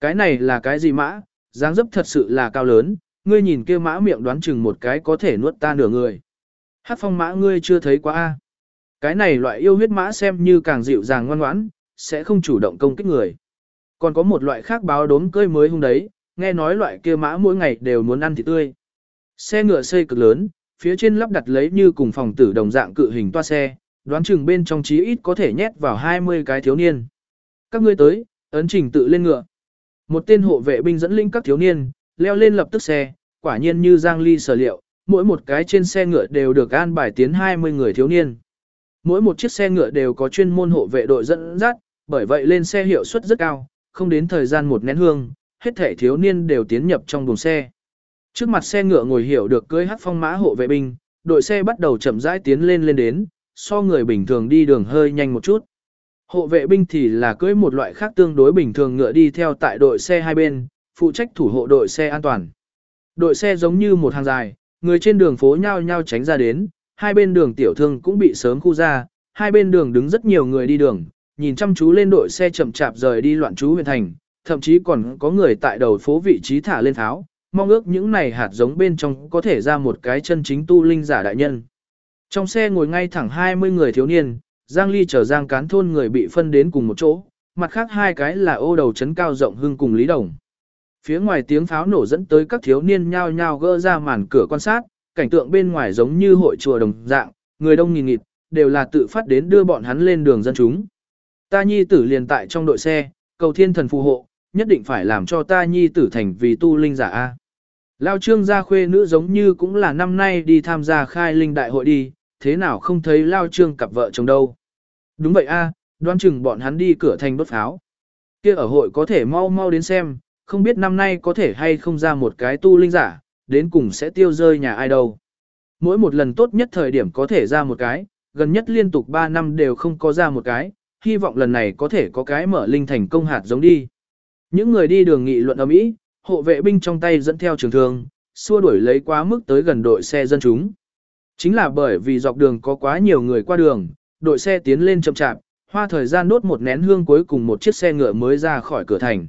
Cái này là cái gì mã, dáng dấp thật sự là cao lớn, ngươi nhìn kia mã miệng đoán chừng một cái có thể nuốt ta nửa người. Hát phong mã ngươi chưa thấy quá a Cái này loại yêu huyết mã xem như càng dịu dàng ngoan ngoãn, sẽ không chủ động công kích người. Còn có một loại khác báo đốm cơi mới hung đấy, nghe nói loại kia mã mỗi ngày đều muốn ăn thịt tươi. Xe ngựa xây cực lớn, phía trên lắp đặt lấy như cùng phòng tử đồng dạng cự hình toa xe, đoán chừng bên trong chí ít có thể nhét vào 20 cái thiếu niên. Các ngươi tới, ấn trình tự lên ngựa. Một tên hộ vệ binh dẫn linh các thiếu niên, leo lên lập tức xe, quả nhiên như Giang Ly sở liệu, mỗi một cái trên xe ngựa đều được an bài tiến 20 người thiếu niên. Mỗi một chiếc xe ngựa đều có chuyên môn hộ vệ đội dẫn dắt, bởi vậy lên xe hiệu suất rất cao, không đến thời gian một nén hương, hết thể thiếu niên đều tiến nhập trong buồng xe. Trước mặt xe ngựa ngồi hiểu được cưới hát phong mã hộ vệ binh, đội xe bắt đầu chậm rãi tiến lên lên đến, so người bình thường đi đường hơi nhanh một chút. Hộ vệ binh thì là cưới một loại khác tương đối bình thường ngựa đi theo tại đội xe hai bên, phụ trách thủ hộ đội xe an toàn. Đội xe giống như một hàng dài, người trên đường phố nhau nhau tránh ra đến, hai bên đường tiểu thương cũng bị sớm khu ra, hai bên đường đứng rất nhiều người đi đường, nhìn chăm chú lên đội xe chậm chạp rời đi loạn chú huyện thành, thậm chí còn có người tại đầu phố vị trí thả lên tháo, mong ước những này hạt giống bên trong có thể ra một cái chân chính tu linh giả đại nhân. Trong xe ngồi ngay thẳng 20 người thiếu niên, Giang Ly chở Giang Cán thôn người bị phân đến cùng một chỗ, mặt khác hai cái là ô đầu chấn cao rộng hưng cùng Lý Đồng. Phía ngoài tiếng pháo nổ dẫn tới các thiếu niên nhao nhao gỡ ra màn cửa quan sát, cảnh tượng bên ngoài giống như hội chùa đồng dạng, người đông nghìn nghịt, đều là tự phát đến đưa bọn hắn lên đường dân chúng. Ta nhi tử liền tại trong đội xe, cầu thiên thần phù hộ, nhất định phải làm cho ta nhi tử thành vì tu linh giả A. Lao trương gia khuê nữ giống như cũng là năm nay đi tham gia khai linh đại hội đi, thế nào không thấy Lao trương cặp vợ chồng đâu. Đúng vậy A, Đoan chừng bọn hắn đi cửa thành đốt pháo. kia ở hội có thể mau mau đến xem, không biết năm nay có thể hay không ra một cái tu linh giả, đến cùng sẽ tiêu rơi nhà ai đâu. Mỗi một lần tốt nhất thời điểm có thể ra một cái, gần nhất liên tục 3 năm đều không có ra một cái, hy vọng lần này có thể có cái mở linh thành công hạt giống đi. Những người đi đường nghị luận ở mỹ, hộ vệ binh trong tay dẫn theo trường thương, xua đuổi lấy quá mức tới gần đội xe dân chúng. Chính là bởi vì dọc đường có quá nhiều người qua đường, đội xe tiến lên chậm chạp, hoa thời gian đốt một nén hương cuối cùng một chiếc xe ngựa mới ra khỏi cửa thành.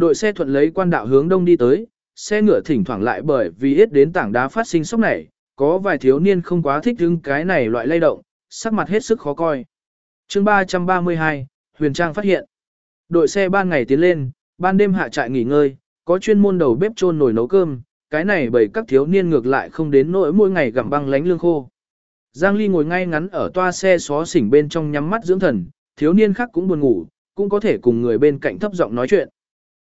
Đội xe thuận lấy quan đạo hướng đông đi tới, xe ngựa thỉnh thoảng lại bởi vì ít đến tảng đá phát sinh sốc này, có vài thiếu niên không quá thích hứng cái này loại lay động, sắc mặt hết sức khó coi. chương 332, Huyền Trang phát hiện. Đội xe ban ngày tiến lên, ban đêm hạ trại nghỉ ngơi, có chuyên môn đầu bếp trôn nồi nấu cơm, cái này bởi các thiếu niên ngược lại không đến nỗi mỗi ngày gặm băng lánh lương khô. Giang Ly ngồi ngay ngắn ở toa xe xó xỉnh bên trong nhắm mắt dưỡng thần, thiếu niên khác cũng buồn ngủ, cũng có thể cùng người bên cạnh thấp giọng nói chuyện.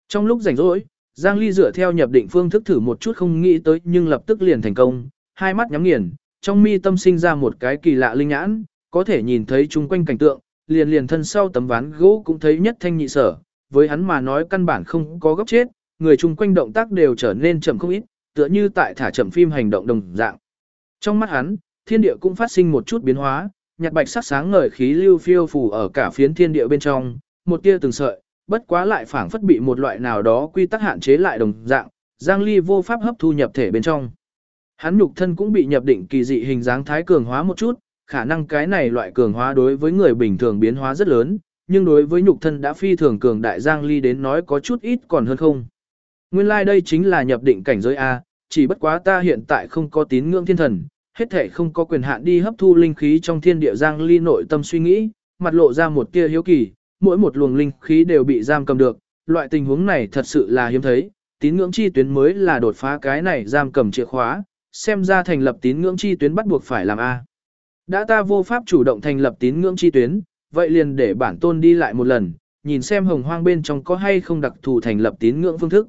Trong lúc rảnh rỗi, Giang Ly dựa theo nhập định phương thức thử một chút không nghĩ tới nhưng lập tức liền thành công, hai mắt nhắm nghiền, trong mi tâm sinh ra một cái kỳ lạ linh nhãn, có thể nhìn thấy chung quanh cảnh tượng, liền liền thân sau tấm ván gỗ cũng thấy nhất thanh nhị sở, với hắn mà nói căn bản không có gấp chết, người chung quanh động tác đều trở nên chậm không ít, tựa như tại thả chậm phim hành động đồng dạng. Trong mắt hắn, thiên địa cũng phát sinh một chút biến hóa, nhạt bạch sắc sáng ngời khí lưu phiêu phù ở cả phiến thiên địa bên trong, một tia từng sợi, bất quá lại phảng phất bị một loại nào đó quy tắc hạn chế lại đồng dạng, Giang Ly vô pháp hấp thu nhập thể bên trong. Hắn nhục thân cũng bị nhập định kỳ dị hình dáng thái cường hóa một chút, khả năng cái này loại cường hóa đối với người bình thường biến hóa rất lớn, nhưng đối với nhục thân đã phi thường cường đại Giang Ly đến nói có chút ít còn hơn không. Nguyên lai like đây chính là nhập định cảnh giới A, chỉ bất quá ta hiện tại không có tín ngưỡng thiên thần, hết thể không có quyền hạn đi hấp thu linh khí trong thiên địa Giang Ly nội tâm suy nghĩ, mặt lộ ra một tia hiếu kỳ, mỗi một luồng linh khí đều bị giam cầm được, loại tình huống này thật sự là hiếm thấy, tín ngưỡng chi tuyến mới là đột phá cái này giam cầm chìa khóa, xem ra thành lập tín ngưỡng chi tuyến bắt buộc phải làm A. Đã ta vô pháp chủ động thành lập tín ngưỡng chi tuyến, vậy liền để bản tôn đi lại một lần, nhìn xem hồng hoang bên trong có hay không đặc thù thành lập tín ngưỡng phương thức.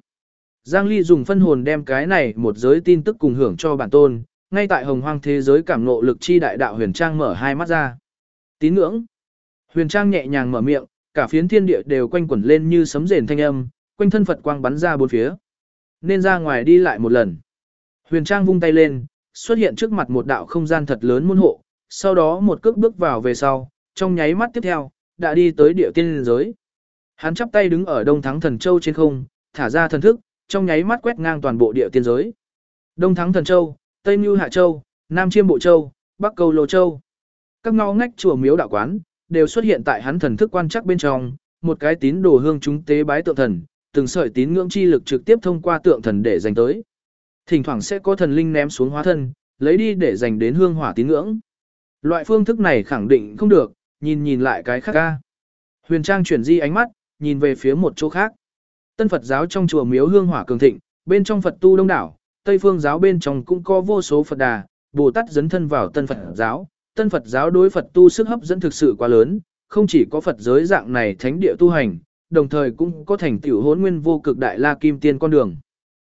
Giang Ly dùng phân hồn đem cái này một giới tin tức cùng hưởng cho bản tôn, ngay tại hồng hoang thế giới cảm ngộ lực chi đại đạo huyền trang mở hai mắt ra. Tín ngưỡng. Huyền trang nhẹ nhàng mở miệng, cả phiến thiên địa đều quanh quẩn lên như sấm rền thanh âm, quanh thân Phật quang bắn ra bốn phía. Nên ra ngoài đi lại một lần. Huyền trang vung tay lên, xuất hiện trước mặt một đạo không gian thật lớn môn hộ, sau đó một cước bước vào về sau, trong nháy mắt tiếp theo, đã đi tới địa tiên giới. Hắn chắp tay đứng ở Đông Thắng Thần Châu trên không, thả ra thần thức, trong nháy mắt quét ngang toàn bộ địa tiên giới. Đông Thắng Thần Châu, Tây Như Hạ Châu, Nam Chiêm Bộ Châu, Bắc Cầu Lô Châu. Các ngõ ngách chùa miếu đạo quán đều xuất hiện tại hắn thần thức quan chắc bên trong, một cái tín đồ hương chúng tế bái tượng thần, từng sợi tín ngưỡng chi lực trực tiếp thông qua tượng thần để dành tới. Thỉnh thoảng sẽ có thần linh ném xuống hóa thân, lấy đi để dành đến hương hỏa tín ngưỡng. Loại phương thức này khẳng định không được, nhìn nhìn lại cái khác ca. Huyền Trang chuyển di ánh mắt, nhìn về phía một chỗ khác. Tân Phật giáo trong chùa miếu hương hỏa cường thịnh, bên trong Phật tu đông đảo, Tây phương giáo bên trong cũng có vô số Phật đà, Bồ Tát dấn thân vào Tân Phật giáo. Tân Phật giáo đối Phật tu sức hấp dẫn thực sự quá lớn, không chỉ có Phật giới dạng này thánh địa tu hành, đồng thời cũng có thành tiểu hỗn nguyên vô cực đại la kim tiên con đường.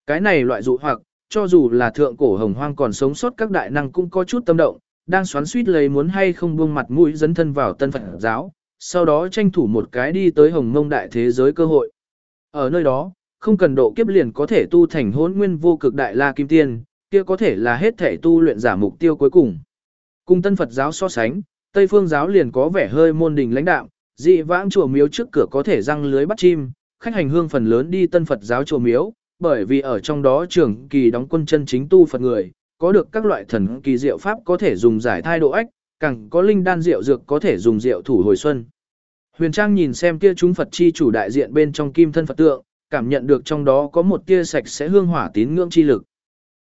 Cái này loại dụ hoặc, cho dù là thượng cổ hồng hoang còn sống sót các đại năng cũng có chút tâm động, đang xoắn suýt lấy muốn hay không buông mặt mũi dấn thân vào tân Phật giáo, sau đó tranh thủ một cái đi tới hồng mông đại thế giới cơ hội. Ở nơi đó, không cần độ kiếp liền có thể tu thành hỗn nguyên vô cực đại la kim tiên, kia có thể là hết thể tu luyện giả mục tiêu cuối cùng. Cùng tân Phật giáo so sánh, Tây phương giáo liền có vẻ hơi môn đình lãnh đạo, dị vãng chùa miếu trước cửa có thể răng lưới bắt chim, khách hành hương phần lớn đi tân Phật giáo chùa miếu, bởi vì ở trong đó trường kỳ đóng quân chân chính tu Phật người, có được các loại thần kỳ diệu pháp có thể dùng giải thai độ ách, càng có linh đan diệu dược có thể dùng diệu thủ hồi xuân. Huyền Trang nhìn xem kia chúng Phật chi chủ đại diện bên trong kim thân Phật tượng, cảm nhận được trong đó có một tia sạch sẽ hương hỏa tín ngưỡng chi lực.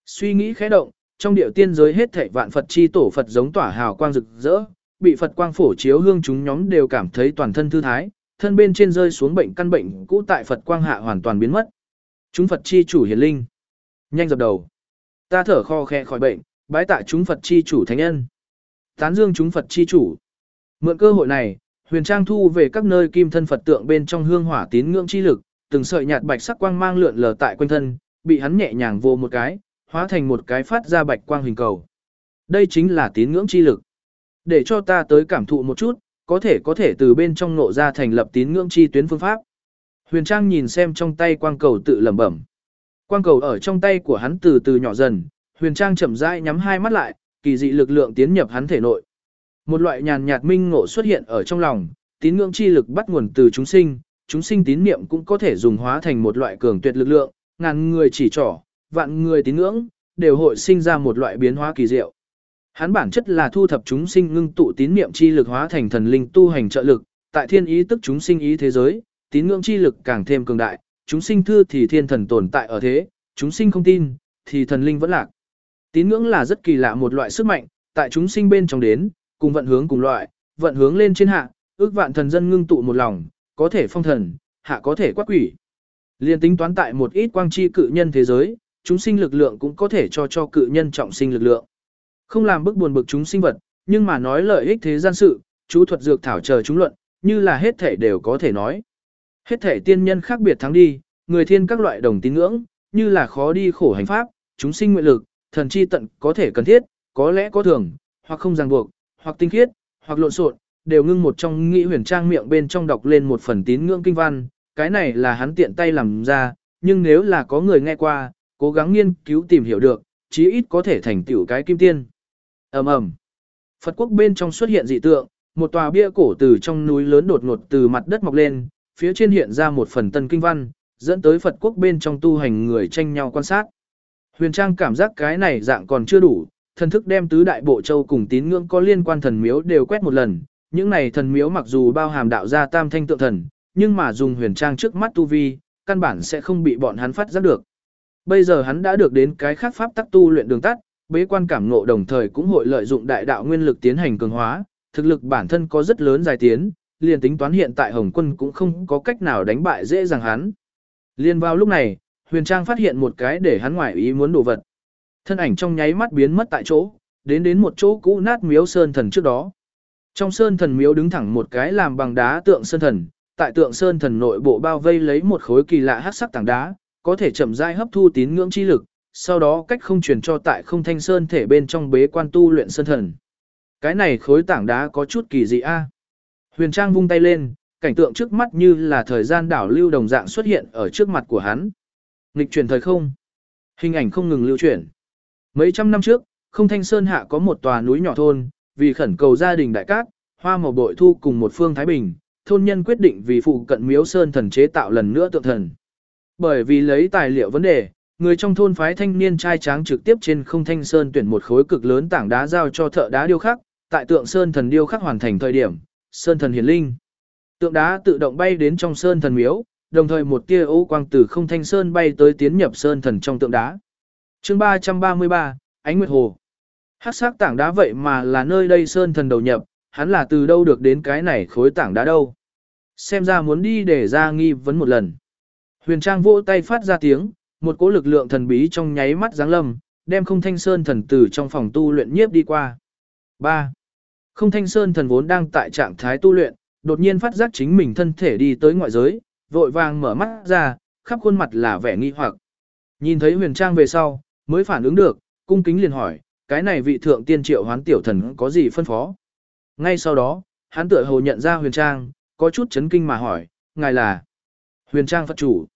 Suy nghĩ khẽ động, trong điệu tiên giới hết thảy vạn Phật chi tổ Phật giống tỏa hào quang rực rỡ, bị Phật quang phổ chiếu hương chúng nhóm đều cảm thấy toàn thân thư thái, thân bên trên rơi xuống bệnh căn bệnh cũ tại Phật quang hạ hoàn toàn biến mất. Chúng Phật chi chủ hiền linh. Nhanh dập đầu. Ta thở kho khe khỏi bệnh, bái tạ chúng Phật chi chủ thánh nhân. Tán dương chúng Phật chi chủ. Mượn cơ hội này, Huyền Trang thu về các nơi kim thân Phật tượng bên trong hương hỏa tín ngưỡng chi lực, từng sợi nhạt bạch sắc quang mang lượn lờ tại quanh thân, bị hắn nhẹ nhàng vô một cái, hóa thành một cái phát ra bạch quang hình cầu. Đây chính là tín ngưỡng chi lực. Để cho ta tới cảm thụ một chút, có thể có thể từ bên trong nộ ra thành lập tín ngưỡng chi tuyến phương pháp. Huyền Trang nhìn xem trong tay quang cầu tự lẩm bẩm. Quang cầu ở trong tay của hắn từ từ nhỏ dần, Huyền Trang chậm rãi nhắm hai mắt lại, kỳ dị lực lượng tiến nhập hắn thể nội. Một loại nhàn nhạt minh ngộ xuất hiện ở trong lòng, tín ngưỡng chi lực bắt nguồn từ chúng sinh, chúng sinh tín niệm cũng có thể dùng hóa thành một loại cường tuyệt lực lượng, ngàn người chỉ trỏ, vạn người tín ngưỡng, đều hội sinh ra một loại biến hóa kỳ diệu. Hắn bản chất là thu thập chúng sinh ngưng tụ tín niệm chi lực hóa thành thần linh tu hành trợ lực, tại thiên ý tức chúng sinh ý thế giới, tín ngưỡng chi lực càng thêm cường đại, chúng sinh thư thì thiên thần tồn tại ở thế, chúng sinh không tin, thì thần linh vẫn lạc. Tín ngưỡng là rất kỳ lạ một loại sức mạnh, tại chúng sinh bên trong đến, cùng vận hướng cùng loại, vận hướng lên trên hạ, ước vạn thần dân ngưng tụ một lòng, có thể phong thần, hạ có thể quát quỷ. Liên tính toán tại một ít quang chi cự nhân thế giới, chúng sinh lực lượng cũng có thể cho cho cự nhân trọng sinh lực lượng. Không làm bức buồn bực chúng sinh vật, nhưng mà nói lợi ích thế gian sự, chú thuật dược thảo chờ chúng luận, như là hết thể đều có thể nói. Hết thể tiên nhân khác biệt thắng đi, người thiên các loại đồng tín ngưỡng, như là khó đi khổ hành pháp, chúng sinh nguyện lực, thần chi tận có thể cần thiết, có lẽ có thường, hoặc không ràng buộc, hoặc tinh khiết, hoặc lộn xộn, đều ngưng một trong nghĩ huyền trang miệng bên trong đọc lên một phần tín ngưỡng kinh văn, cái này là hắn tiện tay làm ra, nhưng nếu là có người nghe qua, cố gắng nghiên cứu tìm hiểu được, chí ít có thể thành tiểu cái kim tiên. Ầm ầm. Phật quốc bên trong xuất hiện dị tượng, một tòa bia cổ từ trong núi lớn đột ngột từ mặt đất mọc lên, phía trên hiện ra một phần tân kinh văn, dẫn tới Phật quốc bên trong tu hành người tranh nhau quan sát. Huyền Trang cảm giác cái này dạng còn chưa đủ, thần thức đem tứ đại bộ châu cùng tín ngưỡng có liên quan thần miếu đều quét một lần, những này thần miếu mặc dù bao hàm đạo gia tam thanh tượng thần, nhưng mà dùng huyền trang trước mắt tu vi, căn bản sẽ không bị bọn hắn phát giác được. Bây giờ hắn đã được đến cái khác pháp tắc tu luyện đường tắt, bế quan cảm ngộ đồng thời cũng hội lợi dụng đại đạo nguyên lực tiến hành cường hóa, thực lực bản thân có rất lớn dài tiến, liền tính toán hiện tại Hồng Quân cũng không có cách nào đánh bại dễ dàng hắn. Liên vào lúc này, Huyền Trang phát hiện một cái để hắn ngoài ý muốn đồ vật. Thân ảnh trong nháy mắt biến mất tại chỗ, đến đến một chỗ cũ nát miếu sơn thần trước đó. Trong sơn thần miếu đứng thẳng một cái làm bằng đá tượng sơn thần, tại tượng sơn thần nội bộ bao vây lấy một khối kỳ lạ hắc sắc tảng đá, có thể chậm rãi hấp thu tín ngưỡng chi lực, sau đó cách không truyền cho tại không thanh sơn thể bên trong bế quan tu luyện sơn thần. Cái này khối tảng đá có chút kỳ dị a. Huyền Trang vung tay lên, cảnh tượng trước mắt như là thời gian đảo lưu đồng dạng xuất hiện ở trước mặt của hắn. Nghịch chuyển thời không. Hình ảnh không ngừng lưu chuyển. Mấy trăm năm trước, không thanh sơn hạ có một tòa núi nhỏ thôn, vì khẩn cầu gia đình đại cát, hoa màu bội thu cùng một phương Thái Bình, thôn nhân quyết định vì phụ cận miếu sơn thần chế tạo lần nữa tượng thần. Bởi vì lấy tài liệu vấn đề, người trong thôn phái thanh niên trai tráng trực tiếp trên không thanh sơn tuyển một khối cực lớn tảng đá giao cho thợ đá điêu khắc, tại tượng sơn thần điêu khắc hoàn thành thời điểm, sơn thần hiển linh. Tượng đá tự động bay đến trong sơn thần miếu, đồng thời một tia ô quang từ không thanh sơn bay tới tiến nhập sơn thần trong tượng đá. chương 333, Ánh Nguyệt Hồ. Hát sắc tảng đá vậy mà là nơi đây sơn thần đầu nhập, hắn là từ đâu được đến cái này khối tảng đá đâu. Xem ra muốn đi để ra nghi vấn một lần. Huyền Trang vỗ tay phát ra tiếng, một cỗ lực lượng thần bí trong nháy mắt giáng lâm, đem không thanh sơn thần từ trong phòng tu luyện nhiếp đi qua. 3. Không thanh sơn thần vốn đang tại trạng thái tu luyện, đột nhiên phát giác chính mình thân thể đi tới ngoại giới, vội vàng mở mắt ra, khắp khuôn mặt là vẻ nghi hoặc. Nhìn thấy huyền trang về sau, mới phản ứng được, cung kính liền hỏi, cái này vị thượng tiên triệu hoán tiểu thần có gì phân phó. Ngay sau đó, hắn tựa hồ nhận ra huyền trang, có chút chấn kinh mà hỏi, ngài là huyền trang Phật chủ.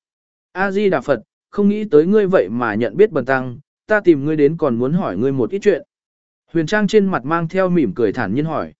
A-di Đà Phật, không nghĩ tới ngươi vậy mà nhận biết bần tăng, ta tìm ngươi đến còn muốn hỏi ngươi một ít chuyện. Huyền trang trên mặt mang theo mỉm cười thản nhiên hỏi.